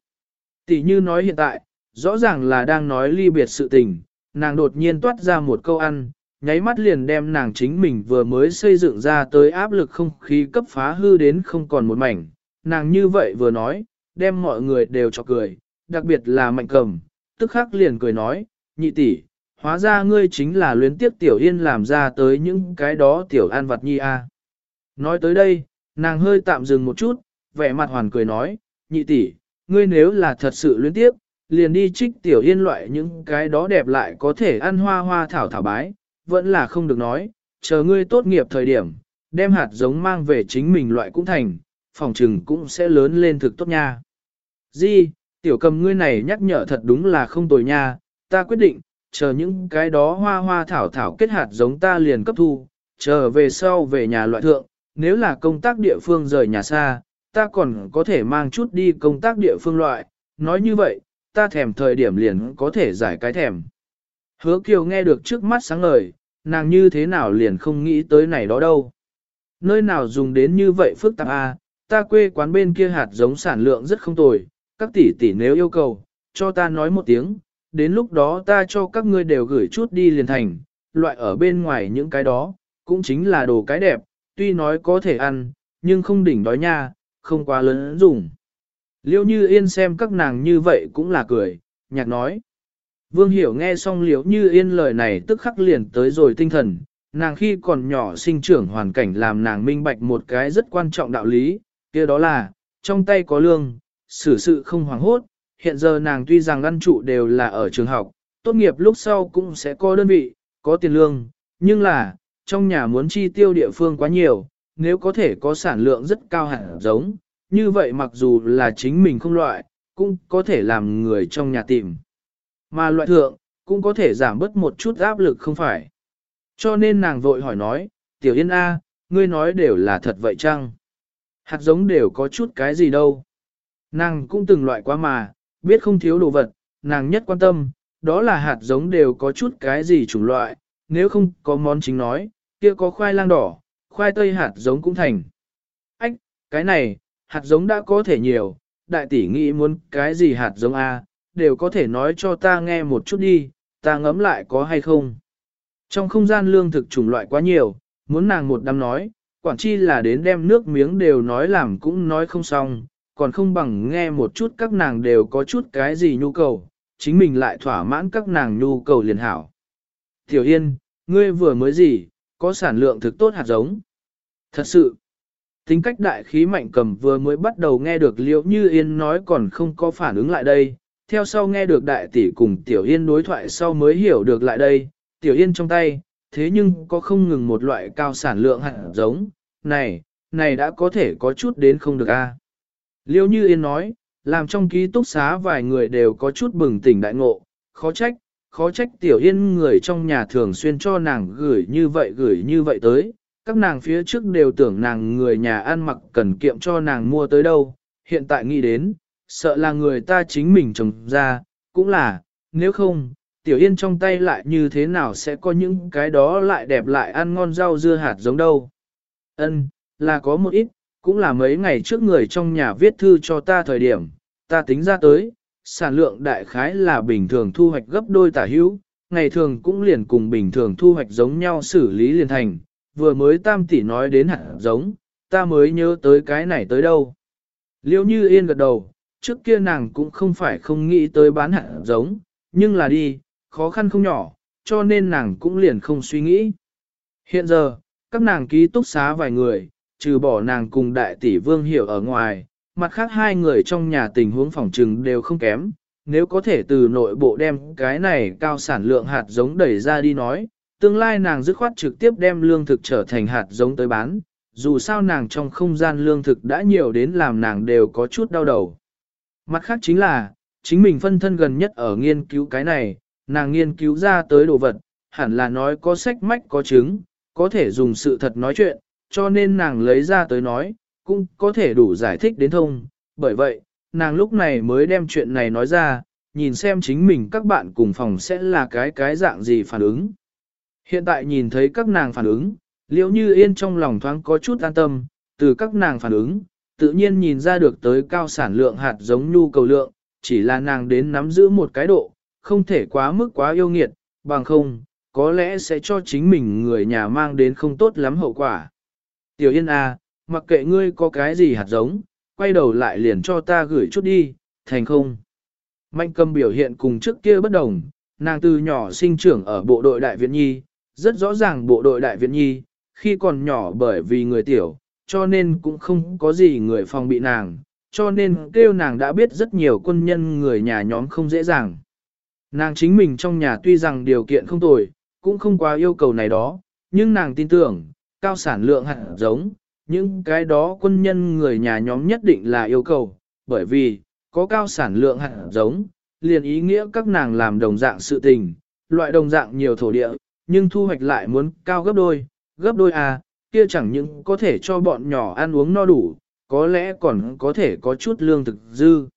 Tỷ như nói hiện tại, rõ ràng là đang nói ly biệt sự tình, nàng đột nhiên toát ra một câu ăn, nháy mắt liền đem nàng chính mình vừa mới xây dựng ra tới áp lực không khí cấp phá hư đến không còn một mảnh. Nàng như vậy vừa nói, đem mọi người đều cho cười, đặc biệt là mạnh cầm, tức khắc liền cười nói, nhị tỷ, hóa ra ngươi chính là luyến tiếp tiểu yên làm ra tới những cái đó tiểu an vật nhi a. Nói tới đây, nàng hơi tạm dừng một chút, vẻ mặt hoàn cười nói, nhị tỷ, ngươi nếu là thật sự luyến tiếp, liền đi trích tiểu yên loại những cái đó đẹp lại có thể ăn hoa hoa thảo thảo bái, vẫn là không được nói, chờ ngươi tốt nghiệp thời điểm, đem hạt giống mang về chính mình loại cũng thành, phòng trừng cũng sẽ lớn lên thực tốt nha. Di, tiểu cầm ngươi này nhắc nhở thật đúng là không tồi nha, ta quyết định, chờ những cái đó hoa hoa thảo thảo kết hạt giống ta liền cấp thu, chờ về sau về nhà loại thượng, nếu là công tác địa phương rời nhà xa, ta còn có thể mang chút đi công tác địa phương loại, nói như vậy, ta thèm thời điểm liền có thể giải cái thèm. Hứa Kiều nghe được trước mắt sáng ngời, nàng như thế nào liền không nghĩ tới này đó đâu. Nơi nào dùng đến như vậy phức tạp à, ta quê quán bên kia hạt giống sản lượng rất không tồi, các tỷ tỷ nếu yêu cầu, cho ta nói một tiếng, đến lúc đó ta cho các ngươi đều gửi chút đi liền thành, loại ở bên ngoài những cái đó, cũng chính là đồ cái đẹp, tuy nói có thể ăn, nhưng không đỉnh đói nha, không quá lớn dùng. Liêu như yên xem các nàng như vậy cũng là cười, nhạc nói. Vương Hiểu nghe xong liễu như yên lời này tức khắc liền tới rồi tinh thần, nàng khi còn nhỏ sinh trưởng hoàn cảnh làm nàng minh bạch một cái rất quan trọng đạo lý, kia đó là, trong tay có lương, xử sự không hoảng hốt, hiện giờ nàng tuy rằng ăn trụ đều là ở trường học, tốt nghiệp lúc sau cũng sẽ có đơn vị, có tiền lương, nhưng là, trong nhà muốn chi tiêu địa phương quá nhiều, nếu có thể có sản lượng rất cao hẳn giống, như vậy mặc dù là chính mình không loại, cũng có thể làm người trong nhà tìm. Mà loại thượng, cũng có thể giảm bớt một chút áp lực không phải. Cho nên nàng vội hỏi nói, Tiểu Yên A, ngươi nói đều là thật vậy chăng? Hạt giống đều có chút cái gì đâu. Nàng cũng từng loại quá mà, biết không thiếu đồ vật, nàng nhất quan tâm, đó là hạt giống đều có chút cái gì chủng loại, nếu không có món chính nói, kia có khoai lang đỏ, khoai tây hạt giống cũng thành. Ách, cái này, hạt giống đã có thể nhiều, đại tỷ nghĩ muốn cái gì hạt giống A, đều có thể nói cho ta nghe một chút đi, ta ngẫm lại có hay không. Trong không gian lương thực chủng loại quá nhiều, muốn nàng một đám nói, quản chi là đến đem nước miếng đều nói làm cũng nói không xong, còn không bằng nghe một chút các nàng đều có chút cái gì nhu cầu, chính mình lại thỏa mãn các nàng nhu cầu liền hảo. Tiểu Yên, ngươi vừa mới gì, có sản lượng thực tốt hạt giống. Thật sự, tính cách đại khí mạnh cầm vừa mới bắt đầu nghe được liễu như Yên nói còn không có phản ứng lại đây, theo sau nghe được đại tỷ cùng Tiểu Yên đối thoại sau mới hiểu được lại đây, Tiểu Yên trong tay, thế nhưng có không ngừng một loại cao sản lượng hạt giống, này, này đã có thể có chút đến không được a. Liêu Như Yên nói, làm trong ký túc xá vài người đều có chút bừng tỉnh đại ngộ, khó trách, khó trách Tiểu Yên người trong nhà thường xuyên cho nàng gửi như vậy gửi như vậy tới, các nàng phía trước đều tưởng nàng người nhà ăn mặc cần kiệm cho nàng mua tới đâu, hiện tại nghĩ đến, sợ là người ta chính mình trồng ra, cũng là, nếu không, tiểu yên trong tay lại như thế nào sẽ có những cái đó lại đẹp lại ăn ngon rau dưa hạt giống đâu. Ân, là có một ít, cũng là mấy ngày trước người trong nhà viết thư cho ta thời điểm, ta tính ra tới, sản lượng đại khái là bình thường thu hoạch gấp đôi tả hữu, ngày thường cũng liền cùng bình thường thu hoạch giống nhau xử lý liền thành, vừa mới tam tỷ nói đến hạt giống, ta mới nhớ tới cái này tới đâu. Liêu như yên gật đầu, trước kia nàng cũng không phải không nghĩ tới bán hạt giống, nhưng là đi, khó khăn không nhỏ, cho nên nàng cũng liền không suy nghĩ. Hiện giờ, các nàng ký túc xá vài người, trừ bỏ nàng cùng đại tỷ vương hiểu ở ngoài, mặt khác hai người trong nhà tình huống phòng trừng đều không kém, nếu có thể từ nội bộ đem cái này cao sản lượng hạt giống đẩy ra đi nói, tương lai nàng dứt khoát trực tiếp đem lương thực trở thành hạt giống tới bán, dù sao nàng trong không gian lương thực đã nhiều đến làm nàng đều có chút đau đầu. Mặt khác chính là, chính mình phân thân gần nhất ở nghiên cứu cái này, nàng nghiên cứu ra tới đồ vật, hẳn là nói có sách mách có chứng, có thể dùng sự thật nói chuyện, cho nên nàng lấy ra tới nói, cũng có thể đủ giải thích đến thông. Bởi vậy, nàng lúc này mới đem chuyện này nói ra, nhìn xem chính mình các bạn cùng phòng sẽ là cái cái dạng gì phản ứng. Hiện tại nhìn thấy các nàng phản ứng, liễu như yên trong lòng thoáng có chút an tâm, từ các nàng phản ứng, tự nhiên nhìn ra được tới cao sản lượng hạt giống nhu cầu lượng, chỉ là nàng đến nắm giữ một cái độ, không thể quá mức quá yêu nghiệt, bằng không, có lẽ sẽ cho chính mình người nhà mang đến không tốt lắm hậu quả. Tiểu Yên à, mặc kệ ngươi có cái gì hạt giống, quay đầu lại liền cho ta gửi chút đi, thành không. Mạnh cầm biểu hiện cùng trước kia bất đồng, nàng từ nhỏ sinh trưởng ở bộ đội Đại Viện Nhi, rất rõ ràng bộ đội Đại Viện Nhi, khi còn nhỏ bởi vì người tiểu, cho nên cũng không có gì người phòng bị nàng, cho nên kêu nàng đã biết rất nhiều quân nhân người nhà nhóm không dễ dàng. Nàng chính mình trong nhà tuy rằng điều kiện không tồi, cũng không quá yêu cầu này đó, nhưng nàng tin tưởng, cao sản lượng hạt giống, những cái đó quân nhân người nhà nhóm nhất định là yêu cầu, bởi vì, có cao sản lượng hạt giống, liền ý nghĩa các nàng làm đồng dạng sự tình, loại đồng dạng nhiều thổ địa, nhưng thu hoạch lại muốn cao gấp đôi, gấp đôi à, kia chẳng những có thể cho bọn nhỏ ăn uống no đủ, có lẽ còn có thể có chút lương thực dư.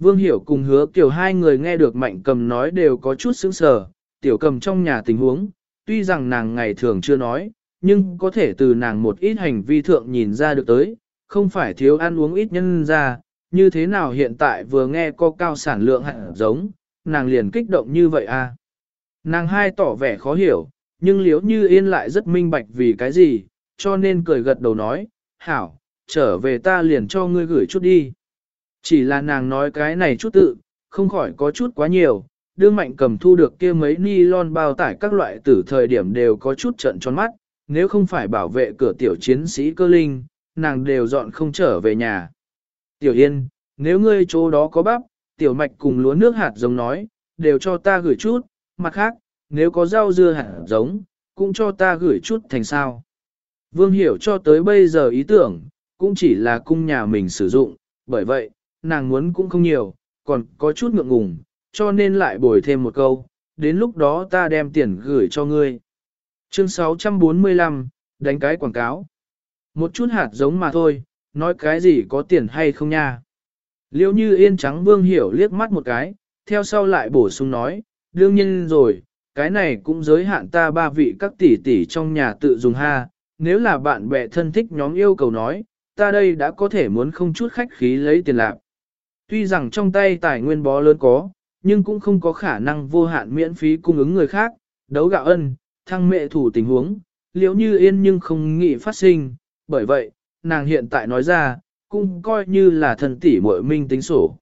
Vương Hiểu cùng hứa kiểu hai người nghe được mạnh cầm nói đều có chút sững sờ, tiểu cầm trong nhà tình huống, tuy rằng nàng ngày thường chưa nói, nhưng có thể từ nàng một ít hành vi thượng nhìn ra được tới, không phải thiếu ăn uống ít nhân ra, như thế nào hiện tại vừa nghe có cao sản lượng hạt giống, nàng liền kích động như vậy à. Nàng hai tỏ vẻ khó hiểu, nhưng liếu như yên lại rất minh bạch vì cái gì, cho nên cười gật đầu nói, hảo, trở về ta liền cho ngươi gửi chút đi. Chỉ là nàng nói cái này chút tự, không khỏi có chút quá nhiều, đương mạnh cầm thu được kia mấy ni lon bao tải các loại tử thời điểm đều có chút trận tròn mắt, nếu không phải bảo vệ cửa tiểu chiến sĩ cơ linh, nàng đều dọn không trở về nhà. Tiểu Yên, nếu ngươi chỗ đó có bắp, tiểu mạch cùng lúa nước hạt giống nói, đều cho ta gửi chút, mặt khác, nếu có rau dưa hạt giống, cũng cho ta gửi chút thành sao. Vương hiểu cho tới bây giờ ý tưởng, cũng chỉ là cung nhà mình sử dụng, bởi vậy, nàng muốn cũng không nhiều, còn có chút ngượng ngùng, cho nên lại bồi thêm một câu, đến lúc đó ta đem tiền gửi cho ngươi. Chương 645, đánh cái quảng cáo. Một chút hạt giống mà thôi, nói cái gì có tiền hay không nha. Liêu như yên trắng vương hiểu liếc mắt một cái, theo sau lại bổ sung nói, đương nhiên rồi, cái này cũng giới hạn ta ba vị các tỷ tỷ trong nhà tự dùng ha, nếu là bạn bè thân thích nhóm yêu cầu nói, ta đây đã có thể muốn không chút khách khí lấy tiền lạc. Tuy rằng trong tay tài nguyên bó lớn có, nhưng cũng không có khả năng vô hạn miễn phí cung ứng người khác, đấu gạo ân, thăng mệ thủ tình huống, liếu như yên nhưng không nghĩ phát sinh, bởi vậy, nàng hiện tại nói ra, cũng coi như là thần tỷ muội minh tính sổ.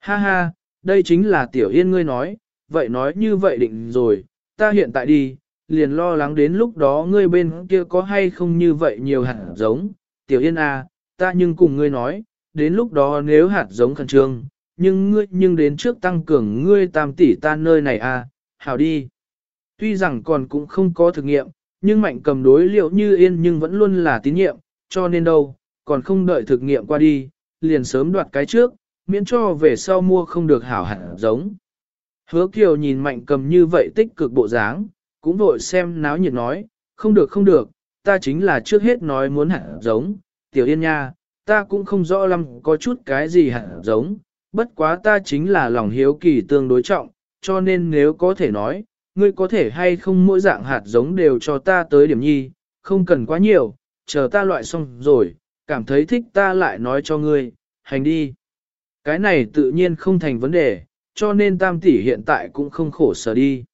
Ha ha, đây chính là tiểu yên ngươi nói, vậy nói như vậy định rồi, ta hiện tại đi, liền lo lắng đến lúc đó ngươi bên kia có hay không như vậy nhiều hạt giống, tiểu yên à, ta nhưng cùng ngươi nói, đến lúc đó nếu hạt giống khẩn trương, nhưng ngươi nhưng đến trước tăng cường ngươi tam tỷ ta nơi này à, hảo đi. Tuy rằng còn cũng không có thực nghiệm, nhưng mạnh cầm đối liệu như yên nhưng vẫn luôn là tín nhiệm, cho nên đâu, còn không đợi thực nghiệm qua đi, liền sớm đoạt cái trước, miễn cho về sau mua không được hảo hạt giống. Hứa Kiều nhìn mạnh cầm như vậy tích cực bộ dáng, cũng vội xem náo nhiệt nói, không được không được, ta chính là trước hết nói muốn hạt giống, tiểu yên nha, ta cũng không rõ lắm có chút cái gì hạt giống, bất quá ta chính là lòng hiếu kỳ tương đối trọng, cho nên nếu có thể nói, ngươi có thể hay không mỗi dạng hạt giống đều cho ta tới điểm nhi, không cần quá nhiều, chờ ta loại xong rồi, cảm thấy thích ta lại nói cho ngươi, hành đi. Cái này tự nhiên không thành vấn đề, cho nên tam tỷ hiện tại cũng không khổ sở đi.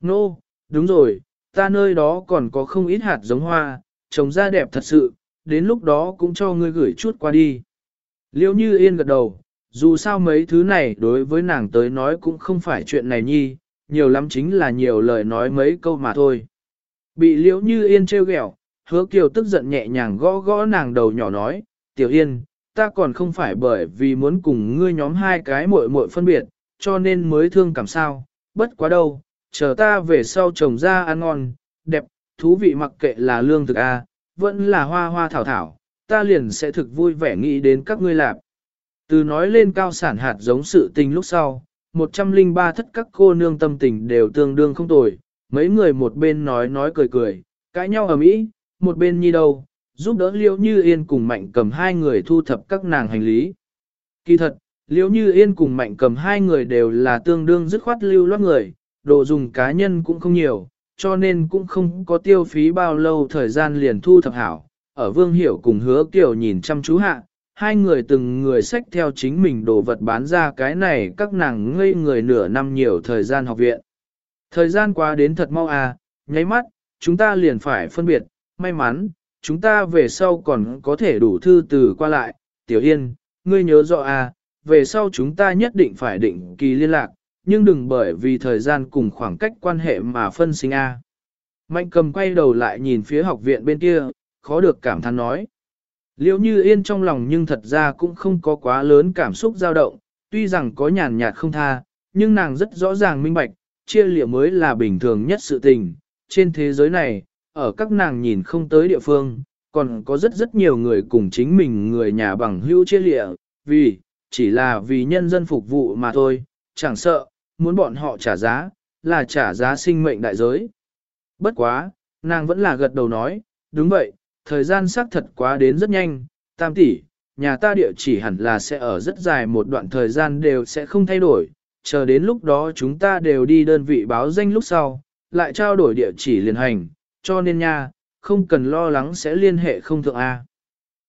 Nô, no, đúng rồi, ta nơi đó còn có không ít hạt giống hoa, trồng ra đẹp thật sự, đến lúc đó cũng cho ngươi gửi chút qua đi. Liêu như yên gật đầu, dù sao mấy thứ này đối với nàng tới nói cũng không phải chuyện này nhi, nhiều lắm chính là nhiều lời nói mấy câu mà thôi. Bị liễu như yên trêu ghẹo, hứa kiều tức giận nhẹ nhàng gõ gõ nàng đầu nhỏ nói, tiểu yên, ta còn không phải bởi vì muốn cùng ngươi nhóm hai cái muội muội phân biệt, cho nên mới thương cảm sao, bất quá đâu, chờ ta về sau trồng ra ăn ngon, đẹp, thú vị mặc kệ là lương thực A, vẫn là hoa hoa thảo thảo, ta liền sẽ thực vui vẻ nghĩ đến các ngươi lạp. Từ nói lên cao sản hạt giống sự tình lúc sau, 103 thất các cô nương tâm tình đều tương đương không tồi, mấy người một bên nói nói cười cười, cãi nhau ở mỹ, một bên nhi đâu, giúp đỡ liễu như yên cùng mạnh cầm hai người thu thập các nàng hành lý. Kỳ thật, liễu như yên cùng mạnh cầm hai người đều là tương đương dứt khoát lưu loát người, đồ dùng cá nhân cũng không nhiều, cho nên cũng không có tiêu phí bao lâu thời gian liền thu thập hảo. Ở Vương Hiểu cùng hứa kiểu nhìn chăm chú hạ, hai người từng người xách theo chính mình đồ vật bán ra cái này các nàng ngây người nửa năm nhiều thời gian học viện. Thời gian qua đến thật mau à, nháy mắt, chúng ta liền phải phân biệt, may mắn, chúng ta về sau còn có thể đủ thư từ qua lại, Tiểu Yên, ngươi nhớ rõ à, về sau chúng ta nhất định phải định kỳ liên lạc, nhưng đừng bởi vì thời gian cùng khoảng cách quan hệ mà phân sinh a. Mạnh cầm quay đầu lại nhìn phía học viện bên kia, khó được cảm thán nói. Liễu như yên trong lòng nhưng thật ra cũng không có quá lớn cảm xúc dao động, tuy rằng có nhàn nhạt không tha, nhưng nàng rất rõ ràng minh bạch, chia liệu mới là bình thường nhất sự tình. Trên thế giới này, ở các nàng nhìn không tới địa phương, còn có rất rất nhiều người cùng chính mình người nhà bằng hữu chia lịa, vì, chỉ là vì nhân dân phục vụ mà thôi, chẳng sợ, muốn bọn họ trả giá, là trả giá sinh mệnh đại giới. Bất quá, nàng vẫn là gật đầu nói, đúng vậy, thời gian xác thật quá đến rất nhanh, tam tỷ, nhà ta địa chỉ hẳn là sẽ ở rất dài một đoạn thời gian đều sẽ không thay đổi, chờ đến lúc đó chúng ta đều đi đơn vị báo danh lúc sau, lại trao đổi địa chỉ liền hành, cho nên nha, không cần lo lắng sẽ liên hệ không thượng A.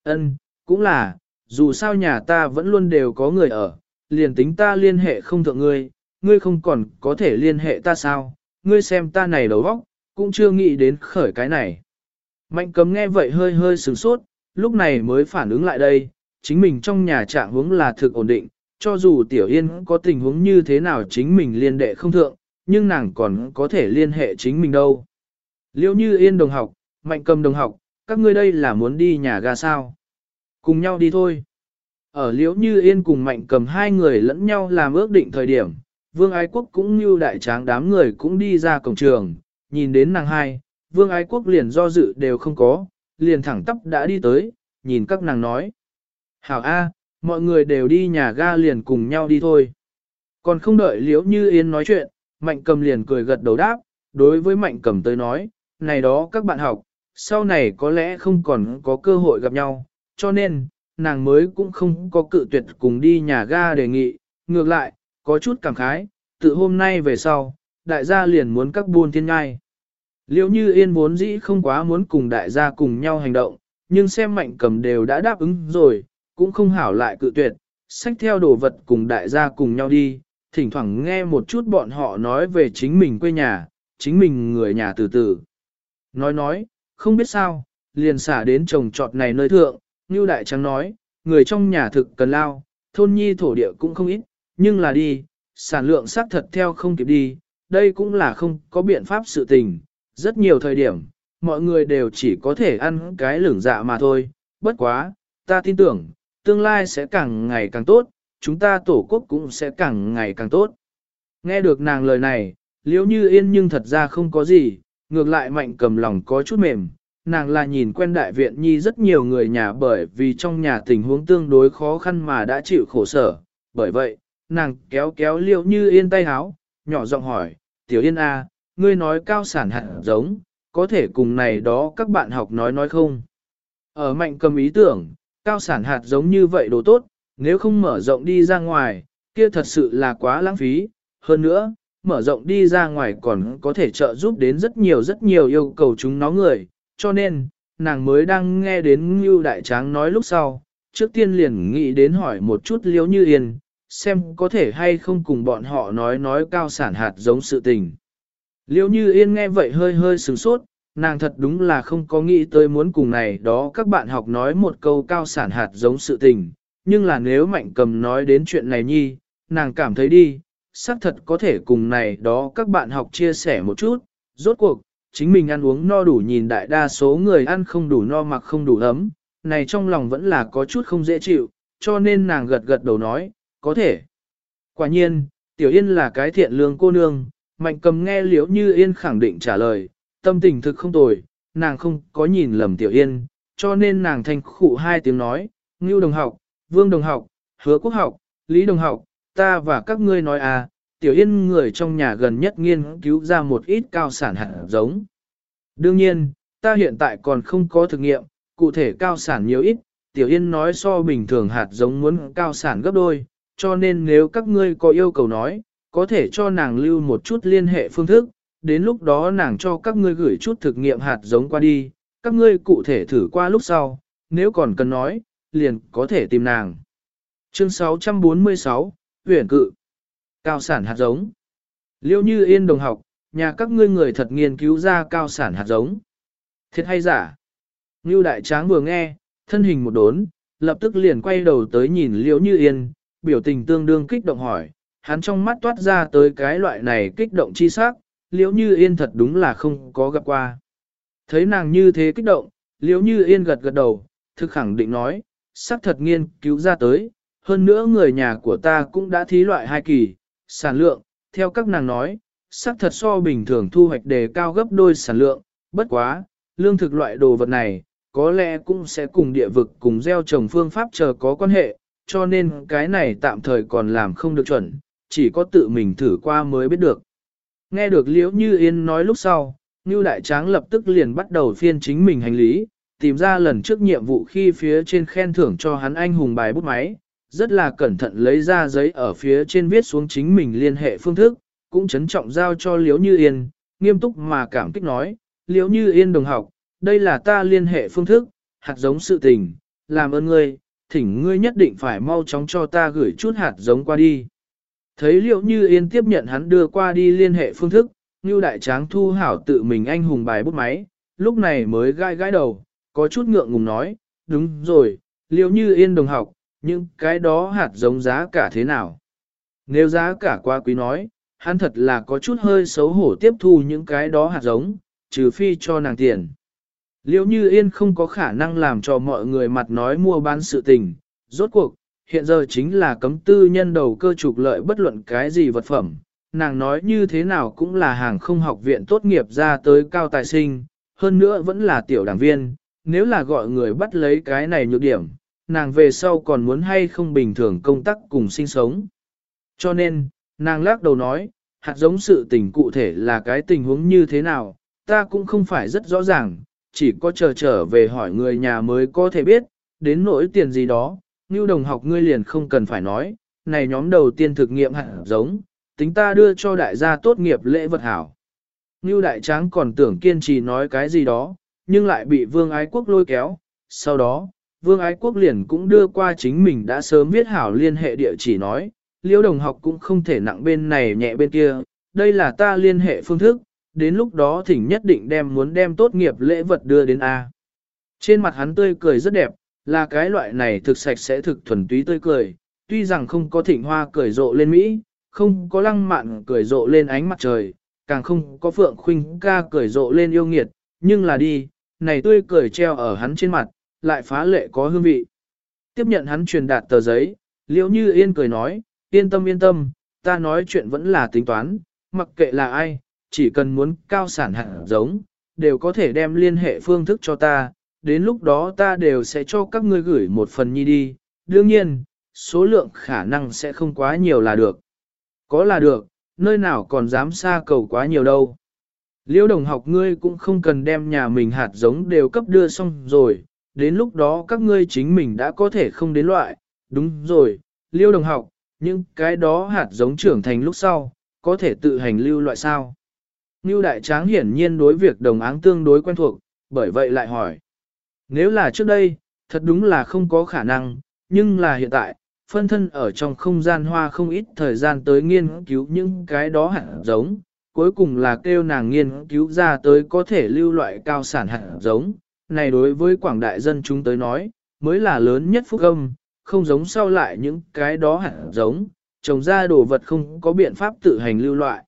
Ân, cũng là, dù sao nhà ta vẫn luôn đều có người ở, liền tính ta liên hệ không thượng ngươi, ngươi không còn có thể liên hệ ta sao, ngươi xem ta này đầu óc, cũng chưa nghĩ đến khởi cái này. Mạnh cấm nghe vậy hơi hơi sửng sốt, lúc này mới phản ứng lại đây, chính mình trong nhà trạng huống là thực ổn định, cho dù Tiểu Yên có tình huống như thế nào chính mình liên đệ không thượng, nhưng nàng còn có thể liên hệ chính mình đâu. Liêu như Yên đồng học, Mạnh cầm đồng học, các ngươi đây là muốn đi nhà ga sao? Cùng nhau đi thôi. Ở liễu như Yên cùng Mạnh cầm hai người lẫn nhau làm ước định thời điểm, Vương Ái Quốc cũng như đại tráng đám người cũng đi ra cổng trường, nhìn đến nàng hai, Vương Ái Quốc liền do dự đều không có, liền thẳng tắp đã đi tới, nhìn các nàng nói. Hảo A, mọi người đều đi nhà ga liền cùng nhau đi thôi. Còn không đợi liễu như yên nói chuyện, mạnh cầm liền cười gật đầu đáp, đối với mạnh cầm tới nói, này đó các bạn học, sau này có lẽ không còn có cơ hội gặp nhau, cho nên, nàng mới cũng không có cự tuyệt cùng đi nhà ga đề nghị, ngược lại, có chút cảm khái, tự hôm nay về sau, đại gia liền muốn các buôn thiên ngai. Liệu như yên vốn dĩ không quá muốn cùng đại gia cùng nhau hành động, nhưng xem mạnh cầm đều đã đáp ứng rồi, cũng không hảo lại cự tuyệt, xách theo đồ vật cùng đại gia cùng nhau đi, thỉnh thoảng nghe một chút bọn họ nói về chính mình quê nhà, chính mình người nhà từ từ. Nói nói, không biết sao, liền xả đến trồng trọt này nơi thượng, như đại trắng nói, người trong nhà thực cần lao, thôn nhi thổ địa cũng không ít, nhưng là đi, sản lượng xác thật theo không kịp đi, đây cũng là không có biện pháp sự tình, rất nhiều thời điểm, mọi người đều chỉ có thể ăn cái lửng dạ mà thôi, bất quá, ta tin tưởng, tương lai sẽ càng ngày càng tốt, chúng ta tổ quốc cũng sẽ càng ngày càng tốt. Nghe được nàng lời này, liếu như yên nhưng thật ra không có gì, ngược lại mạnh cầm lòng có chút mềm, nàng là nhìn quen đại viện nhi rất nhiều người nhà bởi vì trong nhà tình huống tương đối khó khăn mà đã chịu khổ sở, bởi vậy, nàng kéo kéo liêu như yên tay háo, nhỏ giọng hỏi, tiểu yên a, à, ngươi nói cao sản hạt giống, có thể cùng này đó các bạn học nói nói không? Ở mạnh cầm ý tưởng, cao sản hạt giống như vậy đồ tốt, nếu không mở rộng đi ra ngoài, kia thật sự là quá lãng phí, hơn nữa, mở rộng đi ra ngoài còn có thể trợ giúp đến rất nhiều rất nhiều yêu cầu chúng nó người, cho nên, nàng mới đang nghe đến Ngưu Đại Tráng nói lúc sau, trước tiên liền nghĩ đến hỏi một chút liếu như yên, xem có thể hay không cùng bọn họ nói nói cao sản hạt giống sự tình. Liêu như yên nghe vậy hơi hơi sửng sốt, nàng thật đúng là không có nghĩ tới muốn cùng này đó các bạn học nói một câu cao sản hạt giống sự tình, nhưng là nếu mạnh cầm nói đến chuyện này nhi, nàng cảm thấy đi, xác thật có thể cùng này đó các bạn học chia sẻ một chút, rốt cuộc, chính mình ăn uống no đủ nhìn đại đa số người ăn không đủ no mặc không đủ ấm, này trong lòng vẫn là có chút không dễ chịu, cho nên nàng gật gật đầu nói, có thể. Quả nhiên, Tiểu Yên là cái thiện lương cô nương, mạnh cầm nghe liễu như Yên khẳng định trả lời, tâm tình thực không tồi, nàng không có nhìn lầm Tiểu Yên, cho nên nàng thanh khụ hai tiếng nói, Ngưu đồng học, Vương đồng học, hứa quốc học, lý đồng học, ta và các ngươi nói à, tiểu yên người trong nhà gần nhất nghiên cứu ra một ít cao sản hạt giống. Đương nhiên, ta hiện tại còn không có thực nghiệm, cụ thể cao sản nhiều ít, tiểu yên nói so bình thường hạt giống muốn cao sản gấp đôi, cho nên nếu các ngươi có yêu cầu nói, có thể cho nàng lưu một chút liên hệ phương thức, đến lúc đó nàng cho các ngươi gửi chút thực nghiệm hạt giống qua đi, các ngươi cụ thể thử qua lúc sau, nếu còn cần nói, liền có thể tìm nàng. Chương 646, Huyền cự. Cao sản hạt giống. Liêu như yên đồng học, nhà các ngươi người thật nghiên cứu ra cao sản hạt giống. Thiệt hay giả? Ngưu đại tráng vừa nghe, thân hình một đốn, lập tức liền quay đầu tới nhìn liễu như yên, biểu tình tương đương kích động hỏi, hắn trong mắt toát ra tới cái loại này kích động chi sắc, liễu như yên thật đúng là không có gặp qua. Thấy nàng như thế kích động, liễu như yên gật gật đầu, thực khẳng định nói, sắc thật nghiên cứu ra tới, hơn nữa người nhà của ta cũng đã thí loại hai kỳ, sản lượng, theo các nàng nói, sắc thật so bình thường thu hoạch đề cao gấp đôi sản lượng, bất quá, lương thực loại đồ vật này, có lẽ cũng sẽ cùng địa vực cùng gieo trồng phương pháp chờ có quan hệ, cho nên cái này tạm thời còn làm không được chuẩn, chỉ có tự mình thử qua mới biết được. Nghe được Liễu Như Yên nói lúc sau, Ngưu Đại Tráng lập tức liền bắt đầu phiên chính mình hành lý, tìm ra lần trước nhiệm vụ khi phía trên khen thưởng cho hắn anh hùng bài bút máy, rất là cẩn thận lấy ra giấy ở phía trên viết xuống chính mình liên hệ phương thức, cũng trấn trọng giao cho Liễu Như Yên, nghiêm túc mà cảm kích nói, Liễu Như Yên đồng học, đây là ta liên hệ phương thức, hạt giống sự tình, làm ơn ngươi, thỉnh ngươi nhất định phải mau chóng cho ta gửi chút hạt giống qua đi. Thấy liệu Như Yên tiếp nhận hắn đưa qua đi liên hệ phương thức, như Đại Tráng thu hảo tự mình anh hùng bài bút máy, lúc này mới gai gai đầu, có chút ngượng ngùng nói, đúng rồi, liệu Như Yên đồng học, nhưng cái đó hạt giống giá cả thế nào? Nếu giá cả quá quý nói, hắn thật là có chút hơi xấu hổ tiếp thu những cái đó hạt giống, trừ phi cho nàng tiền. Liễu như yên không có khả năng làm cho mọi người mặt nói mua bán sự tình, rốt cuộc, hiện giờ chính là cấm tư nhân đầu cơ trục lợi bất luận cái gì vật phẩm. Nàng nói như thế nào cũng là hàng không học viện tốt nghiệp ra tới cao tài sinh, hơn nữa vẫn là tiểu đảng viên, nếu là gọi người bắt lấy cái này nhược điểm, nàng về sau còn muốn hay không bình thường công tác cùng sinh sống. Cho nên, nàng lắc đầu nói, hạt giống sự tình cụ thể là cái tình huống như thế nào, ta cũng không phải rất rõ ràng, chỉ có chờ trở về hỏi người nhà mới có thể biết, đến nỗi tiền gì đó, như đồng học ngươi liền không cần phải nói, này nhóm đầu tiên thực nghiệm hạt giống, tính ta đưa cho đại gia tốt nghiệp lễ vật hảo. Như đại tráng còn tưởng kiên trì nói cái gì đó, nhưng lại bị vương ái quốc lôi kéo, sau đó, vương ái quốc liền cũng đưa qua chính mình đã sớm viết hảo liên hệ địa chỉ nói, liêu đồng học cũng không thể nặng bên này nhẹ bên kia, đây là ta liên hệ phương thức, đến lúc đó thỉnh nhất định đem muốn đem tốt nghiệp lễ vật đưa đến A. Trên mặt hắn tươi cười rất đẹp, là cái loại này thực sạch sẽ thực thuần túy tươi cười, tuy rằng không có thịnh hoa cười rộ lên Mỹ, không có lăng mạn cười rộ lên ánh mặt trời, càng không có phượng khuynh ca cười rộ lên yêu nghiệt, nhưng là đi, này tươi cười treo ở hắn trên mặt, lại phá lệ có hương vị. Tiếp nhận hắn truyền đạt tờ giấy, liễu như yên cười nói, yên tâm yên tâm, ta nói chuyện vẫn là tính toán, mặc kệ là ai, chỉ cần muốn cao sản hạt giống, đều có thể đem liên hệ phương thức cho ta, đến lúc đó ta đều sẽ cho các ngươi gửi một phần nhi đi, đương nhiên, số lượng khả năng sẽ không quá nhiều là được. Có là được, nơi nào còn dám xa cầu quá nhiều đâu. Liêu đồng học ngươi cũng không cần đem nhà mình hạt giống đều cấp đưa xong rồi, đến lúc đó các ngươi chính mình đã có thể không đến loại, đúng rồi, liêu đồng học, nhưng cái đó hạt giống trưởng thành lúc sau, có thể tự hành lưu loại sao. Ngưu Đại Tráng hiển nhiên đối việc đồng áng tương đối quen thuộc, bởi vậy lại hỏi. Nếu là trước đây, thật đúng là không có khả năng, nhưng là hiện tại, phân thân ở trong không gian hoa không ít thời gian tới nghiên cứu những cái đó hẳn giống, cuối cùng là kêu nàng nghiên cứu ra tới có thể lưu loại cao sản hạt giống. Này đối với quảng đại dân chúng tới nói, mới là lớn nhất phúc âm, không giống sau lại những cái đó hạt giống, trồng ra đồ vật không có biện pháp tự hành lưu loại.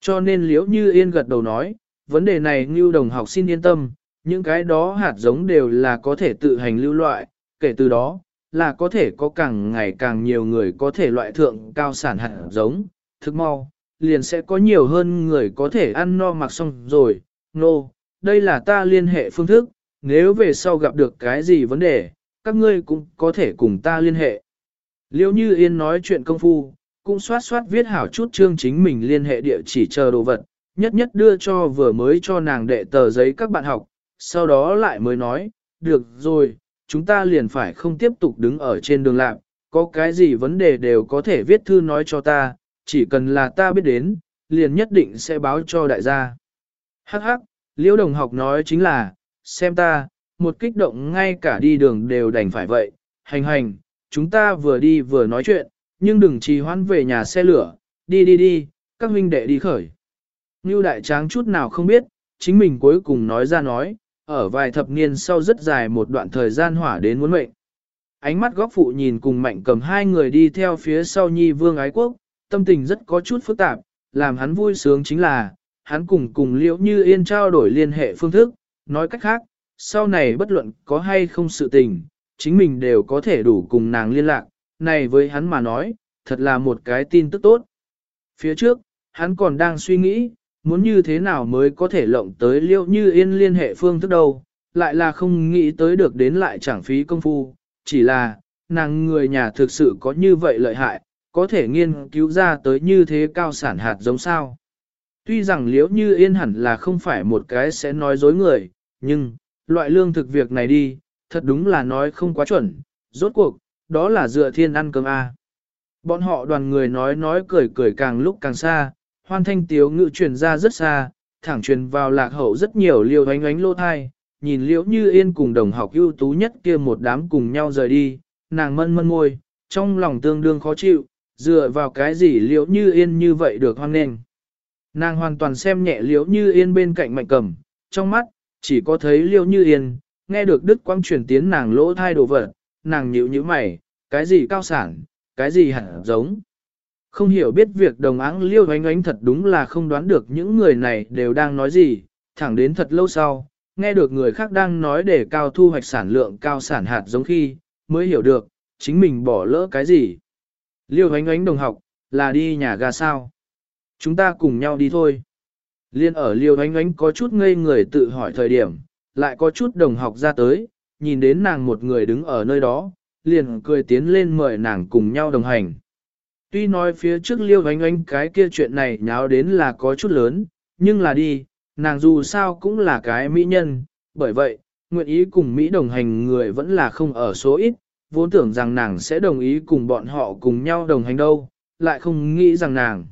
Cho nên liễu như yên gật đầu nói, vấn đề này như đồng học xin yên tâm, những cái đó hạt giống đều là có thể tự hành lưu loại, kể từ đó, là có thể có càng ngày càng nhiều người có thể loại thượng cao sản hạt giống, thức mau, liền sẽ có nhiều hơn người có thể ăn no mặc xong rồi, nô, no, đây là ta liên hệ phương thức, nếu về sau gặp được cái gì vấn đề, các ngươi cũng có thể cùng ta liên hệ. Liêu như yên nói chuyện công phu, cũng soát soát viết hảo chút chương chính mình liên hệ địa chỉ chờ đồ vật, nhất nhất đưa cho vừa mới cho nàng đệ tờ giấy các bạn học, sau đó lại mới nói, được rồi, chúng ta liền phải không tiếp tục đứng ở trên đường lạc, có cái gì vấn đề đều có thể viết thư nói cho ta, chỉ cần là ta biết đến, liền nhất định sẽ báo cho đại gia. Hắc hắc, liễu đồng học nói chính là, xem ta, một kích động ngay cả đi đường đều đành phải vậy, hành hành, chúng ta vừa đi vừa nói chuyện, nhưng đừng trì hoãn về nhà xe lửa, đi đi đi, các huynh đệ đi khởi. Ngưu đại tráng chút nào không biết, chính mình cuối cùng nói ra nói, ở vài thập niên sau rất dài một đoạn thời gian hỏa đến muốn mệnh. Ánh mắt góc phụ nhìn cùng mạnh cầm hai người đi theo phía sau nhi vương ái quốc, tâm tình rất có chút phức tạp, làm hắn vui sướng chính là, hắn cùng cùng liễu như yên trao đổi liên hệ phương thức, nói cách khác, sau này bất luận có hay không sự tình, chính mình đều có thể đủ cùng nàng liên lạc, này với hắn mà nói, thật là một cái tin tức tốt. Phía trước, hắn còn đang suy nghĩ, muốn như thế nào mới có thể lộng tới liễu như yên liên hệ phương thức đâu, lại là không nghĩ tới được đến lại chẳng phí công phu, chỉ là, nàng người nhà thực sự có như vậy lợi hại, có thể nghiên cứu ra tới như thế cao sản hạt giống sao. Tuy rằng liễu như yên hẳn là không phải một cái sẽ nói dối người, nhưng, loại lương thực việc này đi, thật đúng là nói không quá chuẩn, rốt cuộc, đó là dựa thiên ăn cơm A. Bọn họ đoàn người nói nói cười cười càng lúc càng xa, hoan thanh tiếu ngự truyền ra rất xa, thẳng truyền vào lạc hậu rất nhiều liều ánh ánh lô thai, nhìn liễu như yên cùng đồng học ưu tú nhất kia một đám cùng nhau rời đi, nàng mân mân môi, trong lòng tương đương khó chịu, dựa vào cái gì liễu như yên như vậy được hoan nghênh. Nàng hoàn toàn xem nhẹ liễu như yên bên cạnh mạnh cầm, trong mắt, chỉ có thấy liễu như yên, nghe được đức quang truyền tiến nàng lỗ thai đồ vật, nàng nhíu nhíu mày, cái gì cao sản, cái gì hẳn giống. Không hiểu biết việc đồng áng liêu ánh ánh thật đúng là không đoán được những người này đều đang nói gì, thẳng đến thật lâu sau, nghe được người khác đang nói để cao thu hoạch sản lượng cao sản hạt giống khi, mới hiểu được, chính mình bỏ lỡ cái gì. Liêu ánh ánh đồng học, là đi nhà ga sao? Chúng ta cùng nhau đi thôi. Liên ở liêu ánh ánh có chút ngây người tự hỏi thời điểm, lại có chút đồng học ra tới, nhìn đến nàng một người đứng ở nơi đó, liền cười tiến lên mời nàng cùng nhau đồng hành. Tuy nói phía trước liêu ánh ánh cái kia chuyện này nháo đến là có chút lớn, nhưng là đi, nàng dù sao cũng là cái mỹ nhân, bởi vậy, nguyện ý cùng Mỹ đồng hành người vẫn là không ở số ít, vốn tưởng rằng nàng sẽ đồng ý cùng bọn họ cùng nhau đồng hành đâu, lại không nghĩ rằng nàng